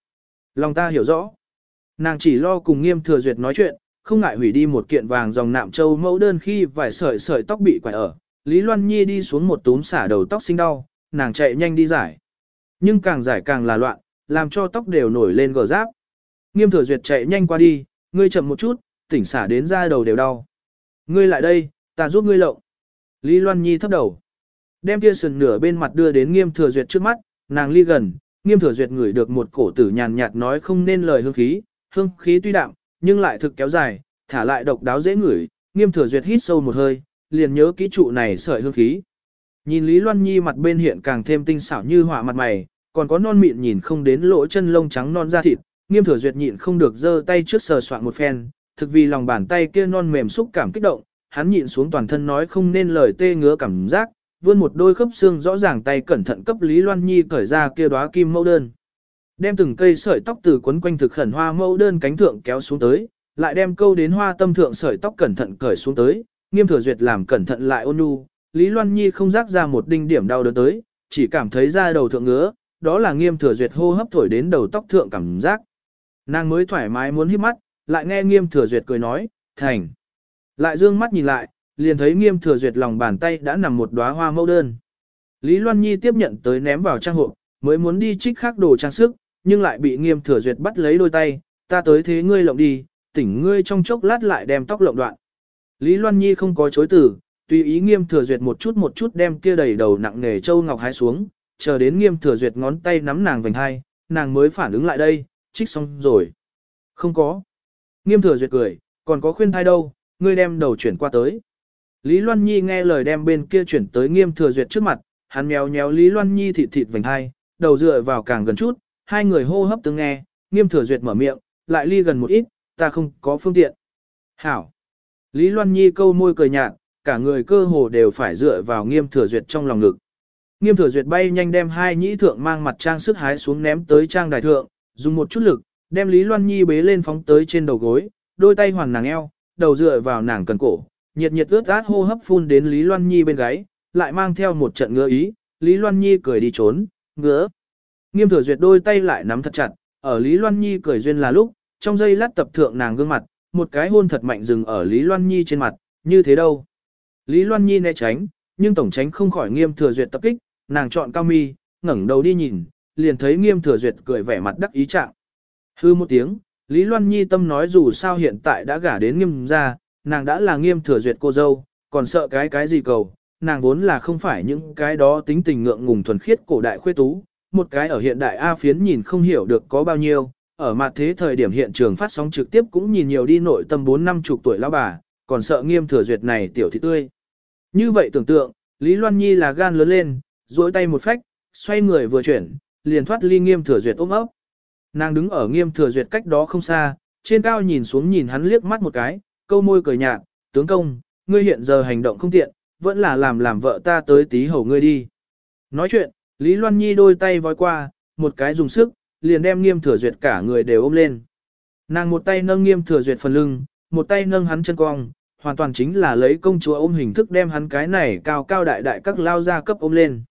Lòng ta hiểu rõ. Nàng chỉ lo cùng nghiêm thừa duyệt nói chuyện, không ngại hủy đi một kiện vàng dòng nạm châu mẫu đơn khi vài sợi sợi tóc bị quải ở. Lý Loan Nhi đi xuống một túm xả đầu tóc sinh đau, nàng chạy nhanh đi giải. Nhưng càng giải càng là loạn, làm cho tóc đều nổi lên gờ giáp. Nghiêm thừa duyệt chạy nhanh qua đi, ngươi chậm một chút, tỉnh xả đến ra đầu đều đau. Ngươi lại đây, ta giúp ngươi lộng. Lý Loan Nhi thấp đầu. Đem kia sườn nửa bên mặt đưa đến nghiêm thừa duyệt trước mắt, nàng ly gần, nghiêm thừa duyệt ngửi được một cổ tử nhàn nhạt nói không nên lời hương khí, hương khí tuy đạm, nhưng lại thực kéo dài, thả lại độc đáo dễ ngửi, nghiêm thừa duyệt hít sâu một hơi, liền nhớ kỹ trụ này sợi hương khí. Nhìn Lý Loan Nhi mặt bên hiện càng thêm tinh xảo như họa mặt mày, còn có non mịn nhìn không đến lỗ chân lông trắng non da thịt, nghiêm thừa duyệt nhịn không được giơ tay trước sờ soạn một phen, thực vì lòng bàn tay kia non mềm xúc cảm kích động, hắn nhịn xuống toàn thân nói không nên lời tê ngứa cảm giác, vươn một đôi khớp xương rõ ràng tay cẩn thận cấp Lý Loan Nhi cởi ra kia đóa kim mẫu đơn. Đem từng cây sợi tóc từ quấn quanh thực khẩn hoa mẫu đơn cánh thượng kéo xuống tới, lại đem câu đến hoa tâm thượng sợi tóc cẩn thận cởi xuống tới, nghiêm thừa duyệt làm cẩn thận lại ôn nhu. Lý Loan Nhi không rác ra một đinh điểm đau đớn tới, chỉ cảm thấy da đầu thượng ngứa, đó là nghiêm thừa duyệt hô hấp thổi đến đầu tóc thượng cảm giác. Nàng mới thoải mái muốn hít mắt, lại nghe nghiêm thừa duyệt cười nói, thành. Lại dương mắt nhìn lại, liền thấy nghiêm thừa duyệt lòng bàn tay đã nằm một đóa hoa mẫu đơn. Lý Loan Nhi tiếp nhận tới ném vào trang hộp, mới muốn đi trích khác đồ trang sức, nhưng lại bị nghiêm thừa duyệt bắt lấy đôi tay, ta tới thế ngươi lộng đi, tỉnh ngươi trong chốc lát lại đem tóc lộng đoạn. Lý Loan Nhi không có chối từ, tùy ý nghiêm thừa duyệt một chút một chút đem kia đầy đầu nặng nề châu ngọc hái xuống, chờ đến nghiêm thừa duyệt ngón tay nắm nàng vành hai, nàng mới phản ứng lại đây, trích xong rồi. Không có. Nghiêm thừa duyệt cười, còn có khuyên thai đâu, ngươi đem đầu chuyển qua tới. Lý Loan Nhi nghe lời đem bên kia chuyển tới nghiêm thừa duyệt trước mặt, hắn mèo nhéo Lý Loan Nhi thịt thịt vành hai, đầu dựa vào càng gần chút, hai người hô hấp tương nghe, nghiêm thừa duyệt mở miệng, lại ly gần một ít, ta không có phương tiện. Hảo. Lý Loan Nhi câu môi cười nhạt, cả người cơ hồ đều phải dựa vào nghiêm thừa duyệt trong lòng ngực. Nghiêm thừa duyệt bay nhanh đem hai nhĩ thượng mang mặt trang sức hái xuống ném tới trang đài thượng, dùng một chút lực, đem Lý Loan Nhi bế lên phóng tới trên đầu gối, đôi tay hoàn nàng eo, đầu dựa vào nàng cần cổ, nhiệt nhiệt ướt át hô hấp phun đến Lý Loan Nhi bên gáy, lại mang theo một trận ngứa ý, Lý Loan Nhi cười đi trốn, ngứa. Nghiêm thừa duyệt đôi tay lại nắm thật chặt, ở Lý Loan Nhi cười duyên là lúc, trong giây lát tập thượng nàng gương mặt, một cái hôn thật mạnh dừng ở Lý Loan Nhi trên mặt, như thế đâu. Lý Loan Nhi né tránh, nhưng tổng tránh không khỏi nghiêm thừa duyệt tập kích, nàng chọn cao mi, ngẩng đầu đi nhìn, liền thấy nghiêm thừa duyệt cười vẻ mặt đắc ý trạng. Hư một tiếng, Lý Loan Nhi tâm nói dù sao hiện tại đã gả đến nghiêm ra, nàng đã là nghiêm thừa duyệt cô dâu, còn sợ cái cái gì cầu, nàng vốn là không phải những cái đó tính tình ngượng ngùng thuần khiết cổ đại khuê tú, một cái ở hiện đại A phiến nhìn không hiểu được có bao nhiêu, ở mặt thế thời điểm hiện trường phát sóng trực tiếp cũng nhìn nhiều đi nội tâm 4 năm chục tuổi lão bà, còn sợ nghiêm thừa duyệt này tiểu thị tươi. Như vậy tưởng tượng, Lý Loan Nhi là gan lớn lên, duỗi tay một phách, xoay người vừa chuyển, liền thoát ly nghiêm thừa duyệt ôm ấp. Nàng đứng ở nghiêm thừa duyệt cách đó không xa, trên cao nhìn xuống nhìn hắn liếc mắt một cái, câu môi cười nhạt, tướng công, ngươi hiện giờ hành động không tiện, vẫn là làm làm vợ ta tới tí hầu ngươi đi. Nói chuyện, Lý Loan Nhi đôi tay vói qua, một cái dùng sức, liền đem nghiêm thừa duyệt cả người đều ôm lên. Nàng một tay nâng nghiêm thừa duyệt phần lưng, một tay nâng hắn chân cong, hoàn toàn chính là lấy công chúa ôm hình thức đem hắn cái này cao cao đại đại các lao ra cấp ôm lên.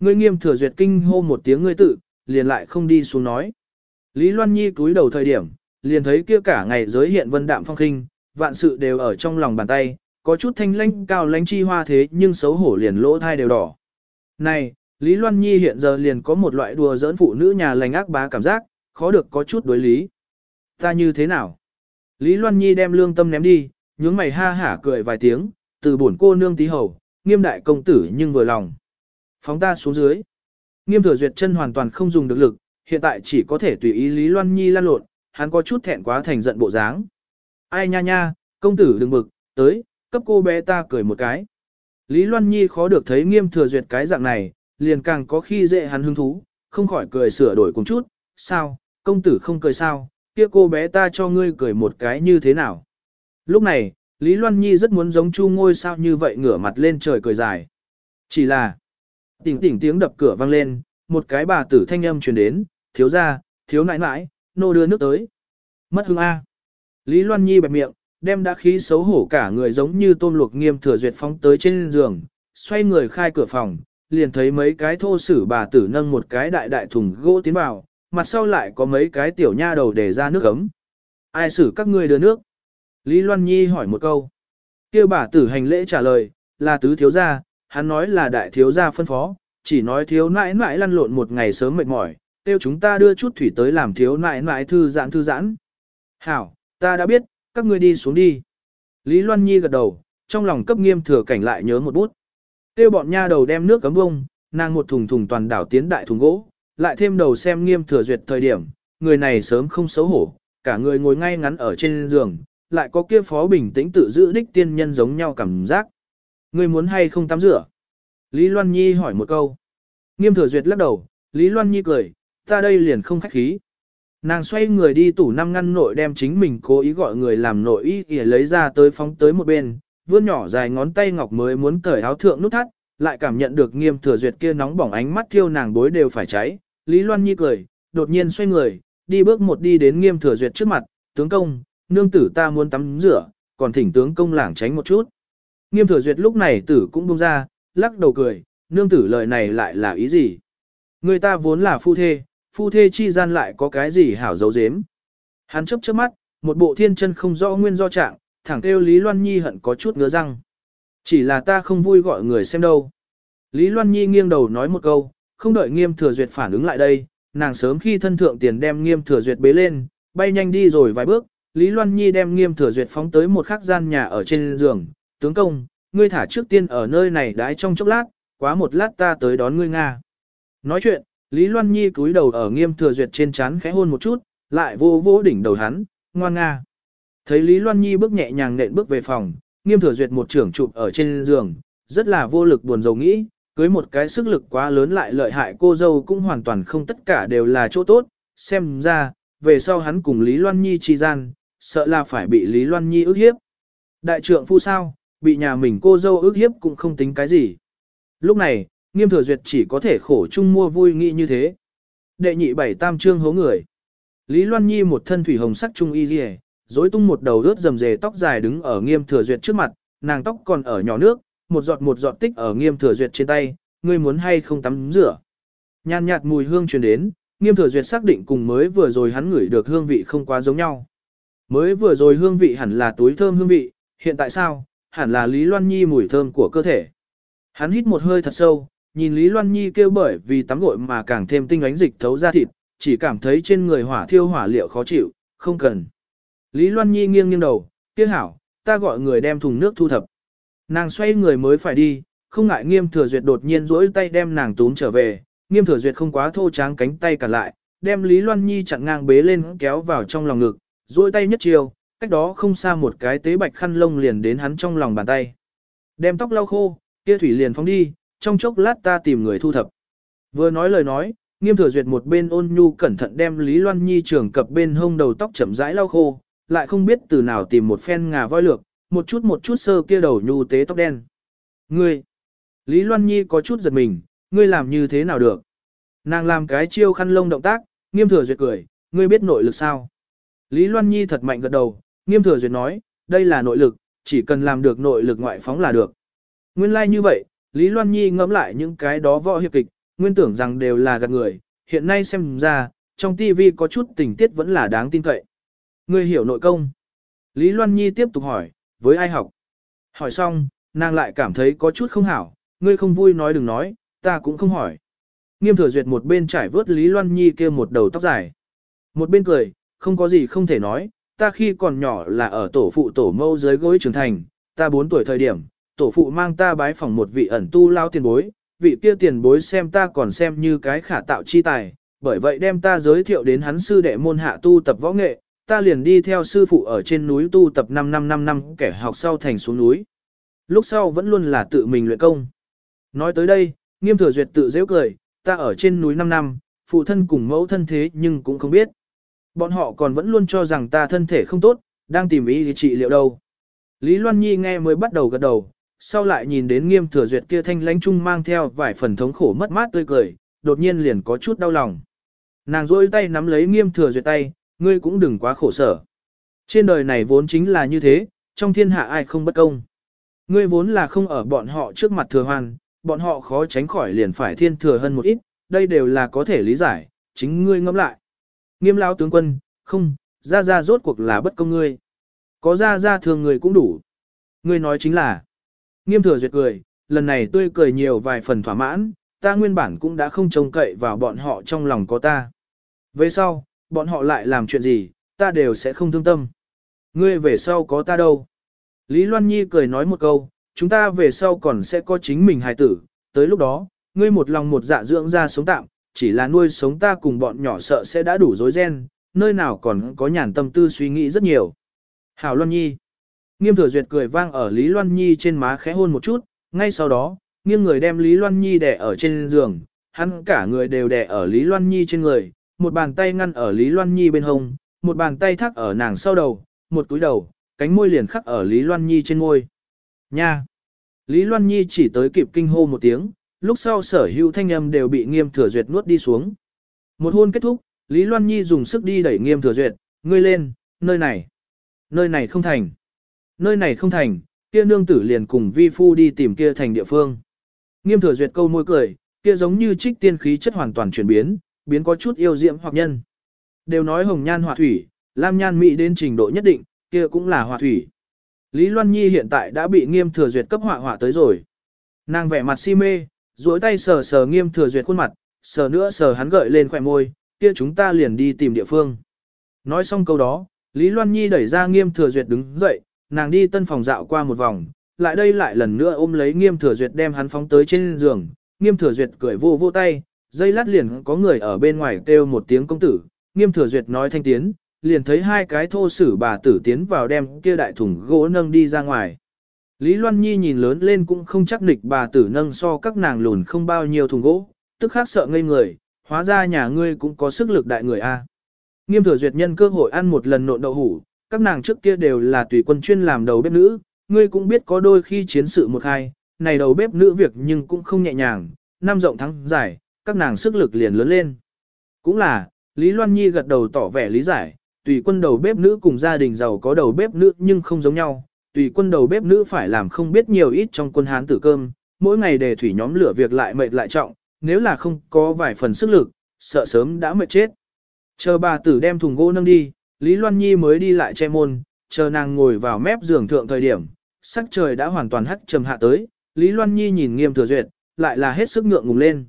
Ngươi nghiêm thừa duyệt kinh hô một tiếng ngươi tự, liền lại không đi xuống nói. Lý Loan Nhi cúi đầu thời điểm, liền thấy kia cả ngày giới hiện vân đạm phong khinh, vạn sự đều ở trong lòng bàn tay, có chút thanh lãnh cao lãnh chi hoa thế nhưng xấu hổ liền lỗ thai đều đỏ. Này, Lý Loan Nhi hiện giờ liền có một loại đùa giỡn phụ nữ nhà lành ác bá cảm giác, khó được có chút đối lý. Ta như thế nào? Lý Loan Nhi đem lương tâm ném đi, nhướng mày ha hả cười vài tiếng, từ bổn cô nương tí hầu, nghiêm đại công tử nhưng vừa lòng. Phóng ta xuống dưới. Nghiêm thừa duyệt chân hoàn toàn không dùng được lực, hiện tại chỉ có thể tùy ý Lý Loan Nhi lan lộn, hắn có chút thẹn quá thành giận bộ dáng. Ai nha nha, công tử đừng bực, tới, cấp cô bé ta cười một cái. Lý Loan Nhi khó được thấy nghiêm thừa duyệt cái dạng này, liền càng có khi dễ hắn hứng thú, không khỏi cười sửa đổi cùng chút, sao, công tử không cười sao, kia cô bé ta cho ngươi cười một cái như thế nào. Lúc này, Lý Loan Nhi rất muốn giống chu ngôi sao như vậy ngửa mặt lên trời cười dài. Chỉ là, tỉnh tỉnh tiếng đập cửa vang lên, một cái bà tử thanh âm truyền đến, thiếu ra, thiếu nãi nãi, nô đưa nước tới. Mất hương A. Lý Loan Nhi bẹp miệng, đem đã khí xấu hổ cả người giống như tôm luộc nghiêm thừa duyệt phóng tới trên giường, xoay người khai cửa phòng, liền thấy mấy cái thô sử bà tử nâng một cái đại đại thùng gỗ tiến vào, mặt sau lại có mấy cái tiểu nha đầu để ra nước ấm. Ai xử các ngươi đưa nước? Lý Loan Nhi hỏi một câu. Kêu bà tử hành lễ trả lời, là tứ thiếu gia, hắn nói là đại thiếu gia phân phó, chỉ nói thiếu nãi nãi lăn lộn một ngày sớm mệt mỏi, tiêu chúng ta đưa chút thủy tới làm thiếu nãi nãi thư giãn thư giãn. Hảo, ta đã biết, các ngươi đi xuống đi. Lý Loan Nhi gật đầu, trong lòng cấp nghiêm thừa cảnh lại nhớ một bút. Tiêu bọn nha đầu đem nước cấm bông, nàng một thùng thùng toàn đảo tiến đại thùng gỗ, lại thêm đầu xem nghiêm thừa duyệt thời điểm, người này sớm không xấu hổ, cả người ngồi ngay ngắn ở trên giường, lại có kia phó bình tĩnh tự giữ đích tiên nhân giống nhau cảm giác. Người muốn hay không tắm rửa? Lý Loan Nhi hỏi một câu. Nghiêm thừa duyệt lắc đầu, Lý Loan Nhi cười, ta đây liền không khách khí. Nàng xoay người đi tủ năm ngăn nội đem chính mình cố ý gọi người làm nội y để lấy ra tới phóng tới một bên, vươn nhỏ dài ngón tay ngọc mới muốn cởi áo thượng nút thắt, lại cảm nhận được nghiêm thừa duyệt kia nóng bỏng ánh mắt thiêu nàng bối đều phải cháy. Lý Loan Nhi cười, đột nhiên xoay người, đi bước một đi đến nghiêm thừa duyệt trước mặt, tướng công, nương tử ta muốn tắm rửa, còn thỉnh tướng công lảng tránh một chút. Nghiêm thừa duyệt lúc này tử cũng buông ra, lắc đầu cười, nương tử lời này lại là ý gì? Người ta vốn là phu thê, phu thê chi gian lại có cái gì hảo dấu dếm. Hắn chấp chớp mắt, một bộ thiên chân không rõ nguyên do trạng, thẳng kêu Lý Loan Nhi hận có chút ngứa răng. Chỉ là ta không vui gọi người xem đâu. Lý Loan Nhi nghiêng đầu nói một câu, không đợi nghiêm thừa duyệt phản ứng lại đây, nàng sớm khi thân thượng tiền đem nghiêm thừa duyệt bế lên, bay nhanh đi rồi vài bước, Lý Loan Nhi đem nghiêm thừa duyệt phóng tới một khắc gian nhà ở trên giường, tướng công, ngươi thả trước tiên ở nơi này đái trong chốc lát, quá một lát ta tới đón ngươi Nga. Nói chuyện, Lý Loan Nhi cúi đầu ở nghiêm thừa duyệt trên chán khẽ hôn một chút, lại vô vô đỉnh đầu hắn, ngoan Nga. Thấy Lý Loan Nhi bước nhẹ nhàng nện bước về phòng, nghiêm thừa duyệt một trưởng chụp ở trên giường, rất là vô lực buồn rầu nghĩ, cưới một cái sức lực quá lớn lại lợi hại cô dâu cũng hoàn toàn không tất cả đều là chỗ tốt, xem ra, về sau hắn cùng Lý Loan Nhi chi gian, sợ là phải bị Lý Loan Nhi ức hiếp. Đại trượng phu sao, bị nhà mình cô dâu ức hiếp cũng không tính cái gì. Lúc này, nghiêm thừa duyệt chỉ có thể khổ chung mua vui nghĩ như thế. Đệ nhị bảy tam trương hố người. Lý Loan Nhi một thân thủy hồng sắc trung y dì rối tung một đầu rướt rầm rề tóc dài đứng ở nghiêm thừa duyệt trước mặt, nàng tóc còn ở nhỏ nước, một giọt một giọt tích ở nghiêm thừa duyệt trên tay, ngươi muốn hay không tắm rửa. Nhàn nhạt mùi hương truyền đến, nghiêm thừa duyệt xác định cùng mới vừa rồi hắn ngửi được hương vị không quá giống nhau. Mới vừa rồi hương vị hẳn là túi thơm hương vị, hiện tại sao, hẳn là Lý Loan Nhi mùi thơm của cơ thể. Hắn hít một hơi thật sâu, nhìn Lý Loan Nhi kêu bởi vì tắm gội mà càng thêm tinh ánh dịch thấu ra thịt, chỉ cảm thấy trên người hỏa thiêu hỏa liệu khó chịu, không cần. Lý Loan Nhi nghiêng nghiêng đầu, kia hảo, ta gọi người đem thùng nước thu thập. Nàng xoay người mới phải đi, không ngại nghiêm thừa duyệt đột nhiên rỗi tay đem nàng túm trở về, nghiêm thừa duyệt không quá thô tráng cánh tay cả lại, đem Lý Loan Nhi chặn ngang bế lên kéo vào trong lòng ngực, rỗi tay nhất chiều, cách đó không xa một cái tế bạch khăn lông liền đến hắn trong lòng bàn tay. Đem tóc lau khô, kia thủy liền phóng đi, trong chốc lát ta tìm người thu thập. Vừa nói lời nói, nghiêm thừa duyệt một bên ôn nhu cẩn thận đem Lý Loan Nhi trường cập bên hông đầu tóc chậm rãi lau khô, lại không biết từ nào tìm một phen ngà voi lược, một chút một chút sơ kia đầu nhu tế tóc đen. Ngươi! Lý Loan Nhi có chút giật mình, ngươi làm như thế nào được? Nàng làm cái chiêu khăn lông động tác, nghiêm thừa duyệt cười, ngươi biết nội lực sao? Lý Loan Nhi thật mạnh gật đầu, nghiêm thừa duyệt nói, đây là nội lực, chỉ cần làm được nội lực ngoại phóng là được. Nguyên lai like như vậy, Lý Loan Nhi ngẫm lại những cái đó võ hiệp kịch, nguyên tưởng rằng đều là gạt người, hiện nay xem ra, trong TV có chút tình tiết vẫn là đáng tin cậy. Ngươi hiểu nội công. Lý Loan Nhi tiếp tục hỏi, với ai học? Hỏi xong, nàng lại cảm thấy có chút không hảo, ngươi không vui nói đừng nói, ta cũng không hỏi. Nghiêm thừa duyệt một bên trải vớt Lý Loan Nhi kia một đầu tóc dài. Một bên cười, không có gì không thể nói, ta khi còn nhỏ là ở tổ phụ tổ mâu dưới gối trưởng thành, ta 4 tuổi thời điểm, tổ phụ mang ta bái phỏng một vị ẩn tu lao tiền bối, vị kia tiền bối xem ta còn xem như cái khả tạo chi tài, bởi vậy đem ta giới thiệu đến hắn sư đệ môn hạ tu tập võ nghệ, ta liền đi theo sư phụ ở trên núi tu tập 5 năm 5 năm kẻ học sau thành xuống núi. Lúc sau vẫn luôn là tự mình luyện công. Nói tới đây, nghiêm thừa duyệt tự dễ cười, ta ở trên núi 5 năm, phụ thân cùng mẫu thân thế nhưng cũng không biết. Bọn họ còn vẫn luôn cho rằng ta thân thể không tốt, đang tìm ý trị liệu đâu. Lý Loan Nhi nghe mới bắt đầu gật đầu, sau lại nhìn đến nghiêm thừa duyệt kia thanh lãnh trung mang theo vài phần thống khổ mất mát tươi cười, đột nhiên liền có chút đau lòng. Nàng rôi tay nắm lấy nghiêm thừa duyệt tay, ngươi cũng đừng quá khổ sở. Trên đời này vốn chính là như thế, trong thiên hạ ai không bất công. Ngươi vốn là không ở bọn họ trước mặt thừa hoàn, bọn họ khó tránh khỏi liền phải thiên thừa hơn một ít, đây đều là có thể lý giải, chính ngươi ngẫm lại. Nghiêm lao tướng quân, không, ra ra rốt cuộc là bất công ngươi. Có ra ra thường người cũng đủ. Ngươi nói chính là, nghiêm thừa duyệt cười, lần này tươi cười nhiều vài phần thỏa mãn, ta nguyên bản cũng đã không trông cậy vào bọn họ trong lòng có ta. Về sau, bọn họ lại làm chuyện gì, ta đều sẽ không thương tâm. Ngươi về sau có ta đâu. Lý Loan Nhi cười nói một câu, chúng ta về sau còn sẽ có chính mình hài tử, tới lúc đó, ngươi một lòng một dạ dưỡng ra sống tạm, chỉ là nuôi sống ta cùng bọn nhỏ sợ sẽ đã đủ rối ren, nơi nào còn có nhàn tâm tư suy nghĩ rất nhiều. Hảo Loan Nhi. Nghiêm thừa duyệt cười vang ở Lý Loan Nhi trên má khẽ hôn một chút, ngay sau đó, nghiêng người đem Lý Loan Nhi đè ở trên giường, hắn cả người đều đè ở Lý Loan Nhi trên người, một bàn tay ngăn ở Lý Loan Nhi bên hông, một bàn tay thắt ở nàng sau đầu, một túi đầu, cánh môi liền khắc ở Lý Loan Nhi trên môi. Nha! Lý Loan Nhi chỉ tới kịp kinh hô một tiếng, lúc sau sở hữu thanh âm đều bị nghiêm thừa duyệt nuốt đi xuống. Một hôn kết thúc, Lý Loan Nhi dùng sức đi đẩy nghiêm thừa duyệt, ngươi lên, nơi này. Nơi này không thành. Nơi này không thành, kia nương tử liền cùng vi phu đi tìm kia thành địa phương. Nghiêm thừa duyệt câu môi cười, kia giống như trích tiên khí chất hoàn toàn chuyển biến, biến có chút yêu diễm hoặc nhân. Đều nói hồng nhan họa thủy, lam nhan mỹ đến trình độ nhất định, kia cũng là họa thủy. Lý Loan Nhi hiện tại đã bị nghiêm thừa duyệt cấp họa họa tới rồi. Nàng vẻ mặt si mê, duỗi tay sờ sờ nghiêm thừa duyệt khuôn mặt, sờ nữa sờ hắn gợi lên khỏe môi, kia chúng ta liền đi tìm địa phương. Nói xong câu đó, Lý Loan Nhi đẩy ra nghiêm thừa duyệt đứng dậy, nàng đi tân phòng dạo qua một vòng, lại đây lại lần nữa ôm lấy nghiêm thừa duyệt đem hắn phóng tới trên giường, nghiêm thừa duyệt cười vô vô tay, dây lát liền có người ở bên ngoài kêu một tiếng công tử, nghiêm thừa duyệt nói thanh tiến, liền thấy hai cái thô sử bà tử tiến vào đem kia đại thùng gỗ nâng đi ra ngoài. Lý Loan Nhi nhìn lớn lên cũng không chắc nịch bà tử nâng so các nàng lùn không bao nhiêu thùng gỗ, tức khác sợ ngây người, hóa ra nhà ngươi cũng có sức lực đại người a. Nghiêm thừa duyệt nhân cơ hội ăn một lần nộn đậu hủ, các nàng trước kia đều là tùy quân chuyên làm đầu bếp nữ, ngươi cũng biết có đôi khi chiến sự một hai, này đầu bếp nữ việc nhưng cũng không nhẹ nhàng, năm rộng thắng dài, các nàng sức lực liền lớn lên. Cũng là, Lý Loan Nhi gật đầu tỏ vẻ lý giải, tùy quân đầu bếp nữ cùng gia đình giàu có đầu bếp nữ nhưng không giống nhau, tùy quân đầu bếp nữ phải làm không biết nhiều ít trong quân hán tử cơm, mỗi ngày để thủy nhóm lửa việc lại mệt lại trọng, nếu là không có vài phần sức lực, sợ sớm đã mệt chết. Chờ bà tử đem thùng gỗ nâng đi, Lý Loan Nhi mới đi lại che môn, chờ nàng ngồi vào mép giường thượng thời điểm, sắc trời đã hoàn toàn hắt trầm hạ tới, Lý Loan Nhi nhìn nghiêm thừa duyệt, lại là hết sức ngượng ngùng lên.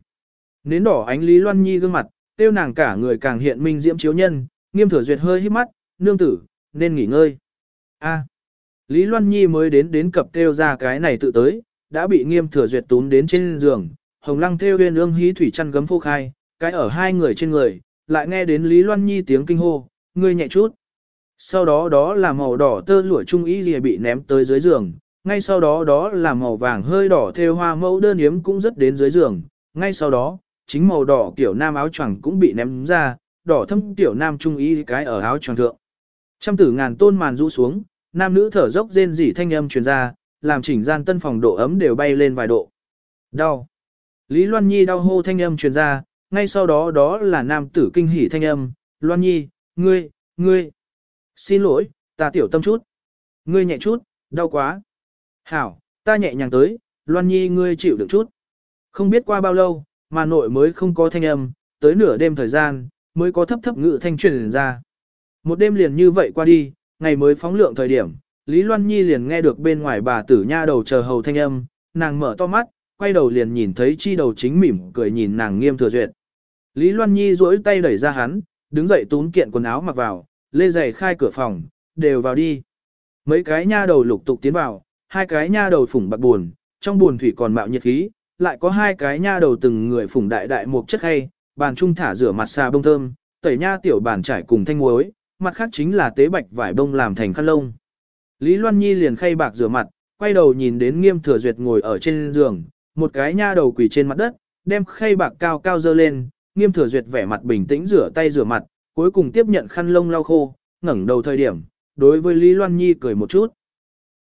Nến đỏ ánh Lý Loan Nhi gương mặt, tiêu nàng cả người càng hiện minh diễm chiếu nhân, nghiêm thừa duyệt hơi hít mắt, nương tử, nên nghỉ ngơi. A. Lý Loan Nhi mới đến đến cập tiêu ra cái này tự tới, đã bị nghiêm thừa duyệt tún đến trên giường, hồng lăng tiêu huyên ương hí thủy chăn gấm phô khai, cái ở hai người trên người, lại nghe đến Lý Loan Nhi tiếng kinh hô, ngươi nhẹ chút. Sau đó đó là màu đỏ tơ lụa trung ý gì bị ném tới dưới giường, ngay sau đó đó là màu vàng hơi đỏ theo hoa mẫu đơn yếm cũng rất đến dưới giường, ngay sau đó, chính màu đỏ kiểu nam áo choàng cũng bị ném ra, đỏ thâm tiểu nam trung ý cái ở áo choàng thượng. Trăm tử ngàn tôn màn rũ xuống, nam nữ thở dốc rên rỉ thanh âm truyền ra, làm chỉnh gian tân phòng độ ấm đều bay lên vài độ. Đau. Lý Loan Nhi đau hô thanh âm truyền ra, ngay sau đó đó là nam tử kinh hỉ thanh âm, Loan Nhi, ngươi, ngươi. Xin lỗi, ta tiểu tâm chút. Ngươi nhẹ chút, đau quá. Hảo, ta nhẹ nhàng tới, Loan Nhi ngươi chịu được chút. Không biết qua bao lâu, mà nội mới không có thanh âm, tới nửa đêm thời gian, mới có thấp thấp ngự thanh truyền ra. Một đêm liền như vậy qua đi, ngày mới phóng lượng thời điểm, Lý Loan Nhi liền nghe được bên ngoài bà tử nha đầu chờ hầu thanh âm, nàng mở to mắt, quay đầu liền nhìn thấy chi đầu chính mỉm cười nhìn nàng nghiêm thừa duyệt. Lý Loan Nhi duỗi tay đẩy ra hắn, đứng dậy tún kiện quần áo mặc vào, lê giày khai cửa phòng, đều vào đi. Mấy cái nha đầu lục tục tiến vào, hai cái nha đầu phủng bạc buồn, trong buồn thủy còn mạo nhiệt khí, lại có hai cái nha đầu từng người phủng đại đại một chất hay, bàn trung thả rửa mặt xà bông thơm, tẩy nha tiểu bàn trải cùng thanh muối, mặt khác chính là tế bạch vải bông làm thành khăn lông. Lý Loan Nhi liền khay bạc rửa mặt, quay đầu nhìn đến nghiêm thừa duyệt ngồi ở trên giường, một cái nha đầu quỳ trên mặt đất, đem khay bạc cao cao dơ lên, nghiêm thừa duyệt vẻ mặt bình tĩnh rửa tay rửa mặt, cuối cùng tiếp nhận khăn lông lau khô, ngẩng đầu thời điểm, đối với Lý Loan Nhi cười một chút.